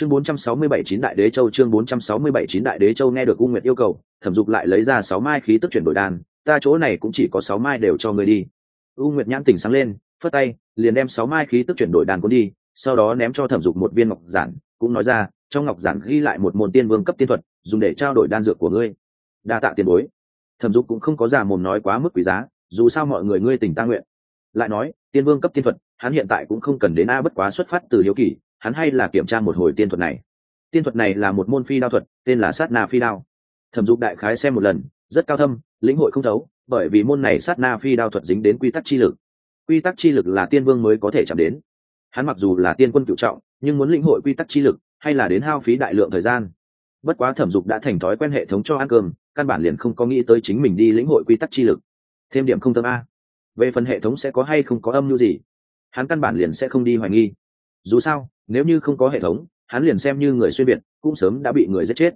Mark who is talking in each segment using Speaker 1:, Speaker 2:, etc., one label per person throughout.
Speaker 1: chương 467 chín đại đế châu, chương 467 chín đại đế châu nghe được u nguyệt yêu cầu, thẩm dục lại lấy ra sáu mai khí tức chuyển đổi đan, ta chỗ này cũng chỉ có sáu mai đều cho người đi. U nguyệt nhãn tỉnh sáng lên, phất tay, liền đem sáu mai khí tức chuyển đổi đan cuốn đi, sau đó ném cho thẩm dục một viên ngọc giản, cũng nói ra, trong ngọc giản ghi lại một môn tiên vương cấp tiên thuật, dùng để trao đổi đan dược của ngươi. Đa tạ tiền bối. Thẩm dục cũng không có giả mồm nói quá mức quý giá, dù sao mọi người ngươi tỉnh ta nguyện. Lại nói, tiên vương cấp tiên thuật, hắn hiện tại cũng không cần đến a bất quá xuất phát từ hiếu kỳ hắn hay là kiểm tra một hồi tiên thuật này. Tiên thuật này là một môn phi đao thuật, tên là sát na phi đao. Thẩm dục đại khái xem một lần, rất cao thâm, lĩnh hội không thấu, bởi vì môn này sát na phi đao thuật dính đến quy tắc chi lực. Quy tắc chi lực là tiên vương mới có thể chạm đến. Hắn mặc dù là tiên quân cựu trọng, nhưng muốn lĩnh hội quy tắc chi lực, hay là đến hao phí đại lượng thời gian. Bất quá thẩm dục đã thành thói quen hệ thống cho ăn cơm, căn bản liền không có nghĩ tới chính mình đi lĩnh hội quy tắc chi lực. Thêm điểm không tâm a. Về phần hệ thống sẽ có hay không có âm mưu gì, hắn căn bản liền sẽ không đi hoài nghi dù sao, nếu như không có hệ thống, hắn liền xem như người xuyên biệt cũng sớm đã bị người giết chết.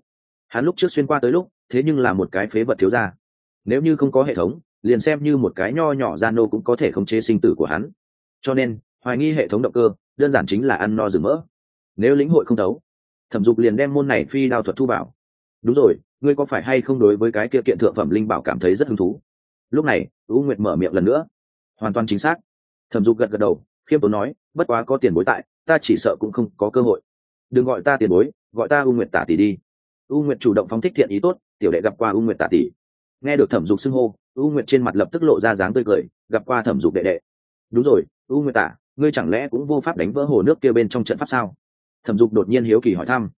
Speaker 1: Hắn lúc trước xuyên qua tới lúc, thế nhưng là một cái phế vật thiếu ra nếu như không có hệ thống, liền xem như một cái nho nhỏ gian nô cũng có thể khống chế sinh tử của hắn. Cho nên, hoài nghi hệ thống động cơ, đơn giản chính là ăn no rừng mỡ. Nếu lĩnh hội không đấu thẩm dục liền đem môn này phi đao thuật thu bảo đúng rồi, ngươi có phải hay không đối với cái kia kiện thượng phẩm linh bảo cảm thấy rất hứng thú? Lúc này, u nguyệt mở miệng lần nữa. Hoàn toàn chính xác. Thẩm dục gật gật đầu khiêm tốn nói, bất quá có tiền bối tại, ta chỉ sợ cũng không có cơ hội. Đừng gọi ta tiền bối, gọi ta u nguyệt tả tỷ đi. U nguyệt chủ động phóng thích thiện ý tốt, tiểu đệ gặp qua u nguyệt tả tỷ. Nghe được thẩm dục xưng hô, u nguyệt trên mặt lập tức lộ ra dáng tươi cười, gặp qua thẩm dục đệ đệ. Đúng rồi, u nguyệt tả, ngươi chẳng lẽ cũng vô pháp đánh vỡ hồ nước kia bên trong trận pháp sao? Thẩm dục đột nhiên hiếu kỳ hỏi thăm.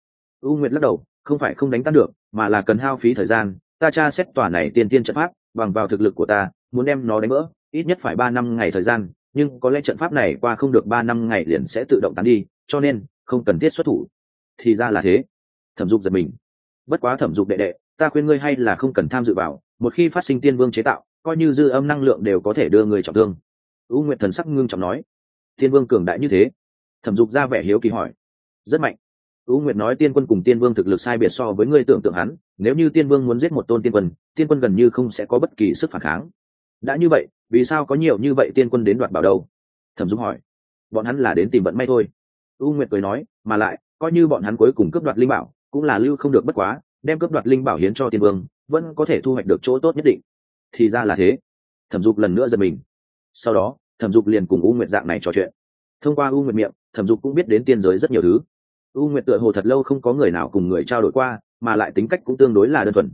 Speaker 1: U nguyệt lắc đầu, không phải không đánh tan được, mà là cần hao phí thời gian, ta tra xét tòa này tiên tiên trận pháp, bằng vào thực lực của ta, muốn đem nó đánh vỡ, ít nhất phải ba năm ngày thời gian nhưng có lẽ trận pháp này qua không được ba năm ngày liền sẽ tự động tán đi, cho nên không cần thiết xuất thủ. Thì ra là thế. Thẩm dục giật mình. Bất quá thẩm dục đệ đệ, ta khuyên ngươi hay là không cần tham dự vào, một khi phát sinh tiên vương chế tạo, coi như dư âm năng lượng đều có thể đưa người trọng thương. U nguyện thần sắc ngưng trọng nói. Tiên vương cường đại như thế? Thẩm dục ra vẻ hiếu kỳ hỏi. Rất mạnh. U nguyệt nói tiên quân cùng tiên vương thực lực sai biệt so với ngươi tưởng tượng hắn, nếu như tiên vương muốn giết một tôn tiên quân tiên quân gần như không sẽ có bất kỳ sức phản kháng đã như vậy, vì sao có nhiều như vậy tiên quân đến đoạt bảo đâu? Thẩm dung hỏi. Bọn hắn là đến tìm vận may thôi. U nguyệt cười nói, mà lại, coi như bọn hắn cuối cùng cướp đoạt linh bảo, cũng là lưu không được bất quá, đem cướp đoạt linh bảo hiến cho tiên vương, vẫn có thể thu hoạch được chỗ tốt nhất định. Thì ra là thế. Thẩm dục lần nữa giật mình. Sau đó, thẩm dục liền cùng u nguyệt dạng này trò chuyện. Thông qua u nguyệt miệng, thẩm dục cũng biết đến tiên giới rất nhiều thứ. U nguyệt tựa hồ thật lâu không có người nào cùng người trao đổi qua, mà lại tính cách cũng tương đối là đơn thuần.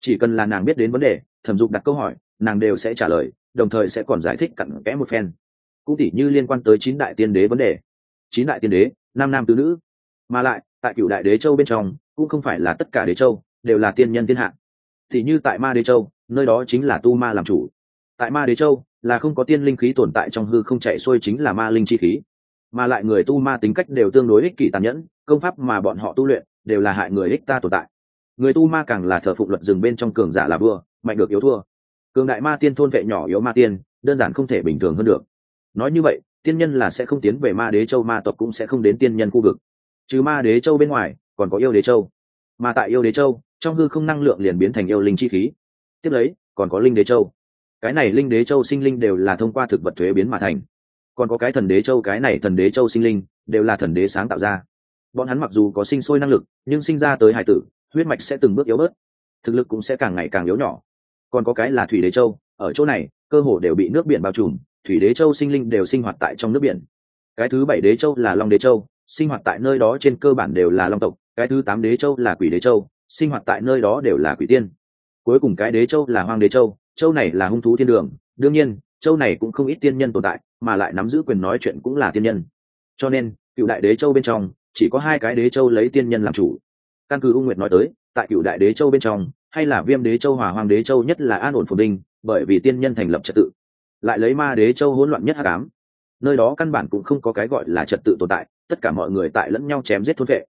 Speaker 1: Chỉ cần là nàng biết đến vấn đề, thẩm dục đặt câu hỏi nàng đều sẽ trả lời, đồng thời sẽ còn giải thích cặn kẽ một phen. Cũng tỉ như liên quan tới chín đại tiên đế vấn đề. Chín đại tiên đế nam nam tứ nữ. Mà lại, tại cựu đại đế châu bên trong, cũng không phải là tất cả đế châu, đều là tiên nhân thiên hạ. Thì như tại ma đế châu, nơi đó chính là tu ma làm chủ. Tại ma đế châu, là không có tiên linh khí tồn tại trong hư không chạy xuôi chính là ma linh chi khí. Mà lại người tu ma tính cách đều tương đối ích kỷ tàn nhẫn, công pháp mà bọn họ tu luyện, đều là hại người ích ta tồn tại. Người tu ma càng là thờ phụng luật rừng bên trong cường giả là vua, mạnh được yếu thua cường đại ma tiên thôn vệ nhỏ yếu ma tiên, đơn giản không thể bình thường hơn được. Nói như vậy, tiên nhân là sẽ không tiến về ma đế châu, ma tộc cũng sẽ không đến tiên nhân khu vực. Trừ ma đế châu bên ngoài, còn có yêu đế châu. Mà tại yêu đế châu, trong hư không năng lượng liền biến thành yêu linh chi khí. Tiếp lấy, còn có linh đế châu. Cái này linh đế châu sinh linh đều là thông qua thực vật thuế biến mà thành. Còn có cái thần đế châu, cái này thần đế châu sinh linh đều là thần đế sáng tạo ra. Bọn hắn mặc dù có sinh sôi năng lực, nhưng sinh ra tới hải tử, huyết mạch sẽ từng bước yếu bớt. Thực lực cũng sẽ càng ngày càng yếu nhỏ còn có cái là thủy đế châu, ở chỗ này, cơ hồ đều bị nước biển bao trùm, thủy đế châu sinh linh đều sinh hoạt tại trong nước biển. Cái thứ bảy đế châu là long đế châu, sinh hoạt tại nơi đó trên cơ bản đều là long tộc, cái thứ tám đế châu là quỷ đế châu, sinh hoạt tại nơi đó đều là quỷ tiên. Cuối cùng cái đế châu là hoang đế châu châu này là hung thú thiên đường, đương nhiên, châu này cũng không ít tiên nhân tồn tại, mà lại nắm giữ quyền nói chuyện cũng là tiên nhân. Cho nên, cựu đại đế châu bên trong, chỉ có hai cái đế châu lấy tiên nhân làm chủ. Căn cứ u nguyệt nói tới, tại cựu đại đế châu bên trong hay là viêm đế châu hòa hoàng đế châu nhất là an ổn phồn đinh bởi vì tiên nhân thành lập trật tự. Lại lấy ma đế châu hỗn loạn nhất hạ cám nơi đó căn bản cũng không có cái gọi là trật tự tồn tại, tất cả mọi người tại lẫn nhau chém giết thôn vệ.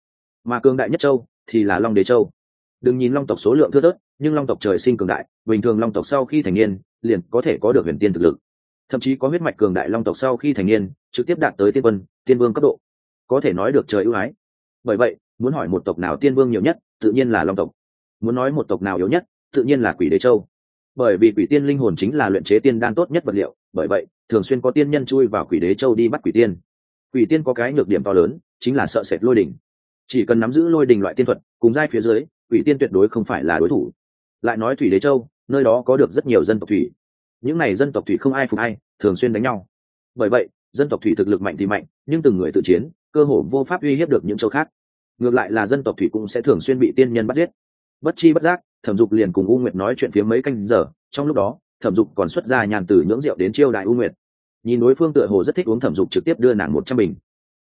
Speaker 1: Mà cường đại nhất châu thì là long đế châu. Đừng nhìn long tộc số lượng thưa thớt, nhưng long tộc trời sinh cường đại, bình thường long tộc sau khi thành niên, liền có thể có được huyền tiên thực lực. Thậm chí có huyết mạch cường đại long tộc sau khi thành niên, trực tiếp đạt tới tiên quân, tiên vương cấp độ. Có thể nói được trời ưu ái. Bởi vậy, muốn hỏi một tộc nào tiên vương nhiều nhất, tự nhiên là long tộc muốn nói một tộc nào yếu nhất, tự nhiên là quỷ đế châu. Bởi vì quỷ tiên linh hồn chính là luyện chế tiên đan tốt nhất vật liệu, bởi vậy, thường xuyên có tiên nhân chui vào quỷ đế châu đi bắt quỷ tiên. Quỷ tiên có cái nhược điểm to lớn, chính là sợ sệt lôi đỉnh chỉ cần nắm giữ lôi đình loại tiên thuật, cùng giai phía dưới, quỷ tiên tuyệt đối không phải là đối thủ. Lại nói thủy đế châu, nơi đó có được rất nhiều dân tộc thủy. Những n à y dân tộc thủy không ai phục ai, thường xuyên đánh nhau. Bởi vậy, dân tộc thủy thực lực mạnh thì mạnh, nhưng từng người tự chiến, cơ hồ vô pháp uy hiếp được những châu khác. Ngược lại là dân tộc thủy cũng sẽ thường xuyên bị tiên nhân bắt giết bất chi bất giác, thẩm dục liền cùng u nguyệt nói chuyện phía mấy canh giờ, trong lúc đó, thẩm dục còn xuất ra nhàn từ nhưỡng rượu đến chiêu đại u nguyệt. Nhìn đối phương tựa hồ rất thích uống thẩm dục trực tiếp đưa nàng một trăm bình.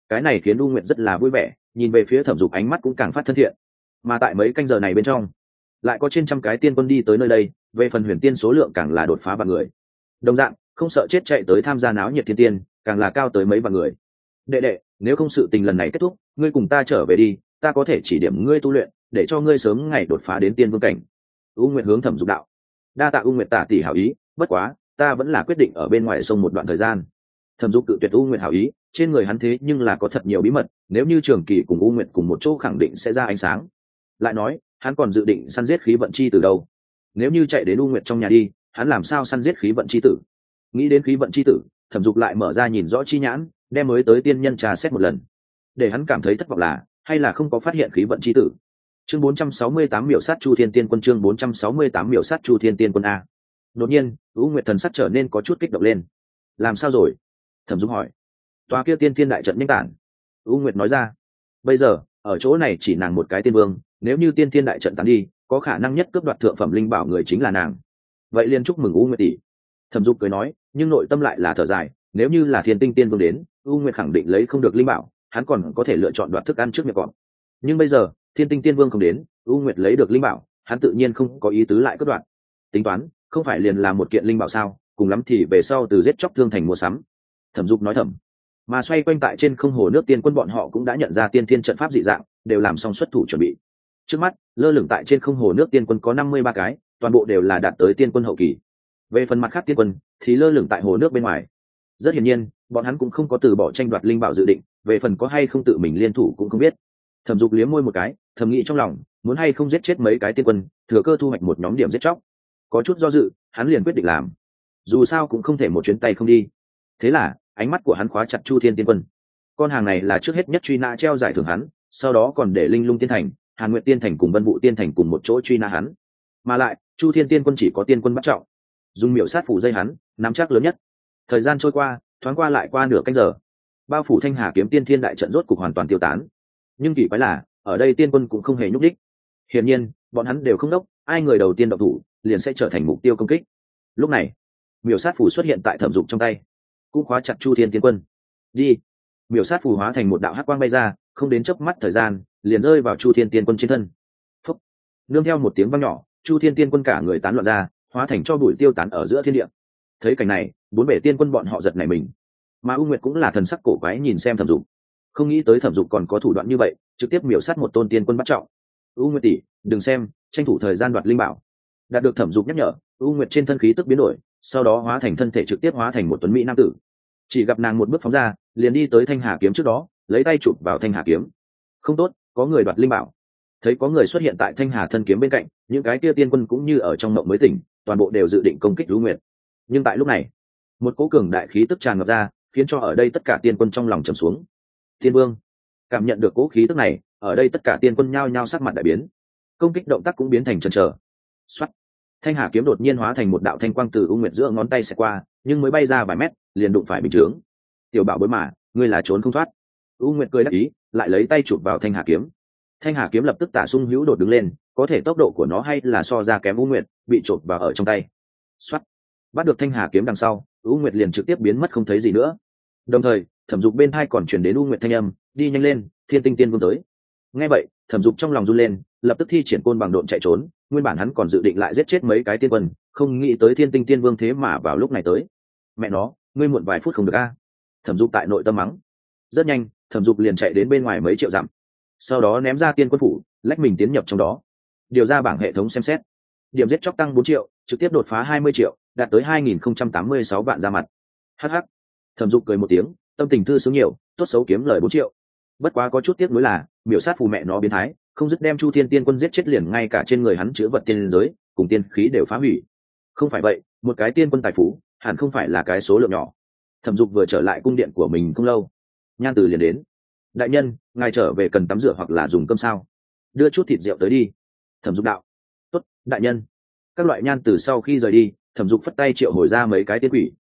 Speaker 1: Cái này khiến u nguyệt rất là vui vẻ, nhìn về phía thẩm dục ánh mắt cũng càng phát thân thiện. Mà tại mấy canh giờ này bên trong, lại có trên trăm cái tiên quân đi tới nơi đây, về phần huyền tiên số lượng càng là đột phá vạn người. Đồng dạng, không sợ chết chạy tới tham gia náo nhiệt thiên tiên, càng là cao tới mấy vạn người. Đệ đệ, nếu không sự tình lần này kết thúc, ngươi cùng ta trở về đi, ta có thể chỉ điểm ngươi tu luyện để cho ngươi sớm ngày đột phá đến tiên vương cảnh. U nguyện hướng thẩm dục đạo. Đa tạ u nguyện tả tỷ hảo ý, bất quá, ta vẫn là quyết định ở bên ngoài sông một đoạn thời gian. Thẩm dục tự tuyệt u nguyện hảo ý, trên người hắn thế nhưng là có thật nhiều bí mật, nếu như trường kỳ cùng u nguyện cùng một chỗ khẳng định sẽ ra ánh sáng. Lại nói, hắn còn dự định săn giết khí vận chi từ đâu. Nếu như chạy đến u nguyện trong nhà đi, hắn làm sao săn giết khí vận chi tử? Nghĩ đến khí vận chi tử, thẩm dục lại mở ra nhìn rõ chi nhãn, đem mới tới tiên nhân trà xét một lần. Để hắn cảm thấy thất vọng là, hay là không có phát hiện khí vận chi tử? Chương 468 miểu sát chu thiên tiên quân, chương 468 miểu sát chu thiên tiên quân a. Đột nhiên, u nguyệt thần sắc trở nên có chút kích động lên. Làm sao rồi? Thẩm dung hỏi. Tòa kia tiên tiên đại trận nhanh tản. U nguyệt nói ra. Bây giờ, ở chỗ này chỉ nàng một cái tiên vương, nếu như tiên tiên đại trận tán đi, có khả năng nhất cướp đoạt thượng phẩm linh bảo người chính là nàng. Vậy liền chúc mừng u nguyệt tỷ. Thẩm dục cười nói, nhưng nội tâm lại là thở dài, nếu như là thiên tinh tiên vương đến, u nguyệt khẳng định lấy không được linh bảo, hắn còn có thể lựa chọn đoạt thức ăn trước miệng cọp nhưng bây giờ thiên tinh tiên vương không đến, u nguyệt lấy được linh bảo, hắn tự nhiên không có ý tứ lại cất đoạn. Tính toán, không phải liền là một kiện linh bảo sao, cùng lắm thì về sau từ giết chóc thương thành mua sắm. Thẩm dục nói thầm. Mà xoay quanh tại trên không hồ nước tiên quân bọn họ cũng đã nhận ra tiên thiên trận pháp dị dạng, đều làm xong xuất thủ chuẩn bị. Trước mắt, lơ lửng tại trên không hồ nước tiên quân có năm mươi ba cái, toàn bộ đều là đạt tới tiên quân hậu kỳ. Về phần mặt khác tiên quân, thì lơ lửng tại hồ nước bên ngoài. Rất hiển nhiên, bọn hắn cũng không có từ bỏ tranh đoạt linh bảo dự định, về phần có hay không tự mình liên thủ cũng không biết. Thẩm dục liếm môi một cái thầm nghĩ trong lòng, muốn hay không giết chết mấy cái tiên quân, thừa cơ thu hoạch một nhóm điểm giết chóc. Có chút do dự, hắn liền quyết định làm. Dù sao cũng không thể một chuyến tay không đi. Thế là, ánh mắt của hắn khóa chặt chu thiên tiên quân. Con hàng này là trước hết nhất truy nã treo giải thưởng hắn, sau đó còn để linh lung tiên thành, hàn nguyện tiên thành cùng vân vụ tiên thành cùng một chỗ truy nã hắn. Mà lại, chu thiên tiên quân chỉ có tiên quân bắt trọng. Dùng miểu sát phủ dây hắn, nắm chắc lớn nhất. Thời gian trôi qua, thoáng qua lại qua nửa canh giờ. Bao phủ thanh hà kiếm tiên thiên đại trận rốt cục hoàn toàn tiêu tán. Nhưng kỳ quái là ở đây tiên quân cũng không hề nhúc đích hiển nhiên, bọn hắn đều không đốc, ai người đầu tiên độc thủ, liền sẽ trở thành mục tiêu công kích. Lúc này, miểu sát phủ xuất hiện tại thẩm dục trong tay. Cũng khóa chặt chu thiên tiên quân. Đi. Miểu sát phủ hóa thành một đạo hát quang bay ra, không đến chớp mắt thời gian, liền rơi vào chu thiên tiên quân trên thân. Phúc. nương theo một tiếng văng nhỏ, chu thiên tiên quân cả người tán loạn ra, hóa thành cho bụi tiêu tán ở giữa thiên địa. Thấy cảnh này, bốn bể tiên quân bọn họ giật này mình. Mà u nguyệt cũng là thần sắc cổ quái nhìn xem thẩm dục không nghĩ tới thẩm dục còn có thủ đoạn như vậy, trực tiếp miểu sát một tôn tiên quân bắt trọng. U nguyệt tỷ, đừng xem, tranh thủ thời gian đoạt linh bảo. Đạt được thẩm dục nhắc nhở, u nguyệt trên thân khí tức biến đổi, sau đó hóa thành thân thể trực tiếp hóa thành một tuấn mỹ nam tử. Chỉ gặp nàng một bước phóng ra, liền đi tới thanh hà kiếm trước đó, lấy tay chụp vào thanh hà kiếm. Không tốt, có người đoạt linh bảo. Thấy có người xuất hiện tại thanh hà thân kiếm bên cạnh, những cái kia tiên quân cũng như ở trong mộng mới tỉnh, toàn bộ đều dự định công kích lũ nguyệt. Nhưng tại lúc này, một cố cường đại khí tức tràn ngập ra, khiến cho ở đây tất cả tiên quân trong lòng trầm xuống tiên vương. Cảm nhận được cố khí tức này, ở đây tất cả tiên quân nhao nhao sắc mặt đại biến. Công kích động tác cũng biến thành trần trờ xuất thanh hà kiếm đột nhiên hóa thành một đạo thanh quang từ u nguyệt giữa ngón tay xẹt qua, nhưng mới bay ra vài mét, liền đụng phải bình chướng. Tiểu bảo bối mà, ngươi là trốn không thoát. U nguyệt cười đắc ý, lại lấy tay chụp vào thanh hà kiếm. Thanh hà kiếm lập tức tả sung hữu đột đứng lên, có thể tốc độ của nó hay là so ra kém u nguyệt, bị chộp vào ở trong tay. Xuất bắt được thanh hà kiếm đằng sau, u nguyệt liền trực tiếp biến mất không thấy gì nữa. Đồng thời thẩm dục bên hai còn chuyển đến u nguyệt thanh âm, đi nhanh lên, thiên tinh tiên vương tới. Ngay vậy, thẩm dục trong lòng run lên, lập tức thi triển côn bằng độn chạy trốn, nguyên bản hắn còn dự định lại giết chết mấy cái tiên quân, không nghĩ tới thiên tinh tiên vương thế mà vào lúc này tới. Mẹ nó, ngươi muộn vài phút không được a. Thẩm dục tại nội tâm mắng. Rất nhanh, thẩm dục liền chạy đến bên ngoài mấy triệu dặm. Sau đó ném ra tiên quân phủ, lách mình tiến nhập trong đó. Điều ra bảng hệ thống xem xét. Điểm giết chóc tăng bốn triệu, trực tiếp đột phá hai mươi triệu, đạt tới hai nghìn không trăm tám mươi sáu vạn ra mặt. Hh thẩm dục cười một tiếng tâm tình thư sướng nhiều, tốt xấu kiếm lời bốn triệu. Bất quá có chút tiếc nuối là miểu sát phù mẹ nó biến thái, không dứt đem chu thiên tiên quân giết chết liền ngay cả trên người hắn chứa vật tiên giới, cùng tiên khí đều phá hủy. Không phải vậy, một cái tiên quân tài phú, hẳn không phải là cái số lượng nhỏ. Thẩm dục vừa trở lại cung điện của mình không lâu, nhan từ liền đến. Đại nhân, ngài trở về cần tắm rửa hoặc là dùng cơm sao? Đưa chút thịt rượu tới đi. Thẩm dục đạo. Tốt, đại nhân. Các loại nhan từ sau khi rời đi, thẩm dục phất tay triệu hồi ra mấy cái tiên quỷ.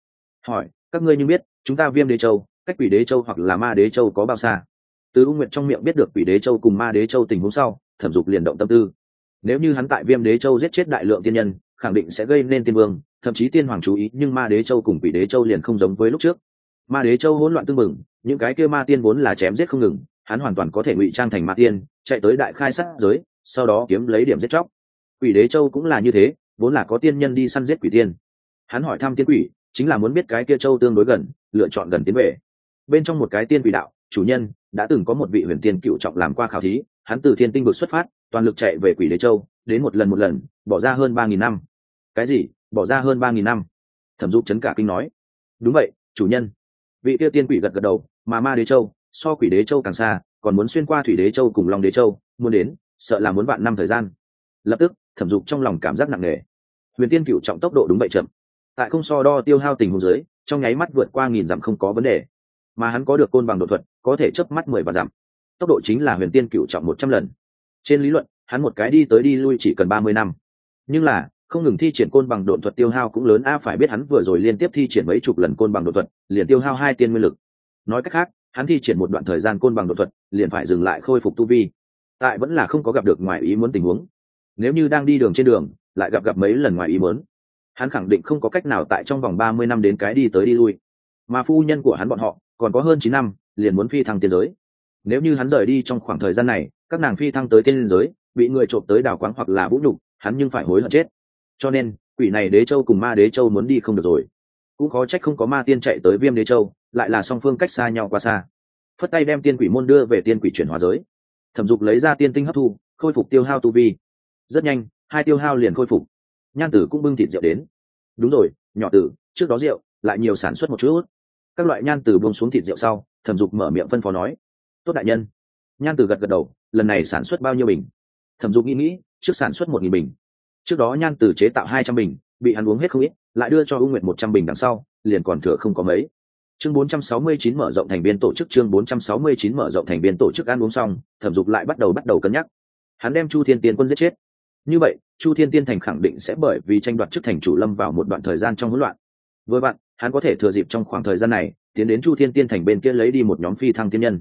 Speaker 1: Hỏi, các ngươi như biết, chúng ta viêm đế châu cách quỷ đế châu hoặc là ma đế châu có bao xa. Từ ung nguyện trong miệng biết được quỷ đế châu cùng ma đế châu tình huống sau, thẩm dục liền động tâm tư. Nếu như hắn tại viêm đế châu giết chết đại lượng tiên nhân, khẳng định sẽ gây nên tiên vương, thậm chí tiên hoàng chú ý, nhưng ma đế châu cùng quỷ đế châu liền không giống với lúc trước. Ma đế châu hỗn loạn tưng mừng những cái kia ma tiên vốn là chém giết không ngừng, hắn hoàn toàn có thể ngụy trang thành ma tiên, chạy tới đại khai sát giới, sau đó kiếm lấy điểm giết chóc. Quỷ đế châu cũng là như thế, vốn là có tiên nhân đi săn giết quỷ tiên. Hắn hỏi thăm tiên quỷ, chính là muốn biết cái kia châu tương đối gần, lựa chọn gần tiến về bên trong một cái tiên quỷ đạo, chủ nhân, đã từng có một vị huyền tiên cựu trọng làm qua khảo thí, hắn từ thiên tinh vực xuất phát, toàn lực chạy về quỷ đế châu, đến một lần một lần, bỏ ra hơn ba nghìn năm. Cái gì? Bỏ ra hơn ba nghìn năm? Thẩm dục chấn cả kinh nói. Đúng vậy, chủ nhân. Vị kia tiên quỷ gật gật đầu, mà ma đế châu, so quỷ đế châu càng xa, còn muốn xuyên qua thủy đế châu cùng long đế châu, muốn đến, sợ là muốn vạn năm thời gian. Lập tức, thẩm dục trong lòng cảm giác nặng nề. Huyền tiên cựu trọng tốc độ đúng vậy chậm. Tại không so đo tiêu hao tình huống dưới, trong nháy mắt vượt qua nghìn dặm không có vấn đề mà hắn có được côn bằng độ thuật, có thể chớp mắt mười và dặm. Tốc độ chính là huyền tiên cựu trọng một trăm lần. Trên lý luận, hắn một cái đi tới đi lui chỉ cần ba mươi năm. Nhưng là, không ngừng thi triển côn bằng đột thuật tiêu hao cũng lớn, a, phải biết hắn vừa rồi liên tiếp thi triển mấy chục lần côn bằng đột thuật, liền tiêu hao hai tiên nguyên lực. Nói cách khác, hắn thi triển một đoạn thời gian côn bằng đột thuật, liền phải dừng lại khôi phục tu vi. Tại vẫn là không có gặp được ngoài ý muốn tình huống. Nếu như đang đi đường trên đường, lại gặp gặp mấy lần ngoài ý muốn, hắn khẳng định không có cách nào tại trong vòng ba mươi năm đến cái đi tới đi lui. Mà phu nhân của hắn bọn họ còn có hơn chín năm, liền muốn phi thăng tiên giới. Nếu như hắn rời đi trong khoảng thời gian này, các nàng phi thăng tới tiên giới, bị người trộm tới đào quáng hoặc là vũ nhục, hắn nhưng phải hối hận chết. Cho nên, quỷ này đế châu cùng ma đế châu muốn đi không được rồi. Cũng có trách không có ma tiên chạy tới viêm đế châu, lại là song phương cách xa nhau quá xa. Phất tay đem tiên quỷ môn đưa về tiên quỷ chuyển hóa giới. Thẩm dục lấy ra tiên tinh hấp thu, khôi phục tiêu hao tu vi. Rất nhanh, hai tiêu hao liền khôi phục. Nhan tử cũng bưng thịt rượu đến. Đúng rồi, nhỏ tử, trước đó rượu, lại nhiều sản xuất một chút các loại nhan từ buông xuống thịt rượu sau, thẩm dục mở miệng phân phó nói, tốt đại nhân. Nhan từ gật gật đầu, lần này sản xuất bao nhiêu bình? Thẩm dục nghĩ nghĩ, trước sản xuất một nghìn bình. Trước đó nhan từ chế tạo hai trăm bình, bị hắn uống hết không ít, lại đưa cho ưu nguyệt một trăm bình đằng sau, liền còn thừa không có mấy. Chương 469 mở rộng thành viên tổ chức, chương 469 mở rộng thành viên tổ chức ăn uống xong, thẩm dục lại bắt đầu bắt đầu cân nhắc. Hắn đem chu thiên tiên quân giết chết. Như vậy, chu thiên tiên thành khẳng định sẽ bởi vì tranh đoạt chức thành chủ lâm vào một đoạn thời gian trong hỗn loạn. Với bạn hắn có thể thừa dịp trong khoảng thời gian này, tiến đến chu thiên tiên thành bên kia lấy đi một nhóm phi thăng tiên nhân.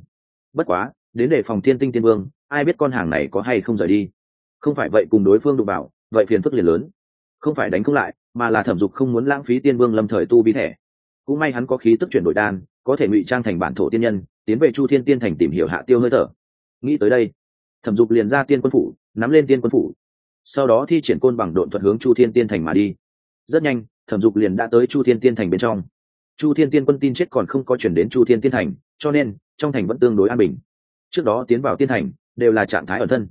Speaker 1: Bất quá, đến để phòng thiên tinh tiên vương, ai biết con hàng này có hay không rời đi. Không phải vậy cùng đối phương đụng bảo, vậy phiền phức liền lớn. Không phải đánh không lại, mà là thẩm dục không muốn lãng phí tiên vương lâm thời tu bí thẻ. Cũng may hắn có khí tức chuyển đổi đan, có thể ngụy trang thành bản thổ tiên nhân, tiến về chu thiên tiên thành tìm hiểu hạ tiêu hơi thở. Nghĩ tới đây, thẩm dục liền ra tiên quân phủ, nắm lên tiên quân phủ. Sau đó thi triển côn bằng độn thuật hướng chu thiên tiên thành mà đi. Rất nhanh thẩm dục liền đã tới chu thiên tiên thành bên trong. Chu thiên tiên quân tin chết còn không có chuyển đến chu thiên tiên thành, cho nên, trong thành vẫn tương đối an bình. Trước đó tiến vào tiên thành, đều là trạng thái ở thân.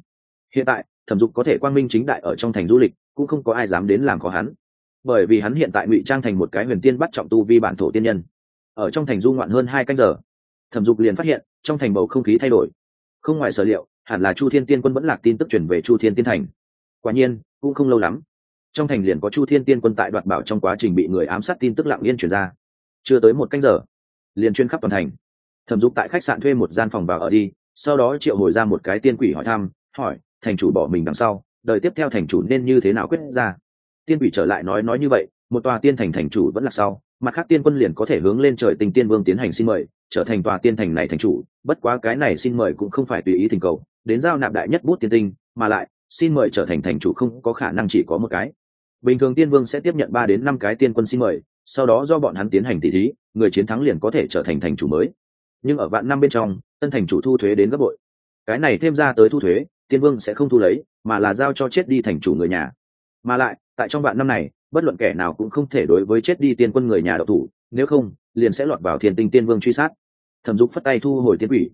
Speaker 1: Hiện tại, thẩm dục có thể quang minh chính đại ở trong thành du lịch, cũng không có ai dám đến làm khó hắn. Bởi vì hắn hiện tại ngụy trang thành một cái huyền tiên bắt trọng tu vi bản thổ tiên nhân. Ở trong thành du ngoạn hơn hai canh giờ, thẩm dục liền phát hiện, trong thành bầu không khí thay đổi. Không ngoài sở liệu, hẳn là chu thiên tiên quân vẫn lạc tin tức chuyển về chu thiên tiên thành. Quả nhiên, cũng không lâu lắm trong thành liền có chu thiên tiên quân tại đoạt bảo trong quá trình bị người ám sát tin tức lặng yên chuyển ra. Chưa tới một canh giờ, liền chuyên khắp toàn thành. Thẩm dục tại khách sạn thuê một gian phòng vào ở đi, sau đó triệu hồi ra một cái tiên quỷ hỏi thăm, hỏi, thành chủ bỏ mình đằng sau, đời tiếp theo thành chủ nên như thế nào quyết ra? Tiên quỷ trở lại nói nói như vậy, một tòa tiên thành thành chủ vẫn là sau, mặt khác tiên quân liền có thể hướng lên trời tình tiên vương tiến hành xin mời, trở thành tòa tiên thành này thành chủ, bất quá cái này xin mời cũng không phải tùy ý thỉnh cầu, đến giao nạp đại nhất bút tiên tinh, mà lại, xin mời trở thành thành chủ không có khả năng chỉ có một cái bình thường tiên vương sẽ tiếp nhận ba đến năm cái tiên quân xin mời, sau đó do bọn hắn tiến hành tỷ thí, người chiến thắng liền có thể trở thành thành chủ mới. Nhưng ở vạn năm bên trong, tân thành chủ thu thuế đến gấp bội. Cái này thêm ra tới thu thuế, tiên vương sẽ không thu lấy, mà là giao cho chết đi thành chủ người nhà. Mà lại, tại trong vạn năm này, bất luận kẻ nào cũng không thể đối với chết đi tiên quân người nhà độc thủ, nếu không, liền sẽ lọt vào thiên tinh tiên vương truy sát. Thẩm dục phất tay thu hồi tiên quỷ.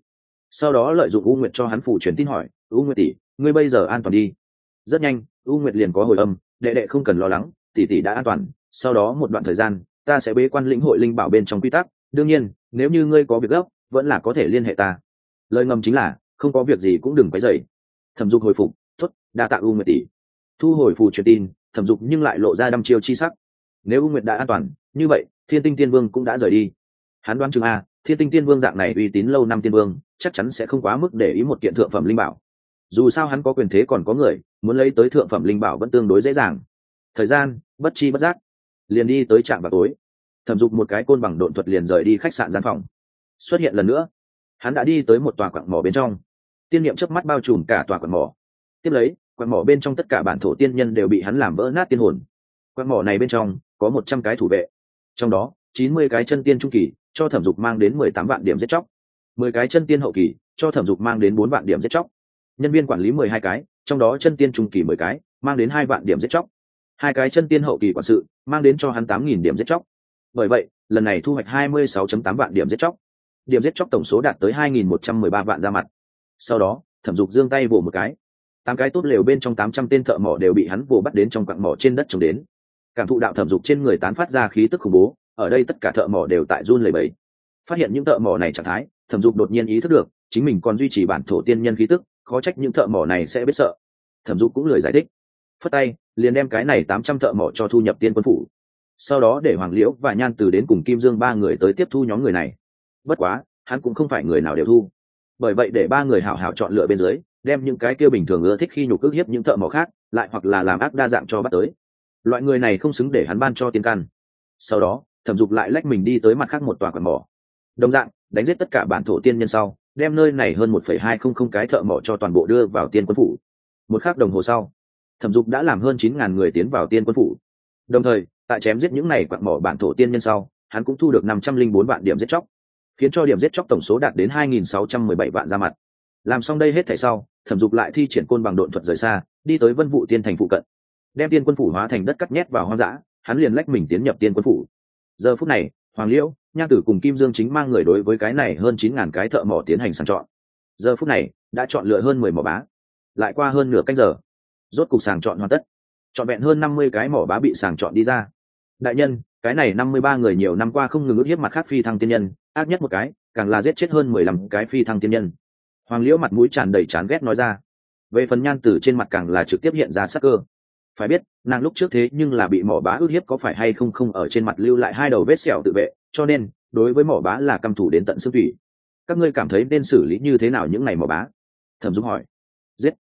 Speaker 1: Sau đó lợi dụng u nguyệt cho hắn phủ truyền tin hỏi, u nguyệt tỷ, ngươi bây giờ an toàn đi. Rất nhanh, u nguyệt liền có hồi âm đệ đệ không cần lo lắng, tỷ tỷ đã an toàn, sau đó một đoạn thời gian, ta sẽ bế quan lĩnh hội linh bảo bên trong quy tắc. Đương nhiên, nếu như ngươi có việc gấp, vẫn là có thể liên hệ ta. Lời ngầm chính là, không có việc gì cũng đừng quấy dậy thẩm dục hồi phục tuất đa tạ u nguyệt tỷ. Thu hồi phù truyền tin, thẩm dục nhưng lại lộ ra đăm chiêu chi sắc. Nếu u nguyệt đã an toàn, như vậy, thiên tinh tiên vương cũng đã rời đi. Hắn đoán chừng a, thiên tinh tiên vương dạng này uy tín lâu năm tiên vương, chắc chắn sẽ không quá mức để ý một kiện thượng phẩm linh bảo dù sao hắn có quyền thế còn có người, muốn lấy tới thượng phẩm linh bảo vẫn tương đối dễ dàng. Thời gian, bất chi bất giác, liền đi tới trạm vào tối. Thẩm dục một cái côn bằng độn thuật liền rời đi khách sạn gian phòng. Xuất hiện lần nữa, hắn đã đi tới một tòa quặng mỏ bên trong. Tiên niệm chớp mắt bao trùm cả tòa quặng mỏ. Tiếp lấy, quặng mỏ bên trong tất cả bản thổ tiên nhân đều bị hắn làm vỡ nát tiên hồn. Quặng mỏ này bên trong có một trăm cái thủ vệ. Trong đó, chín mươi cái chân tiên trung kỳ, cho thẩm dục mang đến mười tám vạn điểm giết chóc. mười cái chân tiên hậu kỳ, cho thẩm dục mang đến bốn vạn điểm giết chóc nhân viên quản lý mười hai cái, trong đó chân tiên trung kỳ mười cái, mang đến hai vạn điểm giết chóc. Hai cái chân tiên hậu kỳ quản sự, mang đến cho hắn tám nghìn điểm giết chóc. Bởi vậy, lần này thu hoạch hai mươi sáu tám vạn điểm giết chóc. Điểm giết chóc tổng số đạt tới hai nghìn một trăm mười ba vạn ra mặt. Sau đó, thẩm dục giương tay vỗ một cái. Tám cái tốt lều bên trong tám trăm tên thợ mỏ đều bị hắn vồ bắt đến trong quặng mỏ trên đất trồng đến. Cảm thụ đạo thẩm dục trên người tán phát ra khí tức khủng bố, ở đây tất cả thợ mỏ đều tại run lầy bẫy phát hiện những thợ mỏ này trạng thái, thẩm dục đột nhiên ý thức được, chính mình còn duy trì bản thổ tiên nhân khí tức khó trách những thợ mỏ này sẽ biết sợ. Thẩm dục cũng lười giải thích. Phất tay, liền đem cái này tám trăm thợ mỏ cho thu nhập tiên quân phủ. Sau đó để hoàng liễu và nhan từ đến cùng kim dương ba người tới tiếp thu nhóm người này. Bất quá, hắn cũng không phải người nào đều thu. Bởi vậy để ba người hảo hảo chọn lựa bên dưới, đem những cái kia bình thường ưa thích khi nhục ức hiếp những thợ mỏ khác, lại hoặc là làm ác đa dạng cho bắt tới. Loại người này không xứng để hắn ban cho tiên căn. Sau đó, thẩm dục lại lách mình đi tới mặt khác một tòa quần mỏ. Đồng dạng, đánh giết tất cả bản thổ tiên nhân sau đem nơi này hơn một phẩy hai không không cái thợ mỏ cho toàn bộ đưa vào tiên quân phủ. Một khắc đồng hồ sau, thẩm dục đã làm hơn chín ngàn người tiến vào tiên quân phủ. Đồng thời, tại chém giết những này quặng mỏ bản thổ tiên nhân sau, hắn cũng thu được năm trăm linh bốn vạn điểm giết chóc, khiến cho điểm giết chóc tổng số đạt đến hai nghìn sáu trăm mười bảy vạn ra mặt. Làm xong đây hết thảy sau, thẩm dục lại thi triển côn bằng độn thuật rời xa, đi tới vân vụ tiên thành phụ cận. Đem tiên quân phủ hóa thành đất cắt nhét vào hoang dã, hắn liền lách mình tiến nhập tiên quân phủ. Giờ phút này, hoàng liễu nha tử cùng kim dương chính mang người đối với cái này hơn chín ngàn cái thợ mỏ tiến hành sàng chọn. Giờ phút này, đã chọn lựa hơn mười mỏ bá, lại qua hơn nửa canh giờ. Rốt cục sàng chọn hoàn tất. Chọn vẹn hơn năm mươi cái mỏ bá bị sàng chọn đi ra. Đại nhân, cái này năm mươi ba người nhiều năm qua không ngừng ước hiếp mặt khác phi thăng tiên nhân, ác nhất một cái, càng là giết chết hơn mười lăm cái phi thăng tiên nhân. Hoàng liễu mặt mũi tràn đầy chán ghét nói ra. Về phần nhan tử trên mặt càng là trực tiếp hiện ra sắc cơ. Phải biết, nàng lúc trước thế nhưng là bị mỏ bá ước hiếp có phải hay không không ở trên mặt lưu lại hai đầu vết sẹo tự vệ cho nên, đối với mỏ bá là căm thủ đến tận xương thủy các ngươi cảm thấy nên xử lý như thế nào những ngày mỏ bá? Thẩm dung hỏi. Giết.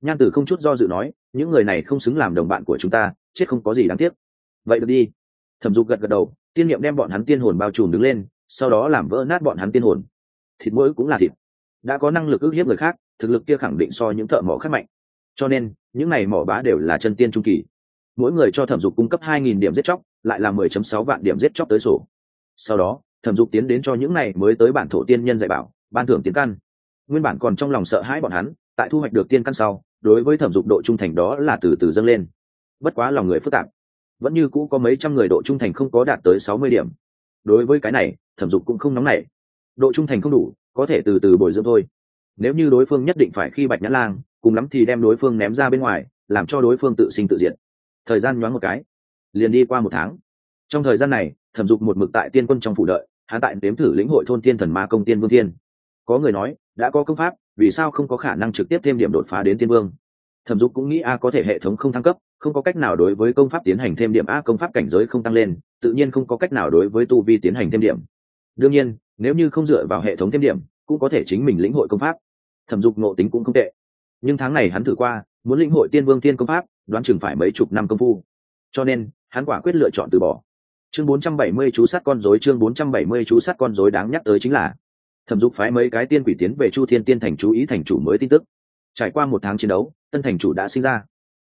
Speaker 1: Nhan tử không chút do dự nói, những người này không xứng làm đồng bạn của chúng ta, chết không có gì đáng tiếc. Vậy được đi. Thẩm dục gật gật đầu, tiên niệm đem bọn hắn tiên hồn bao trùm đứng lên, sau đó làm vỡ nát bọn hắn tiên hồn. Thịt mỗi cũng là thịt. Đã có năng lực ức hiếp người khác, thực lực kia khẳng định so những thợ mỏ khác mạnh. Cho nên, những này mỏ bá đều là chân tiên trung kỳ. Mỗi người cho thẩm dục cung cấp hai nghìn điểm giết chóc, lại là mười chấm sáu vạn điểm giết chóc tới sổ sau đó, thẩm dục tiến đến cho những này mới tới bản thổ tiên nhân dạy bảo, ban thưởng tiến căn. Nguyên bản còn trong lòng sợ hãi bọn hắn, tại thu hoạch được tiên căn sau, đối với thẩm dục độ trung thành đó là từ từ dâng lên. Bất quá lòng người phức tạp. Vẫn như cũ có mấy trăm người độ trung thành không có đạt tới sáu mươi điểm. Đối với cái này, thẩm dục cũng không nóng nảy. Độ trung thành không đủ, có thể từ từ bồi dưỡng thôi. Nếu như đối phương nhất định phải khi bạch nhã lang, cùng lắm thì đem đối phương ném ra bên ngoài, làm cho đối phương tự sinh tự diện thời gian nhoáng một cái, liền đi qua một tháng. Trong thời gian này thẩm dục một mực tại tiên quân trong phủ đợi, hắn tại nếm thử lĩnh hội thôn tiên thần ma công tiên vương tiên có người nói, đã có công pháp, vì sao không có khả năng trực tiếp thêm điểm đột phá đến tiên vương? Thẩm dục cũng nghĩ, a, có thể hệ thống không thăng cấp, không có cách nào đối với công pháp tiến hành thêm điểm, a, công pháp cảnh giới không tăng lên, tự nhiên không có cách nào đối với tu vi tiến hành thêm điểm. Đương nhiên, nếu như không dựa vào hệ thống thêm điểm, cũng có thể chính mình lĩnh hội công pháp. Thẩm dục nộ tính cũng không tệ. Nhưng tháng này hắn thử qua, muốn lĩnh hội tiên vương tiên công pháp, đoán chừng phải mấy chục năm công phu. Cho nên, hắn quả quyết lựa chọn từ bỏ chương 470 chú sát con rối, chương 470 chú sát con rối đáng nhắc tới chính là, thẩm dục phái mấy cái tiên quỷ tiến về chu thiên tiên thành chú ý thành chủ mới tin tức. Trải qua một tháng chiến đấu, tân thành chủ đã sinh ra.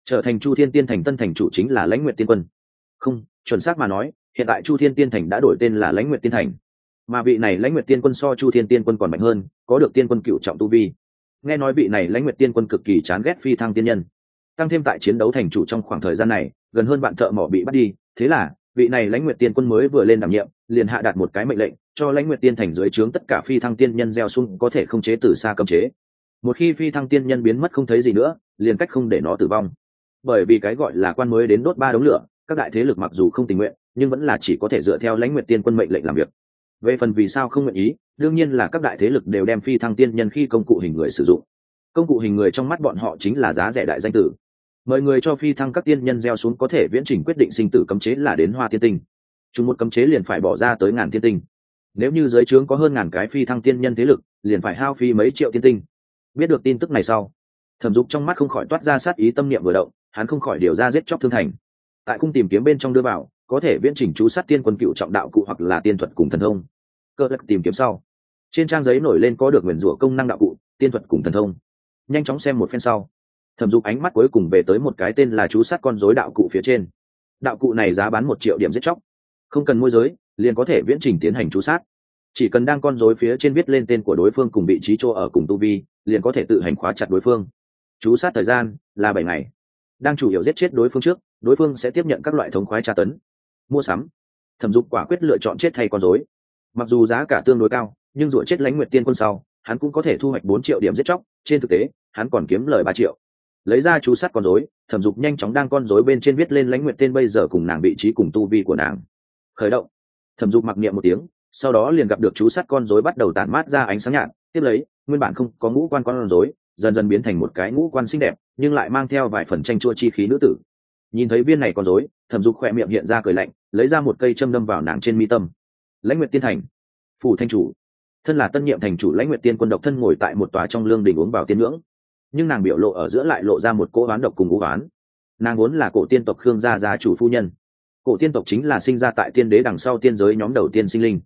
Speaker 1: Trở thành chu thiên tiên thành tân thành chủ chính là lãnh nguyện tiên quân. Không, chuẩn xác mà nói, hiện tại chu thiên tiên thành đã đổi tên là lãnh nguyện tiên thành. Mà vị này lãnh nguyện tiên quân so chu thiên tiên quân còn mạnh hơn, có được tiên quân cựu trọng tu vi. Nghe nói vị này lãnh nguyện tiên quân cực kỳ chán ghét phi thăng tiên nhân. Tăng thêm tại chiến đấu thành chủ trong khoảng thời gian này, gần hơn bạn thợ mỏ bị bắt đi, thế là vị này lãnh nguyệt tiên quân mới vừa lên đảm nhiệm, liền hạ đạt một cái mệnh lệnh, cho lãnh nguyệt tiên thành dưới trướng tất cả phi thăng tiên nhân gieo sung có thể không chế từ xa cấm chế. Một khi phi thăng tiên nhân biến mất không thấy gì nữa, liền cách không để nó tử vong. Bởi vì cái gọi là quan mới đến đốt ba đống lửa, các đại thế lực mặc dù không tình nguyện, nhưng vẫn là chỉ có thể dựa theo lãnh nguyệt tiên quân mệnh lệnh làm việc. Về phần vì sao không nguyện ý, đương nhiên là các đại thế lực đều đem phi thăng tiên nhân khi công cụ hình người sử dụng. Công cụ hình người trong mắt bọn họ chính là giá rẻ đại danh tử mời người cho phi thăng các tiên nhân gieo xuống có thể viễn trình quyết định sinh tử cấm chế là đến hoa tiên tinh. Chúng một cấm chế liền phải bỏ ra tới ngàn tiên tinh. Nếu như giới trướng có hơn ngàn cái phi thăng tiên nhân thế lực, liền phải hao phi mấy triệu tiên tinh. Biết được tin tức này sau, thẩm dục trong mắt không khỏi toát ra sát ý tâm niệm vừa động, hắn không khỏi điều ra giết chóc thương thành. Tại cung tìm kiếm bên trong đưa vào, có thể viễn chỉnh chú sát tiên quân cựu trọng đạo cụ hoặc là tiên thuật cùng thần thông. Cơ lực tìm kiếm sau, trên trang giấy nổi lên có được nguyền rủa công năng đạo cụ, tiên thuật cùng thần thông. Nhanh chóng xem một phen sau thẩm dục ánh mắt cuối cùng về tới một cái tên là chú sát con dối đạo cụ phía trên. Đạo cụ này giá bán một triệu điểm giết chóc. Không cần môi giới, liền có thể viễn trình tiến hành chú sát. Chỉ cần đang con dối phía trên viết lên tên của đối phương cùng vị trí chỗ ở cùng tu vi, liền có thể tự hành khóa chặt đối phương. Chú sát thời gian là bảy ngày. Đang chủ yếu giết chết đối phương trước, đối phương sẽ tiếp nhận các loại thống khoái tra tấn. Mua sắm. Thẩm dục quả quyết lựa chọn chết thay con dối mặc dù giá cả tương đối cao, nhưng rủa chết lãnh nguyệt tiên quân sau, hắn cũng có thể thu hoạch bốn triệu điểm giết chóc. Trên thực tế, hắn còn kiếm lời ba triệu lấy ra chú sát con rối, thẩm dục nhanh chóng đang con rối bên trên viết lên lãnh nguyện tên bây giờ cùng nàng vị trí cùng tu vi của nàng. Khởi động. Thẩm dục mặc niệm một tiếng sau đó liền gặp được chú sắt con rối bắt đầu tản mát ra ánh sáng nhạt tiếp lấy nguyên bản không có ngũ quan con rối dần dần biến thành một cái ngũ quan xinh đẹp nhưng lại mang theo vài phần tranh chua chi khí nữ tử. Nhìn thấy viên này con rối thẩm dục khỏe miệng hiện ra cười lạnh lấy ra một cây châm đâm vào nàng trên mi tâm. Lãnh nguyện tiên thành. Phủ thanh chủ. Thân là tân nhiệm thành chủ lãnh nguyện tiên quân độc thân ngồi tại một tòa trong lương đình uống vào tiên ngưỡng nhưng nàng biểu lộ ở giữa lại lộ ra một cỗ oán độc cùng ngũ oán. Nàng vốn là cổ tiên tộc khương gia gia chủ phu nhân. Cổ tiên tộc chính là sinh ra tại tiên đế đằng sau tiên giới nhóm đầu tiên sinh linh.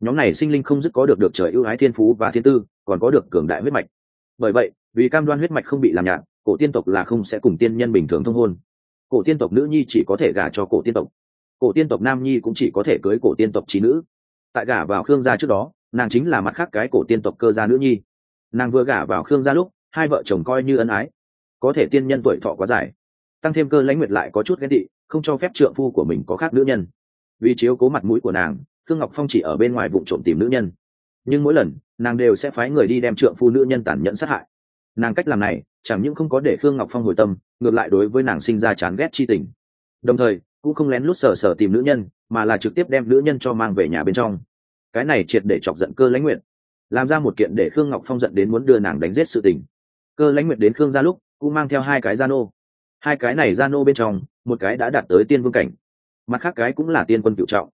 Speaker 1: Nhóm này sinh linh không dứt có được được trời ưu ái thiên phú và thiên tư, còn có được cường đại huyết mạch. Bởi vậy, vì cam đoan huyết mạch không bị làm nhạt, cổ tiên tộc là không sẽ cùng tiên nhân bình thường thông hôn. Cổ tiên tộc nữ nhi chỉ có thể gả cho cổ tiên tộc. Cổ tiên tộc nam nhi cũng chỉ có thể cưới cổ tiên tộc trí nữ. Tại gả vào khương gia trước đó, nàng chính là mặt khác cái cổ tiên tộc cơ gia nữ nhi. Nàng vừa gả vào khương gia lúc hai vợ chồng coi như ân ái. Có thể tiên nhân tuổi thọ quá dài, tăng thêm cơ lãnh nguyệt lại có chút ghét tị, không cho phép trượng phu của mình có khác nữ nhân. Vì chiếu cố mặt mũi của nàng, khương ngọc phong chỉ ở bên ngoài vụ trộm tìm nữ nhân. Nhưng mỗi lần, nàng đều sẽ phái người đi đem trượng phu nữ nhân tàn nhẫn sát hại. Nàng cách làm này, chẳng những không có để khương ngọc phong hồi tâm, ngược lại đối với nàng sinh ra chán ghét chi tình. Đồng thời, cũng không lén lút sờ sờ tìm nữ nhân, mà là trực tiếp đem nữ nhân cho mang về nhà bên trong. Cái này triệt để chọc giận cơ lãnh nguyện làm ra một kiện để khương ngọc phong giận đến muốn đưa nàng đánh giết sự tình cơ lãnh Nguyệt đến khương gia lúc, cũng mang theo hai cái gia nô. Hai cái này gia nô bên trong, một cái đã đạt tới tiên vương cảnh, mặt khác cái cũng là tiên quân cựu trọng.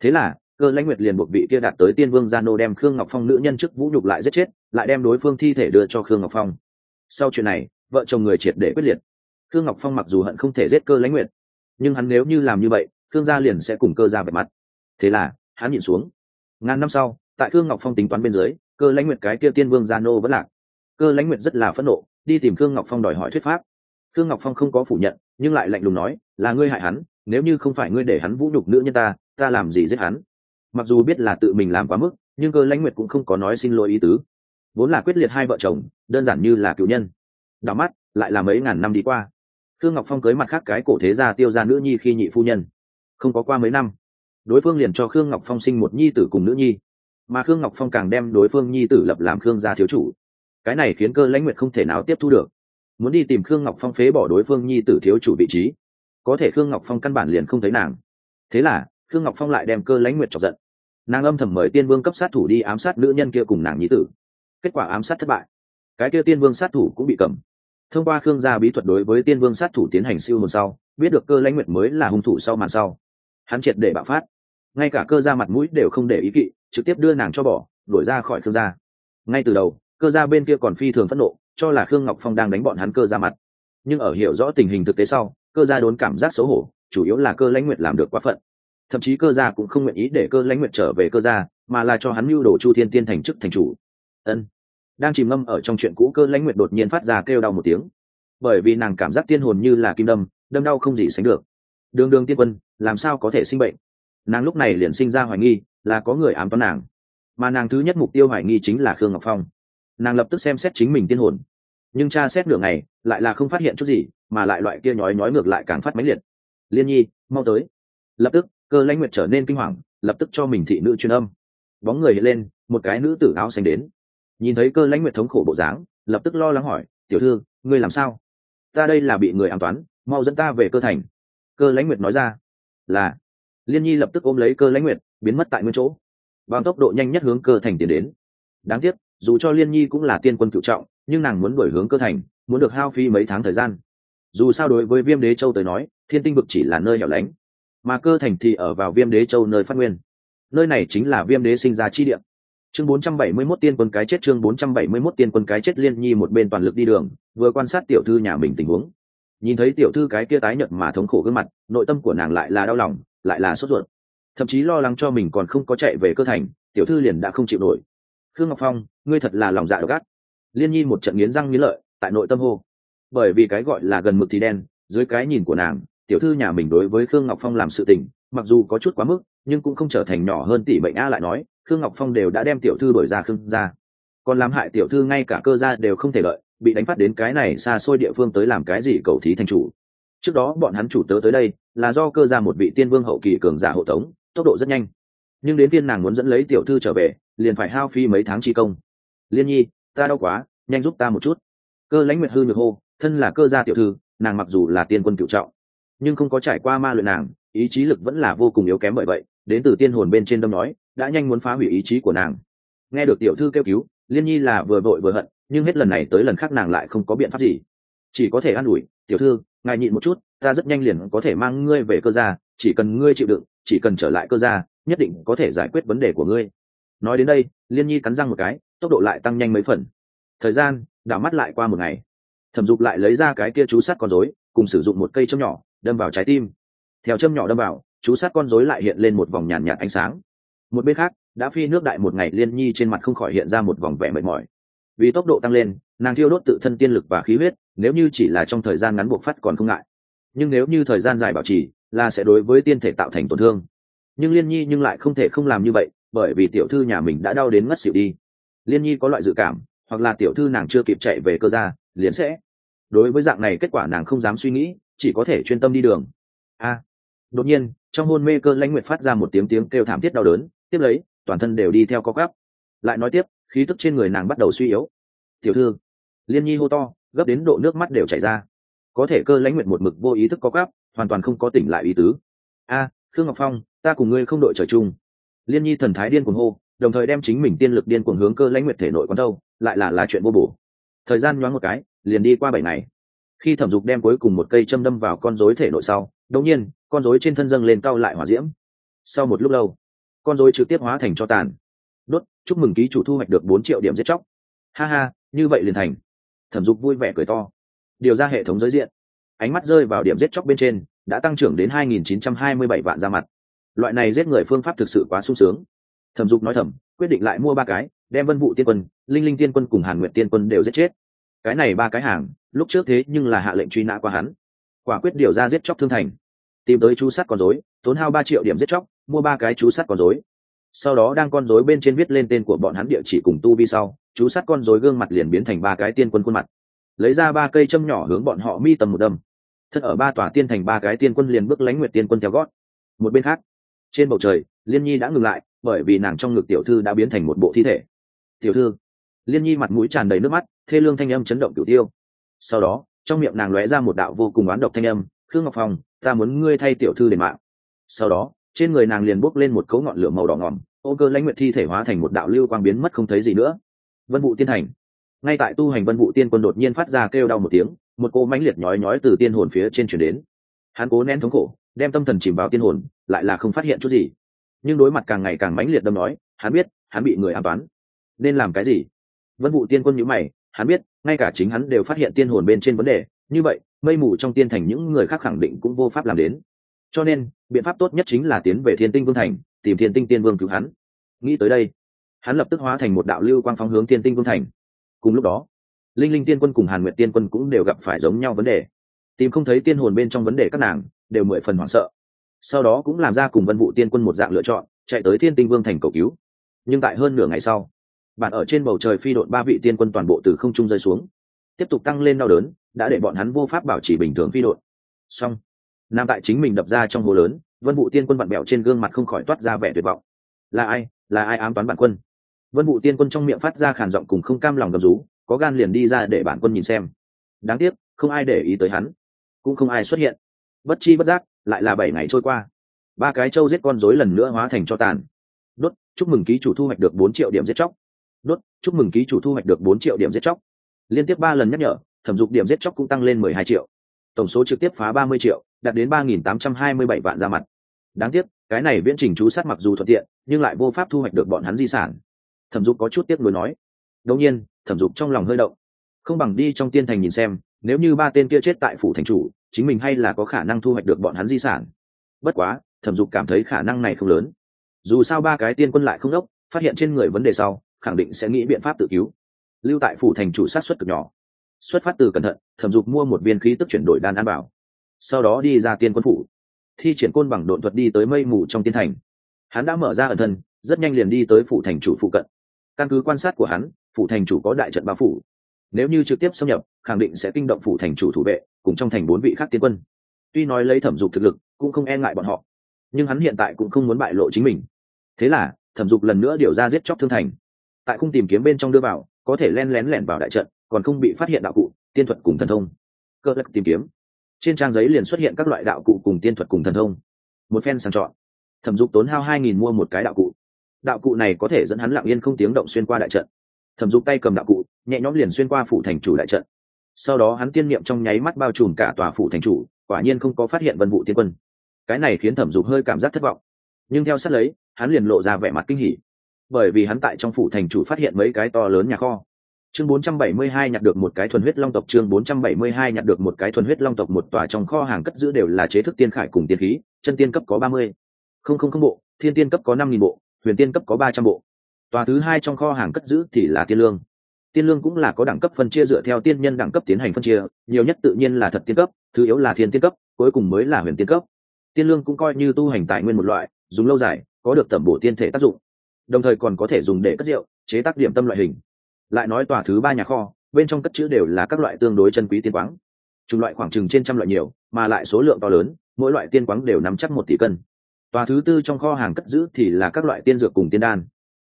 Speaker 1: Thế là, cơ lãnh nguyệt liền buộc vị kia đạt tới tiên vương gia nô đem khương ngọc phong nữ nhân chức vũ nhục lại giết chết, lại đem đối phương thi thể đưa cho khương ngọc phong. Sau chuyện này, vợ chồng người triệt để quyết liệt. Khương ngọc phong mặc dù hận không thể giết cơ lãnh nguyệt, nhưng hắn nếu như làm như vậy, khương gia liền sẽ cùng cơ ra vẻ mặt. Thế là, hắn nhìn xuống. Ngàn năm sau, tại khương ngọc phong tính toán bên dưới, cơ lãnh nguyệt cái kia tiên vương gia nô vẫn lạc cơ lãnh nguyệt rất là phẫn nộ, đi tìm khương ngọc phong đòi hỏi thuyết pháp. Khương ngọc phong không có phủ nhận, nhưng lại lạnh lùng nói, là ngươi hại hắn, nếu như không phải ngươi để hắn vũ nhục nữ nhân ta ta làm gì giết hắn? Mặc dù biết là tự mình làm quá mức, nhưng cơ lãnh nguyệt cũng không có nói xin lỗi ý tứ. Vốn là quyết liệt hai vợ chồng, đơn giản như là cựu nhân. Đảo mắt, lại là mấy ngàn năm đi qua. Khương ngọc phong cưới mặt khác cái cổ thế gia tiêu ra nữ nhi khi nhị phu nhân. Không có qua mấy năm, đối phương liền cho khương ngọc phong sinh một nhi tử cùng nữ nhi. Mà khương ngọc phong càng đem đối phương nhi tử lập làm khương gia thiếu chủ cái này khiến cơ lãnh nguyệt không thể nào tiếp thu được. Muốn đi tìm khương ngọc phong phế bỏ đối phương nhi tử thiếu chủ vị trí, có thể khương ngọc phong căn bản liền không thấy nàng. Thế là, khương ngọc phong lại đem cơ lãnh nguyệt chọc giận. Nàng âm thầm mời tiên vương cấp sát thủ đi ám sát nữ nhân kia cùng nàng nhi tử. Kết quả ám sát thất bại. Cái kia tiên vương sát thủ cũng bị cầm. Thông qua khương gia bí thuật đối với tiên vương sát thủ tiến hành siêu hồn sau, biết được cơ lãnh nguyệt mới là hung thủ sau màn sau. Hắn triệt để bạo phát. Ngay cả cơ gia mặt mũi đều không để ý kỵ, trực tiếp đưa nàng cho bỏ, đuổi ra khỏi khương gia. Ngay từ đầu cơ gia bên kia còn phi thường phẫn nộ, cho là khương ngọc phong đang đánh bọn hắn cơ ra mặt. Nhưng ở hiểu rõ tình hình thực tế sau, cơ gia đốn cảm giác xấu hổ, chủ yếu là cơ lãnh nguyệt làm được quá phận. Thậm chí cơ gia cũng không nguyện ý để cơ lãnh nguyệt trở về cơ gia, mà là cho hắn mưu đồ chu thiên tiên thành chức thành chủ. Ân. Đang chìm ngâm ở trong chuyện cũ, cơ lãnh nguyệt đột nhiên phát ra kêu đau một tiếng. Bởi vì nàng cảm giác tiên hồn như là kim đâm đâm đau không gì sánh được. Đường đường tiên quân, làm sao có thể sinh bệnh? Nàng lúc này liền sinh ra hoài nghi, là có người ám toán nàng. Mà nàng thứ nhất mục tiêu hoài nghi chính là khương ngọc phong nàng lập tức xem xét chính mình tiên hồn. Nhưng cha xét nửa ngày, lại là không phát hiện chút gì, mà lại loại kia nhói nhói ngược lại càng phát mãnh liệt. Liên nhi, mau tới. Lập tức, cơ lãnh nguyệt trở nên kinh hoàng, lập tức cho mình thị nữ truyền âm. Bóng người hiện lên, một cái nữ tử áo xanh đến. Nhìn thấy cơ lãnh nguyệt thống khổ bộ dáng, lập tức lo lắng hỏi, tiểu thư, ngươi làm sao? Ta đây là bị người an toán, mau dẫn ta về cơ thành. Cơ lãnh nguyệt nói ra, là. Liên nhi lập tức ôm lấy cơ lãnh nguyệt, biến mất tại nguyên chỗ. Bằng tốc độ nhanh nhất hướng cơ thành tiến đến. Đáng tiếc dù cho liên nhi cũng là tiên quân cựu trọng, nhưng nàng muốn đổi hướng cơ thành, muốn được hao phi mấy tháng thời gian. Dù sao đối với viêm đế châu tới nói, thiên tinh vực chỉ là nơi hẻo lánh, mà cơ thành thì ở vào viêm đế châu nơi phát nguyên. Nơi này chính là viêm đế sinh ra chi địa. Chương 471 tiên quân cái chết, chương 471 tiên quân cái chết, liên nhi một bên toàn lực đi đường, vừa quan sát tiểu thư nhà mình tình huống. Nhìn thấy tiểu thư cái kia tái nhợt mà thống khổ gương mặt, nội tâm của nàng lại là đau lòng, lại là sốt ruột. Thậm chí lo lắng cho mình còn không có chạy về cơ thành, tiểu thư liền đã không chịu nổi khương ngọc phong, ngươi thật là lòng dạ độc ác. Liên nhi một trận nghiến răng nghiến lợi, tại nội tâm hô. Bởi vì cái gọi là gần mực thì đen, dưới cái nhìn của nàng, tiểu thư nhà mình đối với khương ngọc phong làm sự tình, mặc dù có chút quá mức, nhưng cũng không trở thành nhỏ hơn tỷ bệnh a lại nói, khương ngọc phong đều đã đem tiểu thư đổi ra khương ra còn làm hại tiểu thư ngay cả cơ gia đều không thể lợi, bị đánh phát đến cái này xa xôi địa phương tới làm cái gì cầu thí thành chủ. Trước đó bọn hắn chủ tớ tới đây, là do cơ gia một vị tiên vương hậu kỳ cường giả hộ tống, tốc độ rất nhanh nhưng đến viên nàng muốn dẫn lấy tiểu thư trở về, liền phải hao phi mấy tháng chi công. Liên nhi, ta đau quá, nhanh giúp ta một chút. Cơ lãnh nguyệt hư nhược hô, thân là cơ gia tiểu thư, nàng mặc dù là tiên quân cựu trọng, nhưng không có trải qua ma luyện nàng, ý chí lực vẫn là vô cùng yếu kém bởi vậy, đến từ tiên hồn bên trên đâm nói, đã nhanh muốn phá hủy ý chí của nàng. Nghe được tiểu thư kêu cứu, liên nhi là vừa vội vừa hận, nhưng hết lần này tới lần khác nàng lại không có biện pháp gì. Chỉ có thể an ủi, tiểu thư, ngài nhịn một chút, ta rất nhanh liền có thể mang ngươi về cơ gia, chỉ cần ngươi chịu đựng chỉ cần trở lại cơ gia nhất định có thể giải quyết vấn đề của ngươi. Nói đến đây liên nhi cắn răng một cái tốc độ lại tăng nhanh mấy phần. Thời gian đảo mắt lại qua một ngày. Thẩm dục lại lấy ra cái kia chú sắt con rối cùng sử dụng một cây châm nhỏ đâm vào trái tim. Theo châm nhỏ đâm vào chú sát con rối lại hiện lên một vòng nhàn nhạt, nhạt ánh sáng. Một bên khác đã phi nước đại một ngày liên nhi trên mặt không khỏi hiện ra một vòng vẻ mệt mỏi. Vì tốc độ tăng lên nàng thiêu đốt tự thân tiên lực và khí huyết nếu như chỉ là trong thời gian ngắn buộc phát còn không ngại. Nhưng nếu như thời gian dài bảo trì là sẽ đối với tiên thể tạo thành tổn thương. Nhưng liên nhi nhưng lại không thể không làm như vậy, bởi vì tiểu thư nhà mình đã đau đến ngất xỉu đi. Liên nhi có loại dự cảm, hoặc là tiểu thư nàng chưa kịp chạy về cơ gia, liền sẽ. Đối với dạng này kết quả nàng không dám suy nghĩ, chỉ có thể chuyên tâm đi đường. A. Đột nhiên, trong hôn mê cơ lãnh nguyệt phát ra một tiếng tiếng kêu thảm thiết đau đớn, tiếp lấy, toàn thân đều đi theo co gắp lại nói tiếp, khí tức trên người nàng bắt đầu suy yếu. Tiểu thư. Liên nhi hô to, gấp đến độ nước mắt đều chảy ra. Có thể cơ lãnh nguyệt một mực vô ý thức co gắp hoàn toàn không có tỉnh lại ý tứ. A, khương ngọc phong, ta cùng ngươi không đội trời chung. Liên nhi thần thái điên cuồng hô, đồng thời đem chính mình tiên lực điên cuồng hướng cơ lãnh nguyệt thể nội quán đâu lại là là chuyện vô bổ. Thời gian nhoáng một cái, liền đi qua bảy ngày. Khi thẩm dục đem cuối cùng một cây châm đâm vào con rối thể nội sau, đột nhiên, con rối trên thân dâng lên cao lại hỏa diễm. Sau một lúc lâu, con rối trực tiếp hóa thành cho tàn. Đốt, chúc mừng ký chủ thu hoạch được bốn triệu điểm giết chóc. Ha ha, như vậy liền thành. Thẩm dục vui vẻ cười to. Điều ra hệ thống giới diện ánh mắt rơi vào điểm giết chóc bên trên, đã tăng trưởng đến 2.927 vạn ra mặt. Loại này giết người phương pháp thực sự quá sung sướng. Thẩm dục nói thầm, quyết định lại mua ba cái, đem vân vụ tiên quân, linh linh tiên quân cùng hàn nguyện tiên quân đều giết chết. Cái này ba cái hàng, lúc trước thế nhưng là hạ lệnh truy nã qua hắn. Quả quyết điều ra giết chóc thương thành. Tìm tới chú sát con dối tốn hao ba triệu điểm giết chóc, mua ba cái chú sát con dối sau đó đang con dối bên trên viết lên tên của bọn hắn địa chỉ cùng tu vi sau, chú sát con dối gương mặt liền biến thành ba cái tiên quân khuôn mặt. Lấy ra ba cây châm nhỏ hướng bọn họ mi tầm một đâm thật ở ba tòa tiên thành ba cái tiên quân liền bước lánh nguyệt tiên quân theo gót. Một bên khác, trên bầu trời, liên nhi đã ngừng lại, bởi vì nàng trong ngực tiểu thư đã biến thành một bộ thi thể. Tiểu thư. Liên nhi mặt mũi tràn đầy nước mắt, thê lương thanh âm chấn động cửu tiêu. Sau đó, trong miệng nàng lóe ra một đạo vô cùng oán độc thanh âm, khương ngọc phong, ta muốn ngươi thay tiểu thư đền mạng. Sau đó, trên người nàng liền bốc lên một cấu ngọn lửa màu đỏ ngòm ô cơ lãnh nguyệt thi thể hóa thành một đạo lưu quang biến mất không thấy gì nữa. Vân vụ tiên hành ngay tại tu hành vân vụ tiên quân đột nhiên phát ra kêu đau một tiếng một cô mãnh liệt nhói nhói từ tiên hồn phía trên chuyển đến. Hắn cố nén thống khổ, đem tâm thần chìm vào tiên hồn, lại là không phát hiện chút gì. Nhưng đối mặt càng ngày càng mãnh liệt đâm nói, hắn biết, hắn bị người an toán nên làm cái gì? Vân vụ tiên quân nhữ mày, hắn biết, ngay cả chính hắn đều phát hiện tiên hồn bên trên vấn đề. Như vậy, mây mù trong tiên thành những người khác khẳng định cũng vô pháp làm đến. Cho nên, biện pháp tốt nhất chính là tiến về thiên tinh vương thành, tìm thiên tinh tiên vương cứu hắn. Nghĩ tới đây, hắn lập tức hóa thành một đạo lưu quang phóng hướng thiên tinh vương thành. Cùng lúc đó linh linh tiên quân cùng hàn nguyện tiên quân cũng đều gặp phải giống nhau vấn đề. Tìm không thấy tiên hồn bên trong vấn đề các nàng, đều mười phần hoảng sợ. Sau đó cũng làm ra cùng vân vụ tiên quân một dạng lựa chọn, chạy tới thiên tinh vương thành cầu cứu. Nhưng tại hơn nửa ngày sau, bạn ở trên bầu trời phi đội ba vị tiên quân toàn bộ từ không trung rơi xuống. Tiếp tục tăng lên đau đớn, đã để bọn hắn vô pháp bảo trì bình thường phi đội. Xong, nam tại chính mình đập ra trong hồ lớn, vân vụ tiên quân vặn bẹo trên gương mặt không khỏi toát ra vẻ tuyệt vọng. Là ai? Là ai ám toán bản quân? Vân vụ tiên quân trong miệng phát ra khản giọng cùng không cam lòng gầm rú có gan liền đi ra để bản quân nhìn xem. Đáng tiếc, không ai để ý tới hắn. Cũng không ai xuất hiện. Bất chi bất giác, lại là bảy ngày trôi qua. Ba cái trâu giết con rối lần nữa hóa thành cho tàn. Đốt, chúc mừng ký chủ thu hoạch được bốn triệu điểm giết chóc. Đốt, chúc mừng ký chủ thu hoạch được bốn triệu điểm giết chóc. Liên tiếp ba lần nhắc nhở, thẩm dục điểm giết chóc cũng tăng lên mười hai triệu. Tổng số trực tiếp phá ba mươi triệu, đạt đến ba nghìn tám trăm hai mươi bảy vạn ra mặt. Đáng tiếc, cái này viễn trình chú sát mặc dù thuận tiện, nhưng lại vô pháp thu hoạch được bọn hắn di sản. Thẩm dục có chút tiếc nuối nói. Đông nhiên thẩm dục trong lòng hơi động. Không bằng đi trong tiên thành nhìn xem, nếu như ba tên kia chết tại phủ thành chủ, chính mình hay là có khả năng thu hoạch được bọn hắn di sản. Bất quá, thẩm dục cảm thấy khả năng này không lớn. Dù sao ba cái tiên quân lại không đốc, phát hiện trên người vấn đề sau, khẳng định sẽ nghĩ biện pháp tự cứu. Lưu tại phủ thành chủ sát xuất cực nhỏ. Xuất phát từ cẩn thận, thẩm dục mua một viên khí tức chuyển đổi đan an bảo sau đó đi ra tiên quân phủ. Thi triển côn bằng độn thuật đi tới mây mù trong tiên thành. Hắn đã mở ra ẩn thân, rất nhanh liền đi tới phủ thành chủ phụ cận. Căn cứ quan sát của hắn phủ thành chủ có đại trận bao phủ. Nếu như trực tiếp xâm nhập, khẳng định sẽ kinh động phủ thành chủ thủ vệ, cùng trong thành bốn vị khác tiến quân. Tuy nói lấy thẩm dục thực lực, cũng không e ngại bọn họ. Nhưng hắn hiện tại cũng không muốn bại lộ chính mình. Thế là, thẩm dục lần nữa điều ra giết chóc thương thành. Tại khung tìm kiếm bên trong đưa vào, có thể len lén lẻn vào đại trận, còn không bị phát hiện đạo cụ, tiên thuật cùng thần thông. Cơ lắc tìm kiếm. Trên trang giấy liền xuất hiện các loại đạo cụ cùng tiên thuật cùng thần thông. Một phen sàng chọn. Thẩm dục tốn hao hai nghìn mua một cái đạo cụ. Đạo cụ này có thể dẫn hắn lặng yên không tiếng động xuyên qua đại trận thẩm dục tay cầm đạo cụ, nhẹ nhõm liền xuyên qua phủ thành chủ đại trận. Sau đó hắn tiên niệm trong nháy mắt bao trùm cả tòa phủ thành chủ, quả nhiên không có phát hiện vân vụ tiên quân. Cái này khiến thẩm dục hơi cảm giác thất vọng. Nhưng theo sát lấy, hắn liền lộ ra vẻ mặt kinh hỉ. Bởi vì hắn tại trong phủ thành chủ phát hiện mấy cái to lớn nhà kho. Chương 472 nhặt được một cái thuần huyết long tộc, chương 472 nhặt được một cái thuần huyết long tộc, một tòa trong kho hàng cất giữ đều là chế thức tiên khải cùng tiên khí, chân tiên cấp có 30. không không không bộ, thiên tiên cấp có 5.000 bộ, huyền tiên cấp có 300 bộ tòa thứ hai trong kho hàng cất giữ thì là tiên lương. Tiên lương cũng là có đẳng cấp phân chia dựa theo tiên nhân đẳng cấp tiến hành phân chia, nhiều nhất tự nhiên là thật tiên cấp, thứ yếu là thiên tiên cấp, cuối cùng mới là huyền tiên cấp. Tiên lương cũng coi như tu hành tài nguyên một loại, dùng lâu dài, có được tẩm bổ tiên thể tác dụng. Đồng thời còn có thể dùng để cất rượu, chế tác điểm tâm loại hình. Lại nói tòa thứ ba nhà kho, bên trong cất chữ đều là các loại tương đối chân quý tiên quáng. Chủng loại khoảng chừng trên trăm loại nhiều, mà lại số lượng to lớn, mỗi loại tiên quáng đều nắm chắc một tỷ cân. Tòa thứ tư trong kho hàng cất giữ thì là các loại tiên dược cùng tiên đan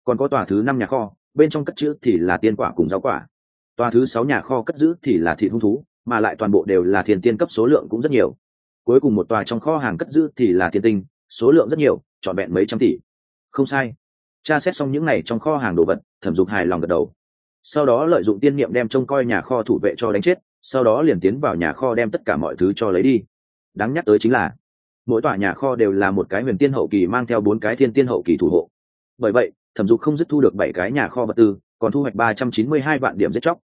Speaker 1: còn có tòa thứ năm nhà kho, bên trong cất chữ thì là tiên quả cùng rau quả. Tòa thứ sáu nhà kho cất giữ thì là thịt hung thú, mà lại toàn bộ đều là thiền tiên cấp số lượng cũng rất nhiều. Cuối cùng một tòa trong kho hàng cất giữ thì là thiên tinh, số lượng rất nhiều, trọn vẹn mấy trăm tỷ. Không sai. Tra xét xong những n à y trong kho hàng đồ vật, thẩm dục hài lòng gật đầu. Sau đó lợi dụng tiên niệm đem trông coi nhà kho thủ vệ cho đánh chết, sau đó liền tiến vào nhà kho đem tất cả mọi thứ cho lấy đi. Đáng nhắc tới chính là, mỗi tòa nhà kho đều là một cái huyền tiên hậu kỳ mang theo bốn cái thiên tiên hậu kỳ thủ hộ. Bởi vậy thẩm dục không dứt thu được bảy cái nhà kho vật tư, còn thu hoạch ba trăm chín mươi hai vạn điểm giết chóc.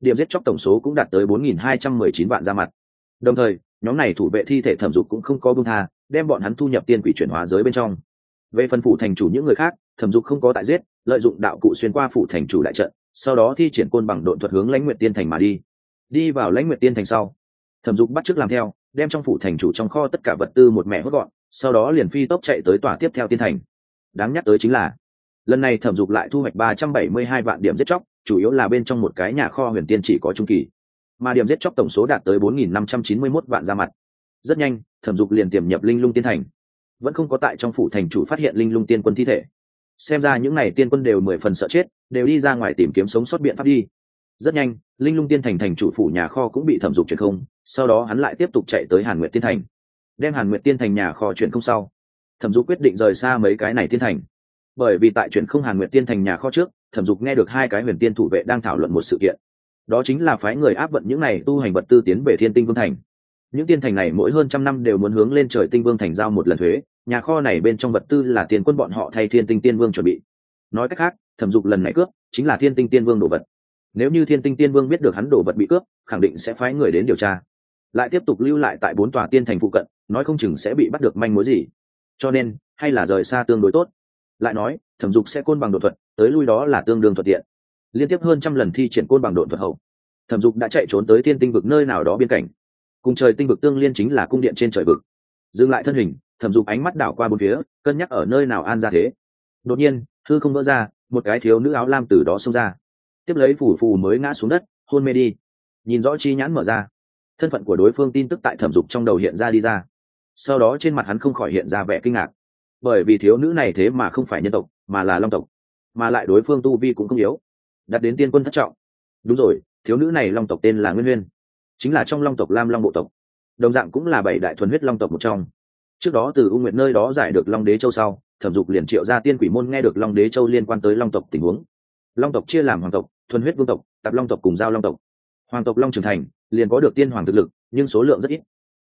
Speaker 1: Điểm giết chóc tổng số cũng đạt tới bốn nghìn hai trăm mười chín vạn ra mặt. Đồng thời, nhóm này thủ vệ thi thể thẩm dục cũng không có bưng tha, đem bọn hắn thu nhập tiên quỷ chuyển hóa giới bên trong. Về phần phủ thành chủ những người khác, thẩm dục không có tại giết, lợi dụng đạo cụ xuyên qua phủ thành chủ đại trận, sau đó thi triển côn bằng độn thuật hướng lãnh nguyện tiên thành mà đi. Đi vào lãnh nguyện tiên thành sau, thẩm dục bắt t r ư ớ c làm theo, đem trong phủ thành chủ trong kho tất cả vật tư một mẹ hốt gọn, sau đó liền phi tốc chạy tới tòa tiếp theo tiên thành. Đáng nhắc tới chính là lần này thẩm dục lại thu hoạch ba trăm bảy mươi hai vạn điểm giết chóc, chủ yếu là bên trong một cái nhà kho huyền tiên chỉ có trung kỳ. Mà điểm giết chóc tổng số đạt tới bốn nghìn năm trăm chín mươi mốt vạn ra mặt. Rất nhanh, thẩm dục liền tiềm nhập linh lung tiên thành. Vẫn không có tại trong phủ thành chủ phát hiện linh lung tiên quân thi thể. Xem ra những n à y tiên quân đều mười phần sợ chết, đều đi ra ngoài tìm kiếm sống sót biện pháp đi. Rất nhanh, linh lung tiên thành thành chủ phủ nhà kho cũng bị thẩm dục chuyển không, sau đó hắn lại tiếp tục chạy tới hàn nguyệt tiên thành, đem hàn nguyệt tiên thành nhà kho chuyển không sau. Thẩm dục quyết định rời xa mấy cái này tiên thành bởi vì tại chuyển không hàn nguyệt tiên thành nhà kho trước, thẩm dục nghe được hai cái huyền tiên thủ vệ đang thảo luận một sự kiện. Đó chính là phái người áp vận những này tu hành vật tư tiến về thiên tinh vương thành. Những tiên thành này mỗi hơn trăm năm đều muốn hướng lên trời tinh vương thành giao một lần thuế, nhà kho này bên trong vật tư là tiền quân bọn họ thay thiên tinh tiên vương chuẩn bị. Nói cách khác, thẩm dục lần này cướp chính là thiên tinh tiên vương đồ vật. Nếu như thiên tinh tiên vương biết được hắn đồ vật bị cướp, khẳng định sẽ phái người đến điều tra. Lại tiếp tục lưu lại tại bốn tòa tiên thành phụ cận, nói không chừng sẽ bị bắt được manh mối gì. Cho nên, hay là rời xa tương đối tốt lại nói, thẩm dục sẽ côn bằng đột thuật, tới lui đó là tương đương thuận tiện. Liên tiếp hơn trăm lần thi triển côn bằng đột thuật hậu, thẩm dục đã chạy trốn tới thiên tinh vực nơi nào đó biên cảnh. Cùng trời tinh vực tương liên chính là cung điện trên trời vực. Dừng lại thân hình, thẩm dục ánh mắt đảo qua bốn phía, cân nhắc ở nơi nào an ra thế. Đột nhiên hư không vỡ ra, một cái thiếu nữ áo lam từ đó xông ra. Tiếp lấy phủ phù mới ngã xuống đất, hôn mê đi. Nhìn rõ chi nhãn mở ra. Thân phận của đối phương tin tức tại thẩm dục trong đầu hiện ra đi ra. Sau đó trên mặt hắn không khỏi hiện ra vẻ kinh ngạc bởi vì thiếu nữ này thế mà không phải nhân tộc, mà là long tộc, mà lại đối phương tu vi cũng không yếu. Đặt đến tiên quân thất trọng. Đúng rồi, thiếu nữ này long tộc tên là nguyên huyên, chính là trong long tộc lam long bộ tộc. Đồng dạng cũng là bảy đại thuần huyết long tộc một trong. Trước đó từ u nguyệt nơi đó giải được long đế châu sau, thẩm dục liền triệu ra tiên quỷ môn nghe được long đế châu liên quan tới long tộc tình huống. Long tộc chia làm hoàng tộc, thuần huyết vương tộc, tạp long tộc cùng giao long tộc. Hoàng tộc long trưởng thành, liền có được tiên hoàng thực lực, nhưng số lượng rất ít.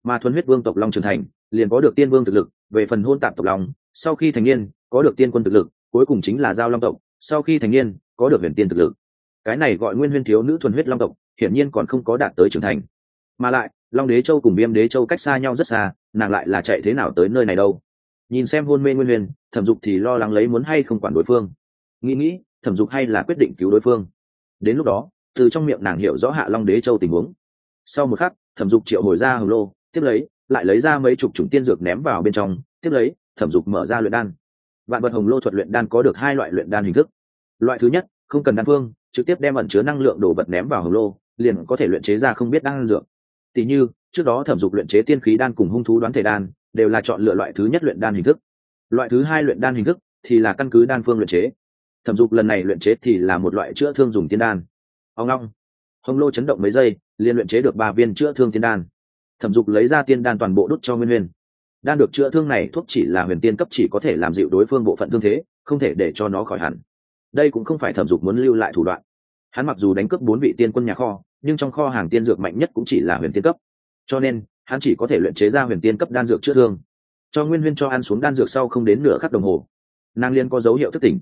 Speaker 1: Mà thuần huyết vương tộc long trưởng thành, liền có được tiên vương thực lực về phần hôn tạp tộc long sau khi thành niên, có được tiên quân thực lực, cuối cùng chính là giao long tộc, sau khi thành niên, có được huyền tiên thực lực. Cái này gọi nguyên huyên thiếu nữ thuần huyết long tộc, hiển nhiên còn không có đạt tới trưởng thành. Mà lại, long đế châu cùng viêm đế châu cách xa nhau rất xa, nàng lại là chạy thế nào tới nơi này đâu? Nhìn xem hôn mê nguyên huyền thẩm dục thì lo lắng lấy muốn hay không quản đối phương. Nghĩ nghĩ, thẩm dục hay là quyết định cứu đối phương. Đến lúc đó, từ trong miệng nàng hiểu rõ hạ long đế châu tình huống. Sau một khắc, thẩm dục triệu hồi ra hồng lô, tiếp lấy lại lấy ra mấy chục chủng tiên dược ném vào bên trong, tiếp lấy, thẩm dục mở ra luyện đan. Vạn vật hồng lô thuật luyện đan có được hai loại luyện đan hình thức. Loại thứ nhất, không cần đan phương, trực tiếp đem ẩn chứa năng lượng đồ vật ném vào hồng lô, liền có thể luyện chế ra không biết đan dược. Tỷ như, trước đó thẩm dục luyện chế tiên khí đan cùng hung thú đoán thể đan, đều là chọn lựa loại thứ nhất luyện đan hình thức. Loại thứ hai luyện đan hình thức thì là căn cứ đan phương luyện chế. Thẩm dục lần này luyện chế thì là một loại chữa thương dùng tiên đan. Ông long, hồng lô chấn động mấy giây, liền luyện chế được ba viên chữa thương tiên đan thẩm dục lấy ra tiên đan toàn bộ đốt cho nguyên huyền đan được chữa thương này thuốc chỉ là huyền tiên cấp chỉ có thể làm dịu đối phương bộ phận thương thế, không thể để cho nó khỏi hẳn. Đây cũng không phải thẩm dục muốn lưu lại thủ đoạn. Hắn mặc dù đánh cướp bốn vị tiên quân nhà kho, nhưng trong kho hàng tiên dược mạnh nhất cũng chỉ là huyền tiên cấp. Cho nên, hắn chỉ có thể luyện chế ra huyền tiên cấp đan dược chữa thương. Cho nguyên huyên cho ăn xuống đan dược sau không đến nửa khắc đồng hồ, nàng liên có dấu hiệu thất tỉnh.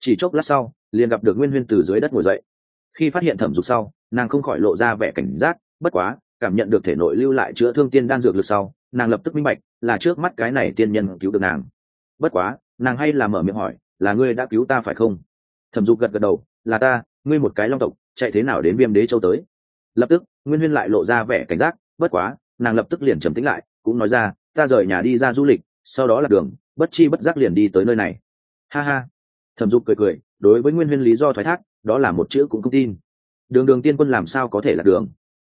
Speaker 1: Chỉ chốc lát sau, liền gặp được nguyên huyên từ dưới đất ngồi dậy. Khi phát hiện thẩm dục sau, nàng không khỏi lộ ra vẻ cảnh giác, bất quá cảm nhận được thể nội lưu lại chữa thương tiên đan dược lực sau, nàng lập tức minh bạch là trước mắt cái này tiên nhân cứu được nàng. Bất quá, nàng hay là mở miệng hỏi, là ngươi đã cứu ta phải không? Thẩm dục gật gật đầu, là ta, ngươi một cái long tộc, chạy thế nào đến viêm đế châu tới? Lập tức, nguyên huyên lại lộ ra vẻ cảnh giác, bất quá, nàng lập tức liền trầm tính lại, cũng nói ra, ta rời nhà đi ra du lịch, sau đó là đường, bất chi bất giác liền đi tới nơi này. Ha ha. Thẩm dục cười cười, đối với nguyên huyên lý do thoái thác, đó là một chữ cũng không tin. Đường đường tiên quân làm sao có thể là đường?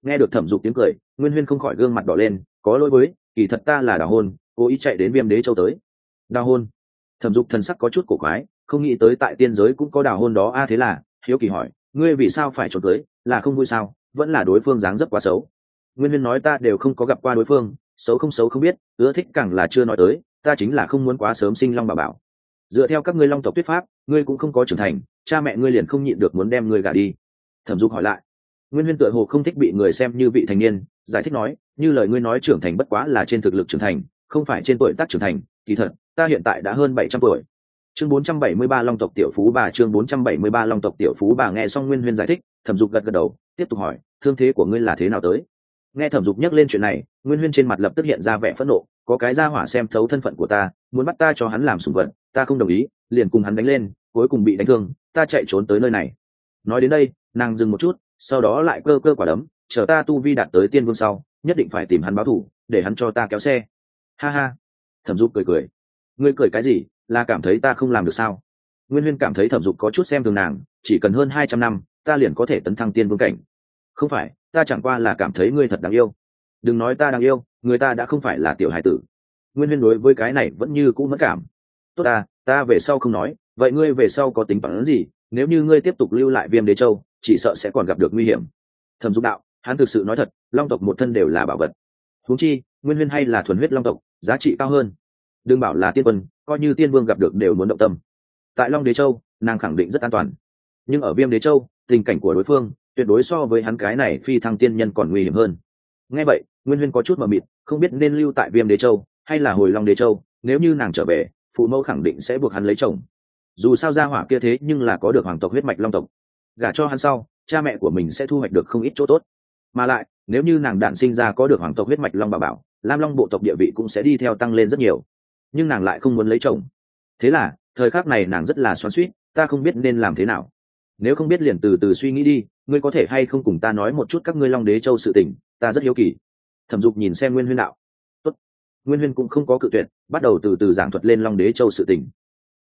Speaker 1: Nghe được thẩm dục tiếng cười, nguyên huyên không khỏi gương mặt đỏ lên, có lỗi với, kỳ thật ta là đào hôn, cố ý chạy đến viêm đế châu tới. Đào hôn? Thẩm dục thần sắc có chút cổ quái, không nghĩ tới tại tiên giới cũng có đào hôn đó. A, thế là, hiếu kỳ hỏi, ngươi vì sao phải trốn tới, là không vui sao? Vẫn là đối phương dáng dấp quá xấu. Nguyên huyên nói ta đều không có gặp qua đối phương, xấu không xấu không biết, ưa thích càng là chưa nói tới, ta chính là không muốn quá sớm sinh long bà bảo. Dựa theo các ngươi long tộc tuyết pháp, ngươi cũng không có trưởng thành, cha mẹ ngươi liền không nhịn được muốn đem ngươi gả đi. Thẩm dục hỏi lại nguyên huyên tựa hồ không thích bị người xem như vị thành niên, giải thích nói, như lời ngươi nói trưởng thành bất quá là trên thực lực trưởng thành, không phải trên tuổi tác trưởng thành, kỳ thật, ta hiện tại đã hơn bảy trăm tuổi. Chương bốn trăm bảy mươi ba long tộc tiểu phú bà, chương bốn trăm bảy mươi ba long tộc tiểu phú bà nghe xong nguyên huyên giải thích, thẩm dục gật gật đầu, tiếp tục hỏi, thương thế của ngươi là thế nào tới? Nghe thẩm dục nhắc lên chuyện này, nguyên huyên trên mặt lập tức hiện ra vẻ phẫn nộ, có cái ra hỏa xem thấu thân phận của ta, muốn bắt ta cho hắn làm sùng vật, ta không đồng ý, liền cùng hắn đánh lên, cuối cùng bị đánh thương, ta chạy trốn tới nơi này. Nói đến đây, nàng dừng một chút sau đó lại cơ cơ quả đấm, chờ ta tu vi đạt tới tiên vương sau, nhất định phải tìm hắn báo thủ, để hắn cho ta kéo xe. Ha ha. Thẩm dục cười cười. Ngươi cười cái gì? Là cảm thấy ta không làm được sao? Nguyên huyên cảm thấy thẩm dục có chút xem thường nàng, chỉ cần hơn hai trăm năm, ta liền có thể tấn thăng tiên vương cảnh. Không phải, ta chẳng qua là cảm thấy ngươi thật đáng yêu. Đừng nói ta đáng yêu, người ta đã không phải là tiểu hải tử. Nguyên huyên đối với cái này vẫn như cũ mất cảm. Tốt ta ta về sau không nói, vậy ngươi về sau có tính phản ứng gì? Nếu như ngươi tiếp tục lưu lại viêm đế châu chỉ sợ sẽ còn gặp được nguy hiểm. Thẩm dục đạo, hắn thực sự nói thật, long tộc một thân đều là bảo vật. Huống chi, nguyên huyên hay là thuần huyết long tộc, giá trị cao hơn. Đừng bảo là tiên quân, coi như tiên vương gặp được đều muốn động tâm. Tại long đế châu, nàng khẳng định rất an toàn. Nhưng ở viêm đế châu, tình cảnh của đối phương tuyệt đối so với hắn cái này phi thăng tiên nhân còn nguy hiểm hơn. Nghe vậy, nguyên huyên có chút mờ mịt, không biết nên lưu tại viêm đế châu hay là hồi long đế châu, nếu như nàng trở về, phụ mẫu khẳng định sẽ buộc hắn lấy chồng. Dù sao ra hỏa kia thế nhưng là có được hoàng tộc huyết mạch long tộc gả cho hắn sau, cha mẹ của mình sẽ thu hoạch được không ít chỗ tốt. Mà lại, nếu như nàng đạn sinh ra có được hoàng tộc huyết mạch long bà bảo, lam long bộ tộc địa vị cũng sẽ đi theo tăng lên rất nhiều. Nhưng nàng lại không muốn lấy chồng. Thế là, thời khắc này nàng rất là xoắn suýt ta không biết nên làm thế nào. Nếu không biết liền từ từ suy nghĩ đi, ngươi có thể hay không cùng ta nói một chút các ngươi long đế châu sự tình, ta rất hiếu kỳ. Thẩm dục nhìn xem nguyên huyên đạo. Tốt. nguyên huyên cũng không có cự tuyệt, bắt đầu từ từ giảng thuật lên long đế châu sự tình.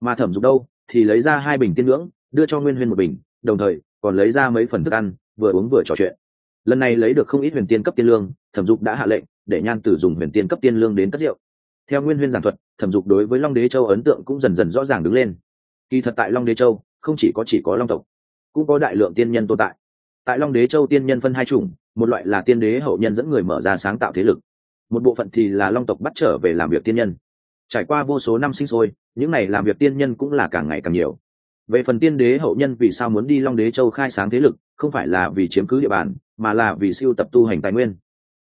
Speaker 1: Mà thẩm dục đâu, thì lấy ra hai bình tiên ngưỡng, đưa cho nguyên huyên một bình đồng thời còn lấy ra mấy phần thức ăn, vừa uống vừa trò chuyện. Lần này lấy được không ít huyền tiên cấp tiên lương, thẩm dục đã hạ lệnh để nhan tử dùng huyền tiên cấp tiên lương đến cất rượu. Theo nguyên huyên giảng thuật, thẩm dục đối với long đế châu ấn tượng cũng dần dần rõ ràng đứng lên. Kỳ thật tại long đế châu, không chỉ có chỉ có long tộc, cũng có đại lượng tiên nhân tồn tại. Tại long đế châu tiên nhân phân hai chủng, một loại là tiên đế hậu nhân dẫn người mở ra sáng tạo thế lực, một bộ phận thì là long tộc bắt trở về làm việc tiên nhân. Trải qua vô số năm sinh sôi, những n à y làm việc tiên nhân cũng là càng ngày càng nhiều về phần tiên đế hậu nhân vì sao muốn đi long đế châu khai sáng thế lực, không phải là vì chiếm cứ địa bàn, mà là vì siêu tập tu hành tài nguyên.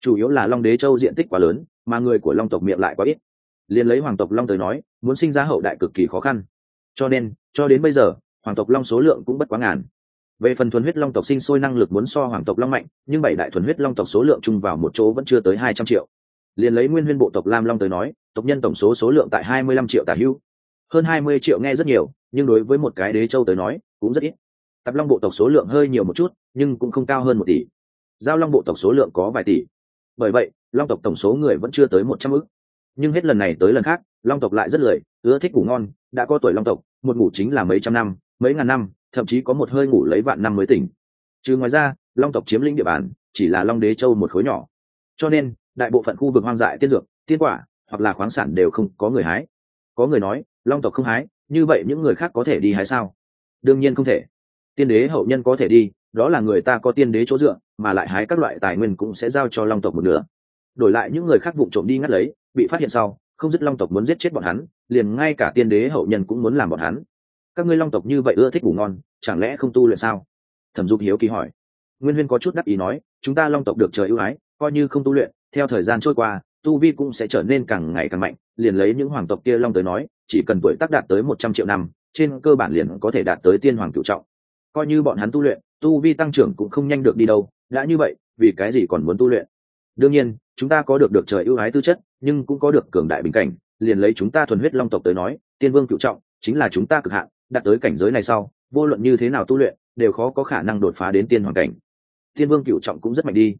Speaker 1: Chủ yếu là long đế châu diện tích quá lớn, mà người của long tộc miệng lại quá ít. Liền lấy hoàng tộc long tới nói, muốn sinh ra hậu đại cực kỳ khó khăn. Cho nên, cho đến bây giờ, hoàng tộc long số lượng cũng bất quá ngàn. Về phần thuần huyết long tộc sinh sôi năng lực muốn so hoàng tộc long mạnh, nhưng bảy đại thuần huyết long tộc số lượng chung vào một chỗ vẫn chưa tới hai trăm triệu. Liền lấy nguyên huyên bộ tộc lam long tới nói, tộc nhân tổng số số lượng tại hai mươi lăm triệu tả hưu hơn hai mươi triệu nghe rất nhiều, nhưng đối với một cái đế châu tới nói, cũng rất ít. Tập long bộ tộc số lượng hơi nhiều một chút, nhưng cũng không cao hơn một tỷ. Giao long bộ tộc số lượng có vài tỷ. Bởi vậy, long tộc tổng số người vẫn chưa tới một trăm ước nhưng hết lần này tới lần khác, long tộc lại rất lười, ưa thích ngủ ngon, đã có tuổi long tộc, một ngủ chính là mấy trăm năm, mấy ngàn năm, thậm chí có một hơi ngủ lấy vạn năm mới tỉnh. Chứ ngoài ra, long tộc chiếm lĩnh địa bàn, chỉ là long đế châu một khối nhỏ. Cho nên, đại bộ phận khu vực hoang dại, tiên dược, tiên quả, hoặc là khoáng sản đều không có người hái. Có người nói long tộc không hái, như vậy những người khác có thể đi hái sao? Đương nhiên không thể. Tiên đế hậu nhân có thể đi, đó là người ta có tiên đế chỗ dựa, mà lại hái các loại tài nguyên cũng sẽ giao cho long tộc một nửa. Đổi lại những người khác vụ trộm đi ngắt lấy, bị phát hiện sau, không dứt long tộc muốn giết chết bọn hắn, liền ngay cả tiên đế hậu nhân cũng muốn làm bọn hắn. Các ngươi long tộc như vậy ưa thích ngủ ngon, chẳng lẽ không tu luyện sao? Thẩm dục hiếu kỳ hỏi. Nguyên huyên có chút đắc ý nói, chúng ta long tộc được trời ưu ái, coi như không tu luyện, theo thời gian trôi qua, tu vi cũng sẽ trở nên càng ngày càng mạnh, liền lấy những hoàng tộc kia long tới nói chỉ cần tuổi tác đạt tới một trăm triệu năm, trên cơ bản liền có thể đạt tới tiên hoàng cựu trọng. Coi như bọn hắn tu luyện, tu vi tăng trưởng cũng không nhanh được đi đâu, đã như vậy, vì cái gì còn muốn tu luyện? Đương nhiên, chúng ta có được được trời ưu ái tư chất, nhưng cũng có được cường đại bình cảnh, liền lấy chúng ta thuần huyết long tộc tới nói, tiên vương cựu trọng chính là chúng ta cực hạn, đạt tới cảnh giới này sau, vô luận như thế nào tu luyện, đều khó có khả năng đột phá đến tiên hoàng cảnh. Tiên vương cựu trọng cũng rất mạnh đi.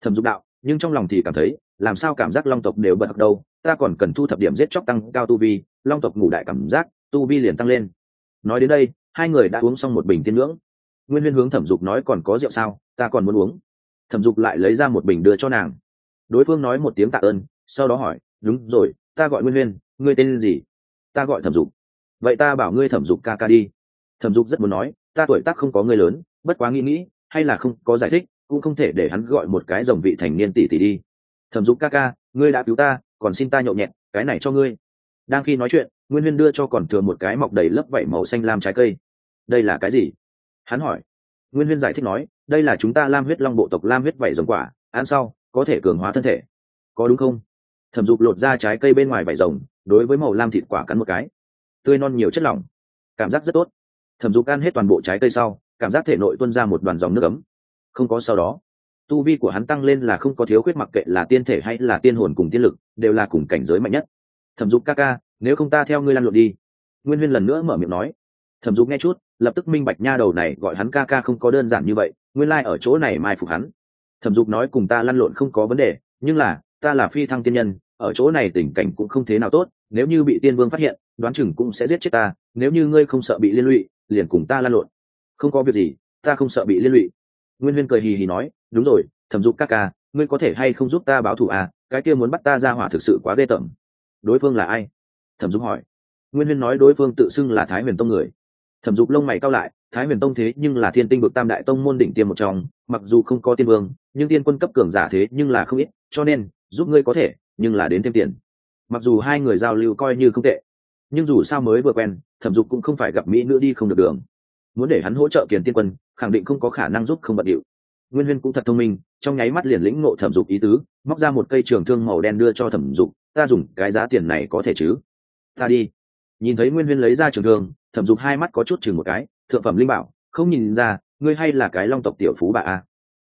Speaker 1: Thẩm dục đạo, nhưng trong lòng thì cảm thấy làm sao cảm giác long tộc đều bật học đâu? Ta còn cần thu thập điểm giết chóc tăng cao tu vi, long tộc ngủ đại cảm giác, tu vi liền tăng lên. Nói đến đây, hai người đã uống xong một bình tiên ngưỡng. Nguyên huyên hướng thẩm dục nói còn có rượu sao? Ta còn muốn uống. Thẩm dục lại lấy ra một bình đưa cho nàng. Đối phương nói một tiếng tạ ơn, sau đó hỏi, đúng rồi, ta gọi nguyên huyên, ngươi tên gì? Ta gọi thẩm dục. Vậy ta bảo ngươi thẩm dục ca ca đi. Thẩm dục rất muốn nói, ta tuổi tác không có ngươi lớn, bất quá nghĩ nghĩ, hay là không có giải thích, cũng không thể để hắn gọi một cái dòng vị thành niên tỷ tỷ đi thẩm dục ca ca, ngươi đã cứu ta, còn xin ta nhậu nhẹt, cái này cho ngươi. Đang khi nói chuyện, nguyên huyên đưa cho còn thừa một cái mọc đầy lớp vảy màu xanh lam trái cây. Đây là cái gì? Hắn hỏi. Nguyên huyên giải thích nói, đây là chúng ta lam huyết long bộ tộc lam huyết vảy rồng quả, ăn sau, có thể cường hóa thân thể. Có đúng không? Thẩm dục lột ra trái cây bên ngoài vảy rồng, đối với màu lam thịt quả cắn một cái. Tươi non nhiều chất lỏng. Cảm giác rất tốt. Thẩm dục ăn hết toàn bộ trái cây sau, cảm giác thể nội tuân ra một đoàn dòng nước ấm. Không có sau đó tu vi của hắn tăng lên là không có thiếu khuyết mặc kệ là tiên thể hay là tiên hồn cùng tiên lực, đều là cùng cảnh giới mạnh nhất. Thẩm dục ca ca, nếu không ta theo ngươi lăn lộn đi. Nguyên huyên lần nữa mở miệng nói. Thẩm dục nghe chút, lập tức minh bạch nha đầu này gọi hắn ca ca không có đơn giản như vậy, nguyên lai、like、ở chỗ này mai phục hắn. Thẩm dục nói cùng ta lăn lộn không có vấn đề, nhưng là, ta là phi thăng tiên nhân, ở chỗ này tình cảnh cũng không thế nào tốt, nếu như bị tiên vương phát hiện, đoán chừng cũng sẽ giết chết ta, nếu như ngươi không sợ bị liên lụy, liền cùng ta lăn lộn. Không có việc gì, ta không sợ bị liên lụy. Nguyên huyên cười hì hì nói đúng rồi, thẩm dục các ca, ngươi có thể hay không giúp ta báo thù à? Cái kia muốn bắt ta ra hỏa thực sự quá ghê tởm. Đối phương là ai? Thẩm dục hỏi. Nguyên huyên nói đối phương tự xưng là thái huyền tông người. Thẩm dục lông mày cao lại, thái huyền tông thế nhưng là thiên tinh bực tam đại tông môn đỉnh tiêm một trong, mặc dù không có tiên vương, nhưng tiên quân cấp cường giả thế nhưng là không ít, cho nên, giúp ngươi có thể, nhưng là đến thêm tiền. Mặc dù hai người giao lưu coi như không tệ, nhưng dù sao mới vừa quen, thẩm dục cũng không phải gặp mỹ nữ đi không được đường. Muốn để hắn hỗ trợ kiền tiên quân, khẳng định không có khả năng giúp không bận điệu nguyên huyên cũng thật thông minh, trong nháy mắt liền lĩnh ngộ thẩm dục ý tứ, móc ra một cây trường thương màu đen đưa cho thẩm dục, ta dùng cái giá tiền này có thể chứ? Ta đi. Nhìn thấy nguyên huyên lấy ra trường thương, thẩm dục hai mắt có chút chừng một cái, thượng phẩm linh bảo, không nhìn ra, ngươi hay là cái long tộc tiểu phú bà a.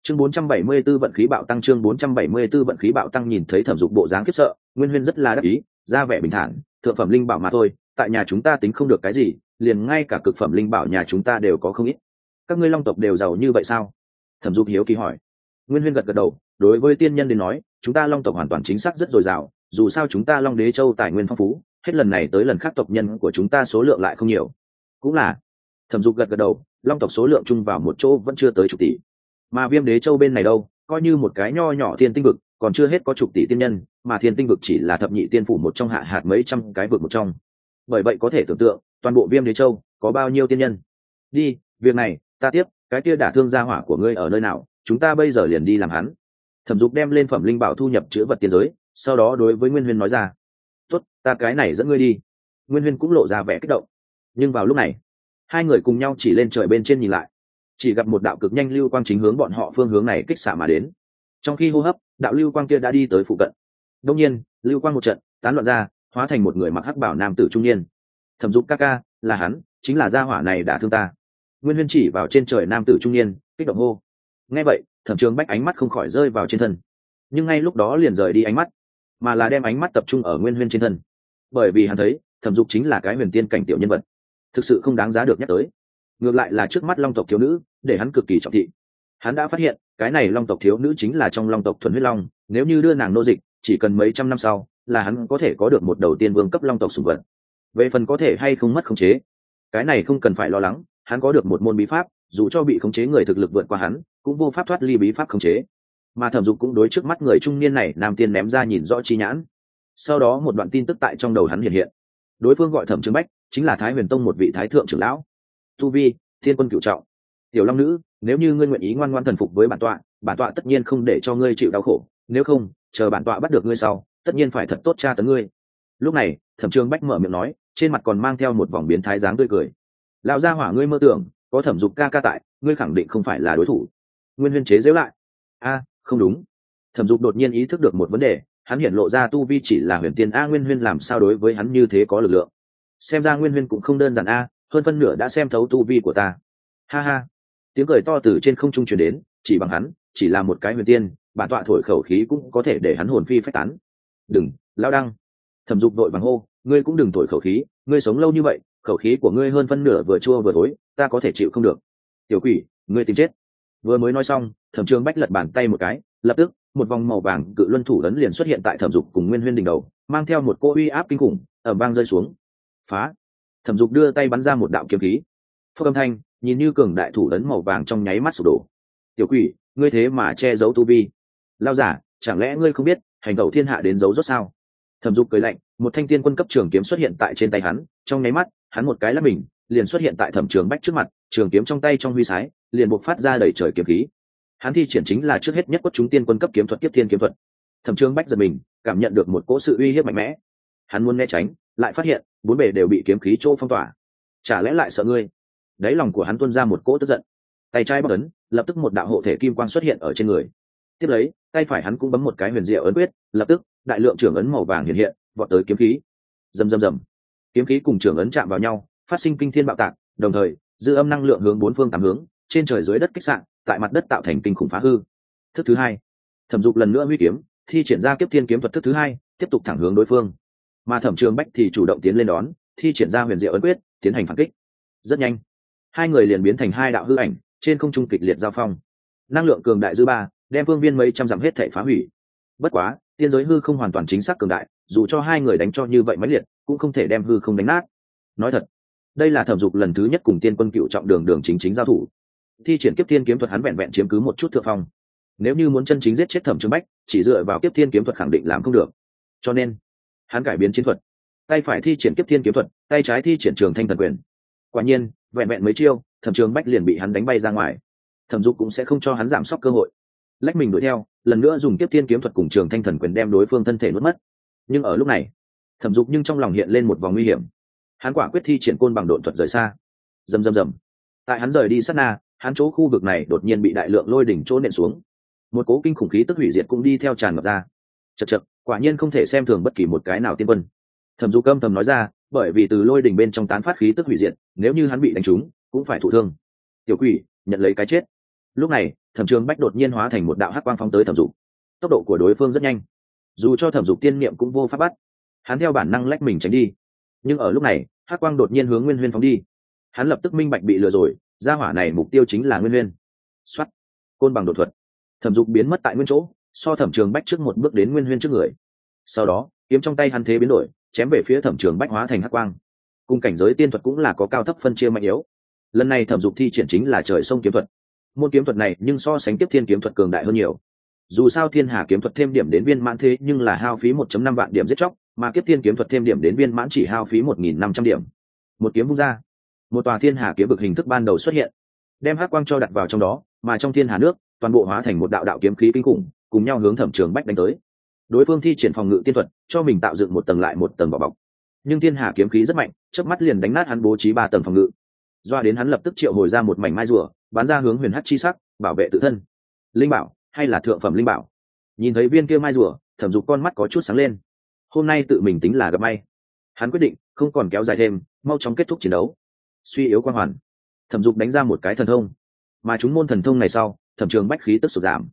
Speaker 1: Chương 474 vận khí bạo tăng, chương 474 vận khí bạo tăng nhìn thấy thẩm dục bộ dáng khiếp sợ, nguyên huyên rất là đắc ý, ra vẻ bình thản, thượng phẩm linh bảo mà thôi, tại nhà chúng ta tính không được cái gì, liền ngay cả cực phẩm linh bảo nhà chúng ta đều có không ít. Các ngươi long tộc đều giàu như vậy sao? Thẩm dục hiếu kỳ hỏi. Nguyên huyên gật gật đầu, đối với tiên nhân đến nói, chúng ta long tộc hoàn toàn chính xác rất dồi dào, dù sao chúng ta long đế châu tài nguyên phong phú, hết lần này tới lần khác tộc nhân của chúng ta số lượng lại không nhiều. Cũng là, thẩm dục gật gật đầu, long tộc số lượng chung vào một chỗ vẫn chưa tới chục tỷ. Mà viêm đế châu bên này đâu, coi như một cái nho nhỏ thiên tinh vực, còn chưa hết có chục tỷ tiên nhân, mà thiên tinh vực chỉ là thập nhị tiên phủ một trong hạ hạt mấy trăm cái vực một trong. Bởi vậy có thể tưởng tượng, toàn bộ viêm đế châu có bao nhiêu tiên nhân. Đi, việc này, ta tiếp cái kia đả thương gia hỏa của ngươi ở nơi nào, chúng ta bây giờ liền đi làm hắn. Thẩm dục đem lên phẩm linh bảo thu nhập chữ vật tiền giới, sau đó đối với nguyên huyên nói ra, tốt, ta cái này dẫn ngươi đi. Nguyên huyên cũng lộ ra vẻ kích động. Nhưng vào lúc này, hai người cùng nhau chỉ lên trời bên trên nhìn lại. Chỉ gặp một đạo cực nhanh lưu quang chính hướng bọn họ phương hướng này kích xả mà đến. Trong khi hô hấp, đạo lưu quang kia đã đi tới phụ cận. Đông nhiên, lưu quang một trận, tán loạn ra, hóa thành một người mặc hắc bảo nam tử trung niên. Thẩm dục ca ca, là hắn, chính là gia hỏa này đã thương ta nguyên huyên chỉ vào trên trời nam tử trung niên, kích động hô. Nghe vậy, thẩm trường bách ánh mắt không khỏi rơi vào trên thân. Nhưng ngay lúc đó liền rời đi ánh mắt, mà là đem ánh mắt tập trung ở nguyên huyên trên thân. Bởi vì hắn thấy, thẩm dục chính là cái huyền tiên cảnh tiểu nhân vật. Thực sự không đáng giá được nhắc tới. Ngược lại là trước mắt long tộc thiếu nữ, để hắn cực kỳ trọng thị. Hắn đã phát hiện, cái này long tộc thiếu nữ chính là trong long tộc thuần huyết long, nếu như đưa nàng nô dịch, chỉ cần mấy trăm năm sau, là hắn có thể có được một đầu tiên vương cấp long tộc sùng vật. Về phần có thể hay không mất khống chế, cái này không cần phải lo lắng hắn có được một môn bí pháp, dù cho bị khống chế người thực lực vượt qua hắn, cũng vô pháp thoát ly bí pháp khống chế. Mà thẩm dục cũng đối trước mắt người trung niên này nam tiên ném ra nhìn rõ chi nhãn. Sau đó một đoạn tin tức tại trong đầu hắn hiện hiện. Đối phương gọi thẩm trương bách, chính là thái huyền tông một vị thái thượng trưởng lão. Tu vi, thiên quân cựu trọng. Tiểu long nữ, nếu như ngươi nguyện ý ngoan ngoan thần phục với bản tọa bản tọa tất nhiên không để cho ngươi chịu đau khổ. Nếu không, chờ bản tọa bắt được ngươi sau, tất nhiên phải thật tốt tra tấn ngươi. Lúc này, thẩm trương bách mở miệng nói, trên mặt còn mang theo một vòng biến thái dáng tươi cười lão gia hỏa ngươi mơ tưởng, có thẩm dục ca ca tại, ngươi khẳng định không phải là đối thủ. Nguyên huyên chế dễu lại. A, không đúng. Thẩm dục đột nhiên ý thức được một vấn đề, hắn hiện lộ ra tu vi chỉ là huyền tiên a nguyên huyên làm sao đối với hắn như thế có lực lượng. Xem ra nguyên huyên cũng không đơn giản a, hơn phân nửa đã xem thấu tu vi của ta. Ha ha. Tiếng cười to từ trên không trung truyền đến, chỉ bằng hắn, chỉ là một cái huyền tiên, bản tọa thổi khẩu khí cũng có thể để hắn hồn phi phách tán. Đừng lao đăng. Thẩm dục đội bằng hô, ngươi cũng đừng thổi khẩu khí, ngươi sống lâu như vậy khẩu khí của ngươi hơn phân nửa vừa chua vừa thối, ta có thể chịu không được. Tiểu quỷ, ngươi tìm chết. Vừa mới nói xong, thẩm trường bách lật bàn tay một cái, lập tức, một vòng màu vàng cự luân thủ lớn liền xuất hiện tại thẩm dục cùng nguyên huyên đỉnh đầu, mang theo một cô uy áp kinh khủng ở vang rơi xuống. Phá! Thẩm dục đưa tay bắn ra một đạo kiếm khí. Phước âm thanh, nhìn như cường đại thủ lớn màu vàng trong nháy mắt sụp đổ. Tiểu quỷ, ngươi thế mà che giấu tu vi. Lao giả, chẳng lẽ ngươi không biết, hành tẩu thiên hạ đến dấu rốt sao? Thẩm dục cười lạnh, một thanh tiên quân cấp trường kiếm xuất hiện tại trên tay hắn, trong nháy mắt hắn một cái là mình, liền xuất hiện tại thẩm trường bách trước mặt, trường kiếm trong tay trong huy sái, liền buộc phát ra đầy trời kiếm khí. Hắn thi triển chính là trước hết nhất quất chúng tiên quân cấp kiếm thuật tiếp thiên kiếm thuật. Thẩm trường bách giật mình, cảm nhận được một cỗ sự uy hiếp mạnh mẽ. Hắn muốn né tránh, lại phát hiện, bốn bề đều bị kiếm khí chỗ phong tỏa. Chả lẽ lại sợ ngươi? Đáy lòng của hắn tuôn ra một cỗ tức giận. Tay trai bất ấn, lập tức một đạo hộ thể kim quang xuất hiện ở trên người. Tiếp lấy, tay phải hắn cũng bấm một cái huyền diệu ấn quyết, lập tức, đại lượng trưởng ấn màu vàng hiện hiện, vọt tới kiếm khí. Rầm rầm rầm kiếm khí cùng trưởng ấn chạm vào nhau, phát sinh kinh thiên bạo tạc, đồng thời, dư âm năng lượng hướng bốn phương tám hướng, trên trời dưới đất kích sạn, tại mặt đất tạo thành kinh khủng phá hư. Thức thứ hai, thẩm dục lần nữa huy kiếm, thi triển ra kiếp thiên kiếm thuật thức thứ hai, tiếp tục thẳng hướng đối phương. Mà thẩm trường bách thì chủ động tiến lên đón, thi triển ra huyền diệu ấn quyết, tiến hành phản kích. Rất nhanh, hai người liền biến thành hai đạo hư ảnh, trên không trung kịch liệt giao phong. Năng lượng cường đại dư ba, đem phương viên mấy trăm dặm hết thể phá hủy. Bất quá, tiên giới hư không hoàn toàn chính xác cường đại dù cho hai người đánh cho như vậy máy liệt, cũng không thể đem hư không đánh nát. Nói thật, đây là thẩm dục lần thứ nhất cùng tiên quân cựu trọng đường đường chính chính giao thủ. Thi triển kiếp thiên kiếm thuật hắn vẹn vẹn chiếm cứ một chút thượng phong. Nếu như muốn chân chính giết chết thẩm trương bách, chỉ dựa vào kiếp thiên kiếm thuật khẳng định làm không được. Cho nên, hắn cải biến chiến thuật. Tay phải thi triển kiếp thiên kiếm thuật, tay trái thi triển trường thanh thần quyền. Quả nhiên, vẹn vẹn mấy chiêu, thẩm trường bách liền bị hắn đánh bay ra ngoài. Thẩm dục cũng sẽ không cho hắn giảm sốc cơ hội. Lách mình đuổi theo, lần nữa dùng kiếp thiên kiếm thuật cùng trường thanh thần quyền đem đối phương thân thể nuốt mất nhưng ở lúc này, thẩm dục nhưng trong lòng hiện lên một vòng nguy hiểm. Hắn quả quyết thi triển côn bằng độn thuật rời xa. Rầm rầm rầm. Tại hắn rời đi sát na, hắn chỗ khu vực này đột nhiên bị đại lượng lôi đỉnh chỗ nện xuống. Một cố kinh khủng khí tức hủy diệt cũng đi theo tràn ngập ra. Chật chật quả nhiên không thể xem thường bất kỳ một cái nào tiên quân. Thẩm dục âm thầm nói ra, bởi vì từ lôi đỉnh bên trong tán phát khí tức hủy diệt, nếu như hắn bị đánh trúng, cũng phải thụ thương. Tiểu quỷ, nhận lấy cái chết. Lúc này, thẩm trường bách đột nhiên hóa thành một đạo hắc quang phong tới thẩm dục. Tốc độ của đối phương rất nhanh dù cho thẩm dục tiên niệm cũng vô pháp bắt. Hắn theo bản năng lách mình tránh đi. Nhưng ở lúc này, hắc quang đột nhiên hướng nguyên huyên phóng đi. Hắn lập tức minh bạch bị lừa rồi ra hỏa này mục tiêu chính là nguyên huyên. X côn bằng đột thuật. Thẩm dục biến mất tại nguyên chỗ, so thẩm trường bách trước một bước đến nguyên huyên trước người. Sau đó, kiếm trong tay hắn thế biến đổi, chém về phía thẩm trường bách hóa thành hắc quang. Cùng cảnh giới tiên thuật cũng là có cao thấp phân chia mạnh yếu. Lần này thẩm dục thi triển chính là trời sông kiếm thuật. Môn kiếm thuật này nhưng so sánh tiếp thiên kiếm thuật cường đại hơn nhiều dù sao thiên hà kiếm thuật thêm điểm đến viên mãn thế nhưng là hao phí 1 năm vạn điểm giết chóc, mà kiếp thiên kiếm thuật thêm điểm đến viên mãn chỉ hao phí 1.500 điểm. Một kiếm vung ra, một tòa thiên hà kiếm vực hình thức ban đầu xuất hiện, đem hắc quang cho đặt vào trong đó, mà trong thiên hà nước, toàn bộ hóa thành một đạo đạo kiếm khí kinh khủng, cùng nhau hướng thẩm trường bách đánh tới. Đối phương thi triển phòng ngự tiên thuật, cho mình tạo dựng một tầng lại một tầng vỏ bọc. Nhưng thiên hà kiếm khí rất mạnh, chớp mắt liền đánh nát hắn bố trí ba tầng phòng ngự. Doa đến hắn lập tức triệu hồi ra một mảnh mai rùa bán ra hướng huyền hát chi sắc, bảo vệ tự thân. Linh bảo hay là thượng phẩm linh bảo? Nhìn thấy viên kia mai rùa thẩm dục con mắt có chút sáng lên. Hôm nay tự mình tính là gặp may. Hắn quyết định không còn kéo dài thêm mau chóng kết thúc chiến đấu. Suy yếu quan hoàn. Thẩm dục đánh ra một cái thần thông. Mà chúng môn thần thông này sau thẩm trường bách khí tức sụt giảm.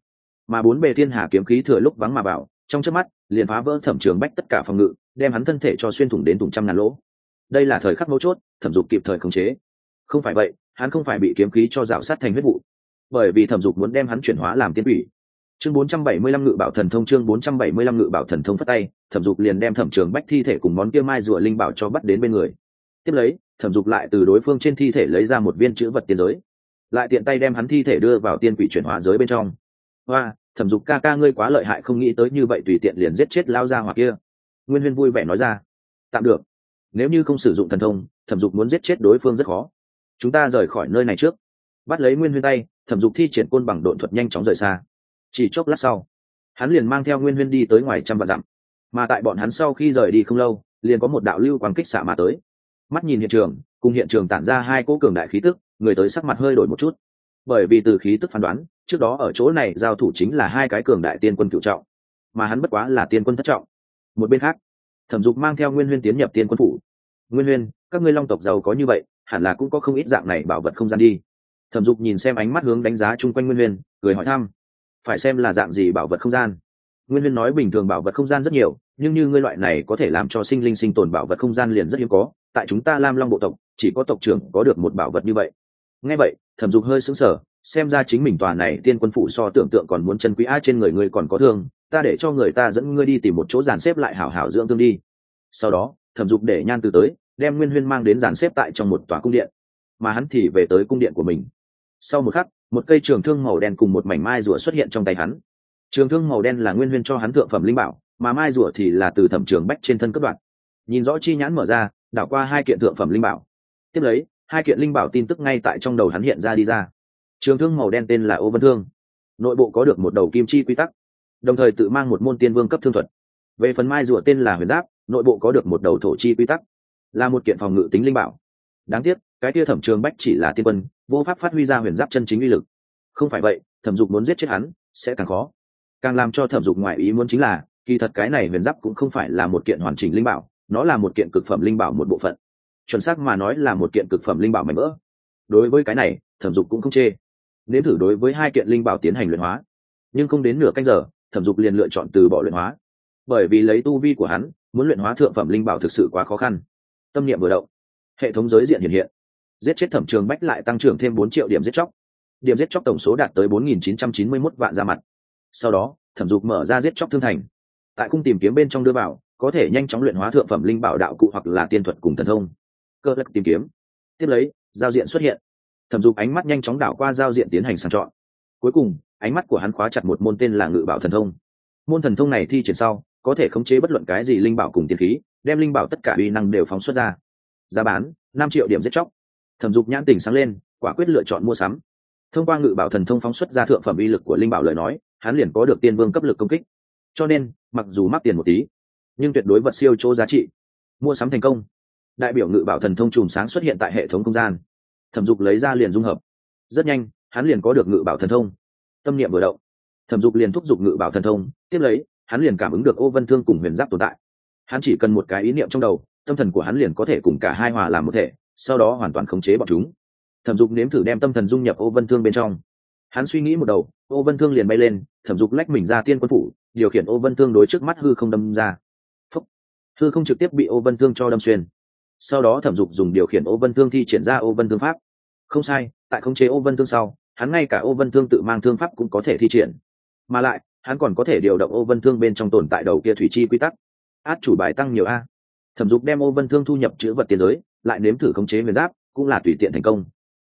Speaker 1: Mà bốn bề thiên hà kiếm khí thừa lúc vắng mà vào, trong trước mắt liền phá vỡ thẩm trường bách tất cả phòng ngự đem hắn thân thể cho xuyên thủng đến thủng trăm ngàn lỗ. Đây là thời khắc mấu chốt thẩm dục kịp thời khống chế. Không phải vậy hắn không phải bị kiếm khí cho rào sát thành huyết vụ. Bởi vì thẩm dục muốn đem hắn chuyển hóa làm tiên quỷ chương 475 ngự bảo thần thông, chương 475 ngự bảo thần thông phất tay, thẩm dục liền đem thẩm trường bách thi thể cùng món kia mai rùa linh bảo cho bắt đến bên người. Tiếp lấy, thẩm dục lại từ đối phương trên thi thể lấy ra một viên chữ vật tiên giới, lại tiện tay đem hắn thi thể đưa vào tiên quỷ chuyển hóa giới bên trong. Hoa thẩm dục ca ca ngươi quá lợi hại, không nghĩ tới như vậy tùy tiện liền giết chết lao ra hoặc kia. Nguyên huyên vui vẻ nói ra. Tạm được, nếu như không sử dụng thần thông, thẩm dục muốn giết chết đối phương rất khó. Chúng ta rời khỏi nơi này trước. Bắt lấy nguyên huyên tay, thẩm dục thi triển côn bằng độn thuật nhanh chóng rời xa chỉ chốc lát sau, hắn liền mang theo nguyên huyên đi tới ngoài trăm vạn dặm. Mà tại bọn hắn sau khi rời đi không lâu, liền có một đạo lưu quang kích xạ mà tới. Mắt nhìn hiện trường, cùng hiện trường tản ra hai cỗ cường đại khí tức, người tới sắc mặt hơi đổi một chút. Bởi vì từ khí tức phán đoán, trước đó ở chỗ này giao thủ chính là hai cái cường đại tiên quân cựu trọng, mà hắn bất quá là tiên quân thất trọng. Một bên khác, thẩm dục mang theo nguyên huyên tiến nhập tiên quân phủ. Nguyên huyên, các ngươi long tộc giàu có như vậy, hẳn là cũng có không ít dạng này bảo vật không gian đi. Thẩm dục nhìn xem ánh mắt hướng đánh giá chung quanh nguyên huyên, cười hỏi thăm phải xem là dạng gì bảo vật không gian. Nguyên huyên nói bình thường bảo vật không gian rất nhiều, nhưng như ngươi loại này có thể làm cho sinh linh sinh tồn bảo vật không gian liền rất hiếm có, tại chúng ta lam long bộ tộc, chỉ có tộc trưởng có được một bảo vật như vậy. Nghe vậy, thẩm dục hơi sững sờ, xem ra chính mình tòa này tiên quân phụ so tưởng tượng còn muốn chân quý a trên người ngươi còn có thương, ta để cho người ta dẫn ngươi đi tìm một chỗ dàn xếp lại hảo hảo dưỡng thương đi. Sau đó, thẩm dục để nhan từ tới, đem nguyên huyên mang đến dàn xếp tại trong một tòa cung điện. Mà hắn thì về tới cung điện của mình sau một khắc, một cây trường thương màu đen cùng một mảnh mai rùa xuất hiện trong tay hắn. Trường thương màu đen là nguyên huyên cho hắn thượng phẩm linh bảo, mà mai rùa thì là từ thẩm trường bách trên thân cấp đoạn. Nhìn rõ chi nhãn mở ra, đảo qua hai kiện thượng phẩm linh bảo. Tiếp lấy, hai kiện linh bảo tin tức ngay tại trong đầu hắn hiện ra đi ra. Trường thương màu đen tên là ô vân thương. Nội bộ có được một đầu kim chi quy tắc, đồng thời tự mang một môn tiên vương cấp thương thuật. Về phần mai rùa tên là huyền giáp, nội bộ có được một đầu thổ chi quy tắc, là một kiện phòng ngự tính linh bảo. Đáng tiếc cái kia thẩm trường bách chỉ là tiên quân, vô pháp phát huy ra huyền giáp chân chính uy lực. Không phải vậy, thẩm dục muốn giết chết hắn, sẽ càng khó. Càng làm cho thẩm dục ngoại ý muốn chính là, kỳ thật cái này huyền giáp cũng không phải là một kiện hoàn chỉnh linh bảo, nó là một kiện cực phẩm linh bảo một bộ phận. Chuẩn xác mà nói là một kiện cực phẩm linh bảo mạnh mỡ đối với cái này, thẩm dục cũng không chê. Nếu thử đối với hai kiện linh bảo tiến hành luyện hóa. Nhưng không đến nửa canh giờ, thẩm dục liền lựa chọn từ bỏ luyện hóa. Bởi vì lấy tu vi của hắn, muốn luyện hóa thượng phẩm linh bảo thực sự quá khó khăn. Tâm niệm vừa động. Hệ thống giới diện hiện hiện giết chết thẩm trường bách lại tăng trưởng thêm bốn triệu điểm giết chóc. Điểm giết chóc tổng số đạt tới bốn nghìn chín trăm chín mươi mốt vạn ra mặt. Sau đó, thẩm dục mở ra giết chóc thương thành. Tại cung tìm kiếm bên trong đưa vào, có thể nhanh chóng luyện hóa thượng phẩm linh bảo đạo cụ hoặc là tiên thuật cùng thần thông. Cơ lắc tìm kiếm. Tiếp lấy, giao diện xuất hiện. Thẩm dục ánh mắt nhanh chóng đảo qua giao diện tiến hành sàng chọn. Cuối cùng, ánh mắt của hắn khóa chặt một môn tên là ngự bảo thần thông. Môn thần thông này thi triển sau, có thể khống chế bất luận cái gì linh bảo cùng tiền khí, đem linh bảo tất cả uy năng đều phóng xuất ra. Giá bán, năm triệu điểm giết chóc thẩm dục nhãn tình sáng lên, quả quyết lựa chọn mua sắm. Thông qua ngự bảo thần thông phóng xuất ra thượng phẩm uy lực của linh bảo lời nói, hắn liền có được tiên vương cấp lực công kích. Cho nên, mặc dù mắc tiền một tí, nhưng tuyệt đối vật siêu chỗ giá trị. Mua sắm thành công. Đại biểu ngự bảo thần thông chùm sáng xuất hiện tại hệ thống không gian. Thẩm dục lấy ra liền dung hợp. Rất nhanh, hắn liền có được ngự bảo thần thông. Tâm niệm vừa động. Thẩm dục liền thúc giục ngự bảo thần thông, tiếp lấy, hắn liền cảm ứng được ô vân thương cùng huyền giáp tồn tại. Hắn chỉ cần một cái ý niệm trong đầu, tâm thần của hắn liền có thể cùng cả hai hòa làm một thể sau đó hoàn toàn khống chế bọn chúng thẩm dục nếm thử đem tâm thần dung nhập ô vân thương bên trong hắn suy nghĩ một đầu ô vân thương liền bay lên thẩm dục lách mình ra tiên quân phủ điều khiển ô vân thương đối trước mắt hư không đâm ra Phúc. hư không trực tiếp bị ô vân thương cho đâm xuyên sau đó thẩm dục dùng điều khiển ô vân thương thi triển ra ô vân thương pháp không sai tại khống chế ô vân thương sau hắn ngay cả ô vân thương tự mang thương pháp cũng có thể thi triển mà lại hắn còn có thể điều động ô vân thương bên trong tồn tại đầu kia thủy chi quy tắc át chủ bài tăng nhiều a thẩm dục đem ô vân thương thu nhập chữ vật tiền giới lại nếm thử khống chế huyền giáp, cũng là tùy tiện thành công.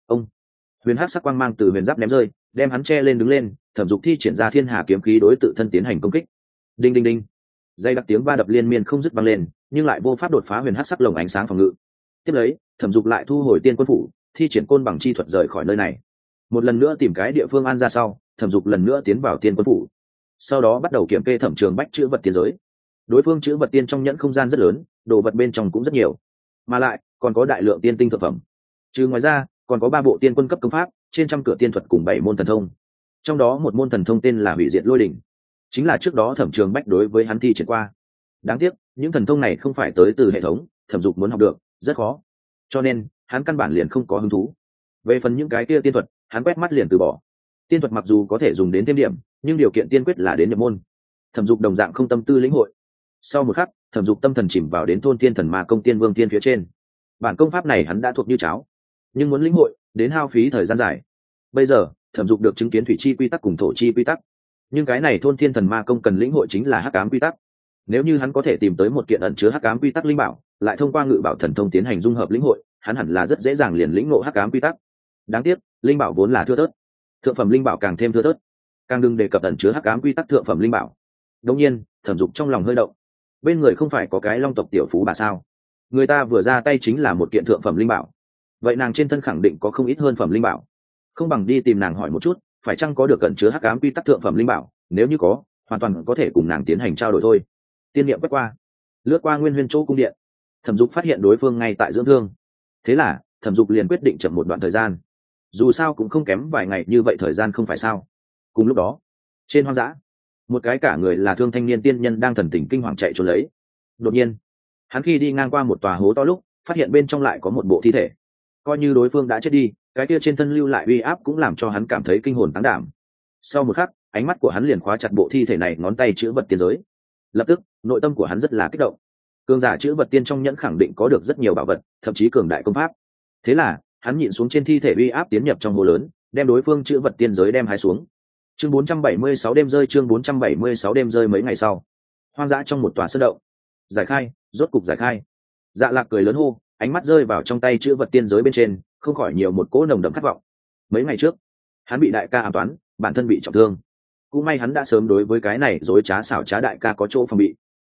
Speaker 1: Ông huyền Hắc sắc quang mang từ huyền giáp ném rơi, đem hắn che lên đứng lên, thẩm dục thi triển ra thiên hà kiếm khí đối tự thân tiến hành công kích. Đinh đinh đinh. Dây đặc tiếng va đập liên miên không dứt vang lên, nhưng lại vô pháp đột phá huyền Hắc sắc lồng ánh sáng phòng ngự. Tiếp lấy, thẩm dục lại thu hồi tiên quân phủ, thi triển côn bằng chi thuật rời khỏi nơi này. Một lần nữa tìm cái địa phương an ra sau, thẩm dục lần nữa tiến vào tiên quân phủ. Sau đó bắt đầu kiểm kê thẩm trường bách chữ vật tiên giới. Đối phương chữ vật tiên trong nhẫn không gian rất lớn, đồ vật bên trong cũng rất nhiều. Mà lại còn có đại lượng tiên tinh thực phẩm. Trừ ngoài ra, còn có ba bộ tiên quân cấp công pháp, trên trăm cửa tiên thuật cùng bảy môn thần thông. Trong đó một môn thần thông tên là hủy diệt lôi đỉnh chính là trước đó thẩm trường bách đối với hắn thi triển qua. Đáng tiếc, những thần thông này không phải tới từ hệ thống, thẩm dục muốn học được, rất khó. Cho nên, hắn căn bản liền không có hứng thú. Về phần những cái kia tiên thuật, hắn quét mắt liền từ bỏ. Tiên thuật mặc dù có thể dùng đến thêm điểm, nhưng điều kiện tiên quyết là đến nhập môn. Thẩm dục đồng dạng không tâm tư lĩnh hội. Sau một khắc, thẩm dục tâm thần chìm vào đến thôn tiên thần ma công tiên vương tiên phía trên bản công pháp này hắn đã thuộc như cháo, nhưng muốn lĩnh hội, đến hao phí thời gian dài. Bây giờ, thẩm dục được chứng kiến thủy chi quy tắc cùng thổ chi quy tắc. Nhưng cái này thôn thiên thần ma công cần lĩnh hội chính là hắc ám quy tắc. Nếu như hắn có thể tìm tới một kiện ẩn chứa hắc ám quy tắc linh bảo, lại thông qua ngự bảo thần thông tiến hành dung hợp lĩnh hội, hắn hẳn là rất dễ dàng liền lĩnh ngộ hắc ám quy tắc. Đáng tiếc, linh bảo vốn là thưa thớt. Thượng phẩm linh bảo càng thêm thưa thớt. Càng đừng đề cập ẩn chứa hắc ám quy tắc thượng phẩm linh bảo. Đông nhiên, thẩm dục trong lòng hơi động. Bên người không phải có cái long tộc tiểu phú bà sao? Người ta vừa ra tay chính là một kiện thượng phẩm linh bảo. Vậy nàng trên thân khẳng định có không ít hơn phẩm linh bảo. Không bằng đi tìm nàng hỏi một chút, phải chăng có được cẩn chứa hắc ám quy tắc thượng phẩm linh bảo? Nếu như có, hoàn toàn có thể cùng nàng tiến hành trao đổi thôi. Tiên niệm quét qua, lướt qua nguyên huyên chỗ cung điện. Thẩm dục phát hiện đối phương ngay tại dưỡng thương. Thế là, thẩm dục liền quyết định chậm một đoạn thời gian. Dù sao cũng không kém vài ngày, như vậy thời gian không phải sao? Cùng lúc đó, trên hoang dã, một cái cả người là thương thanh niên tiên nhân đang thần tình kinh hoàng chạy trốn lấy. Đột nhiên hắn khi đi ngang qua một tòa hố to lúc, phát hiện bên trong lại có một bộ thi thể. Coi như đối phương đã chết đi, cái kia trên thân lưu lại uy áp cũng làm cho hắn cảm thấy kinh hồn tán đảm. Sau một khắc, ánh mắt của hắn liền khóa chặt bộ thi thể này ngón tay chữ vật tiên giới. Lập tức, nội tâm của hắn rất là kích động. Cường giả chữ vật tiên trong nhẫn khẳng định có được rất nhiều bảo vật, thậm chí cường đại công pháp. Thế là, hắn nhịn xuống trên thi thể uy áp tiến nhập trong hồ lớn, đem đối phương chữ vật tiên giới đem hai xuống. Chương 476 đêm rơi, chương 476 đêm rơi mấy ngày sau. Hoang dã trong một tòa sân động. Giải khai rốt cục giải khai. Dạ lạc cười lớn hô, ánh mắt rơi vào trong tay chữ vật tiên giới bên trên, không khỏi nhiều một cỗ nồng đậm khát vọng. Mấy ngày trước, hắn bị đại ca an toán, bản thân bị trọng thương. Cũng may hắn đã sớm đối với cái này dối trá xảo trá đại ca có chỗ phòng bị,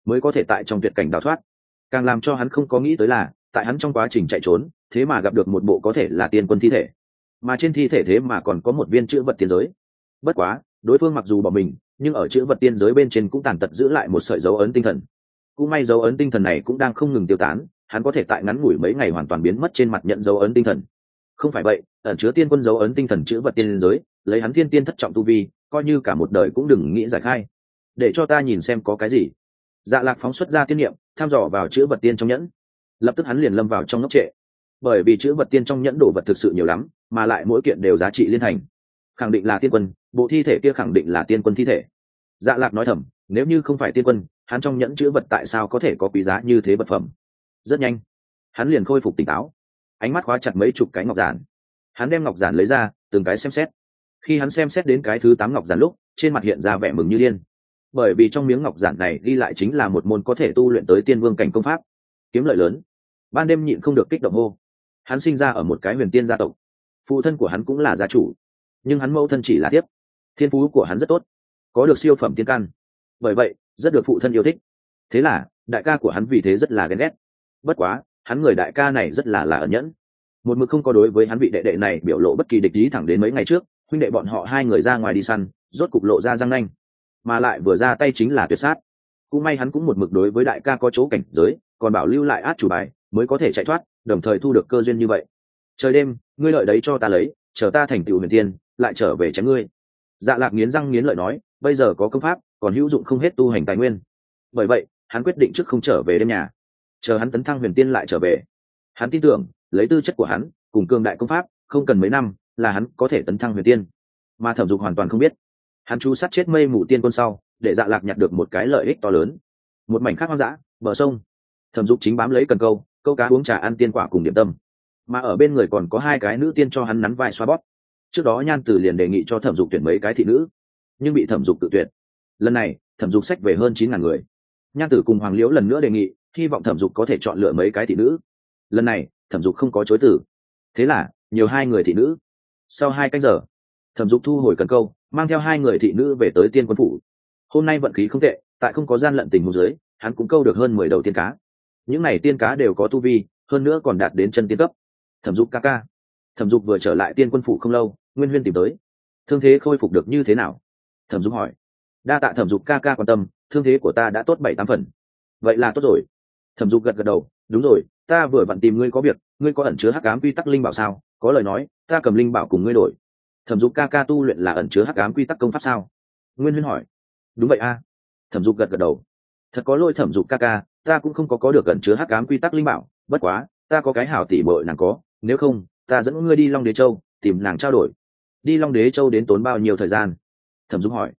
Speaker 1: mới có thể tại trong tuyệt cảnh đào thoát. Càng làm cho hắn không có nghĩ tới là, tại hắn trong quá trình chạy trốn, thế mà gặp được một bộ có thể là tiên quân thi thể. Mà trên thi thể thế mà còn có một viên chữ vật tiên giới. Bất quá, đối phương mặc dù bỏ mình, nhưng ở chữ vật tiên giới bên trên cũng tàn tật giữ lại một sợi dấu ấn tinh thần cũng may dấu ấn tinh thần này cũng đang không ngừng tiêu tán, hắn có thể tại ngắn ngủi mấy ngày hoàn toàn biến mất trên mặt nhận dấu ấn tinh thần. Không phải vậy, ẩn chứa tiên quân dấu ấn tinh thần chữ vật tiên giới, lấy hắn thiên tiên thất trọng tu vi, coi như cả một đời cũng đừng nghĩ giải khai. Để cho ta nhìn xem có cái gì. Dạ lạc phóng xuất ra tiên niệm, tham dò vào chữ vật tiên trong nhẫn. Lập tức hắn liền lâm vào trong ngốc trệ. Bởi vì chữ vật tiên trong nhẫn đồ vật thực sự nhiều lắm, mà lại mỗi kiện đều giá trị liên thành. Khẳng định là tiên quân, bộ thi thể kia khẳng định là tiên quân thi thể. Dạ lạc nói thầm, nếu như không phải tiên quân hắn trong nhẫn chữ vật tại sao có thể có quý giá như thế vật phẩm? Rất nhanh, hắn liền khôi phục tỉnh táo. Ánh mắt khóa chặt mấy chục cái ngọc giản. Hắn đem ngọc giản lấy ra, từng cái xem xét. Khi hắn xem xét đến cái thứ tám ngọc giản lúc, trên mặt hiện ra vẻ mừng như điên. Bởi vì trong miếng ngọc giản này đi lại chính là một môn có thể tu luyện tới tiên vương cảnh công pháp. Kiếm lợi lớn. Ban đêm nhịn không được kích động hô. Hắn sinh ra ở một cái huyền tiên gia tộc. Phụ thân của hắn cũng là gia chủ. Nhưng hắn mẫu thân chỉ là tiếp. Thiên phú của hắn rất tốt. Có được siêu phẩm tiên căn. Bởi vậy rất được phụ thân yêu thích. Thế là, đại ca của hắn vì thế rất là ghen ghét. Bất quá, hắn người đại ca này rất là là ẩn nhẫn. Một mực không có đối với hắn vị đệ đệ này biểu lộ bất kỳ địch ý thẳng đến mấy ngày trước, huynh đệ bọn họ hai người ra ngoài đi săn, rốt cục lộ ra răng nanh. Mà lại vừa ra tay chính là tuyệt sát. Cũng may hắn cũng một mực đối với đại ca có chỗ cảnh giới, còn bảo lưu lại át chủ bài, mới có thể chạy thoát, đồng thời thu được cơ duyên như vậy. Trời đêm, ngươi lợi đấy cho ta lấy, chờ ta thành tựu huyền tiên, lại trở về chém ngươi. Dạ lạc nghiến răng nghiến lợi nói, bây giờ có công pháp còn hữu dụng không hết tu hành tài nguyên. Bởi vậy, hắn quyết định trước không trở về đêm nhà. Chờ hắn tấn thăng huyền tiên lại trở về. Hắn tin tưởng, lấy tư chất của hắn, cùng cường đại công pháp, không cần mấy năm, là hắn có thể tấn thăng huyền tiên. Mà thẩm dục hoàn toàn không biết. Hắn chú sát chết mây mù tiên quân sau, để dạ lạc nhặt được một cái lợi ích to lớn. Một mảnh khác hoang dã, bờ sông. Thẩm dục chính bám lấy cần câu câu cá uống trà ăn tiên quả cùng điểm tâm. Mà ở bên người còn có hai cái nữ tiên cho hắn nắn vai xoa bóp. Trước đó nhan tử liền đề nghị cho thẩm dục tuyển mấy cái thị nữ, nhưng bị thẩm dục tự tuyển lần này, thẩm dục sách về hơn chín ngàn người. Nhan tử cùng hoàng liễu lần nữa đề nghị, hy vọng thẩm dục có thể chọn lựa mấy cái thị nữ. Lần này, thẩm dục không có chối tử thế là, nhiều hai người thị nữ. Sau hai canh giờ, thẩm dục thu hồi cần câu, mang theo hai người thị nữ về tới tiên quân phủ. Hôm nay vận khí không tệ, tại không có gian lận tình hồ dưới, hắn cũng câu được hơn mười đầu tiên cá. Những n à y tiên cá đều có tu vi, hơn nữa còn đạt đến chân tiên cấp. Thẩm dục ca ca. Thẩm dục vừa trở lại tiên quân phủ không lâu, nguyên huyên tìm tới. Thương thế khôi phục được như thế nào? Thẩm dục hỏi đa tạ thẩm dục ca ca quan tâm, thương thế của ta đã tốt bảy tám phần. Vậy là tốt rồi. Thẩm dục gật gật đầu, đúng rồi, ta vừa vặn tìm ngươi có việc, ngươi có ẩn chứa hắc ám quy tắc linh bảo sao? Có lời nói, ta cầm linh bảo cùng ngươi đổi. Thẩm dục ca ca tu luyện là ẩn chứa hắc ám quy tắc công pháp sao? Nguyên huyên hỏi. Đúng vậy a. Thẩm dục gật gật đầu. Thật có lỗi thẩm dục ca ca, ta cũng không có có được ẩn chứa hắc ám quy tắc linh bảo, bất quá, ta có cái hảo tỉ bội nàng có, nếu không, ta dẫn ngươi đi long đế châu, tìm nàng trao đổi. Đi long đế châu đến tốn bao nhiêu thời gian? Thẩm dục hỏi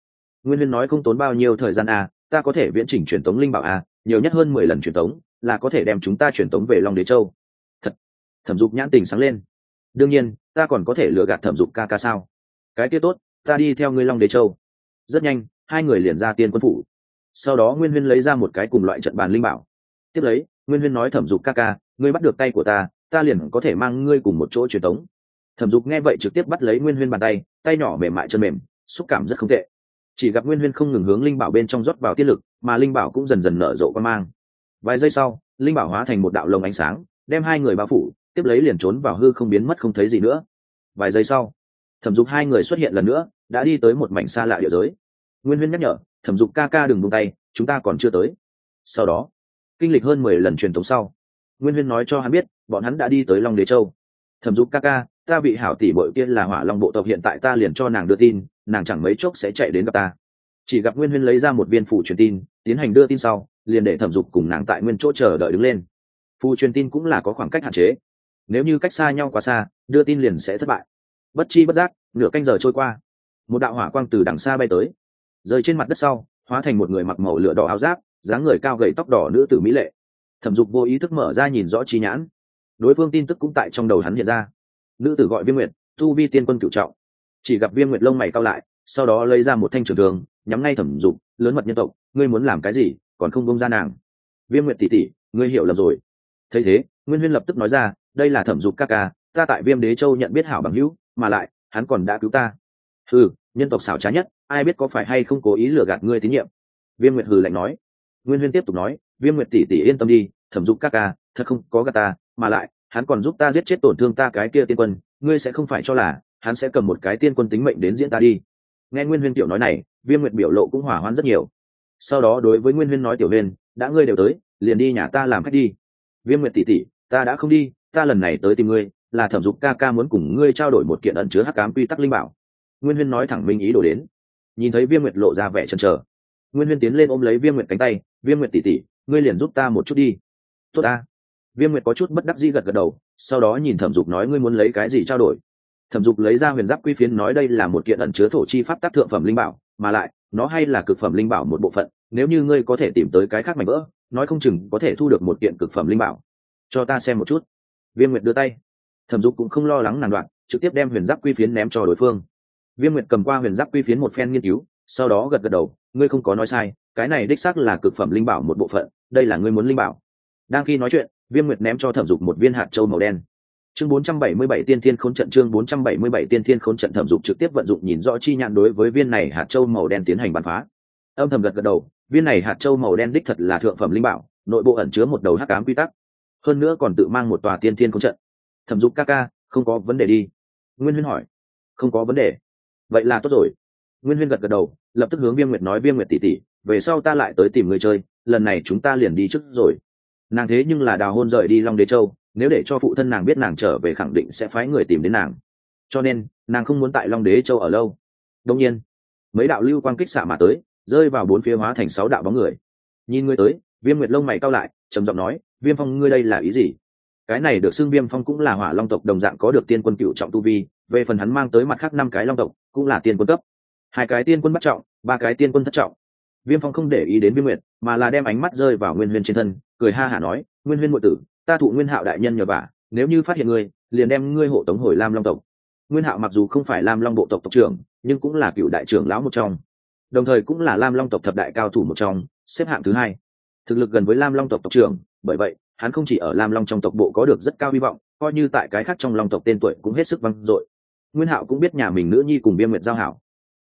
Speaker 1: nguyên huyên nói không tốn bao nhiêu thời gian à, ta có thể viễn chỉnh truyền tống linh bảo à, nhiều nhất hơn mười lần truyền tống là có thể đem chúng ta truyền tống về long đế châu. Thật thẩm dục nhãn tình sáng lên. Đương nhiên ta còn có thể lừa gạt thẩm dục ca ca sao? Cái kia tốt ta đi theo ngươi long đế châu. Rất nhanh hai người liền ra tiên quân phủ. Sau đó nguyên huyên lấy ra một cái cùng loại trận bàn linh bảo. Tiếp lấy nguyên huyên nói thẩm dục ca ca ngươi bắt được tay của ta ta liền có thể mang ngươi cùng một chỗ truyền tống. Thẩm dục nghe vậy trực tiếp bắt lấy nguyên huyên bàn tay tay nhỏ mềm mại chân mềm xúc cảm rất không tệ chỉ gặp nguyên huyên không ngừng hướng linh bảo bên trong rót vào tiết lực, mà linh bảo cũng dần dần nở rộ quan mang. Vài giây sau, linh bảo hóa thành một đạo lồng ánh sáng, đem hai người bao phủ, tiếp lấy liền trốn vào hư không biến mất không thấy gì nữa. Vài giây sau, thẩm dục hai người xuất hiện lần nữa, đã đi tới một mảnh xa lạ địa giới. Nguyên huyên nhắc nhở, thẩm dục ca ca đừng buông tay, chúng ta còn chưa tới. Sau đó, kinh lịch hơn mười lần truyền thống sau, nguyên huyên nói cho hắn biết, bọn hắn đã đi tới long đế châu. Thẩm dục ca ca ta bị hảo tỷ bội kia là hỏa long bộ tộc, hiện tại ta liền cho nàng đưa tin, nàng chẳng mấy chốc sẽ chạy đến gặp ta. Chỉ gặp nguyên huyên lấy ra một viên phủ truyền tin, tiến hành đưa tin sau, liền để thẩm dục cùng nàng tại nguyên chỗ chờ đợi đứng lên. Phù truyền tin cũng là có khoảng cách hạn chế. Nếu như cách xa nhau quá xa, đưa tin liền sẽ thất bại. Bất chi bất giác, nửa canh giờ trôi qua. Một đạo hỏa quang từ đằng xa bay tới. Rơi trên mặt đất sau, hóa thành một người mặc màu lửa đỏ áo giáp, dáng người cao gầy tóc đỏ nữ tử mỹ lệ. Thẩm dục vô ý thức mở ra nhìn rõ chi nhãn. Đối phương tin tức cũng tại trong đầu hắn hiện ra nữ tử gọi viêm nguyệt, tu vi tiên quân cựu trọng. Chỉ gặp viêm nguyệt lông mày cao lại, sau đó lấy ra một thanh trường thường nhắm ngay thẩm dục, lớn mật nhân tộc, ngươi muốn làm cái gì, còn không bông ra nàng. Viêm nguyệt tỉ tỉ, ngươi hiểu lầm rồi. Thấy thế, nguyên huyên lập tức nói ra, đây là thẩm dục ca ca, ta tại viêm đế châu nhận biết hảo bằng hữu, mà lại, hắn còn đã cứu ta. Ừ nhân tộc xảo trá nhất, ai biết có phải hay không cố ý lừa gạt ngươi tín nhiệm? Viêm nguyệt hừ lạnh nói. Nguyên huyên tiếp tục nói, viêm nguyệt tỷ tỷ yên tâm đi, thẩm dục ca ca, thật không có gạt ta, mà lại hắn còn giúp ta giết chết tổn thương ta cái kia tiên quân, ngươi sẽ không phải cho là hắn sẽ cầm một cái tiên quân tính mệnh đến diễn ta đi. Nghe nguyên huyên tiểu nói này, viêm nguyệt biểu lộ cũng hỏa hoan rất nhiều. Sau đó đối với nguyên huyên nói tiểu huyên, đã ngươi đều tới, liền đi nhà ta làm khách đi. Viêm nguyệt tỷ tỷ, ta đã không đi, ta lần này tới tìm ngươi, là thẩm dục ca ca muốn cùng ngươi trao đổi một kiện ẩn chứa hắc cám quy tắc linh bảo. Nguyên huyên nói thẳng minh ý đổ đến. Nhìn thấy viêm nguyệt lộ ra vẻ chần chờ. Nguyên huyên tiến lên ôm lấy viêm nguyệt cánh tay, viêm nguyệt tỉ tỉ ngươi liền giúp ta một chút đi. Tốt ta viêm nguyệt có chút bất đắc dĩ gật gật đầu, sau đó nhìn thẩm dục nói, ngươi muốn lấy cái gì trao đổi? Thẩm dục lấy ra huyền giáp quy phiến nói, đây là một kiện ẩn chứa thổ chi pháp tác thượng phẩm linh bảo, mà lại, nó hay là cực phẩm linh bảo một bộ phận, nếu như ngươi có thể tìm tới cái khác mảnh vỡ, nói không chừng có thể thu được một kiện cực phẩm linh bảo. Cho ta xem một chút. Viêm nguyệt đưa tay. Thẩm dục cũng không lo lắng nàn đoạn, trực tiếp đem huyền giáp quy phiến ném cho đối phương. Viêm nguyệt cầm qua huyền giáp quy phiến một phen nghiên cứu, sau đó gật gật đầu, ngươi không có nói sai, cái này đích xác là cực phẩm linh bảo một bộ phận, đây là ngươi muốn linh bảo. Đang khi nói chuyện viêm nguyệt ném cho thẩm dục một viên hạt châu màu đen. Chương 477 tiên thiên khốn trận, chương 477 tiên thiên khốn trận, thẩm dục trực tiếp vận dụng nhìn rõ chi nhãn đối với viên này hạt châu màu đen tiến hành bắn phá. Âm thầm gật gật đầu, viên này hạt châu màu đen đích thật là thượng phẩm linh bảo, nội bộ ẩn chứa một đầu hắc ám quy tắc. Hơn nữa còn tự mang một tòa tiên thiên khốn trận. Thẩm dục ca ca, không có vấn đề đi. Nguyên huyên hỏi. Không có vấn đề. Vậy là tốt rồi. Nguyên huyên gật gật đầu, lập tức hướng viêm nguyệt nói, viêm nguyệt tỉ tỉ về sau ta lại tới tìm người chơi, lần này chúng ta liền đi trước rồi nàng thế nhưng là đào hôn rời đi long đế châu, nếu để cho phụ thân nàng biết nàng trở về khẳng định sẽ phái người tìm đến nàng. Cho nên, nàng không muốn tại long đế châu ở lâu. Đông nhiên, mấy đạo lưu quan kích xạ mà tới, rơi vào bốn phía hóa thành sáu đạo bóng người. Nhìn ngươi tới, viêm nguyệt lông mày cao lại, trầm giọng nói, viêm phong, ngươi đây là ý gì? Cái này được xưng viêm phong cũng là hỏa long tộc đồng dạng có được tiên quân cựu trọng tu vi, về phần hắn mang tới mặt khác năm cái long tộc, cũng là tiên quân cấp. Hai cái tiên quân bắt trọng, ba cái tiên quân thất trọng. Viêm phong không để ý đến viêm nguyệt, mà là đem ánh mắt rơi vào nguyên huyền trên thân cười ha hả nói, nguyên huyên ngụy tử, ta thụ nguyên hạo đại nhân nhờ vả, nếu như phát hiện ngươi, liền đem ngươi hộ tống hồi lam long tộc. Nguyên hạo mặc dù không phải lam long bộ tộc tộc trưởng, nhưng cũng là cựu đại trưởng lão một trong. Đồng thời cũng là lam long tộc thập đại cao thủ một trong, xếp hạng thứ hai. Thực lực gần với lam long tộc tộc trưởng, bởi vậy, hắn không chỉ ở lam long trong tộc bộ có được rất cao hy vọng, coi như tại cái khác trong long tộc tên tuổi cũng hết sức vang dội. Nguyên hạo cũng biết nhà mình nữ nhi cùng viêm nguyệt giao hảo.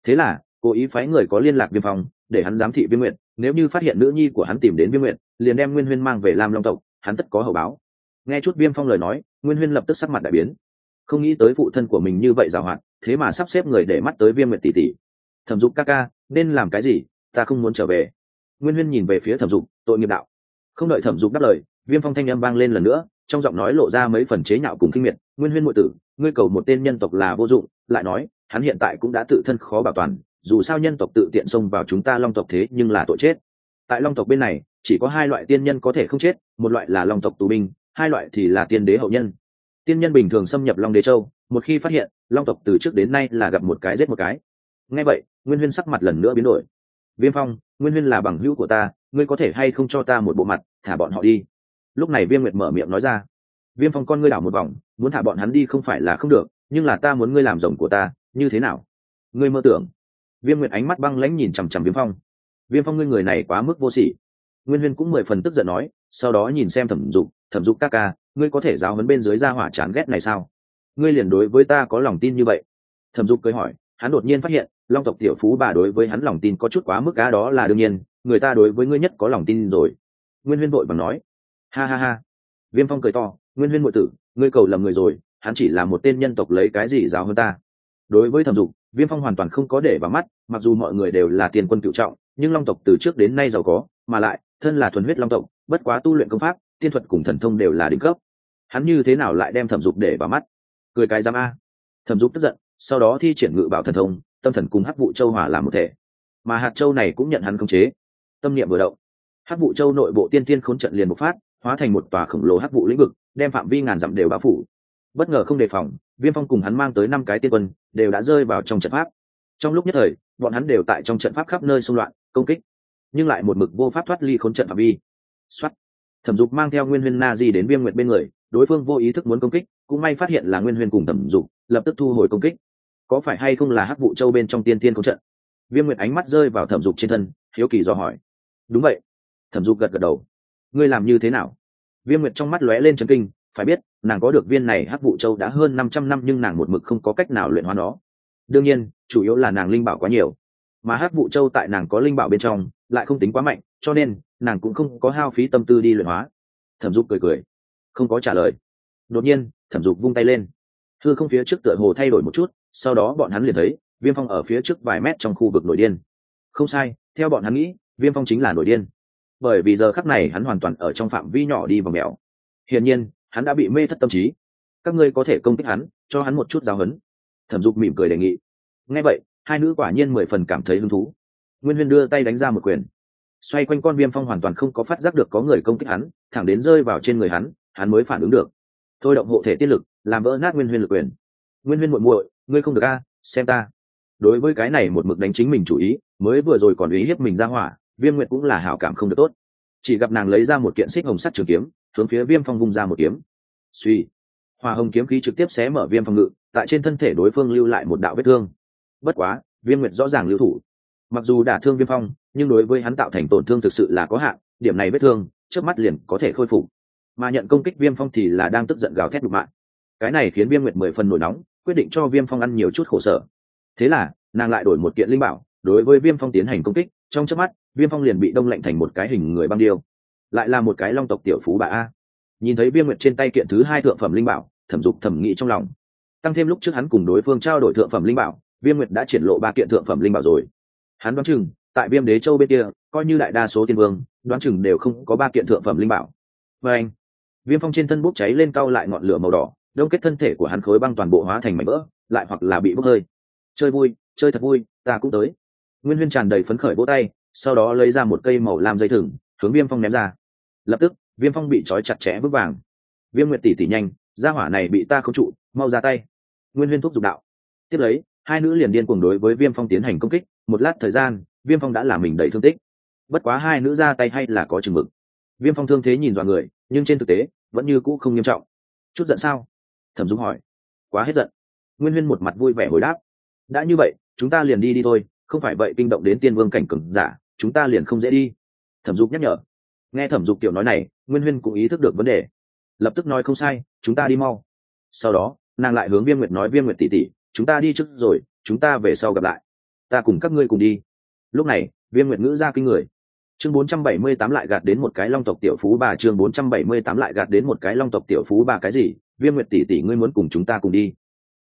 Speaker 1: Thế là, cố ý phái người có liên lạc viêm phong, để hắn giám thị viêm nguyệt nếu như phát hiện nữ nhi của hắn tìm đến viêm nguyệt, liền đem nguyên huyên mang về lam long tộc, hắn tất có hậu báo. Nghe chút viêm phong lời nói, nguyên huyên lập tức sắc mặt đại biến. Không nghĩ tới phụ thân của mình như vậy giàu hạn, thế mà sắp xếp người để mắt tới viêm nguyệt tỷ tỷ. Thẩm dục ca ca, nên làm cái gì? Ta không muốn trở về. Nguyên huyên nhìn về phía thẩm dục, tội nghiệp đạo. Không đợi thẩm dục đáp lời, viêm phong thanh âm vang lên lần nữa, trong giọng nói lộ ra mấy phần chế nhạo cùng kinh miệt. Nguyên huyên ngụy tử, ngươi cầu một tên nhân tộc là vô dụng, lại nói, hắn hiện tại cũng đã tự thân khó bảo toàn dù sao nhân tộc tự tiện xông vào chúng ta long tộc thế nhưng là tội chết. Tại long tộc bên này, chỉ có hai loại tiên nhân có thể không chết, một loại là long tộc tù binh, hai loại thì là tiên đế hậu nhân. Tiên nhân bình thường xâm nhập long đế châu, một khi phát hiện, long tộc từ trước đến nay là gặp một cái giết một cái. Ngay vậy, nguyên huyên sắc mặt lần nữa biến đổi. Viêm phong, nguyên huyên là bằng hữu của ta, ngươi có thể hay không cho ta một bộ mặt, thả bọn họ đi? Lúc này viêm nguyệt mở miệng nói ra. Viêm phong con ngươi đảo một vòng, muốn thả bọn hắn đi không phải là không được, nhưng là ta muốn ngươi làm rồng của ta, như thế nào? Ngươi mơ tưởng viêm nguyệt ánh mắt băng lãnh nhìn chằm chằm viêm phong. Viêm phong, ngươi người này quá mức vô sỉ. Nguyên huyên cũng mười phần tức giận nói, sau đó nhìn xem thẩm dục thẩm dục ca ca, ngươi có thể giáo hấn bên dưới ra hỏa chán ghét này sao? Ngươi liền đối với ta có lòng tin như vậy? Thẩm dục cười hỏi, hắn đột nhiên phát hiện, long tộc tiểu phú bà đối với hắn lòng tin có chút quá mức cá đó là đương nhiên, người ta đối với ngươi nhất có lòng tin rồi. Nguyên huyên vội bằng nói, ha ha ha. Viêm phong cười to, nguyên huyên ngụy tử, ngươi cầu lầm người rồi, hắn chỉ là một tên nhân tộc lấy cái gì giáo hơn ta? Đối với thẩm dục, viêm phong hoàn toàn không có để vào mắt, mặc dù mọi người đều là tiền quân cựu trọng, nhưng long tộc từ trước đến nay giàu có, mà lại, thân là thuần huyết long tộc, bất quá tu luyện công pháp, tiên thuật cùng thần thông đều là đỉnh cấp. Hắn như thế nào lại đem thẩm dục để vào mắt? Cười cái giam a. Thẩm dục tức giận, sau đó thi triển ngự bảo thần thông, tâm thần cùng hắc vụ châu hỏa làm một thể. Mà hạt châu này cũng nhận hắn khống chế. Tâm niệm vừa động, hắc vụ châu nội bộ tiên tiên khốn trận liền một phát, hóa thành một tòa khổng lồ hắc vụ lĩnh vực, đem phạm vi ngàn dặm đều bao phủ bất ngờ không đề phòng, viêm phong cùng hắn mang tới năm cái tiên quân, đều đã rơi vào trong trận pháp. Trong lúc nhất thời, bọn hắn đều tại trong trận pháp khắp nơi xung loạn, công kích, nhưng lại một mực vô pháp thoát ly khốn trận phạm vi. Xuất thẩm dục mang theo nguyên huyên na di đến viêm nguyệt bên người, đối phương vô ý thức muốn công kích, cũng may phát hiện là nguyên huyên cùng thẩm dục, lập tức thu hồi công kích. Có phải hay không là hắc vụ châu bên trong tiên tiên khốn trận? Viêm nguyệt ánh mắt rơi vào thẩm dục trên thân, hiếu kỳ do hỏi. Đúng vậy. Thẩm dục gật gật đầu. Ngươi làm như thế nào? Viêm nguyệt trong mắt lóe lên chấn kinh, phải biết nàng có được viên này hắc vụ châu đã hơn năm trăm năm nhưng nàng một mực không có cách nào luyện hóa nó. Đương nhiên, chủ yếu là nàng linh bảo quá nhiều. Mà hắc vụ châu tại nàng có linh bảo bên trong lại không tính quá mạnh, cho nên nàng cũng không có hao phí tâm tư đi luyện hóa. Thẩm dục cười cười, không có trả lời. Đột nhiên, thẩm dục vung tay lên. Thư không phía trước tựa hồ thay đổi một chút, sau đó bọn hắn liền thấy, viêm phong ở phía trước vài mét trong khu vực nội điên. Không sai, theo bọn hắn nghĩ, viêm phong chính là nội điên. Bởi vì giờ khắc này hắn hoàn toàn ở trong phạm vi nhỏ đi vào mèo. Hiển nhiên hắn đã bị mê thất tâm trí. Các ngươi có thể công kích hắn, cho hắn một chút giáo hấn thẩm dục mỉm cười đề nghị. Ngay vậy, hai nữ quả nhiên mười phần cảm thấy hứng thú. Nguyên huyên đưa tay đánh ra một quyền. Xoay quanh con viêm phong hoàn toàn không có phát giác được có người công kích hắn, thẳng đến rơi vào trên người hắn hắn mới phản ứng được. Thôi động hộ thể tiết lực, làm vỡ nát nguyên huyên lực quyền. Nguyên huyên muội muội, ngươi không được a, xem ta. Đối với cái này một mực đánh chính mình chủ ý, mới vừa rồi còn ý hiếp mình ra hỏa, viêm nguyện cũng là hảo cảm không được tốt chỉ gặp nàng lấy ra một kiện xích hồng sắt trường kiếm, hướng phía viêm phong vung ra một kiếm. Suy hòa hồng kiếm khí trực tiếp xé mở viêm phong ngự, tại trên thân thể đối phương lưu lại một đạo vết thương. Bất quá, viêm nguyệt rõ ràng lưu thủ. Mặc dù đả thương viêm phong, nhưng đối với hắn tạo thành tổn thương thực sự là có hạn, điểm này vết thương, trước mắt liền có thể khôi phục. Mà nhận công kích viêm phong thì là đang tức giận gào thét đục mạng cái này khiến viêm nguyệt mười phần nổi nóng, quyết định cho viêm phong ăn nhiều chút khổ sở. Thế là, nàng lại đổi một kiện linh bảo đối với viêm phong tiến hành công kích, trong chớp mắt, viêm phong liền bị đông lạnh thành một cái hình người băng điêu. Lại là một cái long tộc tiểu phú bà a. Nhìn thấy viêm nguyệt trên tay kiện thứ hai thượng phẩm linh bảo, thẩm dục thẩm nghĩ trong lòng. Tăng thêm lúc trước hắn cùng đối phương trao đổi thượng phẩm linh bảo, viêm nguyệt đã triển lộ ba kiện thượng phẩm linh bảo rồi. Hắn đoán chừng, tại viêm đế châu bên kia, coi như đại đa số tiên vương, đoán chừng đều không có ba kiện thượng phẩm linh bảo. Và anh, viêm phong trên thân bốc cháy lên cao lại ngọn lửa màu đỏ, đông kết thân thể của hắn khối băng toàn bộ hóa thành mảnh vỡ, lại hoặc là bị bốc hơi. Chơi vui, chơi thật vui, ta cũng tới nguyên huyên tràn đầy phấn khởi vỗ tay, sau đó lấy ra một cây màu làm dây thừng, hướng viêm phong ném ra. Lập tức, viêm phong bị trói chặt chẽ vững vàng. Viêm nguyệt tỷ tỷ nhanh ra hỏa này bị ta không trụ, mau ra tay. Nguyên huyên thúc giục đạo. Tiếp lấy, hai nữ liền điên cuồng đối với viêm phong tiến hành công kích. Một lát thời gian, viêm phong đã làm mình đầy thương tích. Bất quá hai nữ ra tay hay là có chừng mực. Viêm phong thương thế nhìn dọa người, nhưng trên thực tế, vẫn như cũ không nghiêm trọng. Chút giận sao? Thẩm dung hỏi. Quá hết giận. Nguyên huyên một mặt vui vẻ hồi đáp. Đã như vậy, chúng ta liền đi đi thôi không phải vậy kinh động đến tiên vương cảnh cừng giả, chúng ta liền không dễ đi. Thẩm dục nhắc nhở. Nghe thẩm dục tiểu nói này, nguyên huyên cũng ý thức được vấn đề. Lập tức nói không sai, chúng ta đi mau. Sau đó, nàng lại hướng viêm nguyệt nói, viêm nguyệt tỉ tỉ chúng ta đi trước rồi, chúng ta về sau gặp lại. Ta cùng các ngươi cùng đi. Lúc này, viêm nguyệt ngữ ra kinh người. Chương 478 lại gạt đến một cái long tộc tiểu phú bà, chương 478 lại gạt đến một cái long tộc tiểu phú bà cái gì? Viêm nguyệt tỷ tỷ, ngươi muốn cùng chúng ta cùng đi.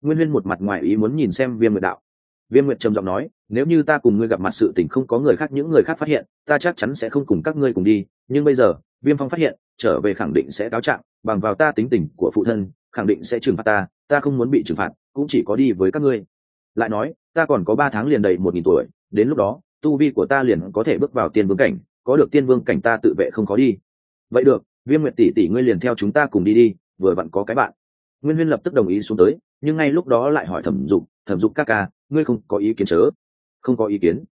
Speaker 1: Nguyên huyên một mặt ngoài ý muốn nhìn xem viêm nguyệt đạo viêm nguyệt trầm giọng nói, nếu như ta cùng ngươi gặp mặt sự tình không có người khác, những người khác phát hiện, ta chắc chắn sẽ không cùng các ngươi cùng đi. Nhưng bây giờ, viêm phong phát hiện, trở về khẳng định sẽ cáo trạng, bằng vào ta tính tình của phụ thân, khẳng định sẽ trừng phạt ta ta không muốn bị trừng phạt, cũng chỉ có đi với các ngươi. Lại nói, ta còn có ba tháng liền đầy một nghìn tuổi, đến lúc đó, tu vi của ta liền có thể bước vào tiên vương cảnh, có được tiên vương cảnh ta tự vệ không có đi. Vậy được, viêm nguyệt tỷ tỷ ngươi liền theo chúng ta cùng đi đi, vừa vặn có cái bạn. Nguyên huyên lập tức đồng ý xuống tới, nhưng ngay lúc đó lại hỏi thẩm dục thẩm dục ca ca ngươi không có ý kiến chớ. Không có ý kiến.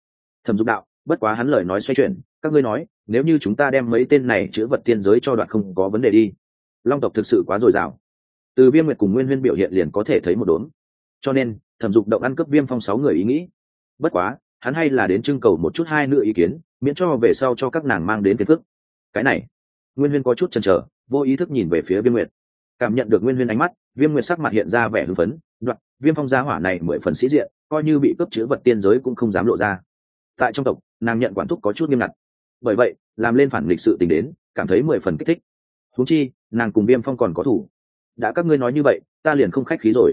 Speaker 1: Thẩm dục đạo, bất quá hắn lời nói xoay chuyển, các ngươi nói, nếu như chúng ta đem mấy tên này chữ vật tiên giới cho đoạn không có vấn đề đi. Long tộc thực sự quá dồi dào. Từ viêm nguyệt cùng nguyên huyên biểu hiện liền có thể thấy một đốn. Cho nên, thẩm dục động ăn cướp viêm phong sáu người ý nghĩ. Bất quá, hắn hay là đến trưng cầu một chút hai nữa ý kiến, miễn cho về sau cho các nàng mang đến phiền phức. Cái này, nguyên huyên có chút chần chờ, vô ý thức nhìn về phía viêm nguyệt. Cảm nhận được nguyên huyên ánh mắt, viêm nguyệt sắc mặt hiện ra vẻ hưng phấn. Đoạn, viêm phong gia hỏa này mười phần sĩ diện coi như bị cướp chữ vật tiên giới cũng không dám lộ ra. Tại trong tộc, nàng nhận quản thúc có chút nghiêm ngặt. Bởi vậy, làm lên phản lịch sự tình đến, cảm thấy mười phần kích thích. Thú chi, nàng cùng viêm phong còn có thủ. Đã các ngươi nói như vậy, ta liền không khách khí rồi.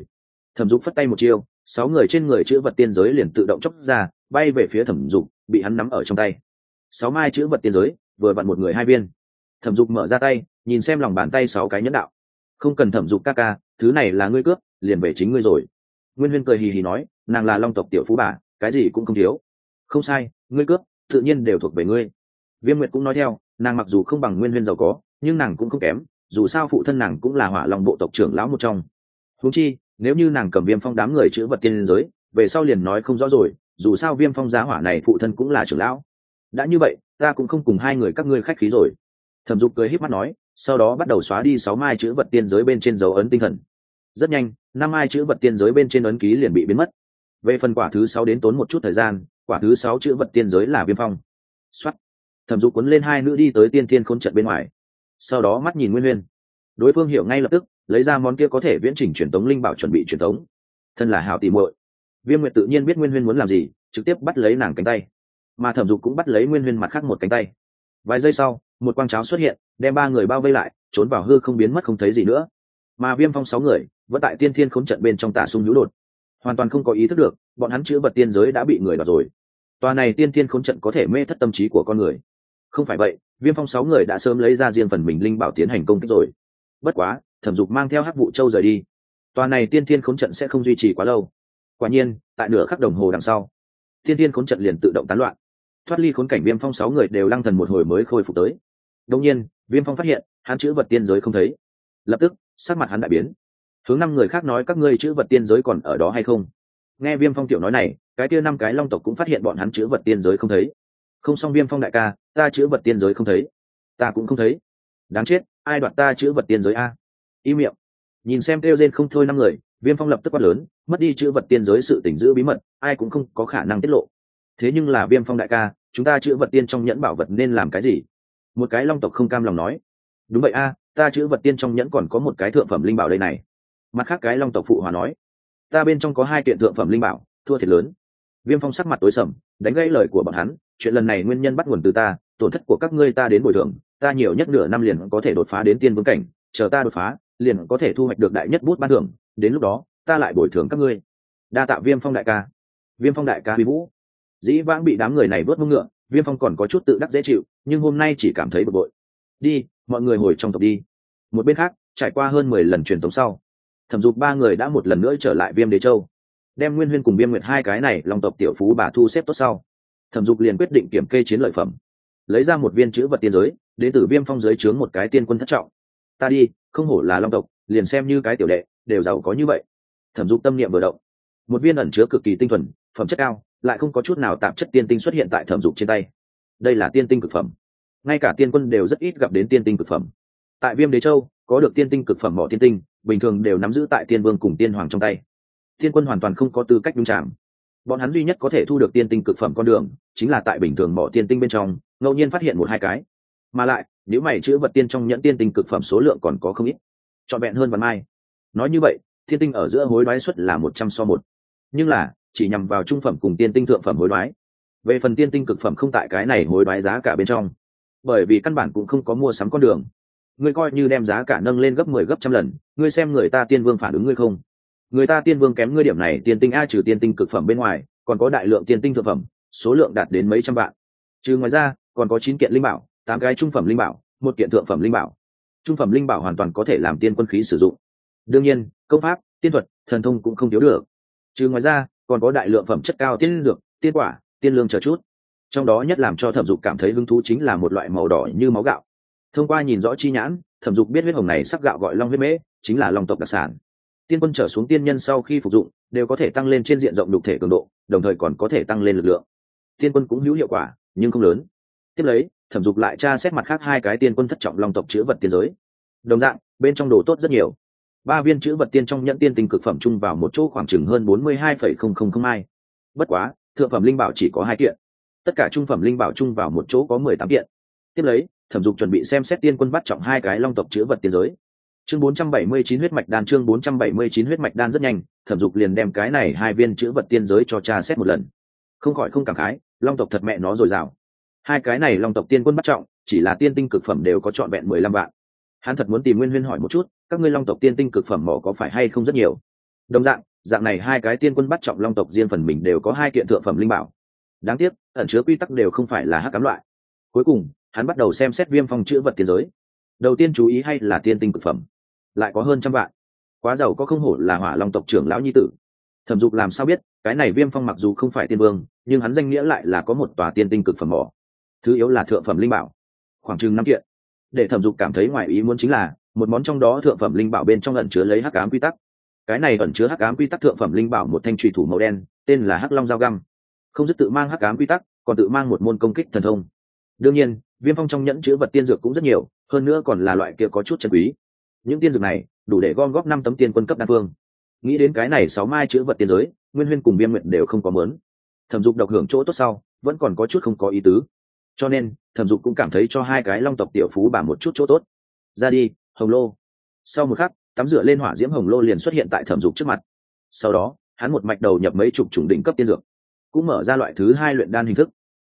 Speaker 1: Thẩm dục phất tay một chiêu, sáu người trên người chữ vật tiên giới liền tự động chóc ra, bay về phía thẩm dục, bị hắn nắm ở trong tay. Sáu mai chữ vật tiên giới, vừa vặn một người hai viên. Thẩm dục mở ra tay, nhìn xem lòng bàn tay sáu cái nhẫn đạo. Không cần thẩm dục ca ca, thứ này là ngươi cướp, liền về chính ngươi rồi. Nguyên huyên cười hì hì nói nàng là long tộc tiểu phú bà, cái gì cũng không thiếu. Không sai, ngươi cướp, tự nhiên đều thuộc về ngươi. Viêm nguyệt cũng nói theo, nàng mặc dù không bằng nguyên huyên giàu có, nhưng nàng cũng không kém, dù sao phụ thân nàng cũng là hỏa lòng bộ tộc trưởng lão một trong. Húng chi, nếu như nàng cầm viêm phong đám người chữ vật tiên giới, về sau liền nói không rõ rồi, dù sao viêm phong giá hỏa này phụ thân cũng là trưởng lão. Đã như vậy, ta cũng không cùng hai người các ngươi khách khí rồi. Thẩm dục cười h í p mắt nói, sau đó bắt đầu xóa đi sáu mai chữ vật tiên giới bên trên dấu ấn tinh thần. Rất nhanh, năm mai chữ vật tiên giới bên trên ấn ký liền bị biến mất về phần quả thứ sáu đến tốn một chút thời gian, quả thứ sáu chữ vật tiên giới là viêm phong. X thẩm dục cuốn lên hai nữ đi tới tiên thiên khôn trận bên ngoài. Sau đó mắt nhìn nguyên huyên. Đối phương hiểu ngay lập tức, lấy ra món kia có thể viễn chỉnh truyền tống linh bảo chuẩn bị truyền tống. Thân là hảo tìm muội. Viêm nguyệt tự nhiên biết nguyên huyên muốn làm gì, trực tiếp bắt lấy nàng cánh tay. Mà thẩm dục cũng bắt lấy nguyên huyên mặt khác một cánh tay. Vài giây sau, một quang cháo xuất hiện, đem ba người bao vây lại, trốn vào hư không biến mất không thấy gì nữa. Mà viêm phong sáu người vẫn tại tiên thiên khốn trận bên trong tả sung nhũ đột hoàn toàn không có ý thức được, bọn hắn chữa vật tiên giới đã bị người đoạt rồi. Tòa này tiên thiên khốn trận có thể mê thất tâm trí của con người. Không phải vậy, viêm phong sáu người đã sớm lấy ra riêng phần mình linh bảo tiến hành công kích rồi. Bất quá, thẩm dục mang theo hắc vụ châu rời đi. Tòa này tiên thiên khốn trận sẽ không duy trì quá lâu. Quả nhiên, tại nửa khắc đồng hồ đằng sau, tiên thiên khốn trận liền tự động tán loạn. Thoát ly khốn cảnh viêm phong sáu người đều lăng thần một hồi mới khôi phục tới. Đông nhiên, viêm phong phát hiện, hắn chữ vật tiên giới không thấy. Lập tức, sắc mặt hắn đại biến hướng năm người khác nói các ngươi chữ vật tiên giới còn ở đó hay không? Nghe viêm phong tiểu nói này, cái kia năm cái long tộc cũng phát hiện bọn hắn chữ vật tiên giới không thấy. Không xong viêm phong đại ca, ta chữ vật tiên giới không thấy. Ta cũng không thấy. Đáng chết, ai đoạt ta chữ vật tiên giới a? Y miệng. Nhìn xem kêu rên không thôi năm người, viêm phong lập tức quát lớn, mất đi chữ vật tiên giới sự tỉnh giữ bí mật, ai cũng không có khả năng tiết lộ. Thế nhưng là viêm phong đại ca, chúng ta chữ vật tiên trong nhẫn bảo vật nên làm cái gì? Một cái long tộc không cam lòng nói. Đúng vậy a, ta chữ vật tiên trong nhẫn còn có một cái thượng phẩm linh bảo đây này mặt khác cái long tộc phụ hòa nói, ta bên trong có hai kiện thượng phẩm linh bảo, thua thiệt lớn. Viêm phong sắc mặt tối sầm, đánh gãy lời của bọn hắn, chuyện lần này nguyên nhân bắt nguồn từ ta, tổn thất của các ngươi ta đến bồi thường, ta nhiều nhất nửa năm liền có thể đột phá đến tiên vương cảnh, chờ ta đột phá, liền có thể thu hoạch được đại nhất bút ban thưởng, đến lúc đó, ta lại bồi thường các ngươi. Đa tạ viêm phong đại ca. Viêm phong đại ca bị vũ. Dĩ vãng bị đám người này vớt mông ngựa, viêm phong còn có chút tự đắc dễ chịu, nhưng hôm nay chỉ cảm thấy bực bội. Đi, mọi người hồi trong tộc đi. Một bên khác, trải qua hơn mười lần truyền thống sau thẩm dục ba người đã một lần nữa trở lại viêm đế châu. Đem nguyên huyên cùng viêm nguyệt hai cái này lòng tộc tiểu phú bà thu xếp tốt sau, thẩm dục liền quyết định kiểm kê chiến lợi phẩm. Lấy ra một viên chữ vật tiên giới, đến từ viêm phong giới chướng một cái tiên quân thất trọng. Ta đi, không hổ là long tộc, liền xem như cái tiểu đệ, đều giàu có như vậy. Thẩm dục tâm niệm vừa động. Một viên ẩn chứa cực kỳ tinh thuần, phẩm chất cao, lại không có chút nào tạp chất tiên tinh xuất hiện tại thẩm dục trên tay. Đây là tiên tinh cực phẩm. Ngay cả tiên quân đều rất ít gặp đến tiên tinh cực phẩm. Tại viêm đế châu, có được tiên tinh cực phẩm mỏ tiên tinh bình thường đều nắm giữ tại tiên vương cùng tiên hoàng trong tay. Tiên quân hoàn toàn không có tư cách đúng chạm bọn hắn duy nhất có thể thu được tiên tinh cực phẩm con đường, chính là tại bình thường mỏ tiên tinh bên trong, ngẫu nhiên phát hiện một hai cái. Mà lại, nếu mày chữ vật tiên trong nhẫn tiên tinh cực phẩm số lượng còn có không ít. Trọn vẹn hơn vạn mai. Nói như vậy thiên tinh ở giữa hối đoái suất là một trăm so một. Nhưng là, chỉ nhằm vào trung phẩm cùng tiên tinh thượng phẩm hối đoái. Về phần tiên tinh cực phẩm không tại cái này hối đoái giá cả bên trong. Bởi vì căn bản cũng không có mua sắm con đường ngươi coi như đem giá cả nâng lên gấp mười 10 gấp trăm lần, ngươi xem người ta tiên vương phản ứng ngươi không? Người ta tiên vương kém ngươi điểm này, tiên tinh a trừ tiên tinh cực phẩm bên ngoài, còn có đại lượng tiên tinh thượng phẩm, số lượng đạt đến mấy trăm vạn. Trừ ngoài ra, còn có chín kiện linh bảo, tám cái trung phẩm linh bảo, một kiện thượng phẩm linh bảo. Trung phẩm linh bảo hoàn toàn có thể làm tiên quân khí sử dụng. Đương nhiên, công pháp, tiên thuật, thần thông cũng không thiếu được. Trừ ngoài ra, còn có đại lượng phẩm chất cao tiên dược, tiên quả, tiên lương chờ chút. Trong đó nhất làm cho thẩm dục cảm thấy hứng thú chính là một loại màu đỏ như máu gạo thông qua nhìn rõ chi nhãn, thẩm dục biết huyết hồng này sắc gạo gọi long huyết mễ, chính là long tộc đặc sản. Tiên quân trở xuống tiên nhân sau khi phục dụng, đều có thể tăng lên trên diện rộng đục thể cường độ, đồng thời còn có thể tăng lên lực lượng. Tiên quân cũng hữu hiệu quả, nhưng không lớn. Tiếp lấy, thẩm dục lại tra xét mặt khác hai cái tiên quân thất trọng long tộc chữ vật tiên giới. Đồng dạng, bên trong đồ tốt rất nhiều. Ba viên chữ vật tiên trong nhẫn tiên tình cực phẩm chung vào một chỗ khoảng chừng hơn bốn mươi hai phẩy không không không hai. Bất quá, thượng phẩm linh bảo chỉ có hai kiện. Tất cả trung phẩm linh bảo chung vào một chỗ có mười tám kiện. Tiếp lấy thẩm dục chuẩn bị xem xét tiên quân bắt trọng hai cái long tộc chữ vật tiên giới. Chương bốn trăm bảy mươi chín huyết mạch đan, chương bốn trăm bảy mươi chín huyết mạch đan rất nhanh, thẩm dục liền đem cái này hai viên chữ vật tiên giới cho cha xét một lần. Không khỏi không cảm khái, long tộc thật mẹ nó dồi dào. Hai cái này long tộc tiên quân bắt trọng, chỉ là tiên tinh cực phẩm đều có trọn vẹn mười lăm vạn. Hắn thật muốn tìm nguyên huyên hỏi một chút, các ngươi long tộc tiên tinh cực phẩm mỏ có phải hay không rất nhiều? Đồng dạng dạng này hai cái tiên quân bắt trọng long tộc riêng phần mình đều có hai kiện thượng phẩm linh bảo. Đáng tiếc, ẩn chứa quy tắc đều không phải là hắc cám loại. Cuối cùng hắn bắt đầu xem xét viêm phong chữ vật tiên giới. Đầu tiên chú ý hay là tiên tinh cực phẩm. Lại có hơn trăm vạn. Quá giàu có không hổ là hỏa long tộc trưởng lão nhi tử. Thẩm dục làm sao biết, cái này viêm phong mặc dù không phải tiên vương, nhưng hắn danh nghĩa lại là có một tòa tiên tinh cực phẩm mỏ. Thứ yếu là thượng phẩm linh bảo. Khoảng chừng năm kiện. Để thẩm dục cảm thấy ngoài ý muốn chính là, một món trong đó thượng phẩm linh bảo bên trong ẩn chứa lấy hắc ám quy tắc. Cái này ẩn chứa hắc ám quy tắc thượng phẩm linh bảo một thanh trùy thủ màu đen, tên là hắc long dao găm. Không dứt tự mang hắc ám quy tắc, còn tự mang một môn công kích thần thông. Đương nhiên viêm phong trong nhẫn chứa vật tiên dược cũng rất nhiều, hơn nữa còn là loại kia có chút chân quý. Những tiên dược này, đủ để gom góp năm tấm tiên quân cấp đa phương. Nghĩ đến cái này sáu mai chữ vật tiên giới, nguyên huyên cùng viêm nguyện đều không có mớn. Thẩm dục độc hưởng chỗ tốt sau, vẫn còn có chút không có ý tứ. Cho nên, thẩm dục cũng cảm thấy cho hai cái long tộc tiểu phú bà một chút chỗ tốt. Ra đi, hồng lô. Sau một khắc, tắm rửa lên hỏa diễm hồng lô liền xuất hiện tại thẩm dục trước mặt. Sau đó, hắn một mạch đầu nhập mấy chục chủng đỉnh cấp tiên dược, cũng mở ra loại thứ hai luyện đan hình thức.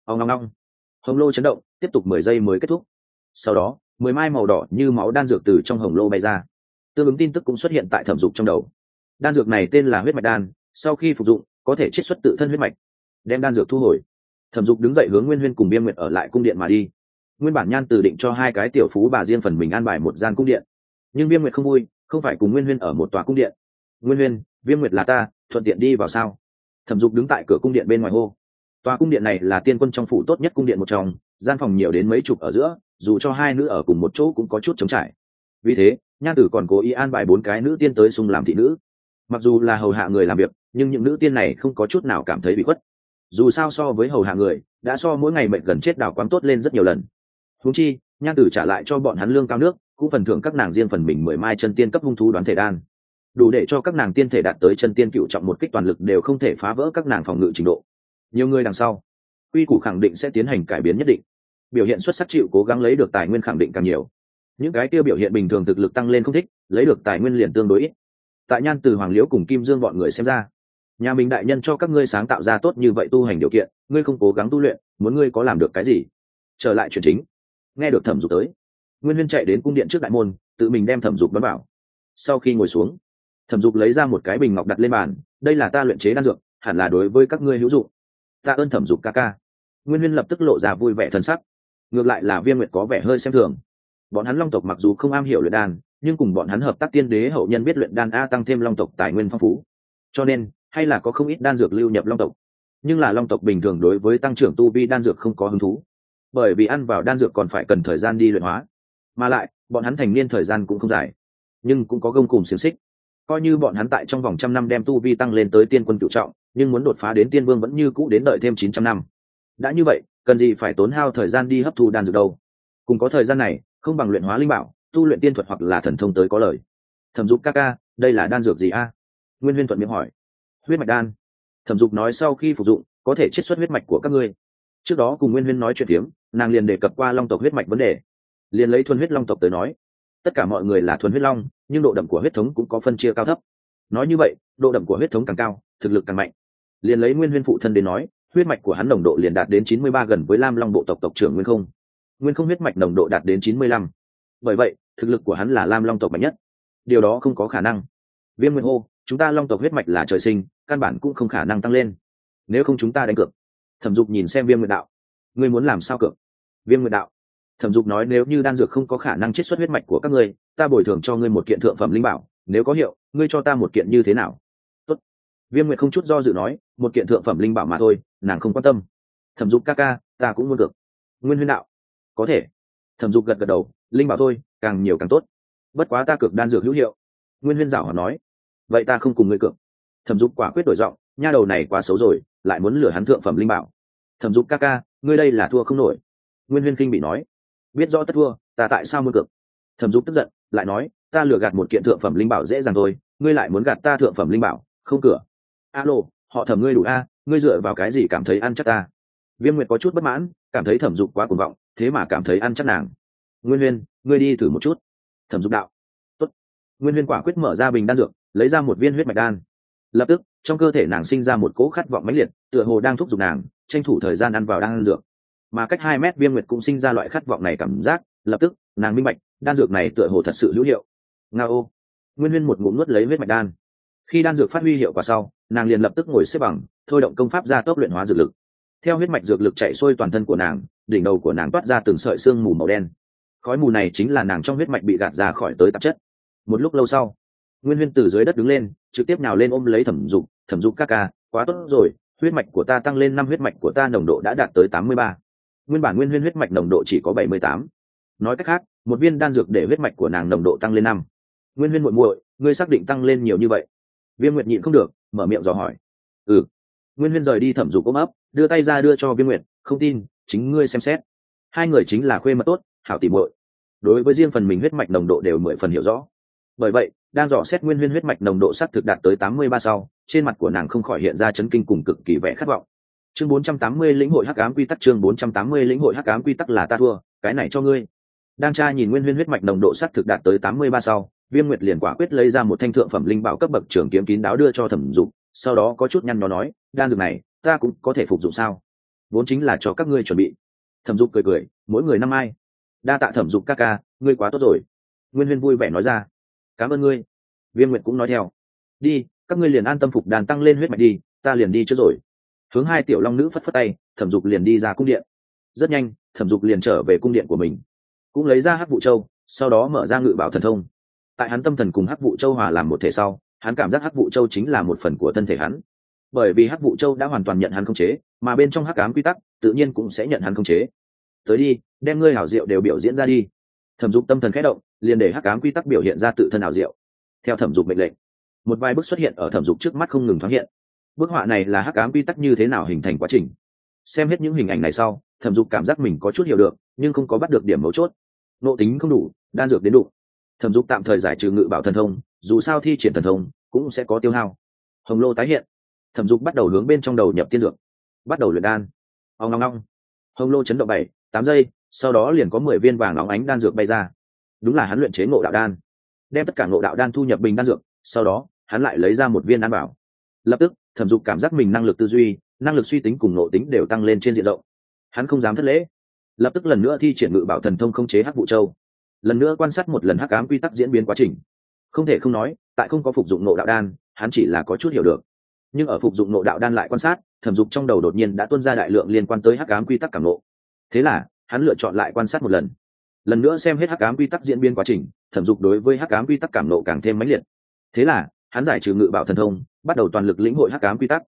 Speaker 1: Ông ngong ngong hồng lô chấn động tiếp tục mười giây mới kết thúc. Sau đó, mười mai màu đỏ như máu đan dược từ trong hồng lô bay ra. Tương ứng tin tức cũng xuất hiện tại thẩm dục trong đầu. Đan dược này tên là huyết mạch đan, sau khi phục dụng, có thể chiết xuất tự thân huyết mạch, đem đan dược thu hồi. Thẩm dục đứng dậy hướng nguyên huyên cùng biêm nguyệt ở lại cung điện mà đi. Nguyên bản nhan từ định cho hai cái tiểu phú bà riêng phần mình an bài một gian cung điện. Nhưng viêm nguyệt không vui, không phải cùng nguyên huyên ở một tòa cung điện. Nguyên huyên, viêm nguyệt là ta, thuận tiện đi vào sao? Thẩm dục đứng tại cửa cung điện bên ngoài hô tòa cung điện này là tiên quân trong phủ tốt nhất cung điện một trong, gian phòng nhiều đến mấy chục ở giữa, dù cho hai nữ ở cùng một chỗ cũng có chút chống trải. Vì thế nhan tử còn cố ý an bài bốn cái nữ tiên tới xung làm thị nữ. Mặc dù là hầu hạ người làm việc, nhưng những nữ tiên này không có chút nào cảm thấy bị khuất. Dù sao so với hầu hạ người, đã so mỗi ngày mệnh gần chết đào quán tốt lên rất nhiều lần. Húng chi nhan tử trả lại cho bọn hắn lương cao nước, cũng phần thưởng các nàng riêng phần mình mười mai chân tiên cấp hung thú đoán thể đan. Đủ để cho các nàng tiên thể đạt tới chân tiên cựu trọng một kích toàn lực đều không thể phá vỡ các nàng phòng ngự trình độ nhiều người đằng sau. Quy củ khẳng định sẽ tiến hành cải biến nhất định. Biểu hiện xuất sắc chịu cố gắng lấy được tài nguyên khẳng định càng nhiều. Những cái tiêu biểu hiện bình thường thực lực tăng lên không thích, lấy được tài nguyên liền tương đối ít. Tại nhan từ hoàng liễu cùng kim dương bọn người xem ra, nhà mình đại nhân cho các ngươi sáng tạo ra tốt như vậy tu hành điều kiện, ngươi không cố gắng tu luyện, muốn ngươi có làm được cái gì? Trở lại chuyện chính. Nghe được thẩm dục tới, nguyên huyên chạy đến cung điện trước đại môn, tự mình đem thẩm dục bấm vào. Sau khi ngồi xuống, thẩm dục lấy ra một cái bình ngọc đặt lên bàn, đây là ta luyện chế đan dược, hẳn là đối với các ngươi hữu dụng ta ơn thẩm dục ca ca. Nguyên huyên lập tức lộ ra vui vẻ thân sắc. Ngược lại là viên nguyệt có vẻ hơi xem thường. Bọn hắn long tộc mặc dù không am hiểu luyện đan, nhưng cùng bọn hắn hợp tác tiên đế hậu nhân biết luyện đan a tăng thêm long tộc tài nguyên phong phú. Cho nên, hay là có không ít đan dược lưu nhập long tộc. Nhưng là long tộc bình thường đối với tăng trưởng tu vi đan dược không có hứng thú. Bởi vì ăn vào đan dược còn phải cần thời gian đi luyện hóa. Mà lại, bọn hắn thành niên thời gian cũng không dài. Nhưng cũng có gông cùng xiềng xích. Coi như bọn hắn tại trong vòng trăm năm đem tu vi tăng lên tới tiên quân cựu trọng nhưng muốn đột phá đến tiên vương vẫn như cũ đến đợi thêm chín trăm năm. Đã như vậy, cần gì phải tốn hao thời gian đi hấp thu đan dược đâu? Cùng có thời gian này, không bằng luyện hóa linh bảo, tu luyện tiên thuật hoặc là thần thông tới có lời. Thẩm dục ca ca, đây là đan dược gì a? Nguyên huyên thuận miệng hỏi. Huyết mạch đan. Thẩm dục nói sau khi phục dụng, có thể chiết xuất huyết mạch của các ngươi. Trước đó cùng nguyên huyên nói chuyện tiếng nàng liền đề cập qua long tộc huyết mạch vấn đề. Liền lấy thuần huyết long tộc tới nói, tất cả mọi người là thuần huyết long, nhưng độ đậm của huyết thống cũng có phân chia cao thấp. Nói như vậy, độ đậm của huyết thống càng cao, thực lực càng mạnh liền lấy nguyên huyên phụ thân đến nói, huyết mạch của hắn nồng độ liền đạt đến chín mươi ba gần với lam long bộ tộc tộc trưởng nguyên không. Nguyên không huyết mạch nồng độ đạt đến chín mươi lăm. Bởi vậy, thực lực của hắn là lam long tộc mạnh nhất. Điều đó không có khả năng. Viêm nguyên hô, chúng ta long tộc huyết mạch là trời sinh, căn bản cũng không khả năng tăng lên. Nếu không chúng ta đánh cược. Thẩm dục nhìn xem viêm nguyện đạo. Ngươi muốn làm sao cược? Viêm nguyện đạo. Thẩm dục nói nếu như đan dược không có khả năng chiết xuất huyết mạch của các ngươi, ta bồi thường cho ngươi một kiện thượng phẩm linh bảo, nếu có hiệu, ngươi cho ta một kiện như thế nào? Viêm Nguyệt không chút do dự nói, một kiện thượng phẩm linh bảo mà thôi, nàng không quan tâm. Thẩm dục ca ca, ta cũng muốn được. Nguyên huyên đạo, có thể. Thẩm dục gật gật đầu, linh bảo thôi, càng nhiều càng tốt. Bất quá ta cực đan dược hữu hiệu. Nguyên huyên giảo họ nói, vậy ta không cùng ngươi cược. Thẩm dục quả quyết đổi giọng, nha đầu này quá xấu rồi, lại muốn lừa hắn thượng phẩm linh bảo. Thẩm dục ca ca, ngươi đây là thua không nổi. Nguyên huyên kinh bị nói, biết rõ tất thua, ta tại sao muốn cược? Thẩm dục tức giận, lại nói, ta lừa gạt một kiện thượng phẩm linh bảo dễ dàng thôi, ngươi lại muốn gạt ta thượng phẩm linh bảo, không cửa alo, họ thẩm ngươi đủ a, ngươi dựa vào cái gì cảm thấy ăn chắc ta? Viêm nguyệt có chút bất mãn, cảm thấy thẩm dục quá cuồng vọng, thế mà cảm thấy ăn chắc nàng. Nguyên huyên, ngươi đi thử một chút. Thẩm dục đạo. Tốt. nguyên huyên quả quyết mở ra bình đan dược, lấy ra một viên huyết mạch đan. Lập tức, trong cơ thể nàng sinh ra một cỗ khát vọng mãnh liệt, tựa hồ đang thúc giục nàng, tranh thủ thời gian ăn vào đan dược. Mà cách hai mét viêm nguyệt cũng sinh ra loại khát vọng này cảm giác, lập tức, nàng minh bạch, đan dược này tựa hồ thật sự hữu hiệu. Nga ô nguyên huyên một ngụm nuốt lấy huyết mạch đan. Khi đan dược phát huy hiệu quả sau nàng liền lập tức ngồi xếp bằng, thôi động công pháp ra tốc luyện hóa dược lực. Theo huyết mạch dược lực chạy xuôi toàn thân của nàng, đỉnh đầu của nàng toát ra từng sợi xương mù màu đen. Khói mù này chính là nàng trong huyết mạch bị gạt ra khỏi tới tạp chất. Một lúc lâu sau, nguyên huyên từ dưới đất đứng lên, trực tiếp nào lên ôm lấy thẩm dục thẩm dục ca ca, quá tốt rồi, huyết mạch của ta tăng lên năm, huyết mạch của ta nồng độ đã đạt tới tám mươi ba. Nguyên bản nguyên huyên huyết mạch nồng độ chỉ có bảy mươi tám. Nói cách khác, một viên đan dược để huyết mạch của nàng nồng độ tăng lên năm. Nguyên huyên muội muội, ngươi xác định tăng lên nhiều như vậy? Viêm nguyệt nhịn không được, mở miệng dò hỏi. Ừ. Nguyên huyên rời đi thẩm dục ôm ấp, đưa tay ra đưa cho viêm nguyệt, không tin, chính ngươi xem xét. Hai người chính là khuê mật tốt, hảo tỉ muội. Đối với riêng phần mình huyết mạch nồng độ đều mười phần hiểu rõ. Bởi vậy, đang dò xét nguyên huyên huyết mạch nồng độ s thực đạt tới tám mươi ba sau, trên mặt của nàng không khỏi hiện ra chấn kinh cùng cực kỳ vẻ khát vọng. Chương bốn trăm tám mươi lĩnh hội hắc ám quy tắc, chương bốn trăm tám mươi lĩnh hội hắc ám quy tắc là ta thua, cái này cho ngươi. Đang tra nhìn nguyên huyên huyết mạch nồng độ s thực đạt tới tám mươi ba sau viêm nguyệt liền quả quyết lấy ra một thanh thượng phẩm linh bảo cấp bậc trưởng kiếm kín đáo đưa cho thẩm dục, sau đó có chút nhăn nó nói, đan dược này, ta cũng có thể phục dụng sao? Vốn chính là cho các ngươi chuẩn bị. Thẩm dục cười cười, mỗi người năm ai? Đa tạ thẩm dục ca ca, ngươi quá tốt rồi. Nguyên huyên vui vẻ nói ra, cảm ơn ngươi. Viêm nguyệt cũng nói theo, đi, các ngươi liền an tâm phục đàn tăng lên huyết mạch đi, ta liền đi trước rồi. Hướng hai tiểu long nữ phất phất tay, thẩm dục liền đi ra cung điện. Rất nhanh, thẩm dục liền trở về cung điện của mình, cũng lấy ra hát vụ châu, sau đó mở ra ngự bảo thần thông tại hắn tâm thần cùng hắc vụ châu hòa làm một thể sau, hắn cảm giác hắc vụ châu chính là một phần của thân thể hắn. Bởi vì hắc vụ châu đã hoàn toàn nhận hắn không chế, mà bên trong hắc ám quy tắc, tự nhiên cũng sẽ nhận hắn không chế. Tới đi, đem ngươi hảo diệu đều biểu diễn ra đi. Thẩm dục tâm thần khẽ động, liền để hắc ám quy tắc biểu hiện ra tự thân hảo diệu. Theo thẩm dục mệnh lệnh, một vài bức xuất hiện ở thẩm dục trước mắt không ngừng thoáng hiện. Bức họa này là hắc ám quy tắc như thế nào hình thành quá trình? Xem hết những hình ảnh này sau, thẩm dục cảm giác mình có chút hiểu được, nhưng không có bắt được điểm mấu chốt. Nộ tính không đủ, đan dược đến đủ thẩm dục tạm thời giải trừ ngự bảo thần thông, dù sao thi triển thần thông cũng sẽ có tiêu hao. Hồng lô tái hiện. Thẩm dục bắt đầu hướng bên trong đầu nhập tiên dược. Bắt đầu luyện đan. Ông ngong ngong hồng lô chấn động bảy, tám giây, sau đó liền có mười viên vàng nóng ánh đan dược bay ra. Đúng là hắn luyện chế ngộ đạo đan. Đem tất cả ngộ đạo đan thu nhập bình đan dược, sau đó, hắn lại lấy ra một viên đan bảo. Lập tức, thẩm dục cảm giác mình năng lực tư duy, năng lực suy tính cùng nộ tính đều tăng lên trên diện rộng. Hắn không dám thất lễ. Lập tức lần nữa thi triển ngự bảo thần thông không chế hắc vụ châu lần nữa quan sát một lần hắc ám quy tắc diễn biến quá trình. Không thể không nói, tại không có phục dụng nộ đạo đan, hắn chỉ là có chút hiểu được. Nhưng ở phục dụng nộ đạo đan lại quan sát, thẩm dục trong đầu đột nhiên đã tuân ra đại lượng liên quan tới hắc ám quy tắc cảm nộ. Thế là, hắn lựa chọn lại quan sát một lần. Lần nữa xem hết hắc ám quy tắc diễn biến quá trình, thẩm dục đối với hắc ám quy tắc cảm nộ càng thêm mãnh liệt. Thế là, hắn giải trừ ngự bảo thần thông, bắt đầu toàn lực lĩnh hội hắc ám quy tắc.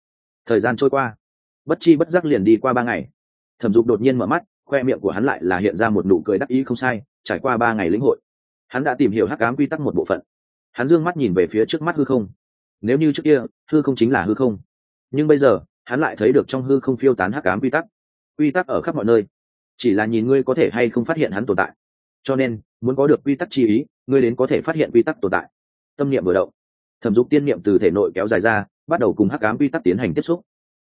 Speaker 1: Thời gian trôi qua. Bất chi bất giác liền đi qua ba ngày. Thẩm dục đột nhiên mở mắt, khoe miệng của hắn lại là hiện ra một nụ cười đắc ý không sai trải qua ba ngày lĩnh hội, hắn đã tìm hiểu hắc ám quy tắc một bộ phận. Hắn d ư ơ n g mắt nhìn về phía trước mắt hư không. Nếu như trước kia, hư không chính là hư không, nhưng bây giờ, hắn lại thấy được trong hư không phiêu tán hắc ám quy tắc. Quy tắc ở khắp mọi nơi, chỉ là nhìn ngươi có thể hay không phát hiện hắn tồn tại. Cho nên, muốn có được quy tắc chi ý, ngươi đến có thể phát hiện quy tắc tồn tại. Tâm niệm vừa động, thẩm dục tiên niệm từ thể nội kéo dài ra, bắt đầu cùng hắc ám quy tắc tiến hành tiếp xúc.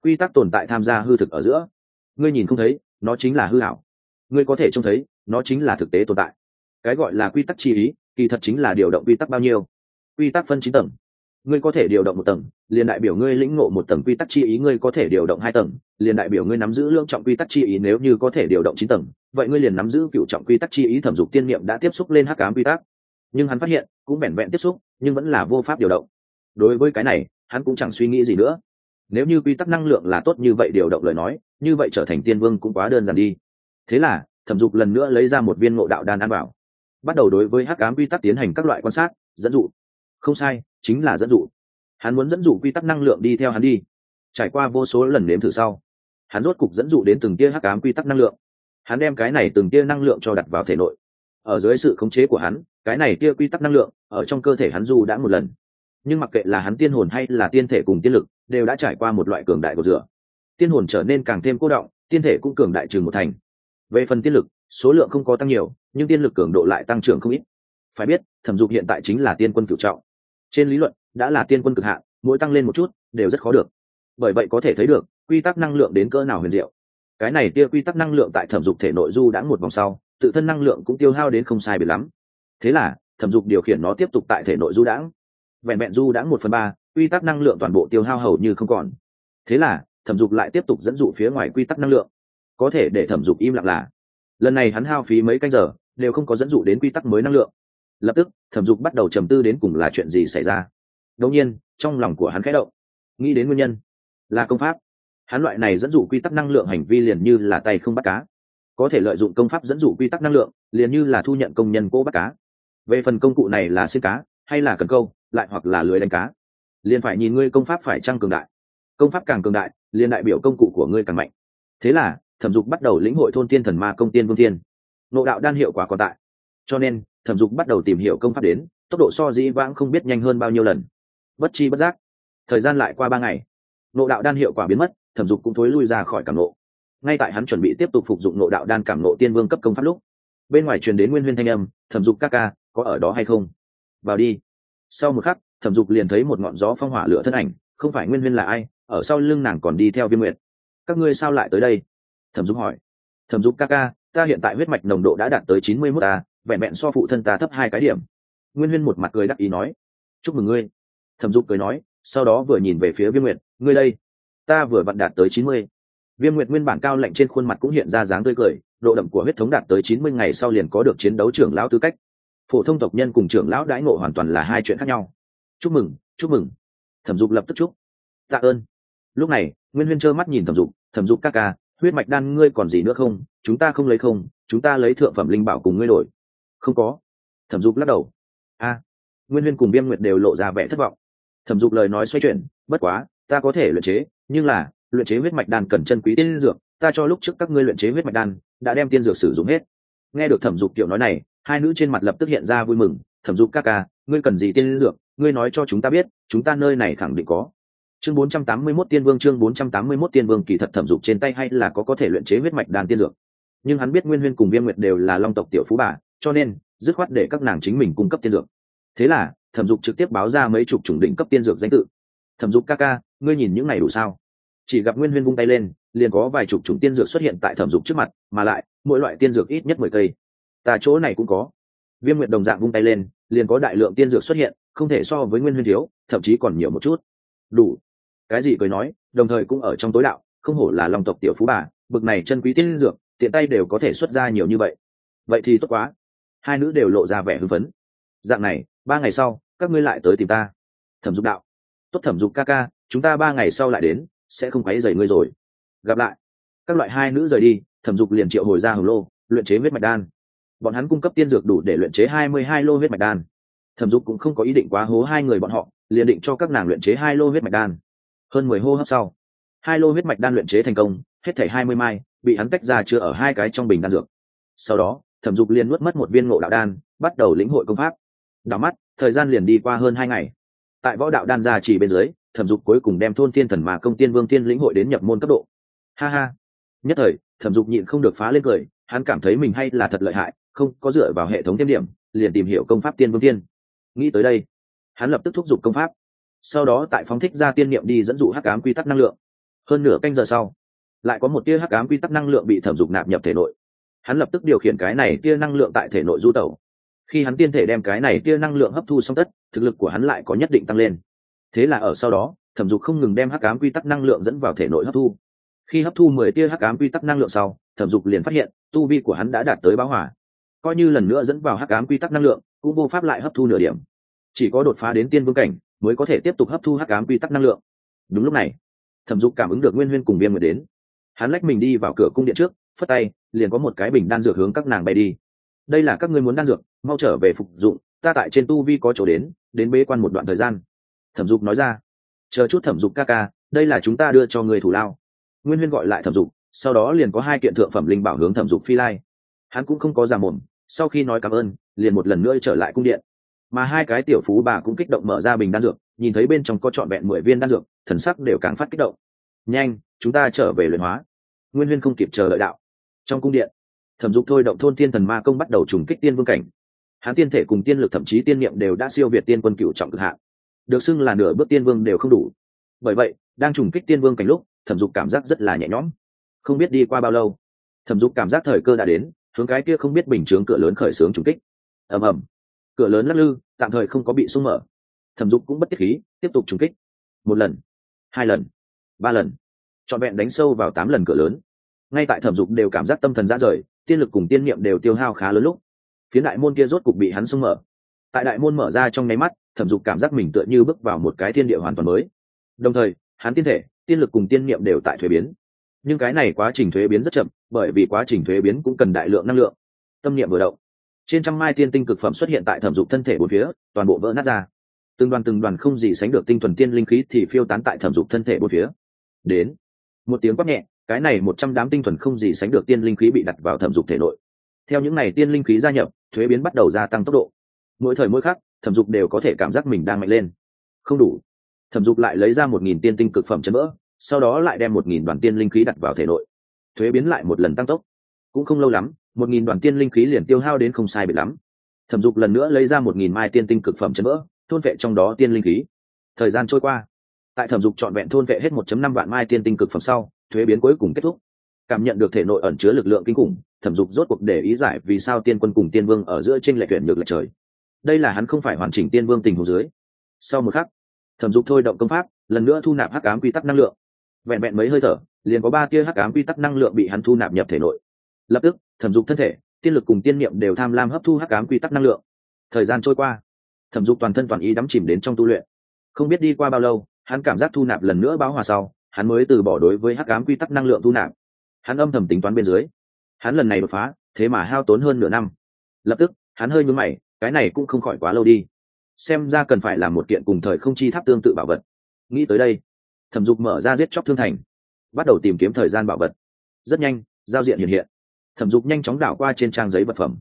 Speaker 1: Quy tắc tồn tại tham gia hư thực ở giữa. Ngươi nhìn không thấy, nó chính là hư hảo ngươi có thể trông thấy nó chính là thực tế tồn tại. Cái gọi là quy tắc chi ý, kỳ thật chính là điều động quy tắc bao nhiêu? Quy tắc phân chín tầng. Ngươi có thể điều động một tầng, liền đại biểu ngươi lĩnh ngộ một tầng quy tắc chi ý ngươi có thể điều động hai tầng, liền đại biểu ngươi nắm giữ lương trọng quy tắc chi ý nếu như có thể điều động chín tầng, vậy ngươi liền nắm giữ cựu trọng quy tắc chi ý thẩm dục tiên niệm đã tiếp xúc lên hắc ám quy tắc. Nhưng hắn phát hiện, cũng vẹn vẹn tiếp xúc, nhưng vẫn là vô pháp điều động. Đối với cái này, hắn cũng chẳng suy nghĩ gì nữa. Nếu như quy tắc năng lượng là tốt như vậy điều động lời nói, như vậy trở thành tiên vương cũng quá đơn giản đi. Thế là thẩm dục lần nữa lấy ra một viên ngộ đạo đan ăn vào. Bắt đầu đối với hắc ám quy tắc tiến hành các loại quan sát, dẫn dụ. Không sai, chính là dẫn dụ. Hắn muốn dẫn dụ quy tắc năng lượng đi theo hắn đi. Trải qua vô số lần nếm thử sau, hắn rốt cục dẫn dụ đến từng tia hắc ám quy tắc năng lượng. Hắn đem cái này từng tia năng lượng cho đặt vào thể nội. Ở dưới sự khống chế của hắn, cái này tia quy tắc năng lượng ở trong cơ thể hắn du đã một lần, nhưng mặc kệ là hắn tiên hồn hay là tiên thể cùng tiên lực, đều đã trải qua một loại cường đại của rửa. Tiên hồn trở nên càng thêm cố động, tiên thể cũng cường đại trừ một thành về phần tiên lực, số lượng không có tăng nhiều, nhưng tiên lực cường độ lại tăng trưởng không ít. Phải biết, thẩm dục hiện tại chính là tiên quân cựu trọng. Trên lý luận, đã là tiên quân cực hạn, mỗi tăng lên một chút, đều rất khó được. Bởi vậy có thể thấy được, quy tắc năng lượng đến cỡ nào huyền diệu. Cái này tia quy tắc năng lượng tại thẩm dục thể nội du đã một vòng sau, tự thân năng lượng cũng tiêu hao đến không sai biệt lắm. Thế là, thẩm dục điều khiển nó tiếp tục tại thể nội du đãng. Vẹn vẹn du đãng một phần ba, quy tắc năng lượng toàn bộ tiêu hao hầu như không còn. Thế là, thẩm dục lại tiếp tục dẫn dụ phía ngoài quy tắc năng lượng có thể để thẩm dục im lặng là, lần này hắn hao phí mấy canh giờ, đều không có dẫn dụ đến quy tắc mới năng lượng. Lập tức, thẩm dục bắt đầu trầm tư đến cùng là chuyện gì xảy ra. Đột nhiên, trong lòng của hắn khẽ động. Nghĩ đến nguyên nhân, là công pháp. Hắn loại này dẫn dụ quy tắc năng lượng hành vi liền như là tay không bắt cá. Có thể lợi dụng công pháp dẫn dụ quy tắc năng lượng, liền như là thu nhận công nhân cỗ bắt cá. Về phần công cụ này là xin cá, hay là cần câu, lại hoặc là lưới đánh cá, liền phải nhìn ngươi công pháp phải trăng cường đại. Công pháp càng cường đại, liền đại biểu công cụ của ngươi càng mạnh. Thế là thẩm dục bắt đầu lĩnh hội thôn tiên thần ma công tiên vương tiên. Nộ đạo đan hiệu quả còn tại. Cho nên, thẩm dục bắt đầu tìm hiểu công pháp đến, tốc độ so dĩ vãng không biết nhanh hơn bao nhiêu lần. Bất chi bất giác, thời gian lại qua ba ngày. Nộ đạo đan hiệu quả biến mất, thẩm dục cũng thối lui ra khỏi cảm nộ. Ngay tại hắn chuẩn bị tiếp tục phục dụng nộ đạo đan cảm nộ tiên vương cấp công pháp lúc, bên ngoài truyền đến nguyên huyên thanh âm, thẩm dục ca ca, có ở đó hay không? Vào đi. Sau một khắc, thẩm dục liền thấy một ngọn gió phong hỏa lửa thân ảnh, không phải nguyên huyên là ai, ở sau lưng nàng còn đi theo viêm nguyện các ngươi sao lại tới đây? Thẩm dục hỏi. Thẩm dục ca ca ta hiện tại huyết mạch nồng độ đã đạt tới chín mươi mốt ta vẹn vẹn so phụ thân ta thấp hai cái điểm. Nguyên huyên một mặt cười đắc ý nói. Chúc mừng ngươi. Thẩm dục cười nói sau đó vừa nhìn về phía viêm Nguyệt, ngươi đây ta vừa vặn đạt tới chín mươi. Viêm Nguyệt nguyên bản cao lạnh trên khuôn mặt cũng hiện ra dáng tươi cười độ đậm của huyết thống đạt tới chín mươi ngày sau liền có được chiến đấu trưởng lão tư cách. Phổ thông tộc nhân cùng trưởng lão đãi ngộ hoàn toàn là hai chuyện khác nhau. Chúc mừng chúc mừng. Thẩm dục lập tức chúc. Tạ ơn. Lúc này nguyên huyên trơ mắt nhìn thẩm dục thẩm dục ca ca huyết mạch đan ngươi còn gì nữa không? Chúng ta không lấy không, chúng ta lấy thượng phẩm linh bảo cùng ngươi đổi. Không có. Thẩm dục lắc đầu. A. Nguyên huyên cùng viêm nguyệt đều lộ ra vẻ thất vọng. Thẩm dục lời nói xoay chuyển, bất quá, ta có thể luyện chế, nhưng là, luyện chế huyết mạch đan cần chân quý tiên dược, ta cho lúc trước các ngươi luyện chế huyết mạch đan, đã đem tiên dược sử dụng hết. Nghe được thẩm dục kiểu nói này, hai nữ trên mặt lập tức hiện ra vui mừng. Thẩm dục ca ca, ngươi cần gì tiên dược? Ngươi nói cho chúng ta biết, chúng ta nơi này khẳng định có chương 481 tiên vương, chương 481 tiên vương kỳ thật thẩm dục trên tay hay là có có thể luyện chế huyết mạch đan tiên dược. Nhưng hắn biết nguyên huyên cùng viêm nguyệt đều là long tộc tiểu phú bà, cho nên dứt khoát để các nàng chính mình cung cấp tiên dược. Thế là, thẩm dục trực tiếp báo ra mấy chục chủng đỉnh cấp tiên dược danh tự. Thẩm dục ca ca, ngươi nhìn những này đủ sao? Chỉ gặp nguyên huyên vung tay lên, liền có vài chục chủng tiên dược xuất hiện tại thẩm dục trước mặt, mà lại, mỗi loại tiên dược ít nhất mười cây. Ta chỗ này cũng có. Viêm nguyệt đồng dạng vung tay lên, liền có đại lượng tiên dược xuất hiện, không thể so với nguyên huyên thiếu, thậm chí còn nhiều một chút. Đủ cái gì cười nói, đồng thời cũng ở trong tối đạo, không hổ là lòng tộc tiểu phú bà, bực này chân quý tiên dược, tiện tay đều có thể xuất ra nhiều như vậy. Vậy thì tốt quá. Hai nữ đều lộ ra vẻ hưng phấn. Dạng này, ba ngày sau, các ngươi lại tới tìm ta. Thẩm dục đạo. Tốt thẩm dục ca ca, chúng ta ba ngày sau lại đến, sẽ không quấy dày ngươi rồi. Gặp lại. Các loại hai nữ rời đi, thẩm dục liền triệu hồi ra hồng lô, luyện chế huyết mạch đan. Bọn hắn cung cấp tiên dược đủ để luyện chế hai mươi hai lô huyết mạch đan. Thẩm dục cũng không có ý định quá hố hai người bọn họ, liền định cho các nàng luyện chế hai lô huyết mạch đan hơn mười hô hấp sau, hai lô huyết mạch đan luyện chế thành công, hết thể hai mươi mai, bị hắn tách ra chứa ở hai cái trong bình đan dược. Sau đó, thẩm dục liền nuốt mất một viên ngộ đạo đan, bắt đầu lĩnh hội công pháp. Đảo mắt, thời gian liền đi qua hơn hai ngày. Tại võ đạo đan gia chỉ bên dưới, thẩm dục cuối cùng đem thôn thiên thần mà công tiên vương tiên lĩnh hội đến nhập môn cấp độ. Ha ha. Nhất thời, thẩm dục nhịn không được phá lên cười, hắn cảm thấy mình hay là thật lợi hại, không có dựa vào hệ thống thêm điểm, liền tìm hiểu công pháp tiên vương tiên nghĩ tới đây, hắn lập tức thúc giục công pháp sau đó tại phóng thích ra tiên niệm đi dẫn dụ hắc ám quy tắc năng lượng. Hơn nửa canh giờ sau, lại có một tia hắc ám quy tắc năng lượng bị thẩm dục nạp nhập thể nội. Hắn lập tức điều khiển cái này tia năng lượng tại thể nội du tẩu. Khi hắn tiên thể đem cái này tia năng lượng hấp thu xong tất, thực lực của hắn lại có nhất định tăng lên. Thế là ở sau đó, thẩm dục không ngừng đem hắc ám quy tắc năng lượng dẫn vào thể nội hấp thu. Khi hấp thu mười tia hắc ám quy tắc năng lượng sau, thẩm dục liền phát hiện, tu vi của hắn đã đạt tới báo hỏa coi như lần nữa dẫn vào hắc ám quy tắc năng lượng, cũng vô pháp lại hấp thu nửa điểm. Chỉ có đột phá đến tiên vương cảnh mới có thể tiếp tục hấp thu hắc ám quy tắc năng lượng. Đúng lúc này, thẩm dục cảm ứng được nguyên huyên cùng viêm người đến. Hắn lách mình đi vào cửa cung điện trước, phất tay, liền có một cái bình đan dược hướng các nàng bay đi. Đây là các ngươi muốn đan dược, mau trở về phục dụng, ta tại trên tu vi có chỗ đến đến bế quan một đoạn thời gian. Thẩm dục nói ra. Chờ chút thẩm dục ca ca, đây là chúng ta đưa cho người thủ lao. Nguyên huyên gọi lại thẩm dục, sau đó liền có hai kiện thượng phẩm linh bảo hướng thẩm dục phi lai. Hắn cũng không có giả mồm, sau khi nói cảm ơn, liền một lần nữa trở lại cung điện mà hai cái tiểu phú bà cũng kích động mở ra bình đan dược, nhìn thấy bên trong có trọn vẹn mười viên đan dược, thần sắc đều càng phát kích động. Nhanh, chúng ta trở về luyện hóa. Nguyên huyên không kịp chờ đợi đạo. Trong cung điện, thẩm dục thôi động thôn thiên thần ma công bắt đầu trùng kích tiên vương cảnh. Hán tiên thể cùng tiên lực thậm chí tiên niệm đều đã siêu việt tiên quân cựu trọng cực hạn. Được xưng là nửa bước tiên vương đều không đủ. Bởi vậy, đang trùng kích tiên vương cảnh lúc, thẩm dục cảm giác rất là nhẹ nhõm. Không biết đi qua bao lâu, thẩm dục cảm giác thời cơ đã đến, hướng cái kia không biết bình chướng cửa lớn khởi xướng trùng kích. Ầm ầm cửa lớn lắc lư, tạm thời không có bị sung mở. Thẩm dục cũng bất tiết khí, tiếp tục trùng kích. Một lần, hai lần, ba lần, trọn vẹn đánh sâu vào tám lần cửa lớn. Ngay tại thẩm dục đều cảm giác tâm thần ra rời, tiên lực cùng tiên niệm đều tiêu hao khá lớn lúc phía đại môn kia rốt cục bị hắn sung mở. Tại đại môn mở ra trong nháy mắt, thẩm dục cảm giác mình tựa như bước vào một cái thiên địa hoàn toàn mới. Đồng thời, hắn tiên thể, tiên lực cùng tiên niệm đều tại thuế biến. Nhưng cái này quá trình thuế biến rất chậm, bởi vì quá trình thuế biến cũng cần đại lượng năng lượng. Tâm niệm vừa động trên trăm mai tiên tinh cực phẩm xuất hiện tại thẩm dục thân thể bốn phía, toàn bộ vỡ nát ra. Từng đoàn từng đoàn không gì sánh được tinh thuần tiên linh khí thì phiêu tán tại thẩm dục thân thể bốn phía. Đến, một tiếng quát nhẹ, cái này một trăm đám tinh thuần không gì sánh được tiên linh khí bị đặt vào thẩm dục thể nội. Theo những n à y tiên linh khí gia nhập, thuế biến bắt đầu gia tăng tốc độ. Mỗi thời mỗi khắc, thẩm dục đều có thể cảm giác mình đang mạnh lên. Không đủ. Thẩm dục lại lấy ra một nghìn tiên tinh cực phẩm chấn vỡ sau đó lại đem một nghìn đoàn tiên linh khí đặt vào thể nội. Thuế biến lại một lần tăng tốc. Cũng không lâu lắm một nghìn đoàn tiên linh khí liền tiêu hao đến không sai biệt lắm. Thẩm dục lần nữa lấy ra một nghìn mai tiên tinh cực phẩm chấn vỡ, thôn vệ trong đó tiên linh khí. Thời gian trôi qua. Tại thẩm dục trọn vẹn thôn vệ hết một năm vạn mai tiên tinh cực phẩm sau, thuế biến cuối cùng kết thúc. Cảm nhận được thể nội ẩn chứa lực lượng kinh khủng, thẩm dục rốt cuộc để ý giải vì sao tiên quân cùng tiên vương ở giữa trên lệ tuyển ngược lệch trời. Đây là hắn không phải hoàn chỉnh tiên vương tình hồ dưới. Sau một khắc, thẩm dục thôi động công pháp, lần nữa thu nạp hắc ám quy tắc năng lượng. Vẹn vẹn mấy hơi thở, liền có ba tia hắc ám quy tắc năng lượng bị hắn thu nạp nhập thể nội. Lập tức thẩm dục thân thể, tiên lực cùng tiên niệm đều tham lam hấp thu hắc ám quy tắc năng lượng. Thời gian trôi qua, thẩm dục toàn thân toàn ý đắm chìm đến trong tu luyện. Không biết đi qua bao lâu, hắn cảm giác thu nạp lần nữa báo hòa sau, hắn mới từ bỏ đối với hắc ám quy tắc năng lượng thu nạp. Hắn âm thầm tính toán bên dưới. Hắn lần này đột phá, thế mà hao tốn hơn nửa năm. Lập tức, hắn hơi nhún mày, cái này cũng không khỏi quá lâu đi. Xem ra cần phải là một kiện cùng thời không chi tháp tương tự bảo vật. Nghĩ tới đây, thẩm dục mở ra giết chóc thương thành, bắt đầu tìm kiếm thời gian bảo vật. Rất nhanh, giao diện hiện hiện thẩm dục nhanh chóng đảo qua trên trang giấy vật phẩm.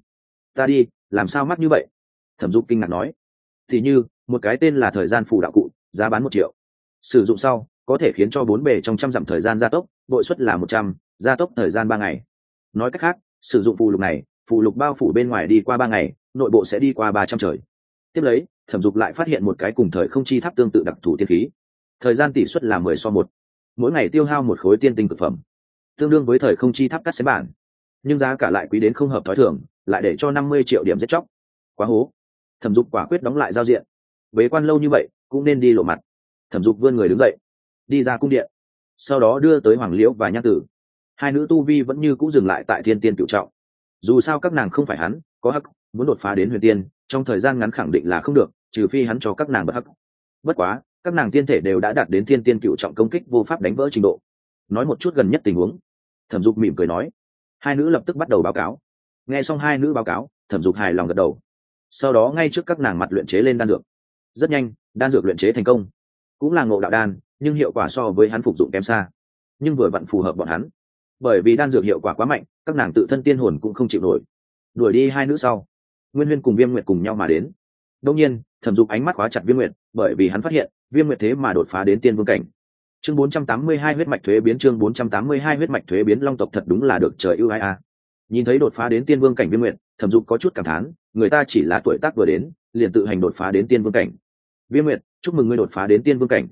Speaker 1: Ta đi, làm sao mắt như vậy? Thẩm dục kinh ngạc nói. Thì như, một cái tên là thời gian phủ đạo cụ, giá bán một triệu. Sử dụng sau, có thể khiến cho bốn bề trong trăm dặm thời gian gia tốc, bội suất là một trăm, gia tốc thời gian ba ngày. Nói cách khác, sử dụng phù lục này, phù lục bao phủ bên ngoài đi qua ba ngày, nội bộ sẽ đi qua ba trăm trời. Tiếp lấy, thẩm dục lại phát hiện một cái cùng thời không chi tháp tương tự đặc thù tiên khí. Thời gian tỷ suất là mười so một. Mỗi ngày tiêu hao một khối tiên tinh cực phẩm. Tương đương với thời không chi tháp cắt xé bản nhưng giá cả lại quý đến không hợp thói thường, lại để cho năm mươi triệu điểm giết chóc. Quá hố. Thẩm dục quả quyết đóng lại giao diện. Bế quan lâu như vậy, cũng nên đi lộ mặt. Thẩm dục vươn người đứng dậy. Đi ra cung điện. Sau đó đưa tới hoàng liễu và nhang tử. Hai nữ tu vi vẫn như cũng dừng lại tại thiên tiên cựu trọng. Dù sao các nàng không phải hắn, có hắc, muốn đột phá đến huyền tiên, trong thời gian ngắn khẳng định là không được, trừ phi hắn cho các nàng bất hắc. Bất quá, các nàng tiên thể đều đã đạt đến thiên tiên cựu trọng công kích vô pháp đánh vỡ trình độ. Nói một chút gần nhất tình huống. Thẩm dục mỉm cười nói hai nữ lập tức bắt đầu báo cáo. Nghe xong hai nữ báo cáo, thẩm dục hài lòng gật đầu. Sau đó ngay trước các nàng mặt luyện chế lên đan dược. Rất nhanh, đan dược luyện chế thành công. Cũng là ngộ đạo đan, nhưng hiệu quả so với hắn phục dụng kém xa. Nhưng vừa vặn phù hợp bọn hắn. Bởi vì đan dược hiệu quả quá mạnh, các nàng tự thân tiên hồn cũng không chịu nổi. Đuổi đi hai nữ sau. Nguyên huyên cùng viêm nguyệt cùng nhau mà đến. Đông nhiên, thẩm dục ánh mắt khóa chặt viêm nguyệt, bởi vì hắn phát hiện, viêm nguyệt thế mà đột phá đến tiên vương cảnh chương 482 huyết mạch thuế biến, chương 482 huyết mạch thuế biến, long tộc thật đúng là được trời ưu ai a à. nhìn thấy đột phá đến tiên vương cảnh viên nguyệt, thẩm dục có chút cảm thán, người ta chỉ là tuổi tác vừa đến, liền tự hành đột phá đến tiên vương cảnh. Viên nguyệt, chúc mừng ngươi đột phá đến tiên vương cảnh.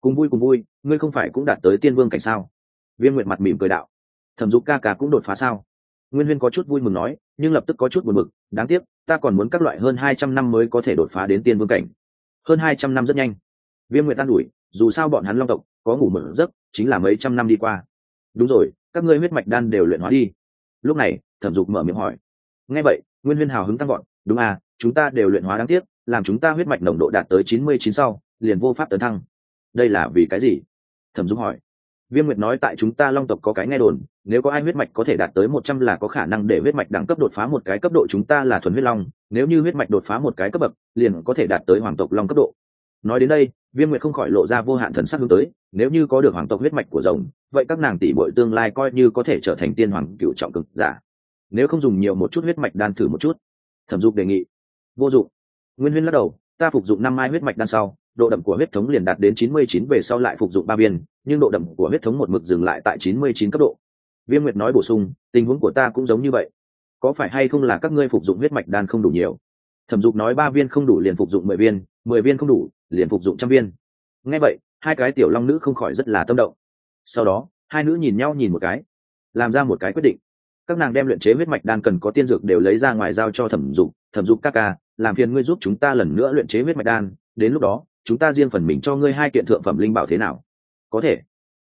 Speaker 1: Cùng vui cùng vui, ngươi không phải cũng đạt tới tiên vương cảnh sao? Viên nguyệt mặt mỉm cười đạo. Thẩm dục ca ca cũng đột phá sao? Nguyên huyên có chút vui mừng nói, nhưng lập tức có chút buồn mực đáng tiếc, ta còn muốn các loại hơn hai trăm năm mới có thể đột phá đến tiên vương cảnh. Hơn hai trăm năm rất nhanh. Viêm nguyệt an ủi, dù sao bọn hắn long tộc có ngủ mở giấc, chính là mấy trăm năm đi qua. Đúng rồi, các ngươi huyết mạch đan đều luyện hóa đi. Lúc này, thẩm dục mở miệng hỏi. Nghe vậy, nguyên huyên hào hứng tăng gọn đúng à chúng ta đều luyện hóa đáng tiếc, làm chúng ta huyết mạch nồng độ đạt tới chín mươi chín sau, liền vô pháp tấn thăng. Đây là vì cái gì? Thẩm dục hỏi. Viêm nguyệt nói tại chúng ta long tộc có cái nghe đồn, nếu có ai huyết mạch có thể đạt tới một trăm là có khả năng để huyết mạch đẳng cấp đột phá một cái cấp độ chúng ta là thuần huyết long. Nếu như huyết mạch đột phá một cái cấp bậc, liền có thể đạt tới hoàng tộc long cấp độ nói đến đây, viêm nguyệt không khỏi lộ ra vô hạn thần sắc hướng tới, nếu như có được hoàng tộc huyết mạch của rồng, vậy các nàng tỷ bội tương lai coi như có thể trở thành tiên hoàng cựu trọng cực giả. Nếu không dùng nhiều một chút huyết mạch đan thử một chút. Thẩm dục đề nghị. Vô dụng. Nguyên huyên lắc đầu, ta phục dụng năm mai huyết mạch đan sau, độ đậm của huyết thống liền đạt đến chín mươi chín về sau lại phục dụng ba viên, nhưng độ đậm của huyết thống một mực dừng lại tại chín mươi chín cấp độ. Viêm nguyệt nói bổ sung, tình huống của ta cũng giống như vậy. Có phải hay không là các ngươi phục dụng huyết mạch đan không đủ nhiều? Thẩm dục nói ba viên không đủ liền phục dụng mười viên mười viên không đủ liền phục dụng trăm viên. Ngay vậy, hai cái tiểu long nữ không khỏi rất là tâm động. Sau đó, hai nữ nhìn nhau nhìn một cái, làm ra một cái quyết định. Các nàng đem luyện chế huyết mạch đan cần có tiên dược đều lấy ra ngoài giao cho thẩm dục. Thẩm dục các ca, làm phiền ngươi giúp chúng ta lần nữa luyện chế huyết mạch đan, đến lúc đó, chúng ta riêng phần mình cho ngươi hai kiện thượng phẩm linh bảo thế nào? Có thể.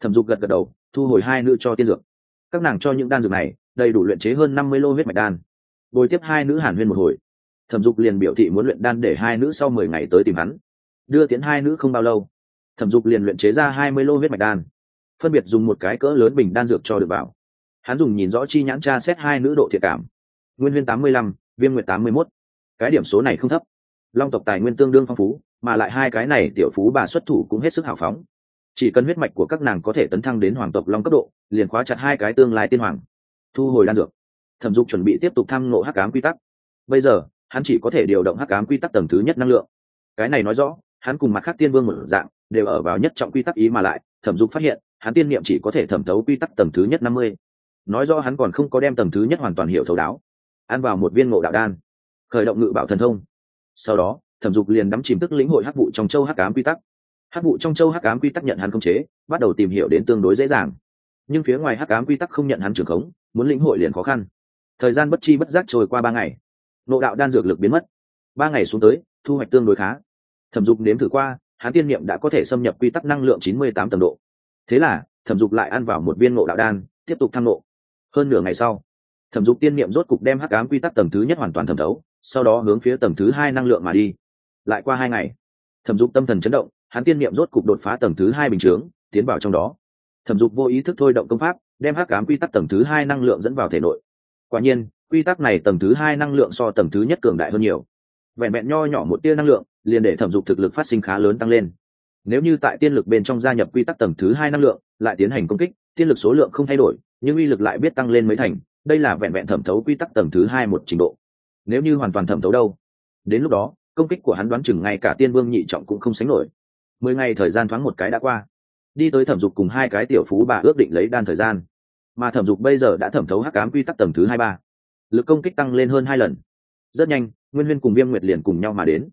Speaker 1: Thẩm dục gật gật đầu, thu hồi hai nữ cho tiên dược. Các nàng cho những đan dược này, đầy đủ luyện chế hơn năm mươi lô huyết mạch đan. Bồi tiếp hai nữ hàn huyên một hồi. Thẩm dục liền biểu thị muốn luyện đan để hai nữ sau mười ngày tới tìm hắn đưa tiến hai nữ không bao lâu, thẩm dục liền luyện chế ra hai mươi lô huyết mạch đan, phân biệt dùng một cái cỡ lớn bình đan dược cho được vào. Hắn dùng nhìn rõ chi nhãn tra xét hai nữ độ thiệt cảm. Nguyên huyên tám mươi lăm, viêm nguyện tám mươi mốt. Cái điểm số này không thấp. Long tộc tài nguyên tương đương phong phú, mà lại hai cái này tiểu phú bà xuất thủ cũng hết sức hào phóng. Chỉ cần huyết mạch của các nàng có thể tấn thăng đến hoàng tộc long cấp độ, liền khóa chặt hai cái tương lai tiên hoàng. Thu hồi đan dược. Thẩm dục chuẩn bị tiếp tục thăng nộ hắc cám quy tắc. Bây giờ, hắn chỉ có thể điều động hắc cám quy tắc tầng thứ nhất năng lượng. Cái này nói rõ hắn cùng mặt khác tiên vương một dạng, đều ở vào nhất trọng quy tắc ý mà lại, thẩm dục phát hiện, hắn tiên niệm chỉ có thể thẩm thấu quy tắc tầng thứ nhất năm mươi. Nói do hắn còn không có đem tầng thứ nhất hoàn toàn hiểu thấu đáo. Ăn vào một viên ngộ đạo đan. Khởi động ngự bảo thần thông. Sau đó, thẩm dục liền đắm chìm tức lĩnh hội hắc vụ trong châu hắc ám quy tắc. Hắc vụ trong châu hắc ám quy tắc nhận hắn không chế, bắt đầu tìm hiểu đến tương đối dễ dàng. Nhưng phía ngoài hắc ám quy tắc không nhận hắn trưởng khống, muốn lĩnh hội liền khó khăn. Thời gian bất chi bất giác trôi qua ba ngày. Nộ đạo đan dược lực biến mất. Ba ngày xuống tới, thu hoạch tương đối khá thẩm dục nếm thử qua, hắn tiên niệm đã có thể xâm nhập quy tắc năng lượng chín mươi tám tầng độ. Thế là, thẩm dục lại ăn vào một viên ngộ đạo đan, tiếp tục thăng nộ hơn nửa ngày sau, thẩm dục tiên niệm rốt cục đem hắc ám quy tắc tầng thứ nhất hoàn toàn thẩm thấu, sau đó hướng phía tầng thứ hai năng lượng mà đi. Lại qua hai ngày, thẩm dục tâm thần chấn động, hắn tiên niệm rốt cục đột phá tầng thứ hai bình chướng, tiến vào trong đó. Thẩm dục vô ý thức thôi động công pháp, đem hắc ám quy tắc tầng thứ hai năng lượng dẫn vào thể nội. Quả nhiên, quy tắc này tầng thứ hai năng lượng so tầng thứ nhất cường đại hơn nhiều. Vẹn vẹn nho nhỏ một tia năng lượng liền để thẩm dục thực lực phát sinh khá lớn tăng lên. Nếu như tại tiên lực bên trong gia nhập quy tắc tầng thứ hai năng lượng, lại tiến hành công kích, tiên lực số lượng không thay đổi, nhưng uy lực lại biết tăng lên mấy thành, đây là vẹn vẹn thẩm thấu quy tắc tầng thứ hai một trình độ. Nếu như hoàn toàn thẩm thấu đâu, đến lúc đó, công kích của hắn đoán chừng ngay cả tiên vương nhị trọng cũng không sánh nổi. Mười ngày thời gian thoáng một cái đã qua. Đi tới thẩm dục cùng hai cái tiểu phú bà ước định lấy đan thời gian. Mà thẩm dục bây giờ đã thẩm thấu hắc cám quy tắc tầng thứ hai ba. Lực công kích tăng lên hơn hai lần. Rất nhanh, nguyên huyên cùng viêm nguyệt liền cùng nhau mà đến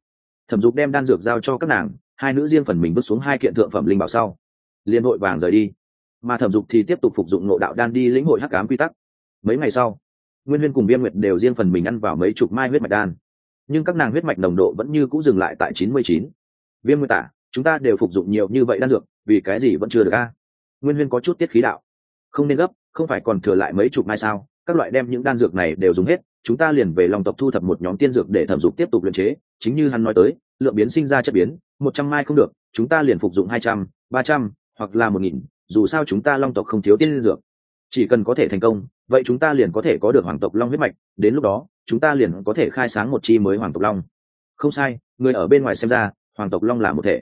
Speaker 1: thẩm dục đem đan dược giao cho các nàng, hai nữ riêng phần mình bước xuống hai kiện thượng phẩm linh bảo sau. Liên hội vàng rời đi. Mà thẩm dục thì tiếp tục phục dụng nộ đạo đan đi lĩnh hội hắc cám quy tắc. Mấy ngày sau, nguyên huyên cùng viêm nguyệt đều riêng phần mình ăn vào mấy chục mai huyết mạch đan. Nhưng các nàng huyết mạch nồng độ vẫn như c ũ dừng lại tại chín mươi chín. Viêm nguyệt tả, chúng ta đều phục dụng nhiều như vậy đan dược, vì cái gì vẫn chưa được a? Nguyên huyên có chút tiết khí đạo. Không nên gấp, không phải còn thừa lại mấy chục mai sao? Các loại đem những đan dược này đều dùng hết, chúng ta liền về lòng tộc thu thập một nhóm tiên dược để thẩm dục tiếp tục luyện chế chính như hắn nói tới, lượng biến sinh ra chất biến, một trăm mai không được, chúng ta liền phục dụng hai trăm, ba trăm, hoặc là một nghìn, dù sao chúng ta long tộc không thiếu tiên dược. Chỉ cần có thể thành công, vậy chúng ta liền có thể có được hoàng tộc long huyết mạch, đến lúc đó, chúng ta liền có thể khai sáng một chi mới hoàng tộc long. Không sai, người ở bên ngoài xem ra, hoàng tộc long là một thể.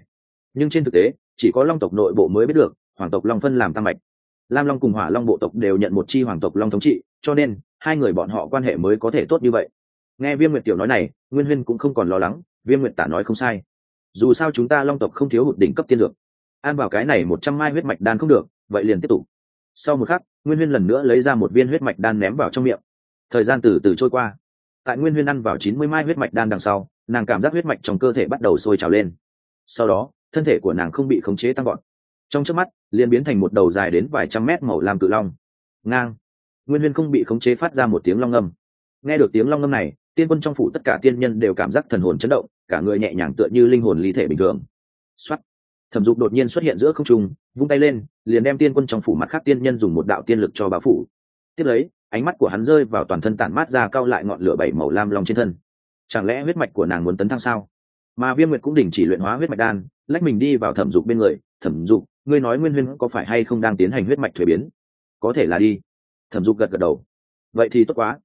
Speaker 1: Nhưng trên thực tế, chỉ có long tộc nội bộ mới biết được, hoàng tộc long phân làm tam mạch. Lam long cùng hỏa long bộ tộc đều nhận một chi hoàng tộc long thống trị, cho nên, hai người bọn họ quan hệ mới có thể tốt như vậy nghe viêm nguyệt tiểu nói này, nguyên huyên cũng không còn lo lắng, viêm nguyệt tả nói không sai. Dù sao chúng ta long tộc không thiếu hụt đỉnh cấp tiên dược. An vào cái này một trăm mai huyết mạch đan không được, vậy liền tiếp tục. Sau một khắc, nguyên huyên lần nữa lấy ra một viên huyết mạch đan ném vào trong miệng. Thời gian từ từ trôi qua. Tại nguyên huyên ăn vào chín mươi mai huyết mạch đan đằng sau, nàng cảm giác huyết mạch trong cơ thể bắt đầu sôi trào lên. Sau đó, thân thể của nàng không bị khống chế tăng gọn trong trước mắt, liền biến thành một đầu dài đến vài trăm mét màu làm cự long. Ngang. Nguyên huyên không bị khống chế phát ra một tiếng long âm. nghe được tiếng long âm này tiên quân trong phủ tất cả tiên nhân đều cảm giác thần hồn chấn động, cả người nhẹ nhàng tựa như linh hồn ly thể bình thường. Xuất thẩm dục đột nhiên xuất hiện giữa không trung, vung tay lên, liền đem tiên quân trong phủ mặt khác tiên nhân dùng một đạo tiên lực cho báo phủ. Tiếp lấy, ánh mắt của hắn rơi vào toàn thân tản mát ra cao lại ngọn lửa bảy màu lam long trên thân. Chẳng lẽ huyết mạch của nàng muốn tấn thăng sao? Mà viêm nguyệt cũng đình chỉ luyện hóa huyết mạch đan, lách mình đi vào thẩm dục bên người. Thẩm dục, ngươi nói nguyên huyên có phải hay không đang tiến hành huyết mạch thuế biến? Có thể là đi. Thẩm dục gật gật đầu. Vậy thì tốt quá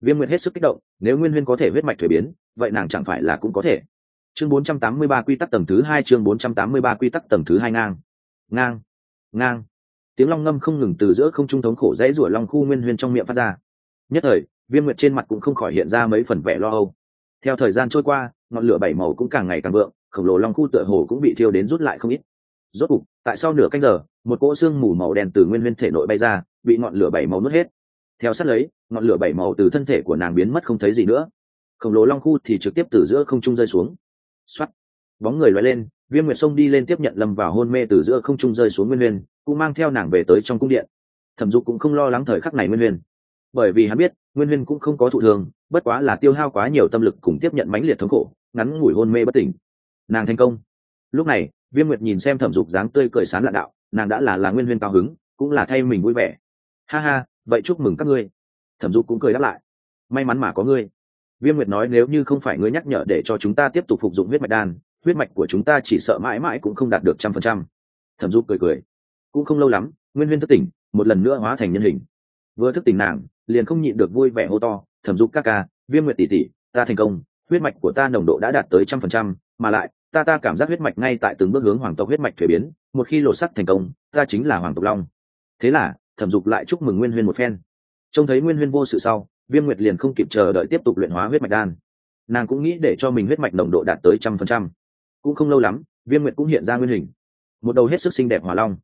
Speaker 1: viêm nguyệt hết sức kích động, nếu nguyên huyên có thể huyết mạch thuế biến, vậy nàng chẳng phải là cũng có thể. Chương 483 quy tắc tầng thứ hai, chương 483 quy tắc tầng thứ hai ngang. Ngang. Ngang. Tiếng long ngâm không ngừng từ giữa không trung thống khổ dãy rủa long khu nguyên huyên trong miệng phát ra. Nhất thời, viêm nguyệt trên mặt cũng không khỏi hiện ra mấy phần vẻ lo âu. Theo thời gian trôi qua, ngọn lửa bảy màu cũng càng ngày càng vượng, khổng lồ long khu tựa hồ cũng bị thiêu đến rút lại không ít. Rốt cục, tại sau nửa canh giờ, một cỗ xương mù màu đen từ nguyên huyên thể nội bay ra, bị ngọn lửa bảy màu nuốt hết theo sát lấy, ngọn lửa bảy màu từ thân thể của nàng biến mất không thấy gì nữa. Khổng lồ long khu thì trực tiếp từ giữa không trung rơi xuống. Xoắt bóng người loay lên, viêm nguyệt sông đi lên tiếp nhận lâm vào hôn mê từ giữa không trung rơi xuống nguyên huyền, cũng mang theo nàng về tới trong cung điện. Thẩm dục cũng không lo lắng thời khắc này nguyên huyền. Bởi vì hắn biết, nguyên huyền cũng không có thụ thường, bất quá là tiêu hao quá nhiều tâm lực cùng tiếp nhận mãnh liệt thống khổ, ngắn ngủi hôn mê bất tỉnh. Nàng thành công. Lúc này, viêm nguyệt nhìn xem thẩm dục dáng tươi cười sán lạ đạo, nàng đã là là nguyên huyền cao hứng, cũng là thay mình vui vẻ. Ha ha vậy chúc mừng các ngươi. Thẩm dục cũng cười đáp lại. May mắn mà có ngươi. Viêm nguyệt nói nếu như không phải ngươi nhắc nhở để cho chúng ta tiếp tục phục dụng huyết mạch đan, huyết mạch của chúng ta chỉ sợ mãi mãi cũng không đạt được trăm phần trăm. Thẩm dục cười cười. Cũng không lâu lắm, nguyên huyên thức tỉnh, một lần nữa hóa thành nhân hình. Vừa thức tỉnh nàng, liền không nhịn được vui vẻ hô to, thẩm dục ca ca, viêm nguyệt tỷ tỷ, ta thành công, huyết mạch của ta nồng độ đã đạt tới trăm phần trăm, mà lại, ta ta cảm giác huyết mạch ngay tại từng bước hướng hoàng tộc huyết mạch thuế biến, một khi lột sắc thành công, ta chính là hoàng tộc long. Thế là thẩm dục lại chúc mừng nguyên huyên một phen. Trông thấy nguyên huyên vô sự sau, viêm nguyệt liền không kịp chờ đợi tiếp tục luyện hóa huyết mạch đan. Nàng cũng nghĩ để cho mình huyết mạch nồng độ đạt tới trăm phần trăm. Cũng không lâu lắm, viêm nguyệt cũng hiện ra nguyên hình. Một đầu hết sức xinh đẹp hỏa long.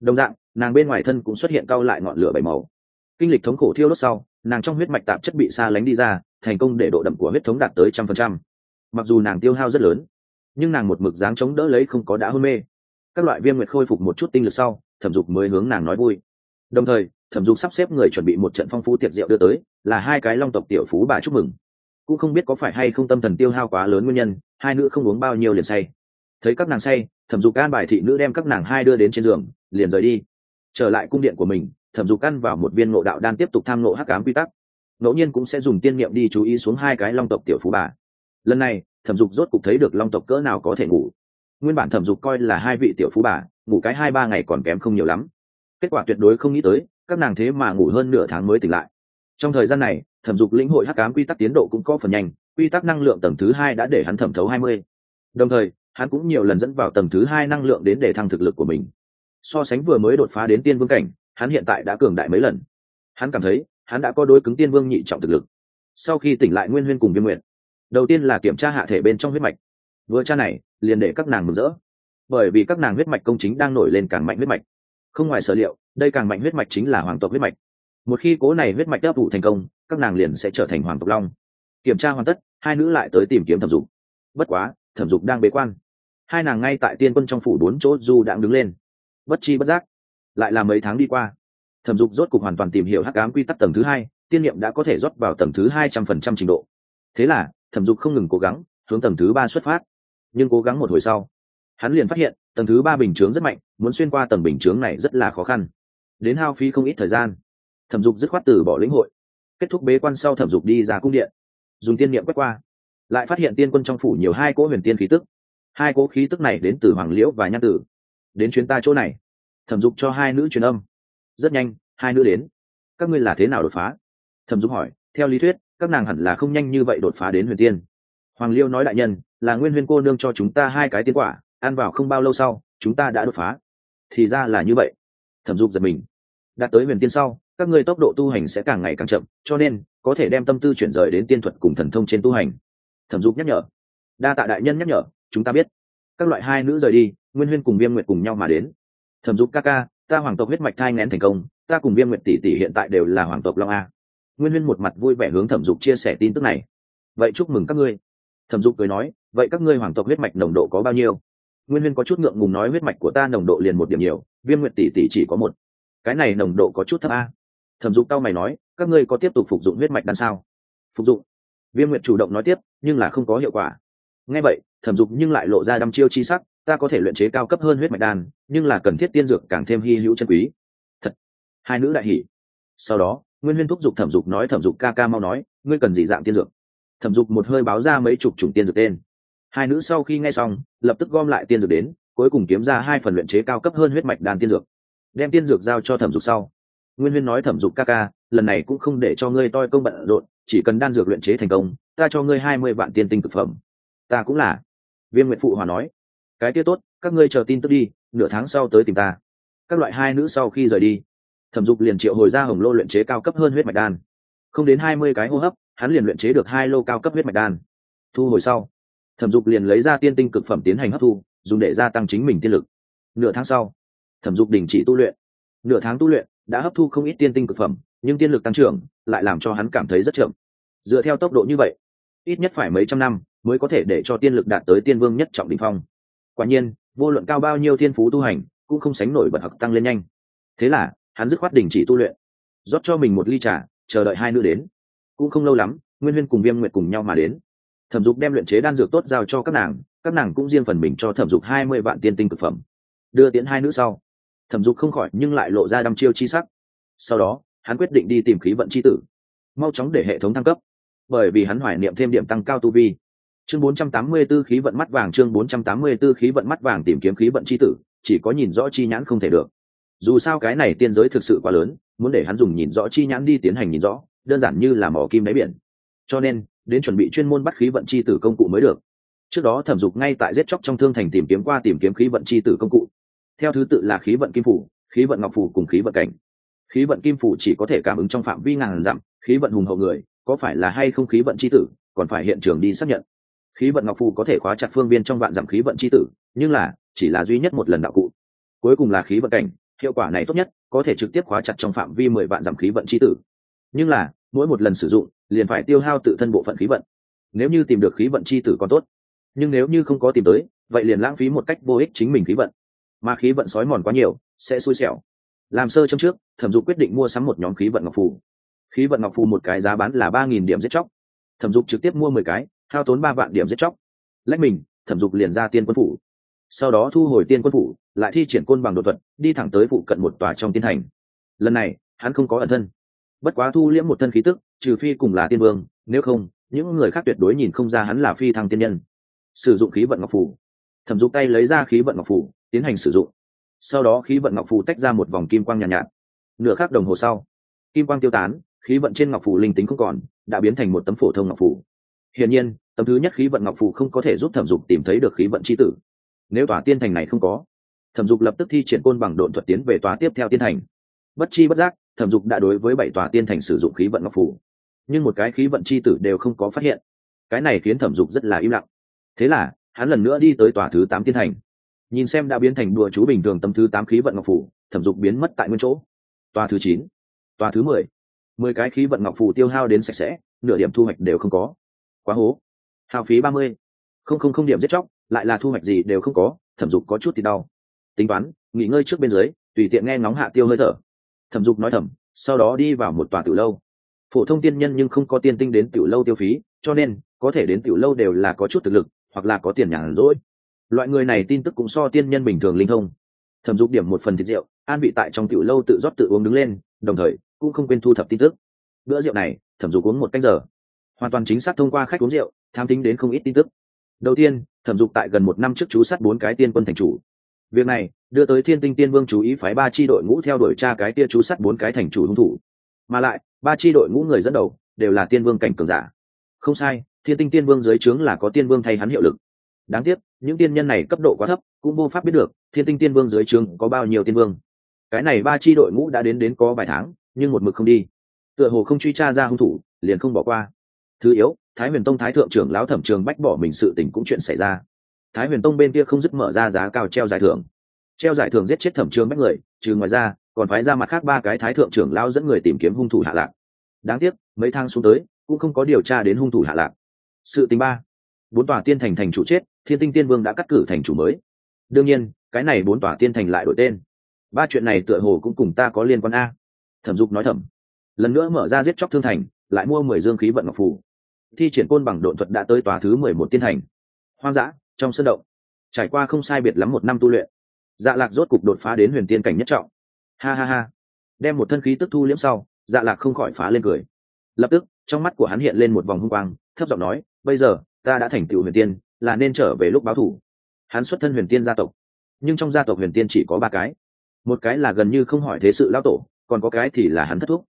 Speaker 1: Đồng dạng, nàng bên ngoài thân cũng xuất hiện cao lại ngọn lửa bảy màu. Kinh lịch thống khổ thiêu đốt sau, nàng trong huyết mạch tạp chất bị xa lánh đi ra, thành công để độ đậm của huyết thống đạt tới trăm phần trăm. Mặc dù nàng tiêu hao rất lớn, nhưng nàng một mực dáng chống đỡ lấy không có đã hôn mê. Các loại viêm nguyệt khôi phục một chút tinh lực sau, thẩm dục mới hướng nàng nói vui đồng thời, thẩm dục sắp xếp người chuẩn bị một trận phong phú tiệc rượu đưa tới, là hai cái long tộc tiểu phú bà chúc mừng. Cũng không biết có phải hay không tâm thần tiêu hao quá lớn nguyên nhân, hai nữ không uống bao nhiêu liền say. Thấy các nàng say, thẩm dục an bài thị nữ đem các nàng hai đưa đến trên giường, liền rời đi. Trở lại cung điện của mình, thẩm dục ăn vào một viên ngộ đạo đan tiếp tục tham ngộ hắc ám quy tắc. Ngẫu nhiên cũng sẽ dùng tiên niệm đi chú ý xuống hai cái long tộc tiểu phú bà. Lần này, thẩm dục rốt cục thấy được long tộc cỡ nào có thể ngủ. Nguyên bản thẩm dục coi là hai vị tiểu phú bà, ngủ cái hai ba ngày còn kém không nhiều lắm kết quả tuyệt đối không nghĩ tới, các nàng thế mà ngủ hơn nửa tháng mới tỉnh lại. Trong thời gian này, thẩm dục lĩnh hội hắc ám quy tắc tiến độ cũng có phần nhanh, quy tắc năng lượng tầng thứ hai đã để hắn thẩm thấu hai mươi. Đồng thời, hắn cũng nhiều lần dẫn vào tầng thứ hai năng lượng đến để thăng thực lực của mình. So sánh vừa mới đột phá đến tiên vương cảnh, hắn hiện tại đã cường đại mấy lần. Hắn cảm thấy, hắn đã có đối cứng tiên vương nhị trọng thực lực. Sau khi tỉnh lại nguyên huyên cùng viêm nguyện đầu tiên là kiểm tra hạ thể bên trong huyết mạch. Vừa tra này, liền để các nàng mừng rỡ. Bởi vì các nàng huyết mạch công chính đang nổi lên càng mạnh huyết mạch không ngoài sở liệu, đây càng mạnh huyết mạch chính là hoàng tộc huyết mạch. Một khi cố này huyết mạch đáp vụ thành công, các nàng liền sẽ trở thành hoàng tộc long. Kiểm tra hoàn tất, hai nữ lại tới tìm kiếm thẩm dục. Bất quá, thẩm dục đang bế quan. Hai nàng ngay tại tiên quân trong phủ bốn chỗ du đang đứng lên. Bất chi bất giác, lại là mấy tháng đi qua. Thẩm dục rốt cục hoàn toàn tìm hiểu hắc ám quy tắc tầng thứ hai, tiên niệm đã có thể rót vào tầng thứ hai trăm phần trăm trình độ. Thế là, thẩm dục không ngừng cố gắng, hướng tầng thứ ba xuất phát. Nhưng cố gắng một hồi sau, hắn liền phát hiện tầng thứ ba bình chướng rất mạnh, muốn xuyên qua tầng bình chướng này rất là khó khăn. Đến hao phí không ít thời gian. Thẩm dục dứt khoát từ bỏ lĩnh hội. Kết thúc bế quan sau thẩm dục đi ra cung điện. Dùng tiên niệm quét qua. Lại phát hiện tiên quân trong phủ nhiều hai cỗ huyền tiên khí tức. Hai cỗ khí tức này đến từ hoàng liễu và nhan tử. Đến chuyến ta chỗ này. Thẩm dục cho hai nữ truyền âm. Rất nhanh, hai nữ đến. Các ngươi là thế nào đột phá? Thẩm dục hỏi. Theo lý thuyết, các nàng hẳn là không nhanh như vậy đột phá đến huyền tiên. Hoàng liêu nói đại nhân, là nguyên huyền cô nương cho chúng ta hai cái tiên quả ăn vào không bao lâu sau, chúng ta đã đột phá. Thì ra là như vậy. Thẩm dục giật mình. Đạt tới huyền tiên sau, các ngươi tốc độ tu hành sẽ càng ngày càng chậm, cho nên có thể đem tâm tư chuyển rời đến tiên thuật cùng thần thông trên tu hành. Thẩm dục nhắc nhở. Đa tạ đại nhân nhắc nhở, chúng ta biết. Các loại hai nữ rời đi, nguyên huyên cùng viêm nguyệt cùng nhau mà đến. Thẩm dục ca ca, ta hoàng tộc huyết mạch thai ngén thành công, ta cùng viêm nguyệt tỷ tỷ hiện tại đều là hoàng tộc long a. Nguyên huyên một mặt vui vẻ hướng thẩm dục chia sẻ tin tức này. Vậy chúc mừng các ngươi. Thẩm dục cười nói, vậy các ngươi hoàng tộc huyết mạch nồng độ có bao nhiêu? Nguyên huyên có chút ngượng ngùng nói huyết mạch của ta nồng độ liền một điểm nhiều, viêm nguyệt tỷ tỷ chỉ có một. Cái này nồng độ có chút thấp a. Thẩm dục tao mày nói, các ngươi có tiếp tục phục dụng huyết mạch đan sao? Phục dụng. Viêm nguyệt chủ động nói tiếp, nhưng là không có hiệu quả. Ngay vậy, thẩm dục nhưng lại lộ ra đăm chiêu chi sắc, ta có thể luyện chế cao cấp hơn huyết mạch đan, nhưng là cần thiết tiên dược càng thêm hy hữu chân quý. Thật. Hai nữ đại hỉ. Sau đó, nguyên huyên thúc giục thẩm dục nói, thẩm dục ca ca mau nói, ngươi cần gì dạng tiên dược? Thẩm dục một hơi báo ra mấy chục chủng tiên dược tên hai nữ sau khi nghe xong, lập tức gom lại tiên dược đến, cuối cùng kiếm ra hai phần luyện chế cao cấp hơn huyết mạch đan tiên dược. Đem tiên dược giao cho thẩm dục sau. Nguyên huyên nói thẩm dục ca ca, lần này cũng không để cho ngươi toi công bận rộn, chỉ cần đan dược luyện chế thành công, ta cho ngươi hai mươi vạn tiên tinh thực phẩm. Ta cũng là. Viêm nguyện phụ hòa nói. Cái kia tốt, các ngươi chờ tin tức đi, nửa tháng sau tới tìm ta. Các loại hai nữ sau khi rời đi, thẩm dục liền triệu hồi ra hồng lô luyện chế cao cấp hơn huyết mạch đan. Không đến hai mươi cái hô hấp, hắn liền luyện chế được hai lô cao cấp huyết mạch đan. Thu hồi sau thẩm dục liền lấy ra tiên tinh cực phẩm tiến hành hấp thu, dùng để gia tăng chính mình tiên lực. Nửa tháng sau, thẩm dục đình chỉ tu luyện. Nửa tháng tu luyện, đã hấp thu không ít tiên tinh cực phẩm, nhưng tiên lực tăng trưởng lại làm cho hắn cảm thấy rất chậm. Dựa theo tốc độ như vậy, ít nhất phải mấy trăm năm mới có thể để cho tiên lực đạt tới tiên vương nhất trọng đ ỉ n h phong. Quả nhiên, vô luận cao bao nhiêu thiên phú tu hành, cũng không sánh nổi bật học tăng lên nhanh. Thế là, hắn dứt khoát đình chỉ tu luyện, rót cho mình một ly trà, chờ đợi hai nữ đến. Cũng không lâu lắm, nguyên huyên cùng viêm nguyệt cùng nhau mà đến thẩm dục đem luyện chế đan dược tốt giao cho các nàng các nàng cũng riêng phần mình cho thẩm dục hai mươi vạn tiên tinh cực phẩm. Đưa tiến hai nữ sau. Thẩm dục không khỏi nhưng lại lộ ra đăm chiêu chi sắc. Sau đó, hắn quyết định đi tìm khí vận c h i tử. Mau chóng để hệ thống thăng cấp. Bởi vì hắn hoài niệm thêm điểm tăng cao tu vi. Chương 484 khí vận mắt vàng, chương 484 khí vận mắt vàng tìm kiếm khí vận c h i tử, chỉ có nhìn rõ chi nhãn không thể được. Dù sao cái này tiên giới thực sự quá lớn, muốn để hắn dùng nhìn rõ chi nhãn đi tiến hành nhìn rõ, đơn giản như là mỏ kim đáy biển. Cho nên đến chuẩn bị chuyên môn bắt khí vận chi tử công cụ mới được trước đó thẩm dục ngay tại giết chóc trong thương thành tìm kiếm qua tìm kiếm khí vận chi tử công cụ theo thứ tự là khí vận kim phủ khí vận ngọc phủ cùng khí vận cảnh khí vận kim phủ chỉ có thể cảm ứng trong phạm vi ngàn dặm khí vận hùng hậu người có phải là hay không khí vận chi tử còn phải hiện trường đi xác nhận khí vận ngọc phù có thể khóa chặt phương viên trong vạn dặm khí vận c h i tử nhưng là chỉ là duy nhất một lần đạo cụ cuối cùng là khí vận cảnh hiệu quả này tốt nhất có thể trực tiếp khóa chặt trong phạm vi mười vạn dặm khí vận c h i tử nhưng là mỗi một lần sử dụng liền phải tiêu hao tự thân bộ phận khí vận. Nếu như tìm được khí vận c h i tử còn tốt, nhưng nếu như không có tìm tới, vậy liền lãng phí một cách vô ích chính mình khí vận. Mà khí vận sói mòn quá nhiều, sẽ xui xẻo. Làm sơ trong trước, thẩm dục quyết định mua sắm một nhóm khí vận ngọc phù. Khí vận ngọc phù một cái giá bán là ba nghìn điểm giết chóc. Thẩm dục trực tiếp mua mười cái, hao tốn ba vạn điểm giết chóc. Lách mình, thẩm dục liền ra tiên quân phủ. Sau đó thu hồi tiên quân phủ, lại thi triển côn bằng đột thuật, đi thẳng tới phụ cận một tòa trong tiên thành. Lần này, hắn không có ẩn thân. Bất quá thu liễm một thân khí tức trừ phi cùng là tiên vương nếu không những người khác tuyệt đối nhìn không ra hắn là phi thăng tiên nhân. Sử dụng khí vận ngọc phủ thẩm dục tay lấy ra khí vận ngọc phủ tiến hành sử dụng. Sau đó khí vận ngọc phủ tách ra một vòng kim quang nhàn nhạt, nhạt. Nửa khắc đồng hồ sau kim quang tiêu tán khí vận trên ngọc phủ linh tính không còn đã biến thành một tấm phổ thông ngọc phủ hiển nhiên tấm thứ nhất khí vận ngọc phủ không có thể giúp thẩm dục tìm thấy được khí vận c h i tử. Nếu tòa tiên thành này không có thẩm dục lập tức thi triển côn bằng độn thuật tiến về tòa tiếp theo tiên thành. Bất chi bất giác thẩm dục đã đối với bảy tòa tiên thành sử dụng khí vận ngọc phủ nhưng một cái khí vận c h i tử đều không có phát hiện. Cái này khiến thẩm dục rất là im lặng. Thế là, hắn lần nữa đi tới tòa thứ tám tiên thành. Nhìn xem đã biến thành đùa chú bình thường tấm thứ tám khí vận ngọc phủ, thẩm dục biến mất tại nguyên chỗ. Tòa thứ chín, tòa thứ mười. Mười cái khí vận ngọc phủ tiêu hao đến sạch sẽ, nửa điểm thu hoạch đều không có. Quá hố. Hao phí ba mươi. Không không không điểm giết chóc, lại là thu hoạch gì đều không có, thẩm dục có chút thì đau. Tính toán, nghỉ ngơi trước bên dưới, tùy tiện nghe ngóng hạ tiêu hơi thở. Thẩm dục nói thầm, sau đó đi vào một tòa tiểu lâu phổ thông tiên nhân nhưng không có tiên tinh đến tiểu lâu tiêu phí, cho nên, có thể đến tiểu lâu đều là có chút thực lực, hoặc là có tiền nhàn rỗi. Loại người này tin tức cũng so tiên nhân bình thường linh thông. Thẩm dục điểm một phần thịt rượu, an vị tại trong tiểu lâu tự rót tự uống đứng lên, đồng thời, cũng không quên thu thập tin tức. Bữa rượu này, thẩm dục uống một canh giờ. Hoàn toàn chính xác thông qua khách uống rượu, tham tính đến không ít tin tức. Đầu tiên, thẩm dục tại gần một năm trước chú sát bốn cái tiên quân thành chủ. Việc này, đưa tới thiên tinh tiên vương chú ý phái ba tri đội ngũ theo đuổi tra cái tia chú sát bốn cái thành chủ hung thủ. Mà lại ba tri đội ngũ người dẫn đầu đều là tiên vương cảnh cường giả. Không sai, thiên tinh tiên vương dưới trướng là có tiên vương thay hắn hiệu lực. Đáng tiếc, những tiên nhân này cấp độ quá thấp, cũng vô pháp biết được thiên tinh tiên vương dưới trướng có bao nhiêu tiên vương. Cái này ba tri đội ngũ đã đến đến có vài tháng, nhưng một mực không đi. Tựa hồ không truy tra ra hung thủ, liền không bỏ qua. Thứ yếu, thái huyền tông thái thượng trưởng lão thẩm trường bách bỏ mình sự tình cũng chuyện xảy ra. Thái huyền tông bên kia không dứt mở ra giá cao treo giải thưởng. Treo giải thưởng giết chết thẩm trường bách người, trừ ngoài ra còn phái ra mặt khác ba cái thái thượng trưởng lao dẫn người tìm kiếm hung thủ hạ lạc. Đáng tiếc, mấy thang xuống tới, cũng không có điều tra đến hung thủ hạ lạc. Sự tình ba. Bốn tòa tiên thành thành chủ chết, thiên tinh tiên vương đã cắt cử thành chủ mới. Đương nhiên, cái này bốn tòa tiên thành lại đổi tên. Ba chuyện này tựa hồ cũng cùng ta có liên quan a. Thẩm dục nói thẩm. lần nữa mở ra giết chóc thương thành, lại mua mười dương khí vận ngọc phủ thi triển côn bằng độn thuật đã tới tòa thứ mười một tiên thành. Hoang dã, trong sân động. Trải qua không sai biệt lắm một năm tu luyện. Dạ lạc rốt cục đột phá đến huyền tiên cảnh nhất trọng ha ha ha. Đem một thân khí tức thu liễm sau dạ lạc không khỏi phá lên cười. Lập tức, trong mắt của hắn hiện lên một vòng hung quang, thấp giọng nói, bây giờ, ta đã thành tựu huyền tiên, là nên trở về lúc báo thủ. Hắn xuất thân huyền tiên gia tộc, nhưng trong gia tộc huyền tiên chỉ có ba cái. Một cái là gần như không hỏi thế sự lao tổ, còn có cái thì là hắn thất thúc.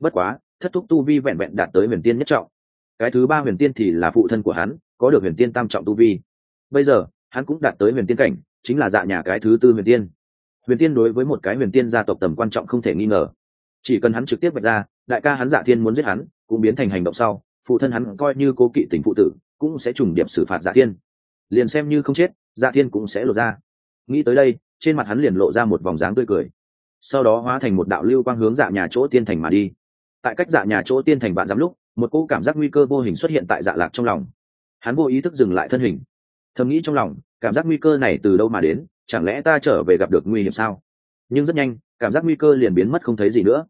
Speaker 1: Bất quá, thất thúc tu vi vẹn vẹn đạt tới huyền tiên nhất trọng. Cái thứ ba huyền tiên thì là phụ thân của hắn, có được huyền tiên tam trọng tu vi. Bây giờ, hắn cũng đạt tới huyền tiên cảnh, chính là dạ nhà cái thứ tư huyền tiên huyền tiên đối với một cái huyền tiên gia tộc tầm quan trọng không thể nghi ngờ. Chỉ cần hắn trực tiếp vạch ra, đại ca hắn dạ thiên muốn giết hắn, cũng biến thành hành động sau, phụ thân hắn coi như cố kỵ tình phụ tử, cũng sẽ trùng điệp xử phạt dạ thiên. Liền xem như không chết dạ thiên cũng sẽ lột ra. Nghĩ tới đây, trên mặt hắn liền lộ ra một vòng dáng tươi cười. Sau đó hóa thành một đạo lưu quang hướng dạ nhà chỗ tiên thành mà đi. Tại cách dạ nhà chỗ tiên thành bạn giám lúc, một cô cảm giác nguy cơ vô hình xuất hiện tại dạ lạc trong lòng. Hắn vô ý thức dừng lại thân hình. Thầm nghĩ trong lòng, cảm giác nguy cơ này từ đâu mà đến? Chẳng lẽ ta trở về gặp được nguy hiểm sao? Nhưng rất nhanh, cảm giác nguy cơ liền biến mất không thấy gì nữa.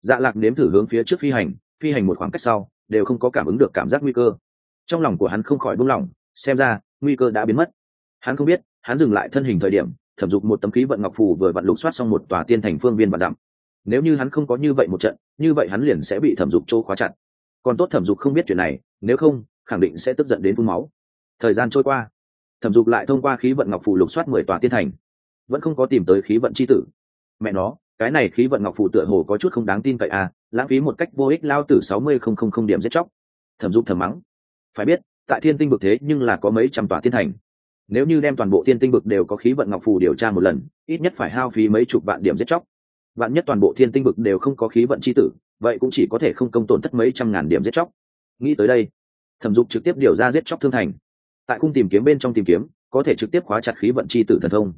Speaker 1: Dạ lạc nếm thử hướng phía trước phi hành phi hành một khoảng cách sau, đều không có cảm ứng được cảm giác nguy cơ. Trong lòng của hắn không khỏi buông lỏng, xem ra, nguy cơ đã biến mất. Hắn không biết, hắn dừng lại thân hình thời điểm, thẩm dục một tấm khí vận ngọc phù vừa vặn lục soát xong một tòa tiên thành phương viên và dặm. Nếu như hắn không có như vậy một trận, như vậy hắn liền sẽ bị thẩm dục chỗ khóa chặt. Còn tốt thẩm dục không biết chuyện này, nếu không, khẳng định sẽ tức giận đến phun máu. Thời gian trôi qua thẩm dục lại thông qua khí vận ngọc phù lục soát mười tòa tiên thành. Vẫn không có tìm tới khí vận c h i tử. Mẹ nó, cái này khí vận ngọc phù tựa hồ có chút không đáng tin cậy à lãng phí một cách vô ích lao từ sáu mươi không không không điểm giết chóc. Thẩm dục thầm mắng. Phải biết, tại thiên tinh vực thế nhưng là có mấy trăm tòa tiên thành. Nếu như đem toàn bộ thiên tinh vực đều có khí vận ngọc phù điều tra một lần, ít nhất phải hao phí mấy chục vạn điểm giết chóc. Vạn nhất toàn bộ thiên tinh vực đều không có khí vận c h i tử, vậy cũng chỉ có thể không công tổn thất mấy trăm ngàn điểm giết chóc. Nghĩ tới đây, thẩm dục trực tiếp điều ra giết chóc thương thành tại cung tìm kiếm bên trong tìm kiếm, có thể trực tiếp khóa chặt khí vận c h i tử thần thông.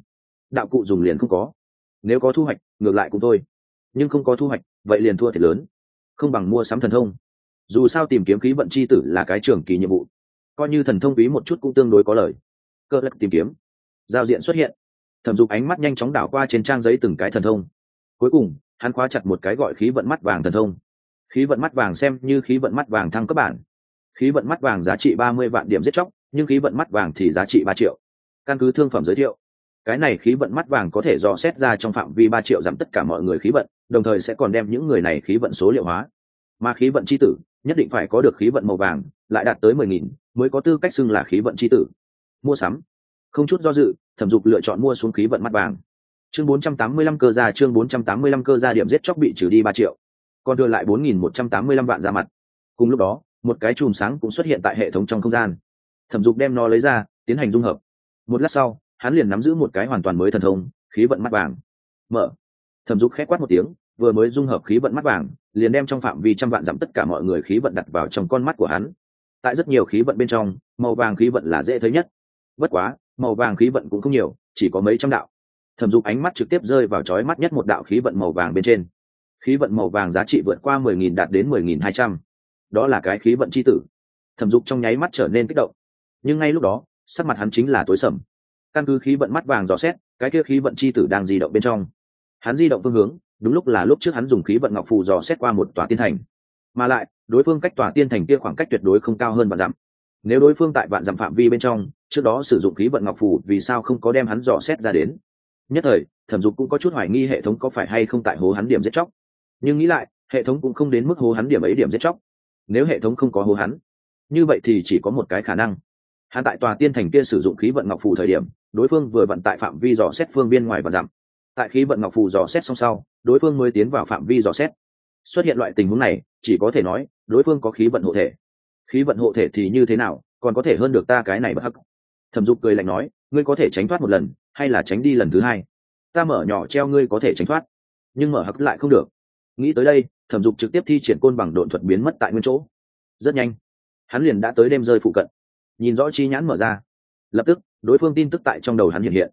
Speaker 1: Đạo cụ dùng liền không có. Nếu có thu hoạch, ngược lại cũng thôi. Nhưng không có thu hoạch, vậy liền thua thiệt lớn. Không bằng mua sắm thần thông. Dù sao tìm kiếm khí vận c h i tử là cái trường kỳ nhiệm vụ. Coi như thần thông ví một chút cũng tương đối có lời cơ lắc tìm kiếm. Giao diện xuất hiện. Thẩm dục ánh mắt nhanh chóng đảo qua trên trang giấy từng cái thần thông. Cuối cùng, hắn khóa chặt một cái gọi khí vận mắt vàng thần thông. Khí vận mắt vàng xem như khí vận mắt vàng thăng cấp bản. Khí vận mắt vàng giá trị ba mươi vạn điểm giết chóc nhưng khí vận mắt vàng thì giá trị ba triệu. Căn cứ thương phẩm giới thiệu, cái này khí vận mắt vàng có thể dò xét ra trong phạm vi ba triệu giảm tất cả mọi người khí vận, đồng thời sẽ còn đem những người này khí vận số liệu hóa. Mà khí vận c h i tử, nhất định phải có được khí vận màu vàng, lại đạt tới mười nghìn, mới có tư cách xưng là khí vận c h i tử. Mua sắm. Không chút do dự, thẩm dục lựa chọn mua xuống khí vận mắt vàng. Chương bốn trăm tám mươi lăm cơ gia, chương bốn trăm tám mươi lăm cơ gia điểm giết chóc bị trừ đi ba triệu. Còn đưa lại bốn nghìn một trăm tám mươi lăm vạn ra mặt. Cùng lúc đó, một cái chùm sáng cũng xuất hiện tại hệ thống trong không gian thẩm dục đem nó lấy ra, tiến hành dung hợp. Một lát sau, hắn liền nắm giữ một cái hoàn toàn mới thần thông, khí vận mắt vàng. Mở. Thẩm dục khét quát một tiếng, vừa mới dung hợp khí vận mắt vàng, liền đem trong phạm vi trăm vạn giảm tất cả mọi người khí vận đặt vào trong con mắt của hắn. Tại rất nhiều khí vận bên trong, màu vàng khí vận là dễ thấy nhất. Bất quá, màu vàng khí vận cũng không nhiều, chỉ có mấy trăm đạo. Thẩm dục ánh mắt trực tiếp rơi vào trói mắt nhất một đạo khí vận màu vàng bên trên. Khí vận màu vàng giá trị vượt qua mười nghìn đạt đến mười nghìn hai trăm. Đó là cái khí vận c h i tử. Thẩm dục trong nháy mắt trở nên kích động nhưng ngay lúc đó, sắc mặt hắn chính là tối sầm. Căn cứ khí vận mắt vàng dò xét, cái kia khí vận chi tử đang di động bên trong. Hắn di động phương hướng, đúng lúc là lúc trước hắn dùng khí vận ngọc phù dò xét qua một tòa tiên thành. Mà lại, đối phương cách tòa tiên thành kia khoảng cách tuyệt đối không cao hơn vạn dặm. Nếu đối phương tại vạn dặm phạm vi bên trong, trước đó sử dụng khí vận ngọc phù vì sao không có đem hắn dò xét ra đến? Nhất thời, thẩm dục cũng có chút hoài nghi hệ thống có phải hay không tại hố hắn điểm giết chóc. Nhưng nghĩ lại, hệ thống cũng không đến mức hố hắn điểm ấy điểm giết chóc. Nếu hệ thống không có hố hắn, như vậy thì chỉ có một cái khả năng hắn tại tòa tiên thành kia sử dụng khí vận ngọc phù thời điểm, đối phương vừa vận tại phạm vi dò xét phương biên ngoài và giảm tại khí vận ngọc phù dò xét xong sau, đối phương mới tiến vào phạm vi dò xét. Xuất hiện loại tình huống này, chỉ có thể nói, đối phương có khí vận hộ thể. Khí vận hộ thể thì như thế nào, còn có thể hơn được ta cái này bất hắc? Thẩm dục cười lạnh nói, ngươi có thể tránh thoát một lần, hay là tránh đi lần thứ hai? Ta mở nhỏ treo ngươi có thể tránh thoát. Nhưng mở hắc lại không được. Nghĩ tới đây, thẩm dục trực tiếp thi triển côn bằng độn thuật biến mất tại nguyên chỗ. Rất nhanh, hắn liền đã tới đêm rơi phụ cận nhìn rõ chi nhãn mở ra. Lập tức, đối phương tin tức tại trong đầu hắn hiện hiện.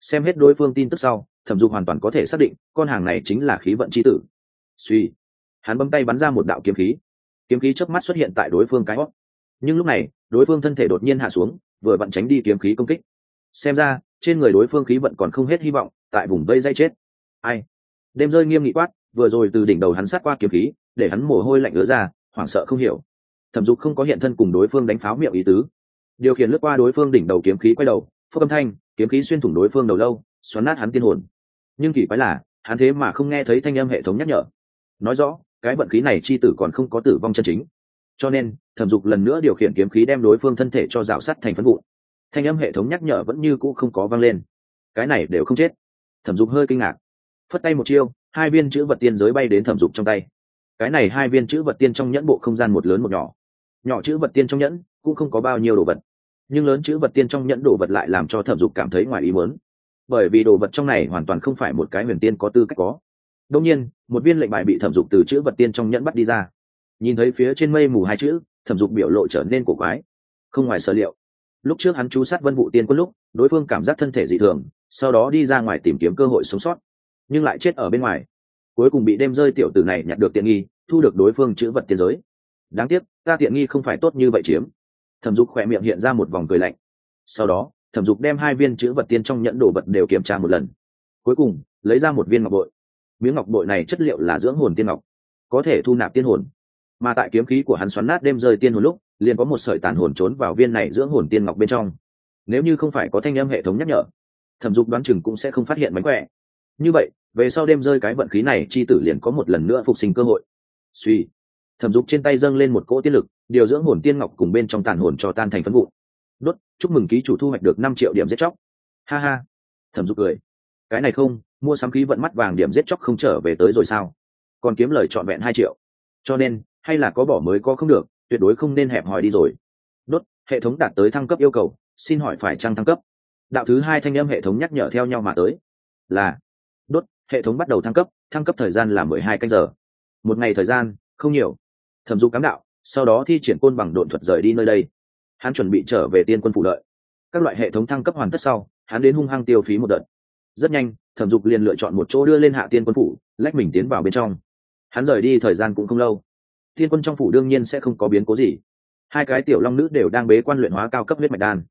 Speaker 1: Xem hết đối phương tin tức sau, thẩm dục hoàn toàn có thể xác định, con hàng này chính là khí vận c h i tử. Suy. Hắn bấm tay bắn ra một đạo kiếm khí. Kiếm khí chớp mắt xuất hiện tại đối phương cái hót. Nhưng lúc này, đối phương thân thể đột nhiên hạ xuống, vừa vặn tránh đi kiếm khí công kích. Xem ra, trên người đối phương khí vận còn không hết hy vọng, tại vùng vây dây chết. Ai? Đêm rơi nghiêm nghị quát, vừa rồi từ đỉnh đầu hắn sát qua kiếm khí, để hắn mồ hôi lạnh ứa ra, hoảng sợ không hiểu. Thẩm dục không có hiện thân cùng đối phương đánh pháo miệng ý tứ điều khiển lướt qua đối phương đỉnh đầu kiếm khí quay đầu phước âm thanh, kiếm khí xuyên thủng đối phương đầu lâu, xoắn nát hắn tiên hồn. Nhưng kỳ quái là, hắn thế mà không nghe thấy thanh âm hệ thống nhắc nhở. Nói rõ, cái vận khí này chi tử còn không có tử vong chân chính. Cho nên, thẩm dục lần nữa điều khiển kiếm khí đem đối phương thân thể cho rào sắt thành phân vụn. Thanh âm hệ thống nhắc nhở vẫn như cũ không có vang lên. Cái này đều không chết. Thẩm dục hơi kinh ngạc. Phất tay một chiêu, hai viên chữ vật tiên giới bay đến thẩm dục trong tay. Cái này hai viên chữ vật tiên trong nhẫn bộ không gian một lớn một nhỏ. Nhỏ chữ vật tiên trong nhẫn cũng không có bao nhiêu đồ vật nhưng lớn chữ vật tiên trong nhẫn đồ vật lại làm cho thẩm dục cảm thấy ngoài ý muốn. Bởi vì đồ vật trong này hoàn toàn không phải một cái huyền tiên có tư cách có. Đông nhiên, một viên lệnh bài bị thẩm dục từ chữ vật tiên trong nhẫn bắt đi ra. Nhìn thấy phía trên mây mù hai chữ, thẩm dục biểu lộ trở nên cổ quái. Không ngoài sở liệu. Lúc trước hắn chú sát vân vụ tiên quân lúc, đối phương cảm giác thân thể dị thường, sau đó đi ra ngoài tìm kiếm cơ hội sống sót. Nhưng lại chết ở bên ngoài. Cuối cùng bị đem rơi tiểu tử này nhặt được tiện nghi, thu được đối phương chữ vật tiên giới. Đáng tiếc, ta tiện nghi không phải tốt như vậy chiếm thẩm dục khỏe miệng hiện ra một vòng cười lạnh. Sau đó, thẩm dục đem hai viên chữ vật tiên trong nhẫn đồ vật đều kiểm tra một lần. Cuối cùng, lấy ra một viên ngọc bội. Miếng ngọc bội này chất liệu là dưỡng hồn tiên ngọc, có thể thu nạp tiên hồn. Mà tại kiếm khí của hắn xoắn nát đêm rơi tiên hồn lúc, liền có một sợi tàn hồn trốn vào viên này dưỡng hồn tiên ngọc bên trong. Nếu như không phải có thanh âm hệ thống nhắc nhở, thẩm dục đoán chừng cũng sẽ không phát hiện mánh khỏe. Như vậy, về sau đêm rơi cái vận khí này, chi tử liền có một lần nữa phục sinh cơ hội. Suy thẩm dục trên tay dâng lên một cỗ tiên lực, điều dưỡng hồn tiên ngọc cùng bên trong tàn hồn cho tan thành phân vụ. Đốt, chúc mừng ký chủ thu hoạch được năm triệu điểm giết chóc. Ha ha. Thẩm dục cười. Cái này không, mua sắm khí vận mắt vàng điểm giết chóc không trở về tới rồi sao? Còn kiếm lời trọn vẹn hai triệu. Cho nên, hay là có bỏ mới có không được, tuyệt đối không nên hẹp hòi đi rồi. Đốt, hệ thống đạt tới thăng cấp yêu cầu, xin hỏi phải trăng thăng cấp? Đạo thứ hai thanh âm hệ thống nhắc nhở theo nhau mà tới. Là, đốt, hệ thống bắt đầu thăng cấp thăng cấp thời gian là mười hai canh giờ. Một ngày thời gian, không nhiều thẩm dục cám đạo, sau đó thi triển côn bằng độn thuật rời đi nơi đây. Hắn chuẩn bị trở về tiên quân phủ lợi các loại hệ thống thăng cấp hoàn tất sau, hắn đến hung hăng tiêu phí một đợt. Rất nhanh, thẩm dục liền lựa chọn một chỗ đưa lên hạ tiên quân phủ, lách mình tiến vào bên trong. Hắn rời đi thời gian cũng không lâu. Tiên quân trong phủ đương nhiên sẽ không có biến cố gì. Hai cái tiểu long nữ đều đang bế quan luyện hóa cao cấp huyết mạch đan.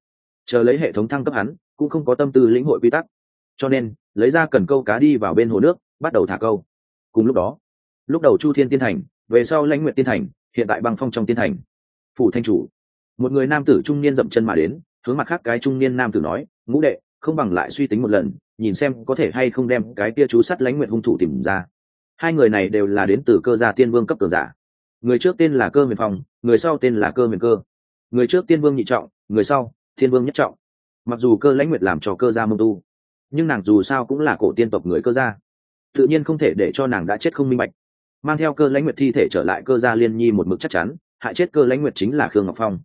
Speaker 1: Chờ lấy hệ thống thăng cấp hắn, cũng không có tâm tư lĩnh hội quy tắc. Cho nên, lấy ra cần câu cá đi vào bên hồ nước, bắt đầu thả câu. Cùng lúc đó, lúc đầu chu thiên tiên thành về sau lãnh nguyện tiên thành, hiện tại băng phong trong tiên thành. Phủ thanh chủ. Một người nam tử trung niên dậm chân mà đến, hướng mặt khác cái trung niên nam tử nói, ngũ đệ, không bằng lại suy tính một lần, nhìn xem có thể hay không đem cái kia chú sắt lãnh nguyện hung thủ tìm ra. Hai người này đều là đến từ cơ gia tiên vương cấp cường giả. Người trước tên là cơ huyền phong, người sau tên là cơ huyền cơ. Người trước tiên vương nhị trọng, người sau thiên vương nhất trọng. Mặc dù cơ lãnh nguyệt làm cho cơ gia mông tu, nhưng nàng dù sao cũng là cổ tiên tộc người cơ gia. Tự nhiên không thể để cho nàng đã chết không minh bạch mang theo cơ lãnh nguyệt thi thể trở lại cơ gia liên nhi một mực chắc chắn, hại chết cơ lãnh nguyệt chính là khương ngọc phong.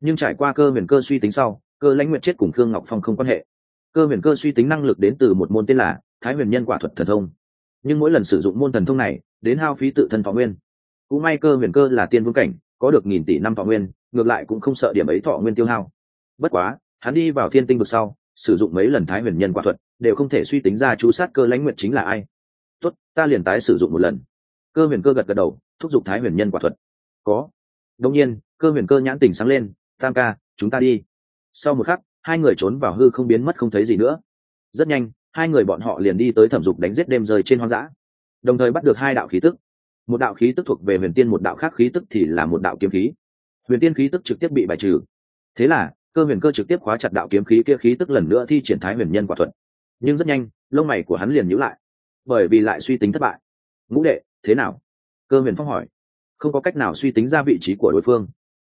Speaker 1: Nhưng trải qua cơ huyền cơ suy tính sau, cơ lãnh nguyệt chết cùng khương ngọc phong không quan hệ. Cơ huyền cơ suy tính năng lực đến từ một môn tên là thái huyền nhân quả thuật thần thông. Nhưng mỗi lần sử dụng môn thần thông này, đến hao phí tự thân thọ nguyên. Cũng may cơ huyền cơ là tiên vương cảnh, có được nghìn tỷ năm thọ nguyên, ngược lại cũng không sợ điểm ấy thọ nguyên tiêu hao. Bất quá, hắn đi vào thiên tinh vực sau, sử dụng mấy lần thái huyền nhân quả thuật, đều không thể suy tính ra chú sát cơ lãnh nguyệt chính là ai. Tốt, ta liền tái sử dụng một lần cơ huyền cơ gật gật đầu, thúc giục thái huyền nhân quả thuật. Có. Đông nhiên, cơ huyền cơ nhãn tình sáng lên, tam ca, chúng ta đi. Sau một khắc, hai người trốn vào hư không biến mất không thấy gì nữa. Rất nhanh, hai người bọn họ liền đi tới thẩm dục đánh giết đêm rơi trên hoang dã. Đồng thời bắt được hai đạo khí tức. Một đạo khí tức thuộc về huyền tiên, một đạo khác khí tức thì là một đạo kiếm khí. Huyền tiên khí tức trực tiếp bị bài trừ. Thế là, cơ huyền cơ trực tiếp khóa chặt đạo kiếm khí kia khí tức lần nữa thi triển thái huyền nhân quả thuật. Nhưng rất nhanh, lông mày của hắn liền nhữ lại, bởi vì lại suy tính thất bại. Ngũ đệ thế nào? Cơ huyền phong hỏi. Không có cách nào suy tính ra vị trí của đối phương.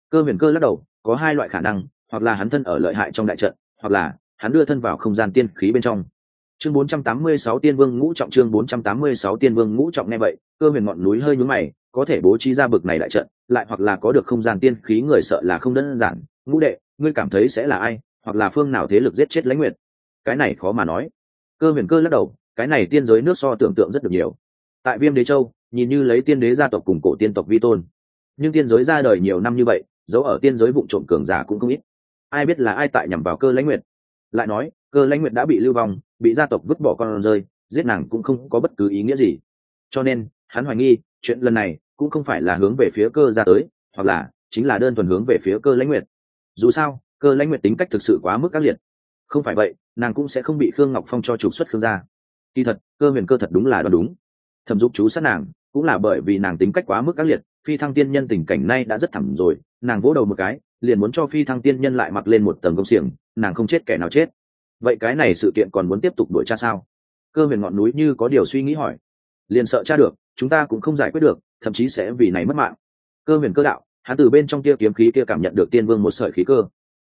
Speaker 1: Cơ huyền cơ lắc đầu, có hai loại khả năng, hoặc là hắn thân ở lợi hại trong đại trận, hoặc là hắn đưa thân vào không gian tiên khí bên trong. Chương 486 tiên vương ngũ trọng, chương 486 tiên vương ngũ trọng nghe vậy, cơ huyền ngọn núi hơi nhướng mày, có thể bố trí ra bực này đại trận, lại hoặc là có được không gian tiên khí người sợ là không đơn giản. Ngũ đệ, ngươi cảm thấy sẽ là ai, hoặc là phương nào thế lực giết chết lãnh nguyệt? Cái này khó mà nói. Cơ huyền cơ lắc đầu, cái này tiên giới nước so tưởng tượng rất được nhiều. Tại viêm đế châu nhìn như lấy tiên đế gia tộc cùng cổ tiên tộc vi tôn. Nhưng tiên giới ra đời nhiều năm như vậy dẫu ở tiên giới vụ trộm cường giả cũng không ít. Ai biết là ai tại nhằm vào cơ lãnh nguyệt? Lại nói, cơ lãnh nguyệt đã bị lưu vong, bị gia tộc vứt bỏ con rơi, giết nàng cũng không có bất cứ ý nghĩa gì. Cho nên, hắn hoài nghi, chuyện lần này cũng không phải là hướng về phía cơ ra tới, hoặc là chính là đơn thuần hướng về phía cơ lãnh nguyệt. Dù sao, cơ lãnh nguyệt tính cách thực sự quá mức ác liệt. Không phải vậy, nàng cũng sẽ không bị khương ngọc phong cho trục xuất khương gia. Kỳ thật, cơ huyền cơ thật đúng là đoán đúng. Thẩm dục chú sát nàng cũng là bởi vì nàng tính cách quá mức ác liệt, phi thăng tiên nhân tình cảnh nay đã rất thẳng rồi, nàng vỗ đầu một cái, liền muốn cho phi thăng tiên nhân lại mặc lên một tầng công xiềng, nàng không chết kẻ nào chết. Vậy cái này sự kiện còn muốn tiếp tục đuổi tra sao? Cơ huyền ngọn núi như có điều suy nghĩ hỏi. Liền sợ cha được, chúng ta cũng không giải quyết được, thậm chí sẽ vì này mất mạng. Cơ huyền cơ đạo, hắn từ bên trong kia kiếm khí kia cảm nhận được tiên vương một sợi khí cơ.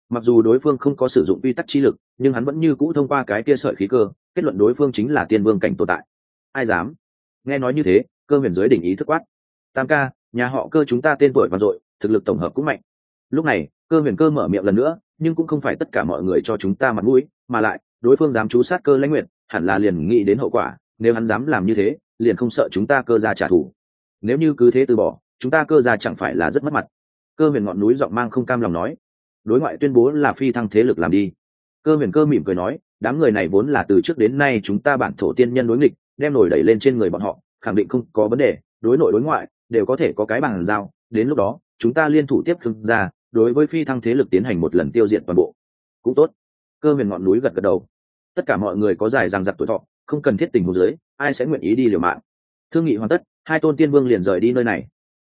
Speaker 1: Mặc dù đối phương không có sử dụng quy tắc chi lực, nhưng hắn vẫn như cũ thông qua cái kia sợi khí cơ, kết luận đối phương chính là tiên vương cảnh tồn tại. Ai dám? Nghe nói như thế cơ huyền dưới đỉnh ý thức quát. Tam ca, nhà họ cơ chúng ta tên tuổi vang dội, thực lực tổng hợp cũng mạnh. Lúc này, cơ huyền cơ mở miệng lần nữa, nhưng cũng không phải tất cả mọi người cho chúng ta mặt mũi, mà lại, đối phương dám chú sát cơ lãnh nguyện hẳn là liền nghĩ đến hậu quả, nếu hắn dám làm như thế, liền không sợ chúng ta cơ ra trả thù. Nếu như cứ thế từ bỏ, chúng ta cơ ra chẳng phải là rất mất mặt. Cơ huyền ngọn núi giọng mang không cam lòng nói. Đối ngoại tuyên bố là phi thăng thế lực làm đi. Cơ huyền cơ mỉm cười nói, đám người này vốn là từ trước đến nay chúng ta bản thổ tiên nhân đối nghịch, đem nổi đẩy lên trên người bọn họ khẳng định không có vấn đề, đối nội đối ngoại, đều có thể có cái bàn giao. Đến lúc đó, chúng ta liên thủ tiếp khương ra, đối với phi thăng thế lực tiến hành một lần tiêu diệt toàn bộ. Cũng tốt. Cơ huyền ngọn núi gật gật đầu. Tất cả mọi người có dài rằng giặc tuổi thọ, không cần thiết tình hồ dưới, ai sẽ nguyện ý đi liều mạng? Thương nghị hoàn tất, hai tôn tiên vương liền rời đi nơi này.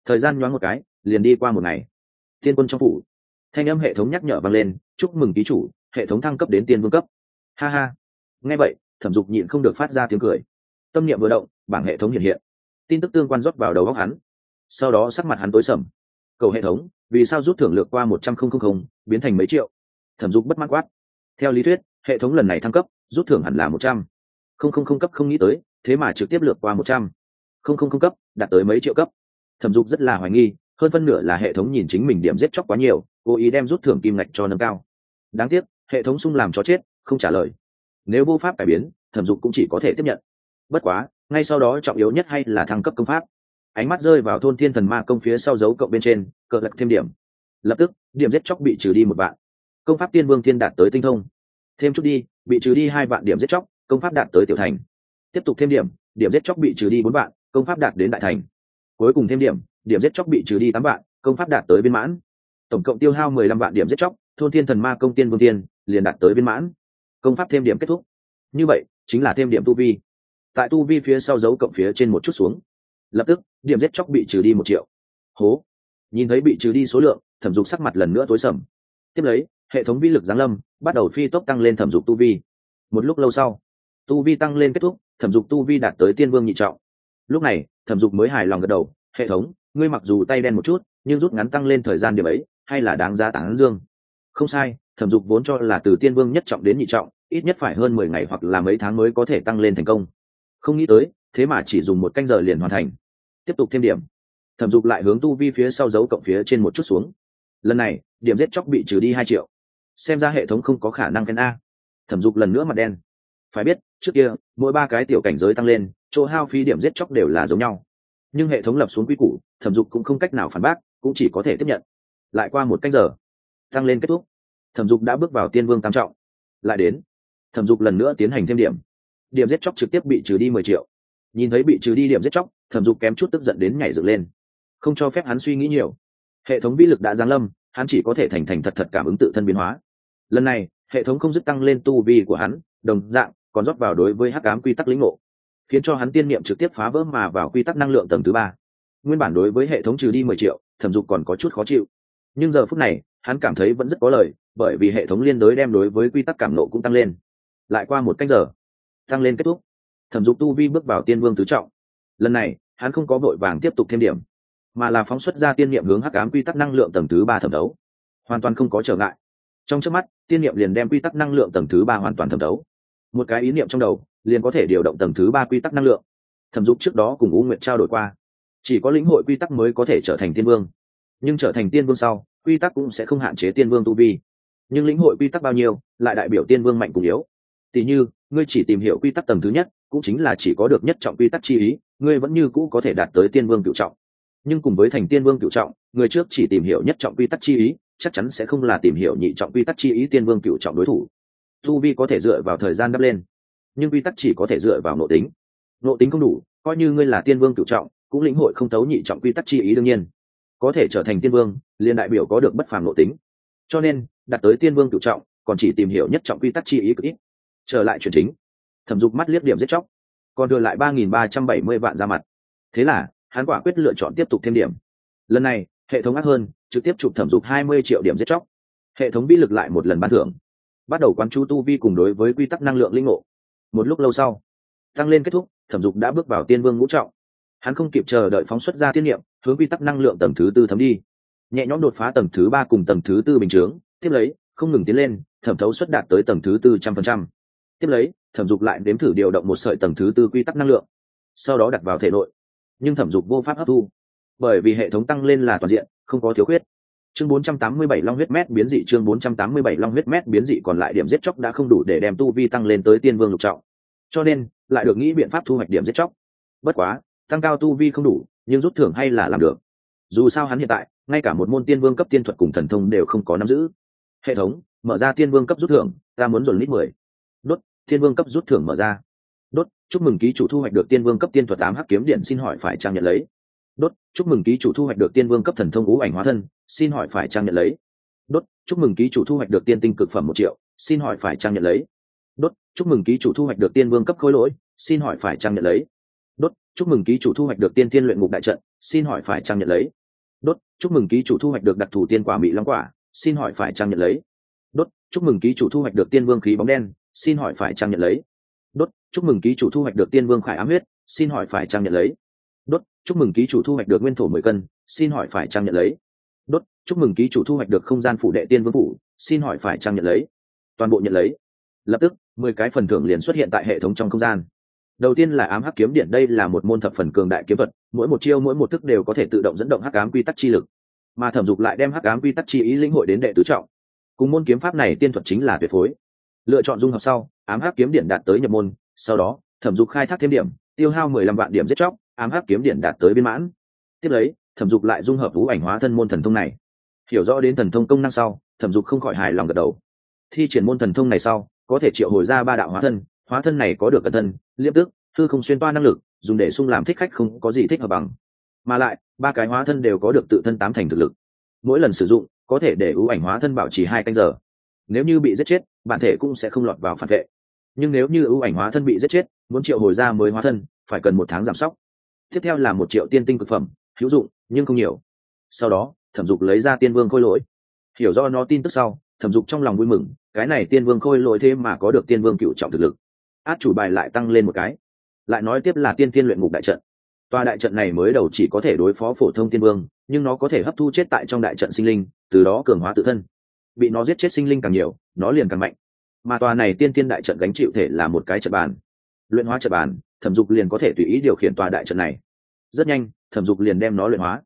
Speaker 1: Thời gian nhoáng một cái, liền đi qua một ngày. Tiên quân trong phủ. Thanh âm hệ thống nhắc nhở vang lên, chúc mừng ký chủ, hệ thống thăng cấp đến tiên vương cấp. Ha ha. Nghe vậy, thẩm dục nhịn không được phát ra tiếng cười. Tâm niệm vừa động bảng hệ thống hiện hiện. Tin tức tương quan rót vào đầu góc hắn. Sau đó sắc mặt hắn tối sầm. Cầu hệ thống, vì sao rút thưởng lược qua một trăm không không không, biến thành mấy triệu? Thẩm dục bất mắc quát. Theo lý thuyết, hệ thống lần này thăng cấp, rút thưởng hẳn là một trăm. Không không không cấp không nghĩ tới, thế mà trực tiếp lược qua một trăm. Không không không cấp, đạt tới mấy triệu cấp? Thẩm dục rất là hoài nghi, hơn phân nửa là hệ thống nhìn chính mình điểm giết chóc quá nhiều, cố ý đem rút thưởng kim ngạch cho nâng cao. Đáng tiếc, hệ thống sung làm cho chết, không trả lời. Nếu vô pháp cải biến, thẩm dục cũng chỉ có thể tiếp nhận. Bất quá ngay sau đó trọng yếu nhất hay là thăng cấp công pháp. Ánh mắt rơi vào thôn thiên thần ma công phía sau dấu cộng bên trên, cờ lật thêm điểm. Lập tức, điểm giết chóc bị trừ đi một vạn. Công pháp tiên vương thiên đạt tới tinh thông. Thêm chút đi, bị trừ đi hai vạn điểm giết chóc, công pháp đạt tới tiểu thành. Tiếp tục thêm điểm điểm giết chóc bị trừ đi bốn vạn, công pháp đạt đến đại thành. Cuối cùng thêm điểm điểm giết chóc bị trừ đi tám vạn, công pháp đạt tới viên mãn. Tổng cộng tiêu hao mười lăm vạn điểm giết chóc, thôn thiên thần ma công tiên vương tiên liền đạt tới viên mãn. Công pháp thêm điểm kết thúc. Như vậy, chính là thêm điểm tu vi tại tu vi phía sau dấu cộng phía trên một chút xuống. Lập tức, điểm giết chóc bị trừ đi một triệu. Hố. Nhìn thấy bị trừ đi số lượng, thẩm dục sắc mặt lần nữa tối sầm. Tiếp lấy, hệ thống vi lực giáng lâm, bắt đầu phi tốc tăng lên thẩm dục tu vi. Một lúc lâu sau, tu vi tăng lên kết thúc, thẩm dục tu vi đạt tới tiên vương nhị trọng. Lúc này, thẩm dục mới hài lòng gật đầu, hệ thống, ngươi mặc dù tay đen một chút, nhưng rút ngắn tăng lên thời gian điểm ấy, hay là đáng giá tán dương. Không sai, thẩm dục vốn cho là từ tiên vương nhất trọng đến nhị trọng, ít nhất phải hơn mười ngày hoặc là mấy tháng mới có thể tăng lên thành công không nghĩ tới, thế mà chỉ dùng một canh giờ liền hoàn thành. Tiếp tục thêm điểm. Thẩm dục lại hướng tu vi phía sau dấu cộng phía trên một chút xuống. Lần này, điểm giết chóc bị trừ đi hai triệu. Xem ra hệ thống không có khả năng khen a. Thẩm dục lần nữa mặt đen. Phải biết, trước kia, mỗi ba cái tiểu cảnh giới tăng lên, chỗ hao phí điểm giết chóc đều là giống nhau. Nhưng hệ thống lập xuống quy củ, thẩm dục cũng không cách nào phản bác, cũng chỉ có thể tiếp nhận. Lại qua một cách giờ, tăng lên kết thúc. Thẩm dục đã bước vào tiên vương tam trọng. Lại đến. Thẩm dục lần nữa tiến hành thêm điểm điểm giết chóc trực tiếp bị trừ đi mười triệu. Nhìn thấy bị trừ đi điểm giết chóc, thẩm dục kém chút tức giận đến nhảy dựng lên. Không cho phép hắn suy nghĩ nhiều. Hệ thống vi lực đã giáng lâm, hắn chỉ có thể thành thành thật thật cảm ứng tự thân biến hóa. Lần này, hệ thống không dứt tăng lên tu vi của hắn, đồng dạng, còn rót vào đối với hắc ám quy tắc lĩnh ngộ, khiến cho hắn tiên niệm trực tiếp phá vỡ mà vào quy tắc năng lượng tầng thứ ba. Nguyên bản đối với hệ thống trừ đi mười triệu, thẩm dục còn có chút khó chịu. Nhưng giờ phút này, hắn cảm thấy vẫn rất có lời, bởi vì hệ thống liên đối đem đối với quy tắc cảm nộ cũng tăng lên. Lại qua một cách giờ tăng lên kết thúc. Thẩm dục tu vi bước vào tiên vương tứ trọng. Lần này, hắn không có vội vàng tiếp tục thêm điểm, mà là phóng xuất ra tiên niệm hướng hắc ám quy tắc năng lượng tầng thứ ba thẩm đấu. Hoàn toàn không có trở ngại. Trong trước mắt, tiên niệm liền đem quy tắc năng lượng tầng thứ ba hoàn toàn thẩm đấu. Một cái ý niệm trong đầu, liền có thể điều động tầng thứ ba quy tắc năng lượng. Thẩm dục trước đó cùng u nguyện trao đổi qua, chỉ có lĩnh hội quy tắc mới có thể trở thành tiên vương. Nhưng trở thành tiên vương sau, quy tắc cũng sẽ không hạn chế tiên vương tu vi. Nhưng lĩnh hội quy tắc bao nhiêu, lại đại biểu tiên vương mạnh cùng yếu tỉ như, ngươi chỉ tìm hiểu quy tắc tầng thứ nhất, cũng chính là chỉ có được nhất trọng quy tắc chi ý, ngươi vẫn như cũ có thể đạt tới tiên vương cựu trọng. Nhưng cùng với thành tiên vương cựu trọng, người trước chỉ tìm hiểu nhất trọng quy tắc chi ý, chắc chắn sẽ không là tìm hiểu nhị trọng quy tắc chi ý tiên vương cựu trọng đối thủ. Tu vi có thể dựa vào thời gian đắp lên, nhưng quy tắc chỉ có thể dựa vào nội tính. Nội tính không đủ, coi như ngươi là tiên vương cựu trọng, cũng lĩnh hội không thấu nhị trọng quy tắc chi ý đương nhiên. Có thể trở thành tiên vương, liền đại biểu có được bất phàm nội tính. Cho nên đặt tới tiên vương cựu trọng, còn chỉ tìm hiểu nhất trọng quy tắc chi ý cực ít trở lại chuyện chính. Thẩm dục mắt liếc điểm giết chóc, còn thừa lại ba nghìn ba trăm bảy mươi vạn ra mặt. Thế là, hắn quả quyết lựa chọn tiếp tục thêm điểm. Lần này, hệ thống ác hơn, trực tiếp chụp thẩm dục hai mươi triệu điểm giết chóc. Hệ thống bi lực lại một lần ban thưởng. Bắt đầu quán chú tu vi cùng đối với quy tắc năng lượng linh ngộ. Một lúc lâu sau, tăng lên kết thúc, thẩm dục đã bước vào tiên vương ngũ trọng. Hắn không kịp chờ đợi phóng xuất ra tiên niệm, hướng quy tắc năng lượng tầng thứ tư thấm đi. Nhẹ nhõm đột phá tầng thứ ba cùng tầng thứ tư bình chướng, tiếp lấy, không ngừng tiến lên, thẩm thấu xuất đạt tới tầng thứ tư trăm phần trăm tiếp lấy, thẩm dục lại đếm thử điều động một sợi tầng thứ tư quy tắc năng lượng, sau đó đặt vào thể nội. Nhưng thẩm dục vô pháp hấp thu, bởi vì hệ thống tăng lên là toàn diện, không có thiếu khuyết. Chương 487 long huyết mét biến dị, chương 487 long huyết mét biến dị còn lại điểm giết chóc đã không đủ để đem tu vi tăng lên tới tiên vương lục trọng. Cho nên, lại được nghĩ biện pháp thu hoạch điểm giết chóc. Bất quá, tăng cao tu vi không đủ, nhưng rút thưởng hay là làm được. Dù sao hắn hiện tại, ngay cả một môn tiên vương cấp tiên thuật cùng thần thông đều không có nắm giữ. Hệ thống, mở ra tiên vương cấp rút thưởng, ta muốn dồn lít mười thiên vương cấp rút thưởng mở ra. Đốt, chúc mừng ký chủ thu hoạch được tiên vương cấp tiên thuật tám hắc kiếm điện, xin hỏi phải trang nhận lấy? Đốt, chúc mừng ký chủ thu hoạch được tiên vương cấp thần thông ngũ ảnh hóa thân, xin hỏi phải trang nhận lấy? Đốt, chúc mừng ký chủ thu hoạch được tiên tinh cực phẩm một triệu, xin hỏi phải trang nhận lấy? Đốt, chúc mừng ký chủ thu hoạch được tiên vương cấp khối lỗi, xin hỏi phải trang nhận lấy? Đốt, chúc mừng ký chủ thu hoạch được tiên tiên luyện ngục đại trận, xin hỏi phải trang nhận lấy? Đốt, chúc mừng ký chủ thu hoạch được đặc thù tiên quả mỹ long quả, xin hỏi phải trang nhận lấy? Đốt, chúc mừng ký chủ thu hoạch được tiên vương khí bóng đen xin hỏi phải trang nhận lấy. Đốt, chúc mừng ký chủ thu hoạch được tiên vương khải ám huyết, xin hỏi phải trang nhận lấy. Đốt, chúc mừng ký chủ thu hoạch được nguyên thổ mười cân, xin hỏi phải trang nhận lấy. Đốt, chúc mừng ký chủ thu hoạch được không gian phủ đệ tiên vương phủ, xin hỏi phải trang nhận lấy. Toàn bộ nhận lấy. Lập tức, mười cái phần thưởng liền xuất hiện tại hệ thống trong không gian. Đầu tiên là ám hắc kiếm điện, đây là một môn thập phần cường đại kiếm vật mỗi một chiêu, mỗi một thức đều có thể tự động dẫn động hắc ám quy tắc chi lực. Mà thẩm dục lại đem hắc ám quy tắc chi ý lĩnh hội đến đệ tứ trọng. Cùng môn kiếm pháp này tiên thuật chính là tuyệt phối lựa chọn dung hợp sau, ám hắc kiếm điện đạt tới nhập môn, sau đó, thẩm dục khai thác thêm điểm, tiêu hao mười lăm vạn điểm giết chóc, ám hắc kiếm điện đạt tới biên mãn. Tiếp lấy, thẩm dục lại dung hợp vũ ảnh hóa thân môn thần thông này. Hiểu rõ đến thần thông công năng sau, thẩm dục không khỏi hài lòng gật đầu. Thi triển môn thần thông này sau, có thể triệu hồi ra ba đạo hóa thân hóa thân này có được cẩn thân liếp tức, thư không xuyên toa năng lực, dùng để sung làm thích khách không có gì thích hợp bằng. Mà lại, ba cái hóa thân đều có được tự thân tám thành thực lực. Mỗi lần sử dụng, có thể để ưu ảnh hóa thân bảo trì hai canh giờ nếu như bị giết chết, bản thể cũng sẽ không lọt vào phản vệ. Nhưng nếu như ưu ảnh hóa thân bị giết chết, muốn triệu hồi ra mới hóa thân, phải cần một tháng giảm sóc. Tiếp theo là một triệu tiên tinh cực phẩm, hữu dụng, nhưng không nhiều. Sau đó, thẩm dục lấy ra tiên vương khôi lỗi. Hiểu do nó tin tức sau, thẩm dục trong lòng vui mừng, cái này tiên vương khôi lỗi thêm mà có được tiên vương cựu trọng thực lực. Át chủ bài lại tăng lên một cái. Lại nói tiếp là tiên tiên luyện ngục đại trận. Tòa đại trận này mới đầu chỉ có thể đối phó phổ thông tiên vương, nhưng nó có thể hấp thu chết tại trong đại trận sinh linh, từ đó cường hóa tự thân bị nó giết chết sinh linh càng nhiều, nó liền càng mạnh. Mà tòa này tiên tiên đại trận gánh chịu thể là một cái trận bàn. Luyện hóa trận bàn, thẩm dục liền có thể tùy ý điều khiển tòa đại trận này. Rất nhanh, thẩm dục liền đem nó luyện hóa.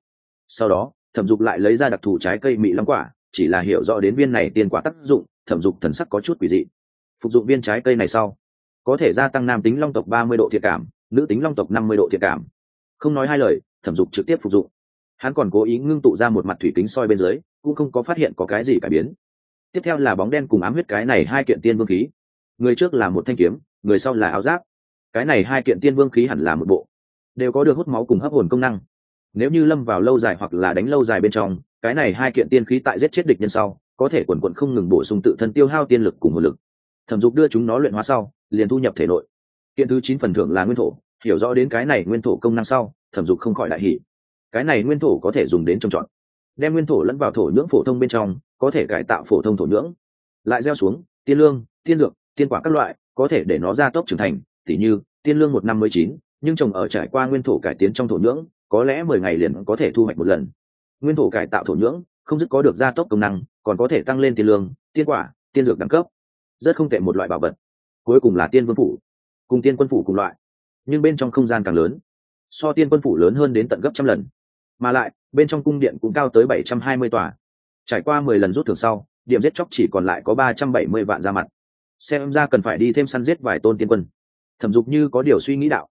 Speaker 1: Sau đó, thẩm dục lại lấy ra đặc thù trái cây mị long quả, chỉ là hiểu rõ đến viên này tiên quả tác dụng, thẩm dục thần sắc có chút quỷ dị. Phục dụng viên trái cây này sau, có thể gia tăng nam tính long tộc ba mươi độ thiệt cảm, nữ tính long tộc năm mươi độ thiệt cảm. Không nói hai lời, thẩm dục trực tiếp phục dụng. Hắn còn cố ý ngưng tụ ra một mặt thủy kính soi bên dưới cũng không có phát hiện có cái gì cải biến. Tiếp theo là bóng đen cùng ám huyết cái này hai kiện tiên vương khí. Người trước là một thanh kiếm, người sau là áo giáp. Cái này hai kiện tiên vương khí hẳn là một bộ. Đều có được hút máu cùng hấp hồn công năng. Nếu như lâm vào lâu dài hoặc là đánh lâu dài bên trong, cái này hai kiện tiên khí tại giết chết địch nhân sau, có thể quần quận không ngừng bổ sung tự thân tiêu hao tiên lực cùng nguồn lực. Thẩm dục đưa chúng nó luyện hóa sau, liền thu nhập thể nội. Kiện thứ chín phần thưởng là nguyên thổ, hiểu rõ đến cái này nguyên thổ công năng sau, thẩm dục không khỏi đại hỷ cái này nguyên thổ có thể dùng đến trồng trọt đem nguyên thổ lẫn vào thổ nhưỡng phổ thông bên trong, có thể cải tạo phổ thông thổ nhưỡng. Lại gieo xuống, tiên lương, tiên dược, tiên quả các loại, có thể để nó ra tốc trưởng thành. Tỉ như, tiên lương một năm mới chín, nhưng trồng ở trải qua nguyên thổ cải tiến trong thổ nhưỡng, có lẽ mười ngày liền có thể thu hoạch một lần. Nguyên thổ cải tạo thổ nhưỡng, không dứt có được gia tốc công năng, còn có thể tăng lên tiền lương, tiên quả, tiên dược đẳng cấp. Rất không tệ một loại bảo vật. Cuối cùng là tiên vương phủ. Cùng tiên quân phủ cùng loại. Nhưng bên trong không gian càng lớn. So tiên quân phủ lớn hơn đến tận gấp trăm lần. Mà lại bên trong cung điện cũng cao tới bảy trăm hai mươi tòa. Trải qua mười lần rút thưởng sau, điểm giết chóc chỉ còn lại có ba trăm bảy mươi vạn ra mặt. Xem ra cần phải đi thêm săn giết vài tôn tiên quân. Thẩm dục như có điều suy nghĩ đạo.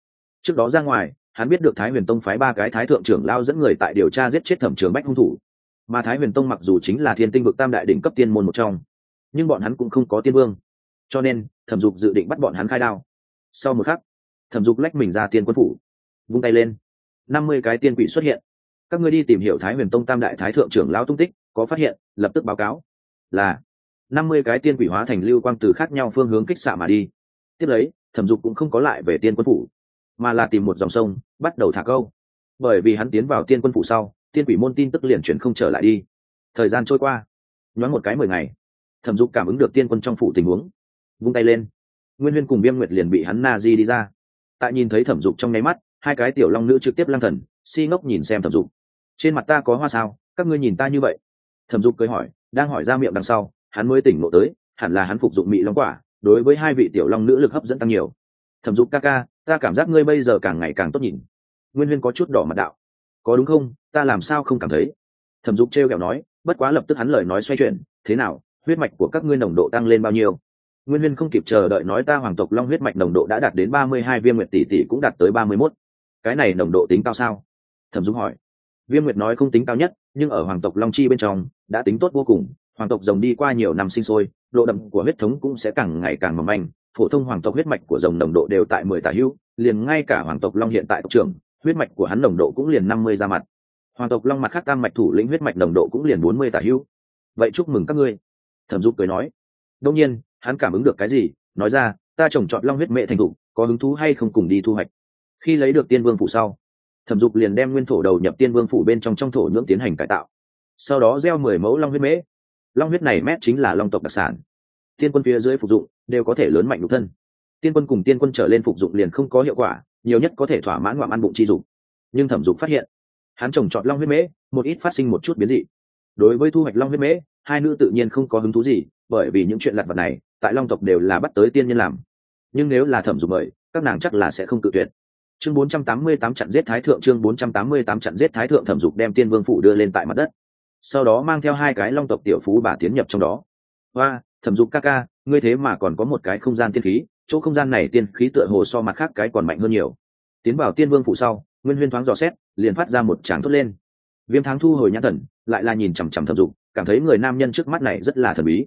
Speaker 1: Trước đó ra ngoài, hắn biết được thái huyền tông phái ba cái thái thượng trưởng lao dẫn người tại điều tra giết chết thẩm trường bách hung thủ. Mà thái huyền tông mặc dù chính là thiên tinh vực tam đại đỉnh cấp tiên môn một trong, nhưng bọn hắn cũng không có tiên vương. Cho nên, thẩm dục dự định bắt bọn hắn khai đao. Sau một khắc, thẩm dục lách mình ra tiên quân phủ. Vung tay lên, năm mươi cái tiên quỷ xuất hiện các ngươi đi tìm hiểu thái huyền tông tam đại thái thượng trưởng lão tung tích, có phát hiện, lập tức báo cáo. Là, năm mươi cái tiên quỷ hóa thành lưu quang từ khác nhau phương hướng kích xạ mà đi. Tiếp lấy, thẩm dục cũng không có lại về tiên quân phủ, mà là tìm một dòng sông, bắt đầu thả câu. Bởi vì hắn tiến vào tiên quân phủ sau, tiên quỷ môn tin tức liền chuyển không trở lại đi. Thời gian trôi qua, nhoáng một cái mười ngày, thẩm dục cảm ứng được tiên quân trong phủ tình huống, vung tay lên. Nguyên huyên cùng viêm nguyệt liền bị hắn na di đi ra. Tại nhìn thấy thẩm dục trong nháy mắt, hai cái tiểu long nữ trực tiếp lăng thần, si ngốc nhìn xem thẩm dục trên mặt ta có hoa sao? Các ngươi nhìn ta như vậy. Thẩm dục cười hỏi, đang hỏi ra miệng đằng sau, hắn mới tỉnh ngộ tới, hẳn là hắn phục dụng mị long quả, đối với hai vị tiểu long nữ lực hấp dẫn tăng nhiều. Thẩm dục ca ca, ta cảm giác ngươi bây giờ càng ngày càng tốt nhìn. Nguyên huyên có chút đỏ mặt đạo. Có đúng không? Ta làm sao không cảm thấy? Thẩm dục t kẹo nói, bất quá lập tức hắn lời nói xoay chuyển, thế nào? Huyết mạch của các ngươi nồng độ tăng lên bao nhiêu? Nguyên huyên không kịp chờ đợi nói ta hoàng tộc long huyết mạch nồng độ đã đạt đến ba mươi hai viên nguyệt tỷ tỷ cũng đạt tới ba mươi mốt. Cái này nồng độ tính cao sao? Thẩm dung hỏi viêm nguyệt nói không tính cao nhất, nhưng ở hoàng tộc long chi bên trong, đã tính tốt vô cùng. Hoàng tộc rồng đi qua nhiều năm sinh sôi, độ đậm của huyết thống cũng sẽ càng ngày càng mỏng manh. Phổ thông hoàng tộc huyết mạch của rồng nồng độ đều tại mười tả hữu, liền ngay cả hoàng tộc long hiện tại tộc trưởng, huyết mạch của hắn nồng độ cũng liền năm mươi ra mặt. Hoàng tộc long mặt khác tam mạch thủ lĩnh huyết mạch nồng độ cũng liền bốn mươi tả hữu. Vậy chúc mừng các ngươi, thẩm dục cười nói. Đông nhiên, hắn cảm ứng được cái gì, nói ra, ta trồng trọt long huyết mệ thành thụ có hứng thú hay không cùng đi thu hoạch. Khi lấy được tiên vương phụ sau thẩm dục liền đem nguyên thổ đầu nhập tiên vương phủ bên trong trong thổ nhưỡng tiến hành cải tạo. Sau đó gieo mười mẫu long huyết mễ. Long huyết này mét chính là long tộc đặc sản. Tiên quân phía dưới phục dụng đều có thể lớn mạnh nhục thân. Tiên quân cùng tiên quân trở lên phục dụng liền không có hiệu quả, nhiều nhất có thể thỏa mãn ngoạm ăn bụng chi dục. Nhưng thẩm dục phát hiện, hắn trồng trọt long huyết mễ, một ít phát sinh một chút biến dị. Đối với thu hoạch long huyết mễ, hai nữ tự nhiên không có hứng thú gì, bởi vì những chuyện lặt vặt này, tại long tộc đều là bắt tới tiên nhân làm. Nhưng nếu là thẩm dục mời, các nàng chắc là sẽ không tự tuyệt chương 488 trận giết thái thượng, chương 488 trận giết thái thượng thẩm dục đem tiên vương phủ đưa lên tại mặt đất. Sau đó mang theo hai cái long tộc tiểu phú bà tiến nhập trong đó. Và thẩm dục ca ca, ngươi thế mà còn có một cái không gian tiên khí, chỗ không gian này tiên khí tựa hồ so mặt khác cái còn mạnh hơn nhiều. Tiến vào tiên vương phủ sau, nguyên huyên thoáng dò xét, liền phát ra một tràng thốt lên. Viêm thắng thu hồi nhãn thần, lại là nhìn chằm chằm thẩm dục, cảm thấy người nam nhân trước mắt này rất là thần bí.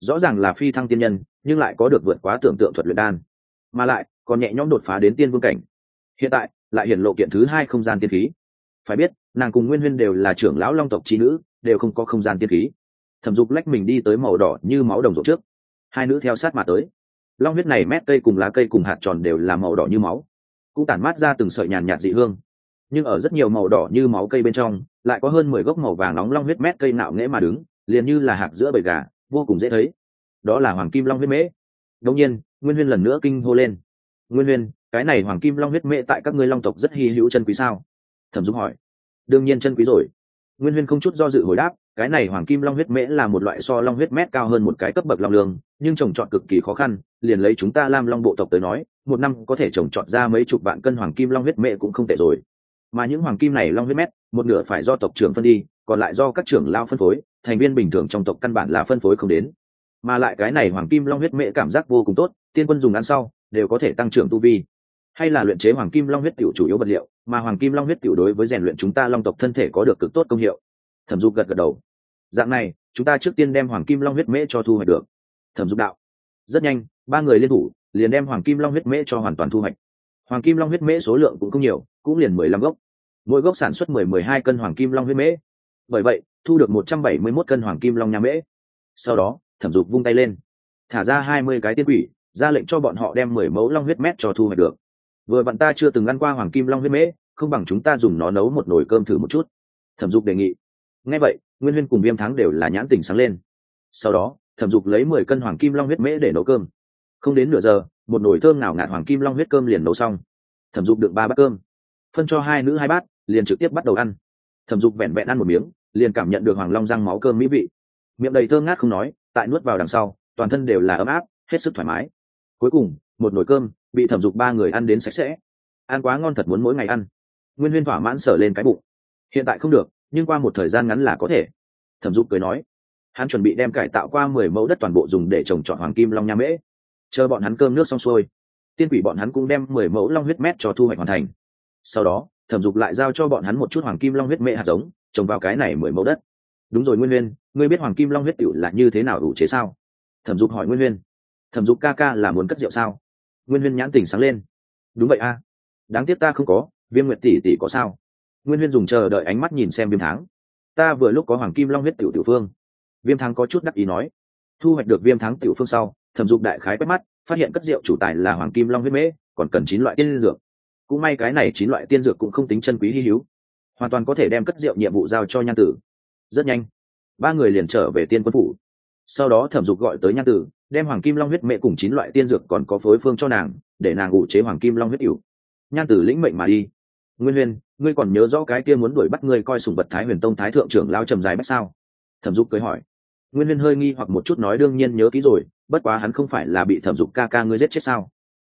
Speaker 1: Rõ ràng là phi thăng tiên nhân, nhưng lại có được vượt quá tưởng tượng thuật luyện đan. Mà lại, còn nhẹ nhõm đột phá đến tiên vương cảnh hiện tại, lại hiển lộ kiện thứ hai không gian tiên khí. Phải biết, nàng cùng nguyên huyên đều là trưởng lão long tộc trí nữ, đều không có không gian tiên khí. Thẩm dục lách mình đi tới màu đỏ như máu đồng ruộng trước. Hai nữ theo sát mà tới. Long huyết này mét cây cùng lá cây cùng hạt tròn đều là màu đỏ như máu, cũng tản mát ra từng sợi nhàn nhạt dị hương. Nhưng ở rất nhiều màu đỏ như máu cây bên trong, lại có hơn mười gốc màu vàng nóng long huyết mét cây nạo nghễ mà đứng, liền như là hạt giữa bầy gà, vô cùng dễ thấy. Đó là hoàng kim long huyết mễ. Đông nhiên, nguyên huyên lần nữa kinh hô lên. Nguyên huyên cái này hoàng kim long huyết mễ tại các ngươi long tộc rất hy hữu chân quý sao? Thẩm dung hỏi. Đương nhiên chân quý rồi. Nguyên huyên không chút do dự hồi đáp, cái này hoàng kim long huyết mễ là một loại so long huyết mét cao hơn một cái cấp bậc long lương, nhưng trồng trọt cực kỳ khó khăn, liền lấy chúng ta lam long bộ tộc tới nói, một năm có thể trồng trọt ra mấy chục vạn cân hoàng kim long huyết mễ cũng không tệ rồi. Mà những hoàng kim này long huyết mét, một nửa phải do tộc trưởng phân đi, còn lại do các trưởng lao phân phối, thành viên bình thường trong tộc căn bản là phân phối không đến. Mà lại cái này hoàng kim long huyết mễ cảm giác vô cùng tốt, tiên quân dùng ăn sau, đều có thể tăng trưởng tu vi hay là luyện chế hoàng kim long huyết tiểu chủ yếu vật liệu, mà hoàng kim long huyết tiểu đối với rèn luyện chúng ta long tộc thân thể có được cực tốt công hiệu. Thẩm dục gật gật đầu. Dạng này, chúng ta trước tiên đem hoàng kim long huyết mễ cho thu hoạch được. Thẩm dục đạo. Rất nhanh, ba người liên thủ, liền đem hoàng kim long huyết mễ cho hoàn toàn thu hoạch. Hoàng kim long huyết mễ số lượng cũng không nhiều, cũng liền mười lăm gốc. Mỗi gốc sản xuất mười mười hai cân hoàng kim long huyết mễ. Bởi vậy, thu được một trăm bảy mươi mốt cân hoàng kim long nhà mễ. Sau đó, thẩm dục vung tay lên. Thả ra hai mươi cái tiên quỷ, ra lệnh cho bọn họ đem mười mẫu long huyết mét cho thu hoạch được vừa bạn ta chưa từng ăn qua hoàng kim long huyết mễ, không bằng chúng ta dùng nó nấu một nồi cơm thử một chút. Thẩm dục đề nghị. Ngay vậy, nguyên huyên cùng viêm thắng đều là nhãn tình sáng lên. Sau đó, thẩm dục lấy mười cân hoàng kim long huyết mễ để nấu cơm. Không đến nửa giờ, một nồi thơm nào ngạt hoàng kim long huyết cơm liền nấu xong. Thẩm dục được ba bát cơm. Phân cho hai nữ hai bát, liền trực tiếp bắt đầu ăn. Thẩm dục vẹn vẹn ăn một miếng, liền cảm nhận được hoàng long răng máu cơm mỹ vị. Miệng đầy thơm ngát không nói, tại nuốt vào đằng sau, toàn thân đều là ấm áp, hết sức thoải mái. Cuối cùng một nồi cơm, bị thẩm dục ba người ăn đến sạch sẽ. Ăn quá ngon thật muốn mỗi ngày ăn. Nguyên huyên thỏa mãn sở lên cái bụng. Hiện tại không được, nhưng qua một thời gian ngắn là có thể. Thẩm dục cười nói, hắn chuẩn bị đem cải tạo qua mười mẫu đất toàn bộ dùng để trồng trọt hoàng kim long nha mễ. Chờ bọn hắn cơm nước xong xuôi, tiên quỷ bọn hắn cũng đem mười mẫu long huyết mét cho thu hoạch hoàn thành. Sau đó, thẩm dục lại giao cho bọn hắn một chút hoàng kim long huyết mễ hạt giống, trồng vào cái này mười mẫu đất. Đúng rồi nguyên huyên, ngươi biết hoàng kim long huyết tiểu là như thế nào đủ chế sao? Thẩm dục hỏi nguyên huyên. Thẩm dục ca ca là muốn cất rượu sao? Nguyên huyên nhãn tỉnh sáng lên. Đúng vậy a. Đáng tiếc ta không có, viêm nguyệt tỷ tỷ có sao? Nguyên huyên dùng chờ đợi ánh mắt nhìn xem viêm Thắng. ta vừa lúc có hoàng kim long huyết tiểu tiểu phương. Viêm Thắng có chút đắc ý nói. Thu hoạch được viêm Thắng tiểu phương sau, thẩm dục đại khái quét mắt, phát hiện cất rượu chủ tài là hoàng kim long huyết mễ, còn cần chín loại tiên dược. Cũng may cái này chín loại tiên dược cũng không tính chân quý hy hữu. Hoàn toàn có thể đem cất rượu nhiệm vụ giao cho nhan tử. Rất nhanh, ba người liền trở về tiên quân phủ sau đó thẩm dục gọi tới nhan tử, đem hoàng kim long huyết mẹ cùng chín loại tiên dược còn có phối phương cho nàng, để nàng ủ chế hoàng kim long huyết cửu nhan tử lĩnh mệnh mà đi. Nguyên huyên, ngươi còn nhớ rõ cái kia muốn đuổi bắt ngươi coi sùng vật thái huyền tông thái thượng trưởng lao trầm dài bách sao? Thẩm dục cười hỏi. Nguyên huyên hơi nghi hoặc một chút nói đương nhiên nhớ kỹ rồi, bất quá hắn không phải là bị thẩm dục ca ca ngươi giết chết sao?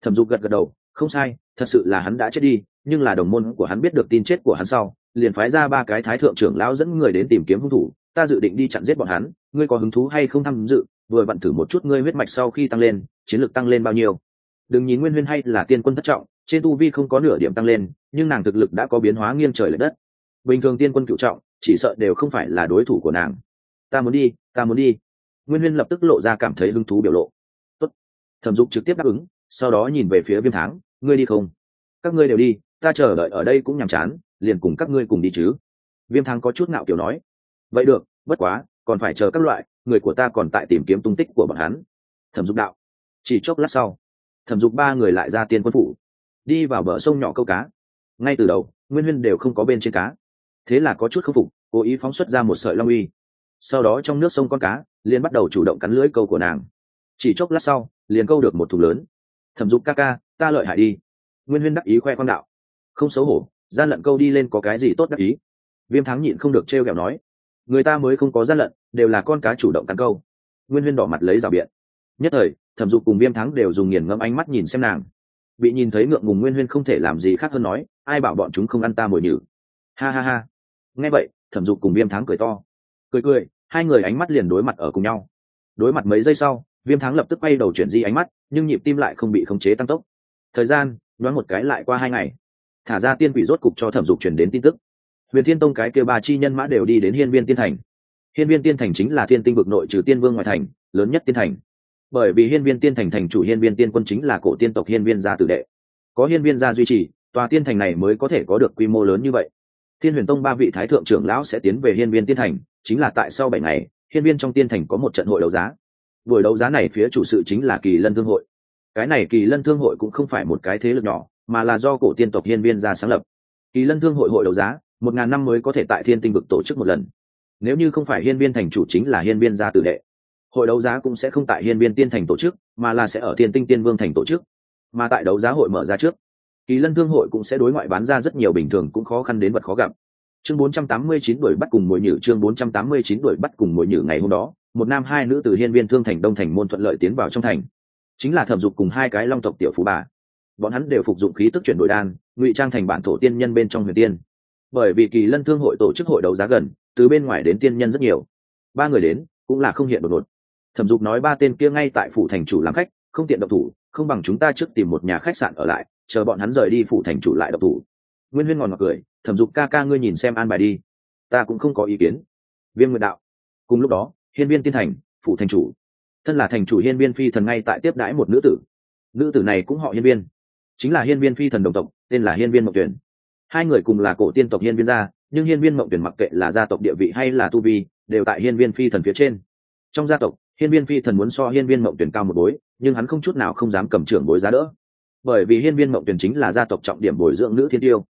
Speaker 1: Thẩm dục gật gật đầu, không sai, thật sự là hắn đã chết đi, nhưng là đồng môn của hắn biết được tin chết của hắn sau, liền phái ra ba cái thái thượng trưởng lão dẫn người đến tìm kiếm hung thủ ta dự định đi chặn giết bọn hắn, ngươi có hứng thú hay không tham dự, vừa vặn thử một chút ngươi huyết mạch sau khi tăng lên, chiến lược tăng lên bao nhiêu. Đừng nhìn nguyên huyên hay là tiên quân thất trọng, trên tu vi không có nửa điểm tăng lên, nhưng nàng thực lực đã có biến hóa nghiêng trời l ệ đất. Bình thường tiên quân cựu trọng, chỉ sợ đều không phải là đối thủ của nàng. Ta muốn đi, ta muốn đi. Nguyên huyên lập tức lộ ra cảm thấy hứng thú biểu lộ. Tốt. thẩm dục trực tiếp đáp ứng, sau đó nhìn về phía viêm tháng, ngươi đi không? Các ngươi đều đi, ta chờ đợi ở đây cũng nhàm chán, liền cùng các ngươi cùng đi chứ. Viêm thắng có chút ngạo kiểu nói vậy được, bất quá, còn phải chờ các loại, người của ta còn tại tìm kiếm tung tích của bọn hắn. Thẩm dục đạo. Chỉ chốc lát sau, thẩm dục ba người lại ra tiên quân phủ, đi vào bờ sông nhỏ câu cá. Ngay từ đầu, nguyên huyên đều không có bên trên cá. Thế là có chút khâm phục, cố ý phóng xuất ra một sợi long uy. Sau đó trong nước sông con cá, liền bắt đầu chủ động cắn lưới câu của nàng. Chỉ chốc lát sau, liền câu được một thùng lớn. Thẩm dục ca ca, ta lợi hại đi. Nguyên huyên đắc ý khoe con đạo. Không xấu hổ, gian lận câu đi lên có cái gì tốt đắc ý? Viêm thắng nhịn không được t r e o kẹo nói người ta mới không có gian lận, đều là con cá chủ động cắn câu. Nguyên huyên đỏ mặt lấy rào biện. Nhất thời, thẩm dục cùng viêm thắng đều dùng nghiền ngẫm ánh mắt nhìn xem nàng. Bị nhìn thấy ngượng ngùng nguyên huyên không thể làm gì khác hơn nói, ai bảo bọn chúng không ăn ta mồi nhử? Ha ha ha. Nghe vậy, thẩm dục cùng viêm thắng cười to. Cười cười, hai người ánh mắt liền đối mặt ở cùng nhau. Đối mặt mấy giây sau, viêm thắng lập tức bay đầu chuyển di ánh mắt, nhưng nhịp tim lại không bị khống chế tăng tốc. Thời gian đoán một cái lại qua hai ngày. Thả ra tiên quỷ rốt cục cho thẩm dục chuyển đến tin tức huyền thiên tông cái kêu ba chi nhân mã đều đi đến hiên viên tiên thành. Hiên viên tiên thành chính là thiên tinh vực nội trừ tiên vương ngoại thành, lớn nhất tiên thành. Bởi vì hiên viên tiên thành thành chủ hiên viên tiên quân chính là cổ tiên tộc hiên viên gia tử đệ. Có hiên viên gia duy trì, tòa tiên thành này mới có thể có được quy mô lớn như vậy. Thiên huyền tông ba vị thái thượng trưởng lão sẽ tiến về hiên viên tiên thành, chính là tại sau bảy ngày, hiên viên trong tiên thành có một trận hội đấu giá. Buổi đấu giá này phía chủ sự chính là kỳ lân thương hội. Cái này kỳ lân thương hội cũng không phải một cái thế lực nhỏ, mà là do cổ tiên tộc hiên viên ra sáng lập. Kỳ lân thương hội hội đấu giá một ngàn năm mới có thể tại thiên tinh vực tổ chức một lần. Nếu như không phải hiên viên thành chủ chính là hiên viên gia tử đệ, hội đấu giá cũng sẽ không tại hiên viên tiên thành tổ chức, mà là sẽ ở thiên tinh tiên vương thành tổ chức. Mà tại đấu giá hội mở ra trước, kỳ lân thương hội cũng sẽ đối ngoại bán ra rất nhiều bình thường cũng khó khăn đến vật khó gặp. Chương 489 đuổi bắt cùng mồi nhử, chương 489 đuổi bắt cùng mồi nhử ngày hôm đó, một nam hai nữ từ hiên viên thương thành đông thành môn thuận lợi tiến vào trong thành. Chính là thẩm dục cùng hai cái long tộc tiểu phú bà. Bọn hắn đều phục dụng khí tức chuyển đổi đan, ngụy trang thành bản thổ tiên nhân bên trong huyền tiên bởi vì kỳ lân thương hội tổ chức hội đấu giá gần, từ bên ngoài đến tiên nhân rất nhiều. Ba người đến, cũng là không hiện đột ngột. Thẩm dục nói ba tên kia ngay tại phủ thành chủ làm khách, không tiện độc thủ, không bằng chúng ta trước tìm một nhà khách sạn ở lại, chờ bọn hắn rời đi phủ thành chủ lại độc thủ. Nguyên huyên ngòn ngọt cười, thẩm dục ca ca ngươi nhìn xem an bài đi. Ta cũng không có ý kiến. Viêm nguyện đạo. Cùng lúc đó, hiên viên tiên thành, phủ thành chủ. Thân là thành chủ hiên viên phi thần ngay tại tiếp đãi một nữ tử. Nữ tử này cũng họ hiên viên. Chính là hiên viên phi thần đồng tộc, tên là hiên viên mộc tuyển hai người cùng là cổ tiên tộc hiên viên gia, nhưng hiên viên mộng tuyển mặc kệ là gia tộc địa vị hay là tu vi, đều tại hiên viên phi thần phía trên. Trong gia tộc, hiên viên phi thần muốn so hiên viên mộng tuyển cao một bối, nhưng hắn không chút nào không dám cầm trưởng bối giá đỡ. Bởi vì hiên viên mộng tuyển chính là gia tộc trọng điểm bồi dưỡng nữ thiên tiêu.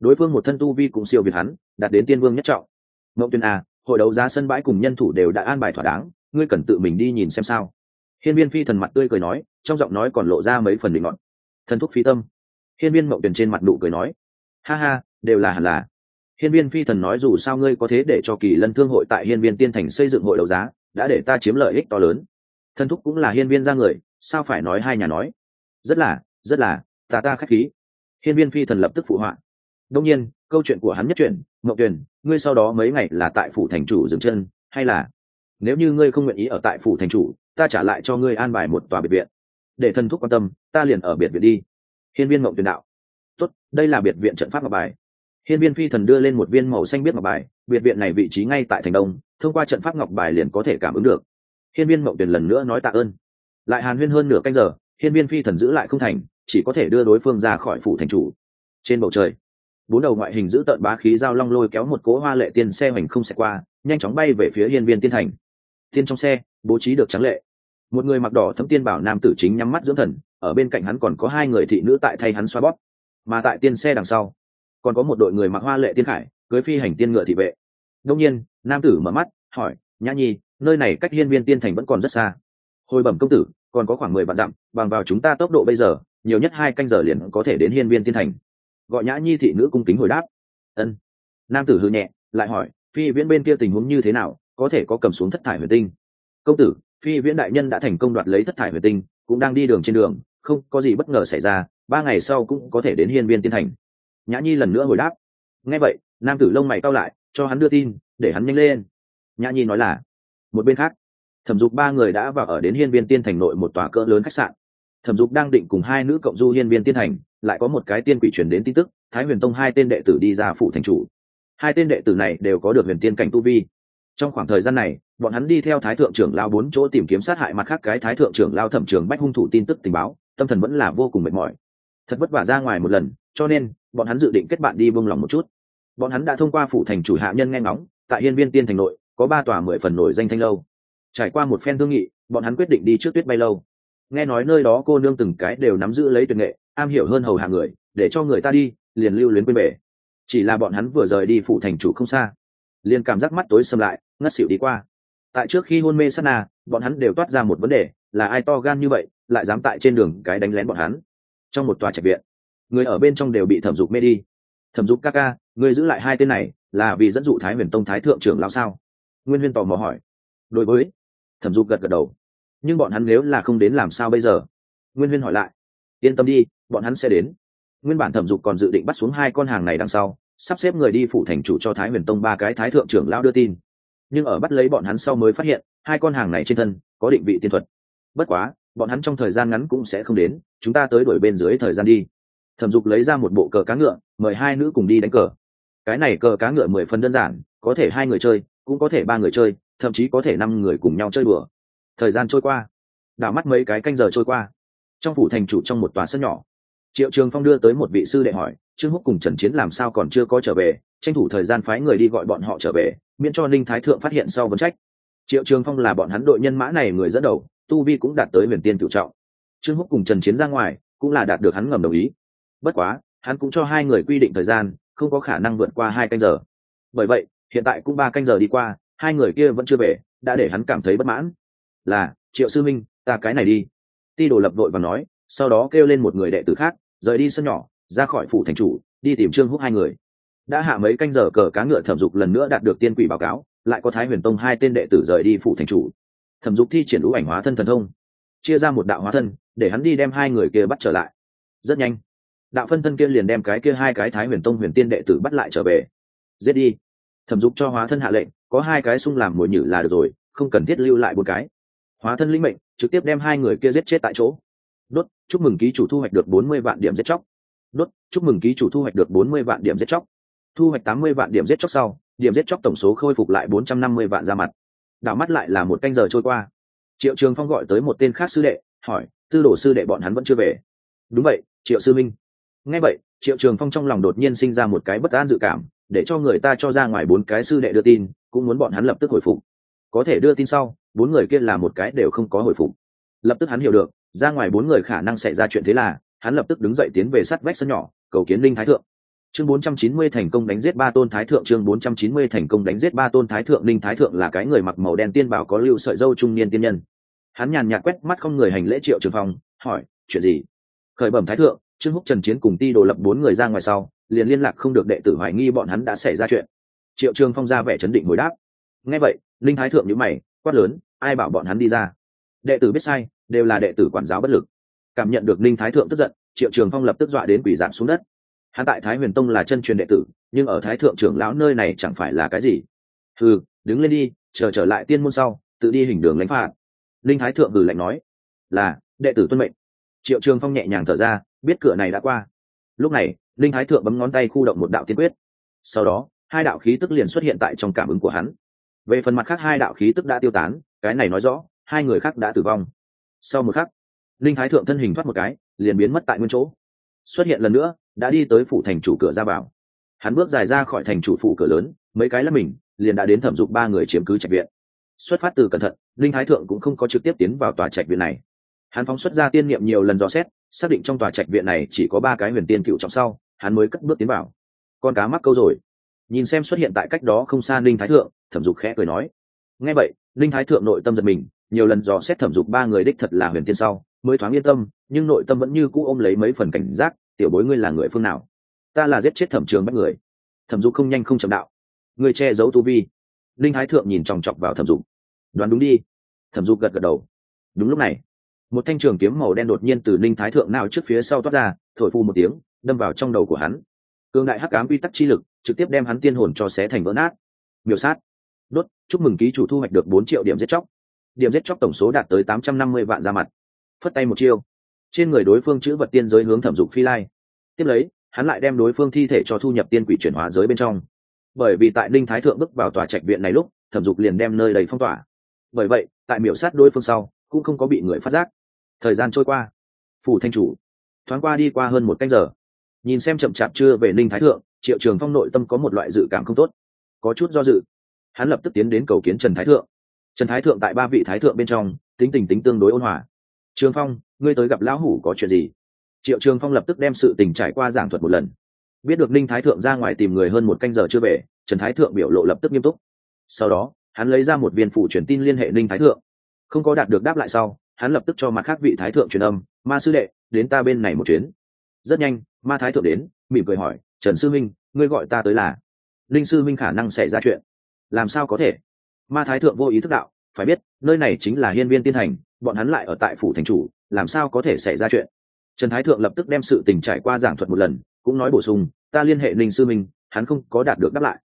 Speaker 1: Đối phương một thân tu vi cũng siêu việt hắn, đạt đến tiên vương nhất trọng. Mộng tuyển à hội đấu giá sân bãi cùng nhân thủ đều đã an bài thỏa đáng, ngươi cần tự mình đi nhìn xem sao. Hiên viên phi thần mặt tươi cười nói, trong giọng nói còn lộ ra mấy phần định ngọn thần thúc phi tâm. Hiên viên mộng tuyển trên mặt nụ cười nói ha ha, đều là hẳn là. Hiên viên phi thần nói dù sao ngươi có thế để cho kỳ lân thương hội tại hiên viên tiên thành xây dựng hội đấu giá, đã để ta chiếm lợi ích to lớn. Thần thúc cũng là hiên viên ra người, sao phải nói hai nhà nói? Rất là rất là, ta ta khách khí. Hiên viên phi thần lập tức phụ họa. Đông nhiên, câu chuyện của hắn nhất chuyện, mậu tuyền, ngươi sau đó mấy ngày là tại phủ thành chủ dừng chân, hay là? Nếu như ngươi không nguyện ý ở tại phủ thành chủ, ta trả lại cho ngươi an bài một tòa biệt viện. Để thần thúc quan tâm, ta liền ở biệt viện đi. Hiên viên mậu tuyền đạo tốt, đây là biệt viện trận pháp ngọc bài. Hiên viên phi thần đưa lên một viên màu xanh biết ngọc bài, biệt viện này vị trí ngay tại thành đông, thông qua trận pháp ngọc bài liền có thể cảm ứng được. Hiên viên mậu tuyển lần nữa nói tạ ơn. Lại hàn huyên hơn nửa canh giờ, hiên viên phi thần giữ lại không thành, chỉ có thể đưa đối phương ra khỏi phủ thành chủ. Trên bầu trời, bốn đầu ngoại hình giữ tợn bá khí giao long lôi kéo một cỗ hoa lệ tiên xe hoành không xẹt qua, nhanh chóng bay về phía hiên viên tiên thành. Tiên trong xe, bố trí được trắng lệ. Một người mặc đỏ thấm tiên bảo nam tử chính nhắm mắt dưỡng thần, ở bên cạnh hắn còn có hai người thị nữ tại thay hắn xoa bóp mà tại tiên xe đằng sau, còn có một đội người mặc hoa lệ tiên khải, cưới phi hành tiên ngựa thị vệ. Đông nhiên, nam tử mở mắt, hỏi, nhã nhi, nơi này cách hiên viên tiên thành vẫn còn rất xa. Hồi bẩm công tử, còn có khoảng mười vạn dặm, bằng vào chúng ta tốc độ bây giờ, nhiều nhất hai canh giờ liền có thể đến hiên viên tiên thành. Gọi nhã nhi thị nữ cung kính hồi đáp, ân. Nam tử hư nhẹ, lại hỏi, phi viễn bên kia tình huống như thế nào, có thể có cầm xuống thất thải huyền tinh? Công tử, phi viễn đại nhân đã thành công đoạt lấy thất thải huyền tinh, cũng đang đi đường trên đường, không có gì bất ngờ xảy ra ba ngày sau cũng có thể đến hiên viên tiên thành. Nhã nhi lần nữa hồi đáp. Nghe vậy, nam tử lông mày cao lại, cho hắn đưa tin, để hắn nhanh lên. Nhã nhi nói là, một bên khác, thẩm dục ba người đã vào ở đến hiên viên tiên thành nội một tòa cỡ lớn khách sạn. Thẩm dục đang định cùng hai nữ cộng du hiên viên tiên thành, lại có một cái tiên quỷ truyền đến tin tức, thái huyền tông hai tên đệ tử đi ra phụ thành chủ. Hai tên đệ tử này đều có được huyền tiên cảnh tu vi. Trong khoảng thời gian này, bọn hắn đi theo thái thượng trưởng lao bốn chỗ tìm kiếm sát hại mặt khác cái thái thượng trưởng lao thẩm trường bách hung thủ tin tức tình báo, tâm thần vẫn là vô cùng mệt mỏi thật vất vả ra ngoài một lần, cho nên, bọn hắn dự định kết bạn đi buông lòng một chút. Bọn hắn đã thông qua phủ thành chủ hạ nhân nghe ngóng, tại hiên viên tiên thành nội, có ba tòa mười phần nổi danh thanh lâu. Trải qua một phen thương nghị, bọn hắn quyết định đi trước tuyết bay lâu. Nghe nói nơi đó cô nương từng cái đều nắm giữ lấy tuyệt nghệ, am hiểu hơn hầu hạ người, để cho người ta đi, liền lưu luyến quên bể. Chỉ là bọn hắn vừa rời đi phủ thành chủ không xa, liền cảm giác mắt tối xâm lại, ngất xỉu đi qua. Tại trước khi hôn mê sát na, bọn hắn đều toát ra một vấn đề, là ai to gan như vậy, lại dám tại trên đường cái đánh lén bọn hắn trong một tòa trạch viện. Người ở bên trong đều bị thẩm dục mê đi. Thẩm dục ca ca người giữ lại hai tên này, là vì dẫn dụ thái huyền tông thái thượng trưởng lao sao? Nguyên huyên tò mò hỏi. Đối với, thẩm dục gật gật đầu. Nhưng bọn hắn nếu là không đến làm sao bây giờ? Nguyên huyên hỏi lại. Yên tâm đi, bọn hắn sẽ đến. Nguyên bản thẩm dục còn dự định bắt xuống hai con hàng này đằng sau, sắp xếp người đi phụ thành chủ cho thái huyền tông ba cái thái thượng trưởng lao đưa tin. Nhưng ở bắt lấy bọn hắn sau mới phát hiện, hai con hàng này trên thân có định vị tiên thuật. Bất quá bọn hắn trong thời gian ngắn cũng sẽ không đến, chúng ta tới đuổi bên dưới thời gian đi. Thẩm dục lấy ra một bộ cờ cá ngựa, mời hai nữ cùng đi đánh cờ. Cái này cờ cá ngựa mười phần đơn giản, có thể hai người chơi, cũng có thể ba người chơi, thậm chí có thể năm người cùng nhau chơi bừa thời gian trôi qua, đảo mắt mấy cái canh giờ trôi qua. Trong phủ thành chủ trong một tòa sân nhỏ, triệu trường phong đưa tới một vị sư đệ hỏi, trương húc cùng trần chiến làm sao còn chưa có trở về? Tranh thủ thời gian phái người đi gọi bọn họ trở về, miễn cho ninh thái thượng phát hiện sau vấn trách. Triệu trường phong là bọn hắn đội nhân mã này người dẫn đầu tu vi cũng đạt tới huyền tiên cựu trọng. Trương húc cùng trần chiến ra ngoài cũng là đạt được hắn ngầm đồng ý. Bất quá, hắn cũng cho hai người quy định thời gian, không có khả năng vượt qua hai canh giờ. Bởi vậy, hiện tại cũng ba canh giờ đi qua, hai người kia vẫn chưa về, đã để hắn cảm thấy bất mãn. Là, triệu sư minh, ta cái này đi. Ti đồ lập đội và nói, sau đó kêu lên một người đệ tử khác, rời đi sân nhỏ, ra khỏi phủ thành chủ, đi tìm trương húc hai người. Đã hạ mấy canh giờ cờ cá ngựa thẩm dục lần nữa đạt được tiên quỷ báo cáo, lại có thái huyền tông hai tên đệ tử rời đi phủ thành chủ thẩm dục thi triển lũ ảnh hóa thân thần thông, chia ra một đạo hóa thân, để hắn đi đem hai người kia bắt trở lại. Rất nhanh, đạo phân thân kia liền đem cái kia hai cái thái huyền tông huyền tiên đệ tử bắt lại trở về. Giết đi. Thẩm dục cho hóa thân hạ lệnh, có hai cái sung làm mồi nhử là được rồi, không cần thiết lưu lại một cái. Hóa thân linh mệnh, trực tiếp đem hai người kia giết chết tại chỗ. Đốt, chúc mừng ký chủ thu hoạch được bốn mươi vạn điểm giết chóc. Đốt, chúc mừng ký chủ thu hoạch được bốn mươi vạn điểm giết chóc. Thu hoạch tám mươi vạn điểm giết chóc sau, điểm giết chóc tổng số khôi phục lại bốn trăm năm mươi vạn ra mặt đảo mắt lại là một canh giờ trôi qua. Triệu trường phong gọi tới một tên khác sư đệ, hỏi, tư đồ sư đệ bọn hắn vẫn chưa về? Đúng vậy, triệu sư minh nghe vậy, triệu trường phong trong lòng đột nhiên sinh ra một cái bất an dự cảm, để cho người ta cho ra ngoài bốn cái sư đệ đưa tin, cũng muốn bọn hắn lập tức hồi phục. Có thể đưa tin sau, bốn người kia là một cái đều không có hồi phục. Lập tức hắn hiểu được, ra ngoài bốn người khả năng xảy ra chuyện thế là, hắn lập tức đứng dậy tiến về sắt vách sân nhỏ, cầu kiến linh thái thượng chương 490 thành công đánh giết ba tôn thái thượng, chương 490 thành công đánh giết ba tôn thái thượng linh thái thượng là cái người mặc màu đen tiên bảo có lưu sợi dâu trung niên tiên nhân. Hắn nhàn nhạt quét mắt không người hành lễ triệu trường phong, hỏi, chuyện gì? Khởi bẩm thái thượng, trương húc trần chiến cùng ti đồ lập bốn người ra ngoài sau, liền liên lạc không được đệ tử hoài nghi bọn hắn đã xảy ra chuyện. Triệu trường phong ra vẻ chấn định hồi đáp, nghe vậy linh thái thượng nhíu mày, quát lớn, ai bảo bọn hắn đi ra? Đệ tử biết sai, đều là đệ tử quản giáo bất lực. Cảm nhận được linh thái thượng tức giận, triệu trường phong lập tức dọa đến quỷ giảm xuống đất hắn tại thái huyền tông là chân truyền đệ tử, nhưng ở thái thượng trưởng lão nơi này chẳng phải là cái gì. Ừ đứng lên đi, chờ trở lại tiên môn sau, tự đi hình đường lãnh phạt. Linh thái thượng hừ lạnh nói, là, đệ tử tuân mệnh. Triệu trường phong nhẹ nhàng thở ra, biết cửa này đã qua. Lúc này, linh thái thượng bấm ngón tay khu động một đạo tiên quyết. Sau đó, hai đạo khí tức liền xuất hiện tại trong cảm ứng của hắn. Về phần mặt khác hai đạo khí tức đã tiêu tán, cái này nói rõ, hai người khác đã tử vong. Sau một khắc, linh thái thượng thân hình thoát một cái, liền biến mất tại nguyên chỗ. Xuất hiện lần nữa đã đi tới phủ thành chủ cửa ra vào. Hắn bước dài ra khỏi thành chủ phủ cửa lớn, mấy cái là mình, liền đã đến thẩm dục ba người chiếm cứ trạch viện. Xuất phát từ cẩn thận, linh thái thượng cũng không có trực tiếp tiến vào tòa trạch viện này. Hắn phóng xuất ra tiên niệm nhiều lần dò xét, xác định trong tòa trạch viện này chỉ có ba cái huyền tiên cựu trọng sau, hắn mới cất bước tiến vào. Con cá mắc câu rồi. Nhìn xem xuất hiện tại cách đó không xa linh thái thượng, thẩm dục khẽ cười nói. Nghe vậy, linh thái thượng nội tâm giật mình, nhiều lần dò xét thẩm dục ba người đích thật là huyền tiên sau, mới thoáng yên tâm, nhưng nội tâm vẫn như cũ ôm lấy mấy phần cảnh giác tiểu bối ngươi là người phương nào? Ta là giết chết thẩm trường bách người. Thẩm dục không nhanh không chậm đạo. Người che giấu tu vi. Linh thái thượng nhìn chòng chọc vào thẩm dục. Đoán đúng đi. Thẩm dục gật gật đầu. Đúng lúc này, một thanh trường kiếm màu đen đột nhiên từ linh thái thượng nào trước phía sau toát ra, thổi phu một tiếng, đâm vào trong đầu của hắn. Cương đại hắc ám quy tắc chi lực trực tiếp đem hắn tiên hồn cho xé thành vỡ nát. Miểu sát. Đốt, chúc mừng ký chủ thu hoạch được bốn triệu điểm giết chóc. Điểm giết chóc tổng số đạt tới tám trăm năm mươi vạn ra mặt. Phất tay một chiêu trên người đối phương chữ vật tiên giới hướng thẩm dục phi lai. Tiếp lấy, hắn lại đem đối phương thi thể cho thu nhập tiên quỷ chuyển hóa giới bên trong. Bởi vì tại ninh thái thượng bước vào tòa trạch viện này lúc, thẩm dục liền đem nơi đầy phong tỏa. Bởi vậy, tại miểu sát đối phương sau, cũng không có bị người phát giác. Thời gian trôi qua. Phủ thanh chủ, thoáng qua đi qua hơn một canh giờ. Nhìn xem chậm chạp chưa về ninh thái thượng, triệu trường phong nội tâm có một loại dự cảm không tốt. Có chút do dự. Hắn lập tức tiến đến cầu kiến trần thái thượng. Trần thái thượng tại ba vị thái thượng bên trong, tính tình tính tương đối ôn hòa trường phong, ngươi tới gặp lão hủ có chuyện gì? Triệu trường phong lập tức đem sự tình trải qua giảng thuật một lần. Biết được ninh thái thượng ra ngoài tìm người hơn một canh giờ chưa về, trần thái thượng biểu lộ lập tức nghiêm túc. Sau đó, hắn lấy ra một viên phủ truyền tin liên hệ ninh thái thượng. Không có đạt được đáp lại sau, hắn lập tức cho mặt khác vị thái thượng truyền âm, ma sư đệ, đến ta bên này một chuyến. Rất nhanh, ma thái thượng đến, mỉm cười hỏi, trần sư minh, ngươi gọi ta tới là? Linh sư minh khả năng xảy ra chuyện. Làm sao có thể? Ma thái thượng vô ý thức đạo, phải biết, nơi này chính là hiên viên tiên hành bọn hắn lại ở tại phủ thành chủ, làm sao có thể xảy ra chuyện? Trần thái thượng lập tức đem sự tình trải qua giảng thuật một lần, cũng nói bổ sung, ta liên hệ Ninh sư minh, hắn không có đạt được đáp lại.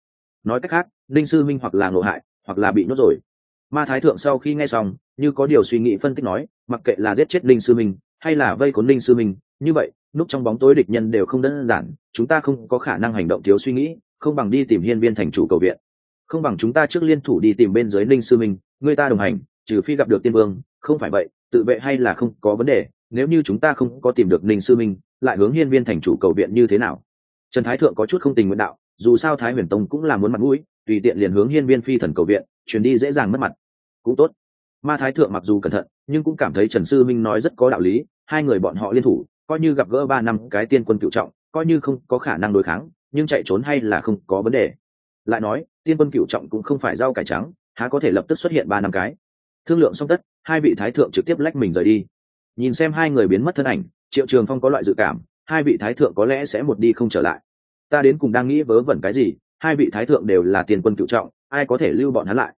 Speaker 1: Nói cách khác, Ninh sư minh hoặc là ngộ hại, hoặc là bị nhốt rồi. Ma thái thượng sau khi nghe xong, như có điều suy nghĩ phân tích nói, mặc kệ là giết chết Ninh sư minh, hay là vây khốn Ninh sư minh, như vậy núp trong bóng tối địch nhân đều không đơn giản, chúng ta không có khả năng hành động thiếu suy nghĩ, không bằng đi tìm hiên viên thành chủ cầu viện. Không bằng chúng ta trước liên thủ đi tìm bên dưới Ninh sư minh, người ta đồng hành, trừ phi gặp được tiên vương không phải vậy, tự vệ hay là không có vấn đề, nếu như chúng ta không có tìm được Ninh sư minh, lại hướng hiên viên thành chủ cầu viện như thế nào? Trần thái thượng có chút không tình nguyện đạo, dù sao thái huyền tông cũng là muốn mặt mũi, tùy tiện liền hướng hiên viên phi thần cầu viện chuyển đi dễ dàng mất mặt. Cũng tốt. Ma thái thượng mặc dù cẩn thận, nhưng cũng cảm thấy trần sư minh nói rất có đạo lý, hai người bọn họ liên thủ, coi như gặp gỡ ba năm cái tiên quân cựu trọng, coi như không có khả năng đối kháng, nhưng chạy trốn hay là không có vấn đề. Lại nói, tiên quân cựu trọng cũng không phải rau cải trắng, há có thể lập tức xuất hiện ba năm cái? Thương lượng xong tất hai vị thái thượng trực tiếp lách mình rời đi. Nhìn xem hai người biến mất thân ảnh, triệu trường phong có loại dự cảm, hai vị thái thượng có lẽ sẽ một đi không trở lại. Ta đến cùng đang nghĩ vớ vẩn cái gì, hai vị thái thượng đều là tiền quân cựu trọng, ai có thể lưu bọn hắn lại?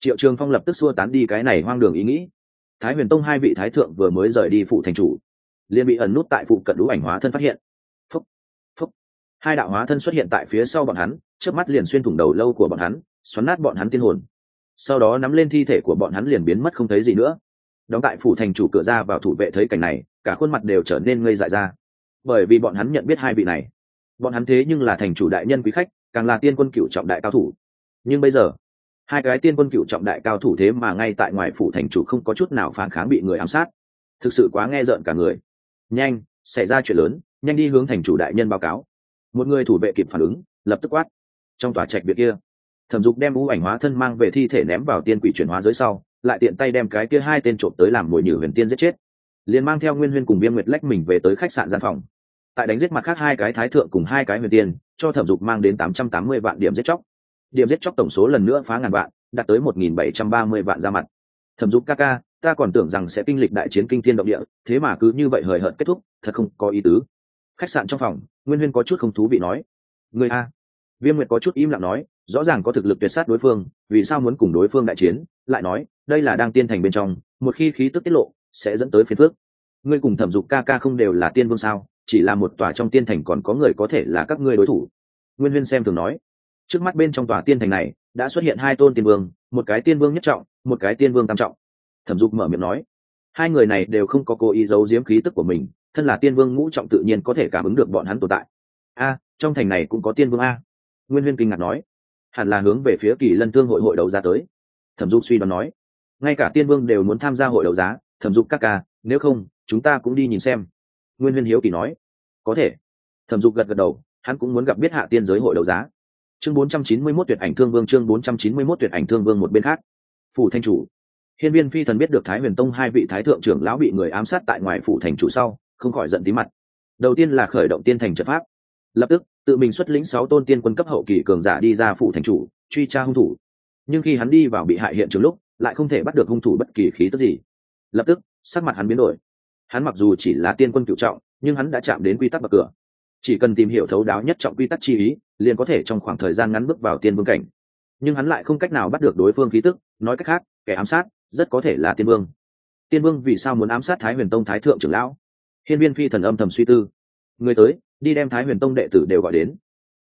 Speaker 1: Triệu trường phong lập tức xua tán đi cái này hoang đường ý nghĩ. Thái huyền tông hai vị thái thượng vừa mới rời đi phụ thành chủ, liền bị ẩn nút tại phụ cận đũ ảnh hóa thân phát hiện. Phúc phúc. Hai đạo hóa thân xuất hiện tại phía sau bọn hắn trước mắt liền xuyên thủng đầu lâu của bọn hắn, xoắn nát bọn hắn tiên hồn sau đó nắm lên thi thể của bọn hắn liền biến mất không thấy gì nữa. Đóng tại phủ thành chủ cửa ra vào thủ vệ thấy cảnh này, cả khuôn mặt đều trở nên ngây dại ra. Bởi vì bọn hắn nhận biết hai vị này. Bọn hắn thế nhưng là thành chủ đại nhân quý khách, càng là tiên quân cựu trọng đại cao thủ. Nhưng bây giờ, hai cái tiên quân cựu trọng đại cao thủ thế mà ngay tại ngoài phủ thành chủ không có chút nào phản kháng bị người ám sát. Thực sự quá nghe rợn cả người. Nhanh, xảy ra chuyện lớn, nhanh đi hướng thành chủ đại nhân báo cáo. Một người thủ vệ kịp phản ứng, lập tức quát. Trong tòa trạch việc kia thẩm dục đem u ảnh hóa thân mang về thi thể ném vào tiên quỷ chuyển hóa dưới sau, lại tiện tay đem cái kia hai tên trộm tới làm mồi nhử huyền tiên giết chết. Liền mang theo nguyên huyên cùng viêm nguyệt lách mình về tới khách sạn gian phòng. Tại đánh giết mặt khác hai cái thái thượng cùng hai cái huyền tiên, cho thẩm dục mang đến tám trăm tám mươi vạn điểm giết chóc. Điểm giết chóc tổng số lần nữa phá ngàn vạn, đạt tới một nghìn bảy trăm ba mươi vạn ra mặt. Thẩm dục, ca ca, ta còn tưởng rằng sẽ kinh lịch đại chiến kinh thiên động địa, thế mà cứ như vậy hời hợt kết thúc, thật không có ý tứ. Khách sạn trong phòng, nguyên huyên có chút không thú vị nói người a. Viêm nguyệt có chút im lặng nói rõ ràng có thực lực tuyệt sát đối phương, vì sao muốn cùng đối phương đại chiến? Lại nói, đây là đang tiên thành bên trong, một khi khí tức tiết lộ, sẽ dẫn tới phiền phước ngươi cùng thẩm dục ca ca không đều là tiên vương sao? Chỉ là một tòa trong tiên thành còn có người có thể là các ngươi đối thủ. Nguyên huyên xem thường nói. Trước mắt bên trong tòa tiên thành này, đã xuất hiện hai tôn tiên vương, một cái tiên vương nhất trọng, một cái tiên vương tam trọng. Thẩm dục mở miệng nói. Hai người này đều không có cố ý giấu giếm khí tức của mình, thân là tiên vương ngũ trọng tự nhiên có thể cảm ứng được bọn hắn tồn tại. A, trong thành này cũng có tiên vương a. Nguyên huyên kinh ngạc nói hẳn là hướng về phía kỳ lân thương hội hội đấu giá tới. Thẩm dục suy đoán nói, ngay cả tiên vương đều muốn tham gia hội đấu giá, thẩm dục các ca, nếu không, chúng ta cũng đi nhìn xem. Nguyên huyên hiếu kỳ nói, có thể. Thẩm dục gật gật đầu, hắn cũng muốn gặp biết hạ tiên giới hội đấu giá. Chương 491 tuyệt ảnh thương vương, chương 491 tuyệt ảnh thương vương một bên khác. Phủ thanh chủ. Hiên viên phi thần biết được thái huyền tông hai vị thái thượng trưởng lão bị người ám sát tại ngoài phủ thành chủ sau, không khỏi giận tí mặt. Đầu tiên là khởi động tiên thành trận pháp lập tức, tự mình xuất lĩnh sáu tôn tiên quân cấp hậu kỳ cường giả đi ra phụ thành chủ, truy tra hung thủ. Nhưng khi hắn đi vào bị hại hiện trường lúc, lại không thể bắt được hung thủ bất kỳ khí tức gì. Lập tức, sắc mặt hắn biến đổi. Hắn mặc dù chỉ là tiên quân cựu trọng, nhưng hắn đã chạm đến quy tắc bậc cửa. Chỉ cần tìm hiểu thấu đáo nhất trọng quy tắc chi ý, liền có thể trong khoảng thời gian ngắn bước vào tiên vương cảnh. Nhưng hắn lại không cách nào bắt được đối phương khí tức, nói cách khác, kẻ ám sát, rất có thể là tiên vương. Tiên vương vì sao muốn ám sát thái huyền tông thái thượng trưởng lão? Hiên viên phi thần âm thầm suy tư người tới, đi đem thái huyền tông đệ tử đều gọi đến.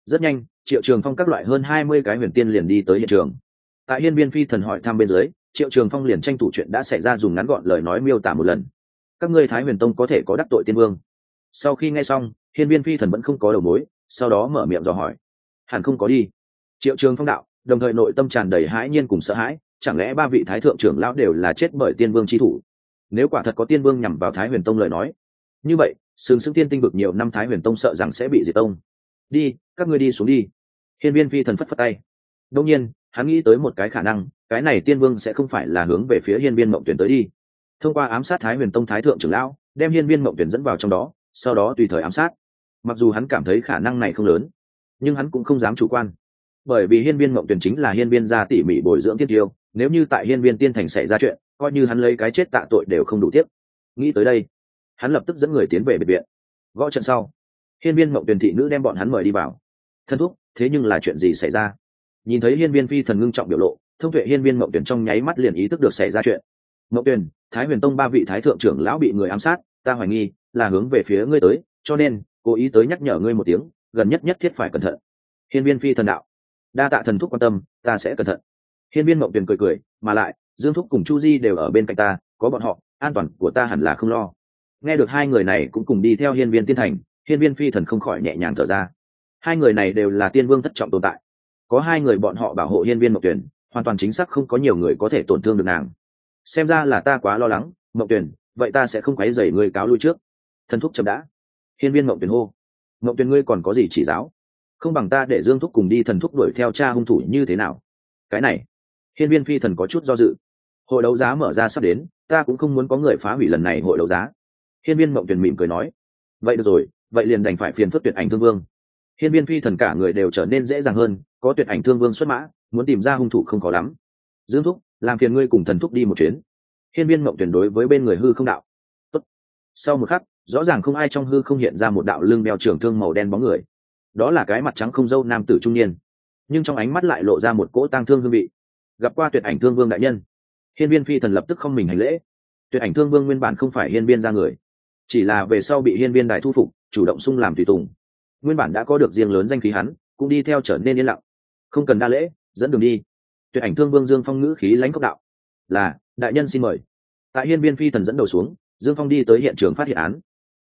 Speaker 1: Rất nhanh, triệu trường phong các loại hơn hai mươi cái huyền tiên liền đi tới hiện trường. Tại hiên viên phi thần hỏi thăm bên dưới, triệu trường phong liền tranh thủ chuyện đã xảy ra dùng ngắn gọn lời nói miêu tả một lần. Các ngươi thái huyền tông có thể có đắc tội tiên vương. Sau khi nghe xong, hiên viên phi thần vẫn không có đầu mối, sau đó mở miệng dò hỏi. Hẳn không có đi. Triệu trường phong đạo, đồng thời nội tâm tràn đầy hãi nhiên cùng sợ hãi, chẳng lẽ ba vị thái thượng trưởng lão đều là chết bởi tiên vương chi thủ? Nếu quả thật có tiên vương nhằm vào thái huyền tông lời nói. Như vậy sừng sững tiên tinh vực nhiều năm thái huyền tông sợ rằng sẽ bị diệt tông. Đi, các ngươi đi xuống đi. Hiên viên phi thần phất phất tay. Đông nhiên, hắn nghĩ tới một cái khả năng, cái này tiên vương sẽ không phải là hướng về phía hiên viên mộng tuyển tới đi. Thông qua ám sát thái huyền tông thái thượng trưởng lão, đem hiên viên mộng tuyển dẫn vào trong đó, sau đó tùy thời ám sát. Mặc dù hắn cảm thấy khả năng này không lớn, nhưng hắn cũng không dám chủ quan. Bởi vì hiên viên mộng tuyển chính là hiên viên gia tỉ mỉ bồi dưỡng tiên tiêu, nếu như tại hiên viên tiên thành xảy ra chuyện, coi như hắn lấy cái chết tạ tội đều không đủ tiếp nghĩ tới đây hắn lập tức dẫn người tiến về biệt viện. Gõ trận sau, hiên viên mộng tuyển thị nữ đem bọn hắn mời đi vào. Thân thúc, thế nhưng là chuyện gì xảy ra? Nhìn thấy hiên viên phi thần ngưng trọng biểu lộ, thông tuệ hiên viên mộng tuyển trong nháy mắt liền ý thức được xảy ra chuyện. Mộng tuyển thái huyền tông ba vị thái thượng trưởng lão bị người ám sát, ta hoài nghi là hướng về phía ngươi tới, cho nên, cố ý tới nhắc nhở ngươi một tiếng, gần nhất nhất thiết phải cẩn thận. Hiên viên phi thần đạo, đa tạ thần thúc quan tâm, ta sẽ cẩn thận. Hiên viên mộng tuyển cười cười, mà lại, dương thúc cùng chu di đều ở bên cạnh ta, có bọn họ, an toàn của ta hẳn là không lo nghe được hai người này cũng cùng đi theo hiên viên tiên thành, hiên viên phi thần không khỏi nhẹ nhàng thở ra. Hai người này đều là tiên vương thất trọng tồn tại. Có hai người bọn họ bảo hộ hiên viên Mộc tuyển, hoàn toàn chính xác không có nhiều người có thể tổn thương được nàng. Xem ra là ta quá lo lắng, Mộc tuyển, vậy ta sẽ không quấy dày người cáo lui trước. Thần thúc chậm đã. Hiên viên Mộc tuyển hô. Mộc tuyển ngươi còn có gì chỉ giáo? Không bằng ta để dương thúc cùng đi thần thúc đuổi theo cha hung thủ như thế nào? Cái này, hiên viên phi thần có chút do dự. Hội đấu giá mở ra sắp đến, ta cũng không muốn có người phá hủy lần này hội đấu giá hiên viên mộng tuyển mỉm cười nói, vậy được rồi, vậy liền đành phải phiền phức tuyệt ảnh thương vương. Hiên viên phi thần cả người đều trở nên dễ dàng hơn, có tuyệt ảnh thương vương xuất mã, muốn tìm ra hung thủ không khó lắm. Dương thúc, làm phiền ngươi cùng thần thúc đi một chuyến. Hiên viên mộng tuyển đối với bên người hư không đạo, Tốt. sau một khắc, rõ ràng không ai trong hư không hiện ra một đạo lưng đeo trưởng thương màu đen bóng người. Đó là cái mặt trắng không dâu nam tử trung niên, nhưng trong ánh mắt lại lộ ra một cỗ tang thương hương vị. Gặp qua tuyệt ảnh thương vương đại nhân, hiên viên phi thần lập tức không mình hành lễ. Tuyệt ảnh thương vương nguyên bản không phải hiên viên ra người chỉ là về sau bị hiên viên đại thu phục, chủ động sung làm tùy tùng. Nguyên bản đã có được riêng lớn danh khí hắn, cũng đi theo trở nên yên lặng. Không cần đa lễ, dẫn đường đi. Tuyệt ảnh thương vương dương phong ngữ khí lãnh cốc đạo. Là, đại nhân xin mời. Tại hiên viên phi thần dẫn đầu xuống, dương phong đi tới hiện trường phát hiện án.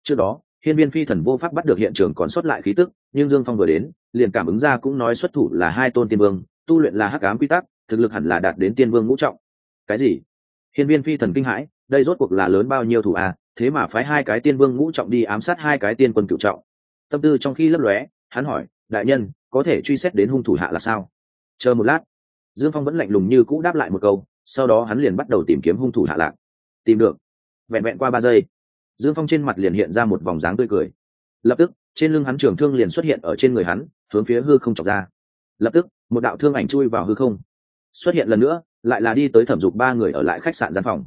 Speaker 1: Trước đó, hiên viên phi thần vô pháp bắt được hiện trường còn xuất lại khí tức, nhưng dương phong vừa đến, liền cảm ứng ra cũng nói xuất thủ là hai tôn tiên vương, tu luyện là hắc ám quy tắc, thực lực hẳn là đạt đến tiên vương ngũ trọng. Cái gì? Hiên viên phi thần kinh hãi đây rốt cuộc là lớn bao nhiêu thủ à thế mà phái hai cái tiên vương ngũ trọng đi ám sát hai cái tiên quân cựu trọng. Tâm tư trong khi lấp lóe, hắn hỏi, đại nhân, có thể truy xét đến hung thủ hạ là sao? Chờ một lát. Dương phong vẫn lạnh lùng như cũ đáp lại một câu, sau đó hắn liền bắt đầu tìm kiếm hung thủ hạ lạc. Tìm được. Vẹn vẹn qua ba giây, dương phong trên mặt liền hiện ra một vòng dáng tươi cười. Lập tức, trên lưng hắn trường thương liền xuất hiện ở trên người hắn, hướng phía hư không chọc ra. Lập tức, một đạo thương ảnh chui vào hư không. Xuất hiện lần nữa, lại là đi tới thẩm dục ba người ở lại khách sạn gian phòng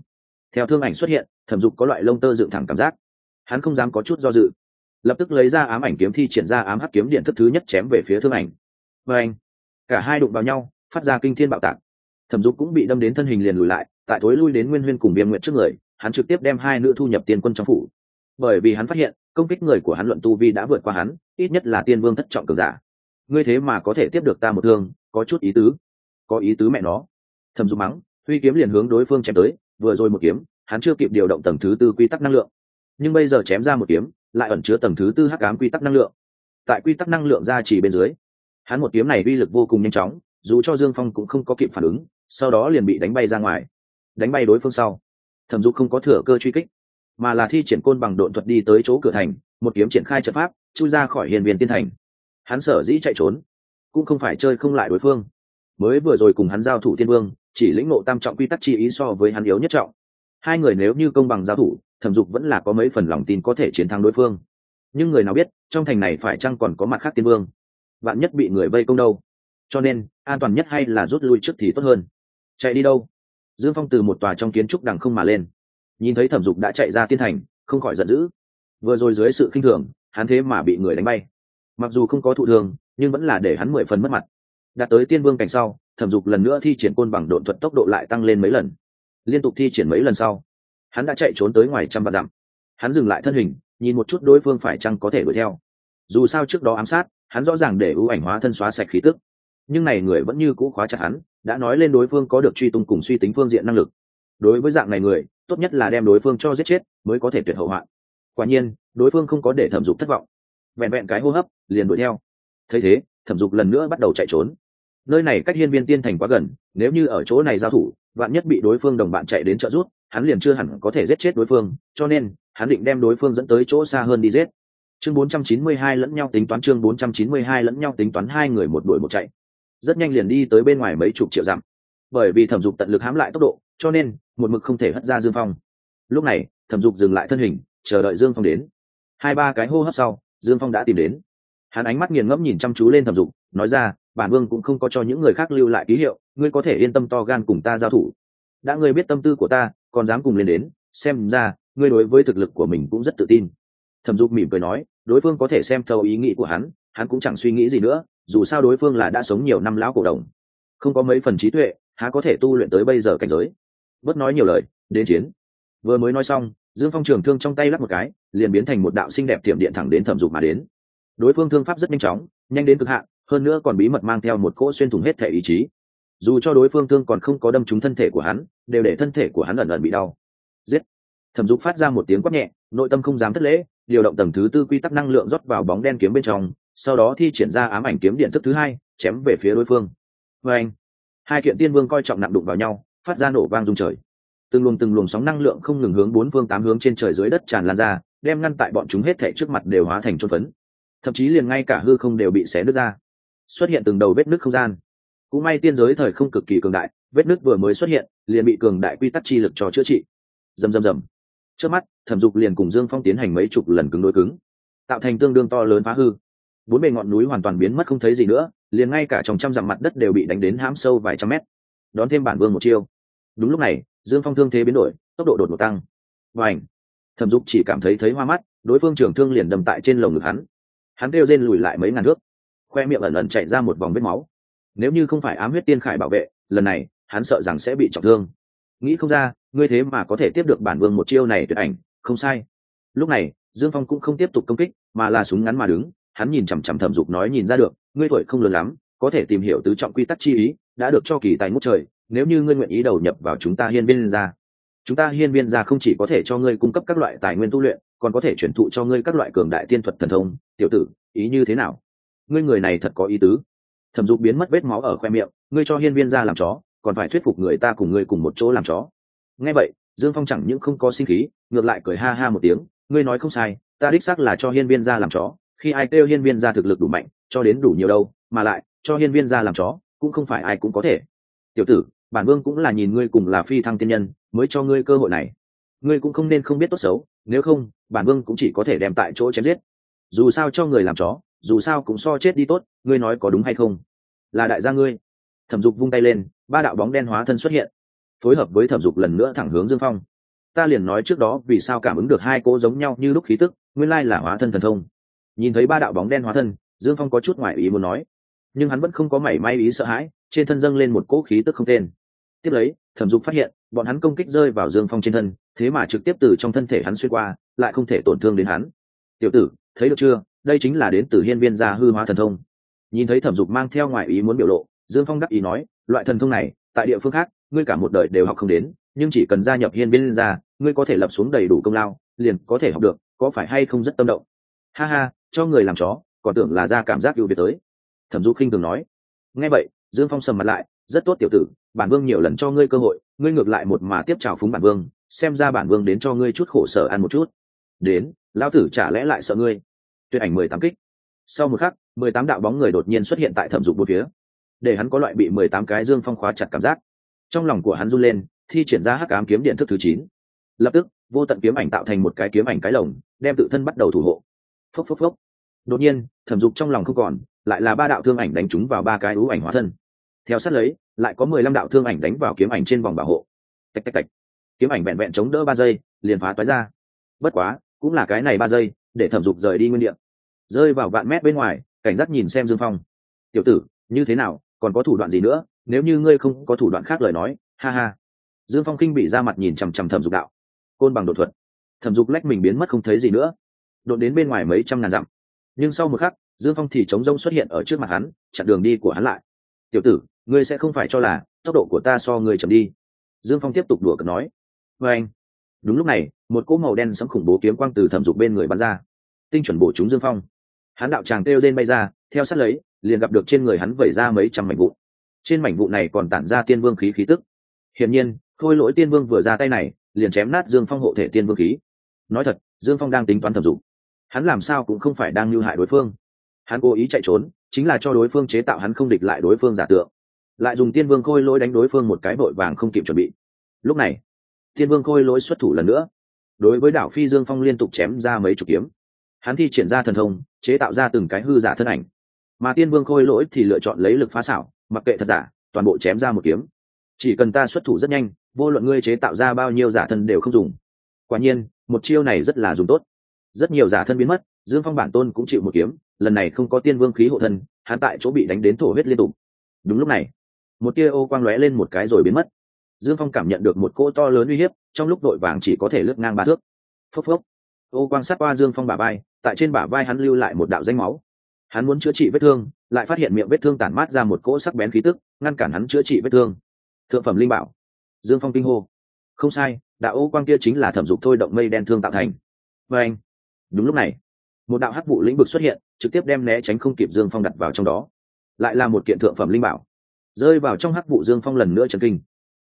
Speaker 1: theo thương ảnh xuất hiện, thẩm dục có loại lông tơ dựng thẳng cảm giác. Hắn không dám có chút do dự. Lập tức lấy ra ám ảnh kiếm thi triển ra ám hắc kiếm điện thức thứ nhất chém về phía thương ảnh. Và anh, cả hai đụng vào nhau, phát ra kinh thiên bạo tạc. Thẩm dục cũng bị đâm đến thân hình liền lùi lại, tại thối lui đến nguyên huyên cùng viêm nguyện trước người, hắn trực tiếp đem hai nữ thu nhập tiên quân trong phủ. Bởi vì hắn phát hiện, công kích người của hắn luận tu vi đã vượt qua hắn, ít nhất là tiên vương thất trọng cường giả. Ngươi thế mà có thể tiếp được ta một thương, có chút ý tứ. Có ý tứ mẹ nó. Thẩm dục mắng, huy kiếm liền hướng đối phương chém tới vừa rồi một kiếm, hắn chưa kịp điều động tầng thứ tư quy tắc năng lượng. Nhưng bây giờ chém ra một kiếm, lại ẩn chứa tầng thứ tư hắc ám quy tắc năng lượng. Tại quy tắc năng lượng ra chỉ bên dưới, hắn một kiếm này uy lực vô cùng nhanh chóng, dù cho dương phong cũng không có kịp phản ứng, sau đó liền bị đánh bay ra ngoài. Đánh bay đối phương sau, thẩm dục không có thừa cơ truy kích, mà là thi triển côn bằng độn thuật đi tới chỗ cửa thành, một kiếm triển khai trận pháp, chui ra khỏi hiền viên tiên thành. Hắn sở dĩ chạy trốn, cũng không phải chơi không lại đối phương mới vừa rồi cùng hắn giao thủ tiên vương, chỉ lĩnh ngộ tam trọng quy tắc chi ý so với hắn yếu nhất trọng. Hai người nếu như công bằng giao thủ, thẩm dục vẫn là có mấy phần lòng tin có thể chiến thắng đối phương. Nhưng người nào biết, trong thành này phải chăng còn có mặt khác tiên vương? Bạn nhất bị người vây công đâu? Cho nên, an toàn nhất hay là rút lui trước thì tốt hơn. Chạy đi đâu? Dương phong từ một tòa trong kiến trúc đằng không mà lên. Nhìn thấy thẩm dục đã chạy ra tiên thành, không khỏi giận dữ. Vừa rồi dưới sự khinh thường, hắn thế mà bị người đánh bay. Mặc dù không có thụ thường nhưng vẫn là để hắn mười phần mất mặt đạt tới tiên vương cảnh sau, thẩm dục lần nữa thi triển côn bằng độn thuật tốc độ lại tăng lên mấy lần. Liên tục thi triển mấy lần sau, hắn đã chạy trốn tới ngoài trăm vạn dặm. Hắn dừng lại thân hình, nhìn một chút đối phương phải chăng có thể đuổi theo. Dù sao trước đó ám sát, hắn rõ ràng để ưu ảnh hóa thân xóa sạch khí tức. Nhưng này người vẫn như cũ khóa chặt hắn, đã nói lên đối phương có được truy tung cùng suy tính phương diện năng lực. Đối với dạng này người, tốt nhất là đem đối phương cho giết chết, mới có thể tuyệt hậu hoạn. Quả nhiên, đối phương không có để thẩm dục thất vọng. Vẹn vẹn cái hô hấp, liền đuổi theo. Thấy thế, thẩm dục lần nữa bắt đầu chạy trốn nơi này cách hiên viên tiên thành quá gần, nếu như ở chỗ này giao thủ, vạn nhất bị đối phương đồng bạn chạy đến trợ rút hắn liền chưa hẳn có thể giết chết đối phương, cho nên, hắn định đem đối phương dẫn tới chỗ xa hơn đi giết. Chương 492 lẫn nhau tính toán, chương 492 lẫn nhau tính toán, hai người một đuổi một chạy. Rất nhanh liền đi tới bên ngoài mấy chục triệu dặm. Bởi vì thẩm dục tận lực hãm lại tốc độ, cho nên, một mực không thể hất ra dương phong. Lúc này, thẩm dục dừng lại thân hình, chờ đợi dương phong đến. Hai ba cái hô hấp sau, dương phong đã tìm đến. Hắn ánh mắt nghiền ngẫm nhìn chăm chú lên thẩm dục, nói ra bản vương cũng không có cho những người khác lưu lại ký hiệu, ngươi có thể yên tâm to gan cùng ta giao thủ. Đã ngươi biết tâm tư của ta, còn dám cùng lên đến, xem ra, ngươi đối với thực lực của mình cũng rất tự tin. Thẩm dục mỉm cười nói, đối phương có thể xem thấu ý nghĩ của hắn hắn cũng chẳng suy nghĩ gì nữa, dù sao đối phương là đã sống nhiều năm lão cổ đồng. Không có mấy phần trí tuệ, há có thể tu luyện tới bây giờ cảnh giới. Bớt nói nhiều lời, đến chiến. Vừa mới nói xong, dương phong trường thương trong tay lắp một cái, liền biến thành một đạo xinh đẹp tiệm điện thẳng đến thẩm dục mà đến. Đối phương thương pháp rất nhanh chóng, nhanh đến cực hạn hơn nữa còn bí mật mang theo một cỗ xuyên thủng hết thể ý chí. Dù cho đối phương thương còn không có đâm trúng thân thể của hắn, đều để thân thể của hắn ẩn ẩn bị đau. Giết! Thẩm dục phát ra một tiếng quát nhẹ, nội tâm không dám thất lễ, điều động tầng thứ tư quy tắc năng lượng rót vào bóng đen kiếm bên trong, sau đó thi triển ra ám ảnh kiếm điện thức thứ hai, chém về phía đối phương. Vê anh, hai kiện tiên vương coi trọng nặng đụng vào nhau, phát ra nổ vang rung trời. Từng luồng từng luồng sóng năng lượng không ngừng hướng bốn phương tám hướng trên trời dưới đất tràn lan ra, đem ngăn tại bọn chúng hết thảy trước mặt đều hóa thành chôn phấn. Thậm chí liền ngay cả hư không đều bị xé nứt ra xuất hiện từng đầu vết nứt không gian. Cũng may tiên giới thời không cực kỳ cường đại, vết nứt vừa mới xuất hiện, liền bị cường đại quy tắc chi lực cho chữa trị. Rầm rầm rầm. Trước mắt, thẩm dục liền cùng dương phong tiến hành mấy chục lần cứng đối cứng, tạo thành tương đương to lớn phá hư. Bốn bề ngọn núi hoàn toàn biến mất không thấy gì nữa, liền ngay cả trong trăm dặm mặt đất đều bị đánh đến hãm sâu vài trăm mét. Đón thêm bản vương một chiêu. Đúng lúc này, dương phong thương thế biến đổi, tốc độ đột ngột tăng. Và ảnh thẩm dục chỉ cảm thấy thấy hoa mắt, đối phương trưởng thương liền đầm tại trên lồng ngực hắn. Hắn kêu rên lùi lại mấy ngàn thước khoe miệng ẩn ẩn chạy ra một vòng vết máu. Nếu như không phải ám huyết tiên khải bảo vệ, lần này, hắn sợ rằng sẽ bị trọng thương. Nghĩ không ra, ngươi thế mà có thể tiếp được bản vương một chiêu này tuyệt ảnh, không sai. Lúc này, dương phong cũng không tiếp tục công kích, mà là súng ngắn mà đứng, hắn nhìn chằm chằm thẩm dục nói nhìn ra được, ngươi tuổi không lớn lắm, có thể tìm hiểu tứ trọng quy tắc chi ý, đã được cho kỳ tài ngút trời, nếu như ngươi nguyện ý đầu nhập vào chúng ta hiên viên ra chúng ta hiên viên ra không chỉ có thể cho ngươi cung cấp các loại tài nguyên tu luyện, còn có thể chuyển thụ cho ngươi các loại cường đại tiên thuật thần thông. Tiểu tử, ý như thế nào? Ngươi người này thật có ý tứ. Thẩm dục biến mất vết máu ở khoe miệng, ngươi cho hiên viên ra làm chó, còn phải thuyết phục người ta cùng ngươi cùng một chỗ làm chó. Nghe vậy, dương phong chẳng những không có sinh khí, ngược lại cười ha ha một tiếng, ngươi nói không sai, ta đích xác là cho hiên viên ra làm chó, khi ai kêu hiên viên ra thực lực đủ mạnh, cho đến đủ nhiều đâu, mà lại, cho hiên viên ra làm chó, cũng không phải ai cũng có thể. Tiểu tử, bản vương cũng là nhìn ngươi cùng là phi thăng tiên nhân, mới cho ngươi cơ hội này. Ngươi cũng không nên không biết tốt xấu, nếu không, bản vương cũng chỉ có thể đem tại chỗ chém giết. Dù sao cho người làm chó dù sao cũng so chết đi tốt, ngươi nói có đúng hay không? Là đại gia ngươi. Thẩm dục vung tay lên, ba đạo bóng đen hóa thân xuất hiện. Phối hợp với thẩm dục lần nữa thẳng hướng dương phong. Ta liền nói trước đó vì sao cảm ứng được hai cô giống nhau như lúc khí tức, nguyên lai là hóa thân thần thông. Nhìn thấy ba đạo bóng đen hóa thân, dương phong có chút ngoại ý muốn nói. Nhưng hắn vẫn không có mảy may ý sợ hãi, trên thân dâng lên một cỗ khí tức không tên. Tiếp lấy, thẩm dục phát hiện, bọn hắn công kích rơi vào dương phong trên thân, thế mà trực tiếp từ trong thân thể hắn xuyên qua, lại không thể tổn thương đến hắn. Tiểu tử, thấy được chưa? Đây chính là đến từ hiên viên gia hư hóa thần thông. Nhìn thấy thẩm dục mang theo ngoại ý muốn biểu lộ, dương phong đắc ý nói, loại thần thông này, tại địa phương khác, ngươi cả một đời đều học không đến, nhưng chỉ cần gia nhập hiên viên gia, ngươi có thể lập xuống đầy đủ công lao, liền có thể học được, có phải hay không rất tâm động. Ha ha, cho người làm chó, còn tưởng là ra cảm giác ưu việt tới. Thẩm dục khinh thường nói. Nghe vậy, dương phong sầm mặt lại, rất tốt tiểu tử, bản vương nhiều lần cho ngươi cơ hội, ngươi ngược lại một mà tiếp trào phúng bản vương, xem ra bản vương đến cho ngươi chút khổ sở ăn một chút. Đến, lão tử chả lẽ lại sợ ngươi tuyệt ảnh mười tám kích. Sau một khắc, mười tám đạo bóng người đột nhiên xuất hiện tại thẩm dục bốn phía. Để hắn có loại bị mười tám cái dương phong khóa chặt cảm giác. Trong lòng của hắn run lên, thi triển ra hắc ám kiếm điện thức thứ chín. Lập tức, vô tận kiếm ảnh tạo thành một cái kiếm ảnh cái lồng, đem tự thân bắt đầu thủ hộ. Phốc phốc phốc. Đột nhiên, thẩm dục trong lòng không còn, lại là ba đạo thương ảnh đánh trúng vào ba cái ú ảnh hóa thân. Theo sát lấy, lại có mười lăm đạo thương ảnh đánh vào kiếm ảnh trên vòng bảo hộ. Tạch tạch tạch. Kiếm ảnh vẹn vẹn chống đỡ ba giây, liền phá toái ra. Bất quá, cũng là cái này ba giây để thẩm dục rời đi nguyên đ ị a rơi vào vạn mét bên ngoài, cảnh giác nhìn xem dương phong. Tiểu tử, như thế nào, còn có thủ đoạn gì nữa? Nếu như ngươi không có thủ đoạn khác lời nói, ha ha. Dương phong kinh bị ra mặt nhìn chằm chằm thẩm dục đạo. Côn bằng đột thuật. Thẩm dục lách mình biến mất không thấy gì nữa. Đột đến bên ngoài mấy trăm ngàn dặm. Nhưng sau một khắc, dương phong thì chống rông xuất hiện ở trước mặt hắn, chặn đường đi của hắn lại. Tiểu tử, ngươi sẽ không phải cho là tốc độ của ta so ngươi chậm đi. Dương phong tiếp tục đùa cợt nói. Vê anh. Đúng lúc này, một cỗ màu đen sấm khủng bố kiếm quang từ thẩm dục bên người bắn ra tinh chuẩn bổ chúng dương phong. Hắn đạo tràng kêu rên bay ra theo sát lấy liền gặp được trên người hắn vẩy ra mấy trăm mảnh vụ trên mảnh vụ này còn tản ra tiên vương khí khí tức. Hiển nhiên khôi lỗi tiên vương vừa ra tay này liền chém nát dương phong hộ thể tiên vương khí. Nói thật dương phong đang tính toán thẩm dụng, hắn làm sao cũng không phải đang lưu hại đối phương. Hắn cố ý chạy trốn chính là cho đối phương chế tạo hắn không địch lại đối phương giả tượng. Lại dùng tiên vương khôi lỗi đánh đối phương một cái vội vàng không kịp chuẩn bị. Lúc này tiên vương khôi lỗi xuất thủ lần nữa. Đối với đảo phi dương phong liên tục chém ra mấy chục kiếm hắn thi triển ra thần thông, chế tạo ra từng cái hư giả thân ảnh. Mà tiên vương khôi lỗi thì lựa chọn lấy lực phá xảo, mặc kệ thật giả, toàn bộ chém ra một kiếm. Chỉ cần ta xuất thủ rất nhanh, vô luận ngươi chế tạo ra bao nhiêu giả thân đều không dùng. Quả nhiên, một chiêu này rất là dùng tốt. Rất nhiều giả thân biến mất, dương phong bản tôn cũng chịu một kiếm, lần này không có tiên vương khí hộ thân, hắn tại chỗ bị đánh đến thổ huyết liên tục. Đúng lúc này, một tia ô quang lóe lên một cái rồi biến mất. Dương phong cảm nhận được một cỗ to lớn uy hiếp, trong lúc đội vàng chỉ có thể lướt ngang ba thước. Phốc phốc ô quang sát qua dương phong bả vai, tại trên bả vai hắn lưu lại một đạo danh máu. Hắn muốn chữa trị vết thương, lại phát hiện miệng vết thương tản mát ra một cỗ sắc bén khí tức, ngăn cản hắn chữa trị vết thương. Thượng phẩm linh bảo. Dương phong kinh hô. Không sai, đạo ô quang kia chính là thẩm dục thôi động mây đen thương tạo thành. Và anh. Đúng lúc này, một đạo hắc vụ lĩnh vực xuất hiện, trực tiếp đem né tránh không kịp dương phong đặt vào trong đó. Lại là một kiện thượng phẩm linh bảo. Rơi vào trong hắc vụ dương phong lần nữa trần kinh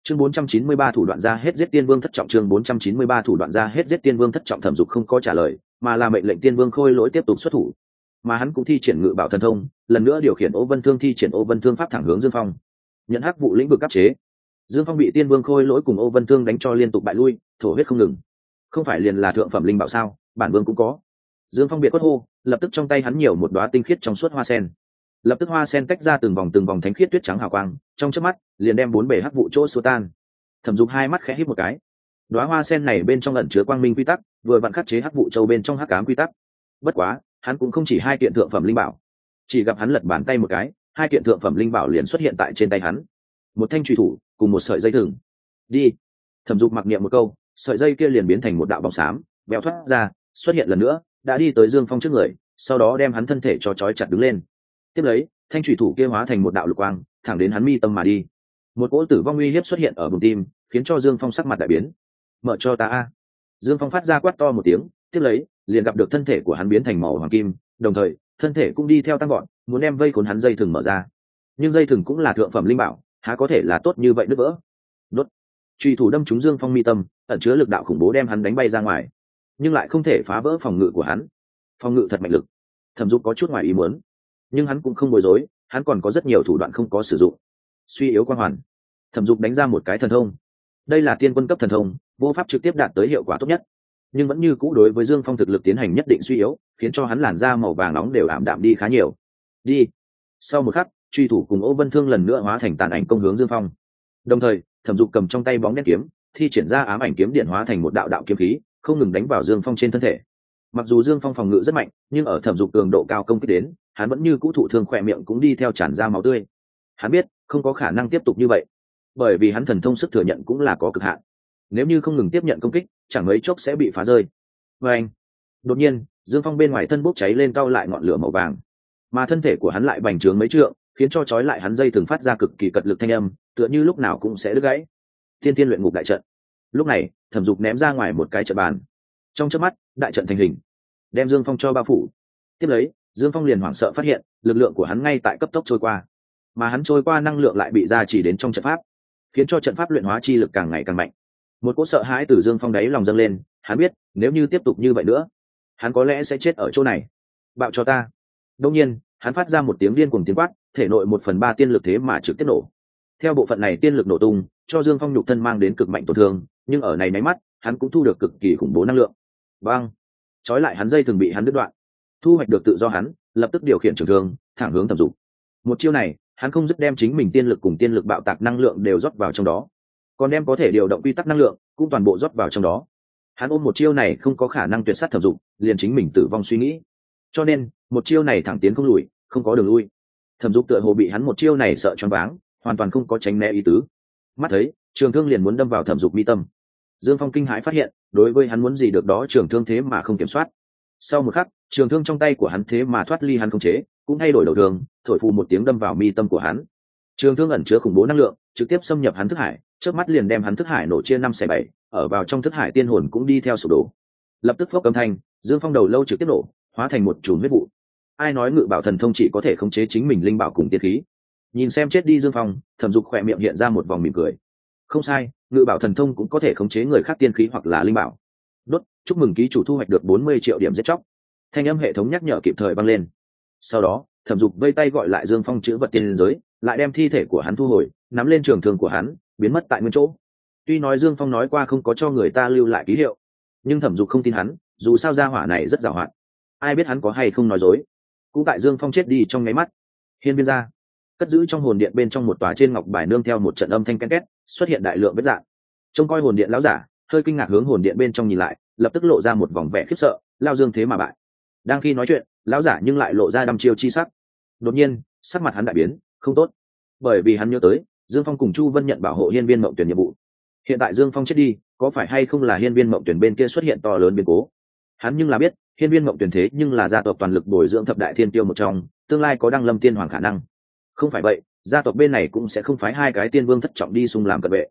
Speaker 1: chương 493 thủ đoạn ra hết giết tiên vương thất trọng, chương 493 thủ đoạn ra hết giết tiên vương thất trọng thẩm dục không có trả lời, mà là mệnh lệnh tiên vương khôi lỗi tiếp tục xuất thủ. Mà hắn cũng thi triển ngự bảo thần thông, lần nữa điều khiển ô vân thương, thi triển ô vân thương pháp thẳng hướng dương phong. Nhận hắc vụ lĩnh vực cấp chế. Dương phong bị tiên vương khôi lỗi cùng ô vân thương đánh cho liên tục bại lui, thổ huyết không ngừng. Không phải liền là thượng phẩm linh bảo sao? Bản vương cũng có. Dương phong biệt quất hô, lập tức trong tay hắn nhiều một đoá tinh khiết trong suốt hoa sen lập tức hoa sen tách ra từng vòng từng vòng thánh khiết tuyết trắng hào quang, trong chớp mắt, liền đem bốn bể hắc vụ chỗ xua tan. Thẩm dục hai mắt khẽ hít một cái. Đoá hoa sen này bên trong lẩn chứa quang minh quy tắc, vừa vặn khắc chế hắc vụ châu bên trong hắc cám quy tắc. Bất quá, hắn cũng không chỉ hai kiện thượng phẩm linh bảo, chỉ gặp hắn lật bàn tay một cái, hai kiện thượng phẩm linh bảo liền xuất hiện tại trên tay hắn. Một thanh truy thủ, cùng một sợi dây thừng. Đi. Thẩm dục mặc niệm một câu, sợi dây kia liền biến thành một đạo bóng xám béo thoát ra, xuất hiện lần nữa, đã đi tới dương phong trước người, sau đó đem hắn thân thể cho trói chặt đứng lên tiếp lấy, thanh thủy thủ kia hóa thành một đạo lục quang, thẳng đến hắn mi tâm mà đi. Một cỗ tử vong uy hiếp xuất hiện ở bụng tim, khiến cho dương phong sắc mặt đại biến. Mở cho ta a. Dương phong phát ra quát to một tiếng, tiếp lấy, liền gặp được thân thể của hắn biến thành màu hoàng kim, đồng thời, thân thể cũng đi theo tăng gọn muốn đem vây khốn hắn dây thừng mở ra. Nhưng dây thừng cũng là thượng phẩm linh bảo, há có thể là tốt như vậy nứt vỡ? Đốt. Truy thủ đâm trúng dương phong mi tâm, ẩn chứa lực đạo khủng bố đem hắn đánh bay ra ngoài, nhưng lại không thể phá vỡ phòng ngự của hắn. Phòng ngự thật mạnh lực. Thẩm dục có chút ngoài ý muốn nhưng hắn cũng không bối rối, hắn còn có rất nhiều thủ đoạn không có sử dụng. Suy yếu quan hoàn. Thẩm dục đánh ra một cái thần thông. Đây là tiên quân cấp thần thông, vô pháp trực tiếp đạt tới hiệu quả tốt nhất. Nhưng vẫn như cũ đối với dương phong thực lực tiến hành nhất định suy yếu, khiến cho hắn làn da màu vàng nóng đều ảm đạm đi khá nhiều. Đi. Sau một khắc, truy thủ cùng ô vân thương lần nữa hóa thành tàn ảnh công hướng dương phong. Đồng thời, thẩm dục cầm trong tay bóng đen kiếm, thi triển ra ám ảnh kiếm điện hóa thành một đạo đạo kiếm khí, không ngừng đánh vào dương phong trên thân thể. Mặc dù dương phong phòng ngự rất mạnh, nhưng ở thẩm dục cường độ cao công kích đến hắn vẫn như cũ thụ thương khỏe miệng cũng đi theo tràn ra máu tươi. Hắn biết, không có khả năng tiếp tục như vậy, bởi vì hắn thần thông sức thừa nhận cũng là có cực hạn. Nếu như không ngừng tiếp nhận công kích, chẳng mấy chốc sẽ bị phá rơi. Và anh, đột nhiên, dương phong bên ngoài thân bốc cháy lên cao lại ngọn lửa màu vàng. Mà thân thể của hắn lại bành trướng mấy trượng, khiến cho trói lại hắn dây thường phát ra cực kỳ cật lực thanh âm, tựa như lúc nào cũng sẽ đứt gãy. Thiên tiên luyện ngục đại trận. Lúc này, thẩm dục ném ra ngoài một cái trận bàn. Trong chớp mắt, đại trận thành hình, đem dương phong cho bao phủ. Tiếp lấy dương phong liền hoảng sợ phát hiện, lực lượng của hắn ngay tại cấp tốc trôi qua. Mà hắn trôi qua năng lượng lại bị ra chỉ đến trong trận pháp, khiến cho trận pháp luyện hóa chi lực càng ngày càng mạnh. Một cỗ sợ hãi từ dương phong đáy lòng dâng lên, hắn biết, nếu như tiếp tục như vậy nữa, hắn có lẽ sẽ chết ở chỗ này. Bạo cho ta. Đông nhiên, hắn phát ra một tiếng điên cùng tiếng quát, thể nội một phần ba tiên lực thế mà trực tiếp nổ. Theo bộ phận này tiên lực nổ tung, cho dương phong nhục thân mang đến cực mạnh tổn thương, nhưng ở này máy mắt, hắn cũng thu được cực kỳ khủng bố năng lượng. Vâng trói lại hắn dây thường bị hắn đứt đoạn thu hoạch được tự do hắn, lập tức điều khiển trường thương, thẳng hướng thẩm dục. Một chiêu này, hắn không dứt đem chính mình tiên lực cùng tiên lực bạo tạc năng lượng đều rót vào trong đó. Còn đem có thể điều động quy tắc năng lượng, cũng toàn bộ rót vào trong đó. Hắn ôm một chiêu này không có khả năng tuyệt sát thẩm dục, liền chính mình tử vong suy nghĩ. Cho nên, một chiêu này thẳng tiến không lùi, không có đường lui. Thẩm dục tựa hồ bị hắn một chiêu này sợ choáng váng, hoàn toàn không có tránh né ý tứ. Mắt thấy, trường thương liền muốn đâm vào thẩm dục mi tâm. Dương phong kinh hãi phát hiện, đối với hắn muốn gì được đó, trường thương thế mà không kiểm soát. Sau một khắc trường thương trong tay của hắn thế mà thoát ly hắn không chế, cũng thay đổi đầu đường, thổi phù một tiếng đâm vào mi tâm của hắn. Trường thương ẩn chứa khủng bố năng lượng, trực tiếp xâm nhập hắn thức hải trước mắt liền đem hắn thức hải nổ chia năm xẻ bảy, ở vào trong thức hải tiên hồn cũng đi theo sụp đổ. Lập tức phốc âm thanh, dương phong đầu lâu trực tiếp nổ, hóa thành một chùm huyết vụ. Ai nói ngự bảo thần thông chỉ có thể khống chế chính mình linh bảo cùng tiên khí? Nhìn xem chết đi dương phong, thẩm dục khỏe miệng hiện ra một vòng mỉm cười. Không sai, ngự bảo thần thông cũng có thể khống chế người khác tiên khí hoặc là linh bảo. Đốt, chúc mừng ký chủ thu hoạch được bốn mươi triệu điểm giết chóc thanh âm hệ thống nhắc nhở kịp thời băng lên. Sau đó, thẩm dục vây tay gọi lại dương phong chữ vật tiên giới, lại đem thi thể của hắn thu hồi, nắm lên trường thường của hắn, biến mất tại nguyên chỗ. Tuy nói dương phong nói qua không có cho người ta lưu lại ký hiệu, nhưng thẩm dục không tin hắn, dù sao gia hỏa này rất giàu hạn. Ai biết hắn có hay không nói dối. Cũng tại dương phong chết đi trong nháy mắt, hiên viên gia cất giữ trong hồn điện bên trong một tòa trên ngọc bài nương theo một trận âm thanh ken két, xuất hiện đại lượng vết dạng. Trông coi hồn điện lão giả, hơi kinh ngạc hướng hồn điện bên trong nhìn lại, lập tức lộ ra một vòng vẻ khiếp sợ, lao dương thế mà bại đang khi nói chuyện, lão giả nhưng lại lộ ra đăm chiêu chi sắc. Đột nhiên, sắc mặt hắn đại biến, không tốt. Bởi vì hắn nhớ tới, dương phong cùng chu vân nhận bảo hộ hiên viên mộng tuyển nhiệm vụ. Hiện tại dương phong chết đi, có phải hay không là hiên viên mộng tuyển bên kia xuất hiện to lớn biến cố? Hắn nhưng là biết, hiên viên mộng tuyển thế nhưng là gia tộc toàn lực bồi dưỡng thập đại thiên tiêu một trong, tương lai có đăng lâm tiên hoàng khả năng. Không phải vậy, gia tộc bên này cũng sẽ không phái hai cái tiên vương thất trọng đi xung làm cận vệ.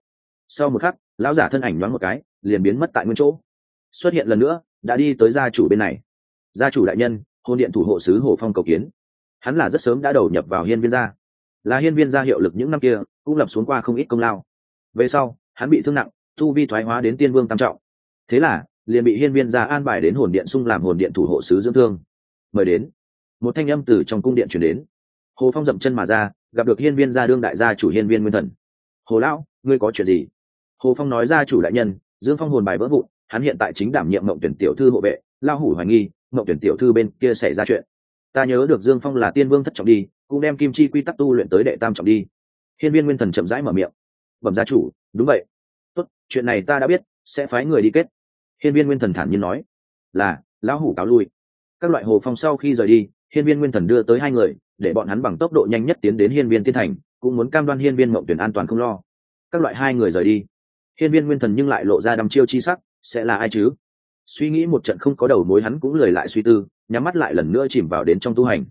Speaker 1: Sau một khắc, lão giả thân ảnh nhoáng một cái, liền biến mất tại nguyên chỗ. Xuất hiện lần nữa, đã đi tới gia chủ bên này gia chủ đại nhân, hôn điện thủ hộ sứ hồ phong cầu kiến. Hắn là rất sớm đã đầu nhập vào hiên viên gia. Là hiên viên gia hiệu lực những năm kia, cũng lập xuống qua không ít công lao. Về sau, hắn bị thương nặng thu vi thoái hóa đến tiên vương tam trọng. Thế là, liền bị hiên viên gia an bài đến hồn điện sung làm hồn điện thủ hộ sứ dưỡng thương. Mời đến. Một thanh âm từ trong cung điện chuyển đến. Hồ phong dậm chân mà ra, gặp được hiên viên gia đương đại gia chủ hiên viên nguyên thần. Hồ lão, ngươi có chuyện gì? Hồ phong nói, gia chủ đại nhân dương phong hồn bài vỡ vụn, hắn hiện tại chính đảm nhiệm mộng tuyển tiểu thư hộ vệ, lao hủ hoài nghi mộng tuyển tiểu thư bên kia xảy ra chuyện. Ta nhớ được dương phong là tiên vương thất trọng đi, cũng đem kim chi quy tắc tu luyện tới đệ tam trọng đi. Hiên viên nguyên thần chậm rãi mở miệng. Bẩm gia chủ, đúng vậy. Tốt, chuyện này ta đã biết, sẽ phái người đi kết. Hiên viên nguyên thần thản nhiên nói. Là, lão hủ cáo lui. Các loại hồ phong sau khi rời đi, hiên viên nguyên thần đưa tới hai người, để bọn hắn bằng tốc độ nhanh nhất tiến đến hiên viên tiên thành, cũng muốn cam đoan hiên viên mộng tuyển an toàn không lo. Các loại hai người rời đi. Hiên viên nguyên thần nhưng lại lộ ra đăm chiêu chi sắc, sẽ là ai chứ? Suy nghĩ một trận không có đầu mối hắn cũng lời lại suy tư, nhắm mắt lại lần nữa chìm vào đến trong tu hành.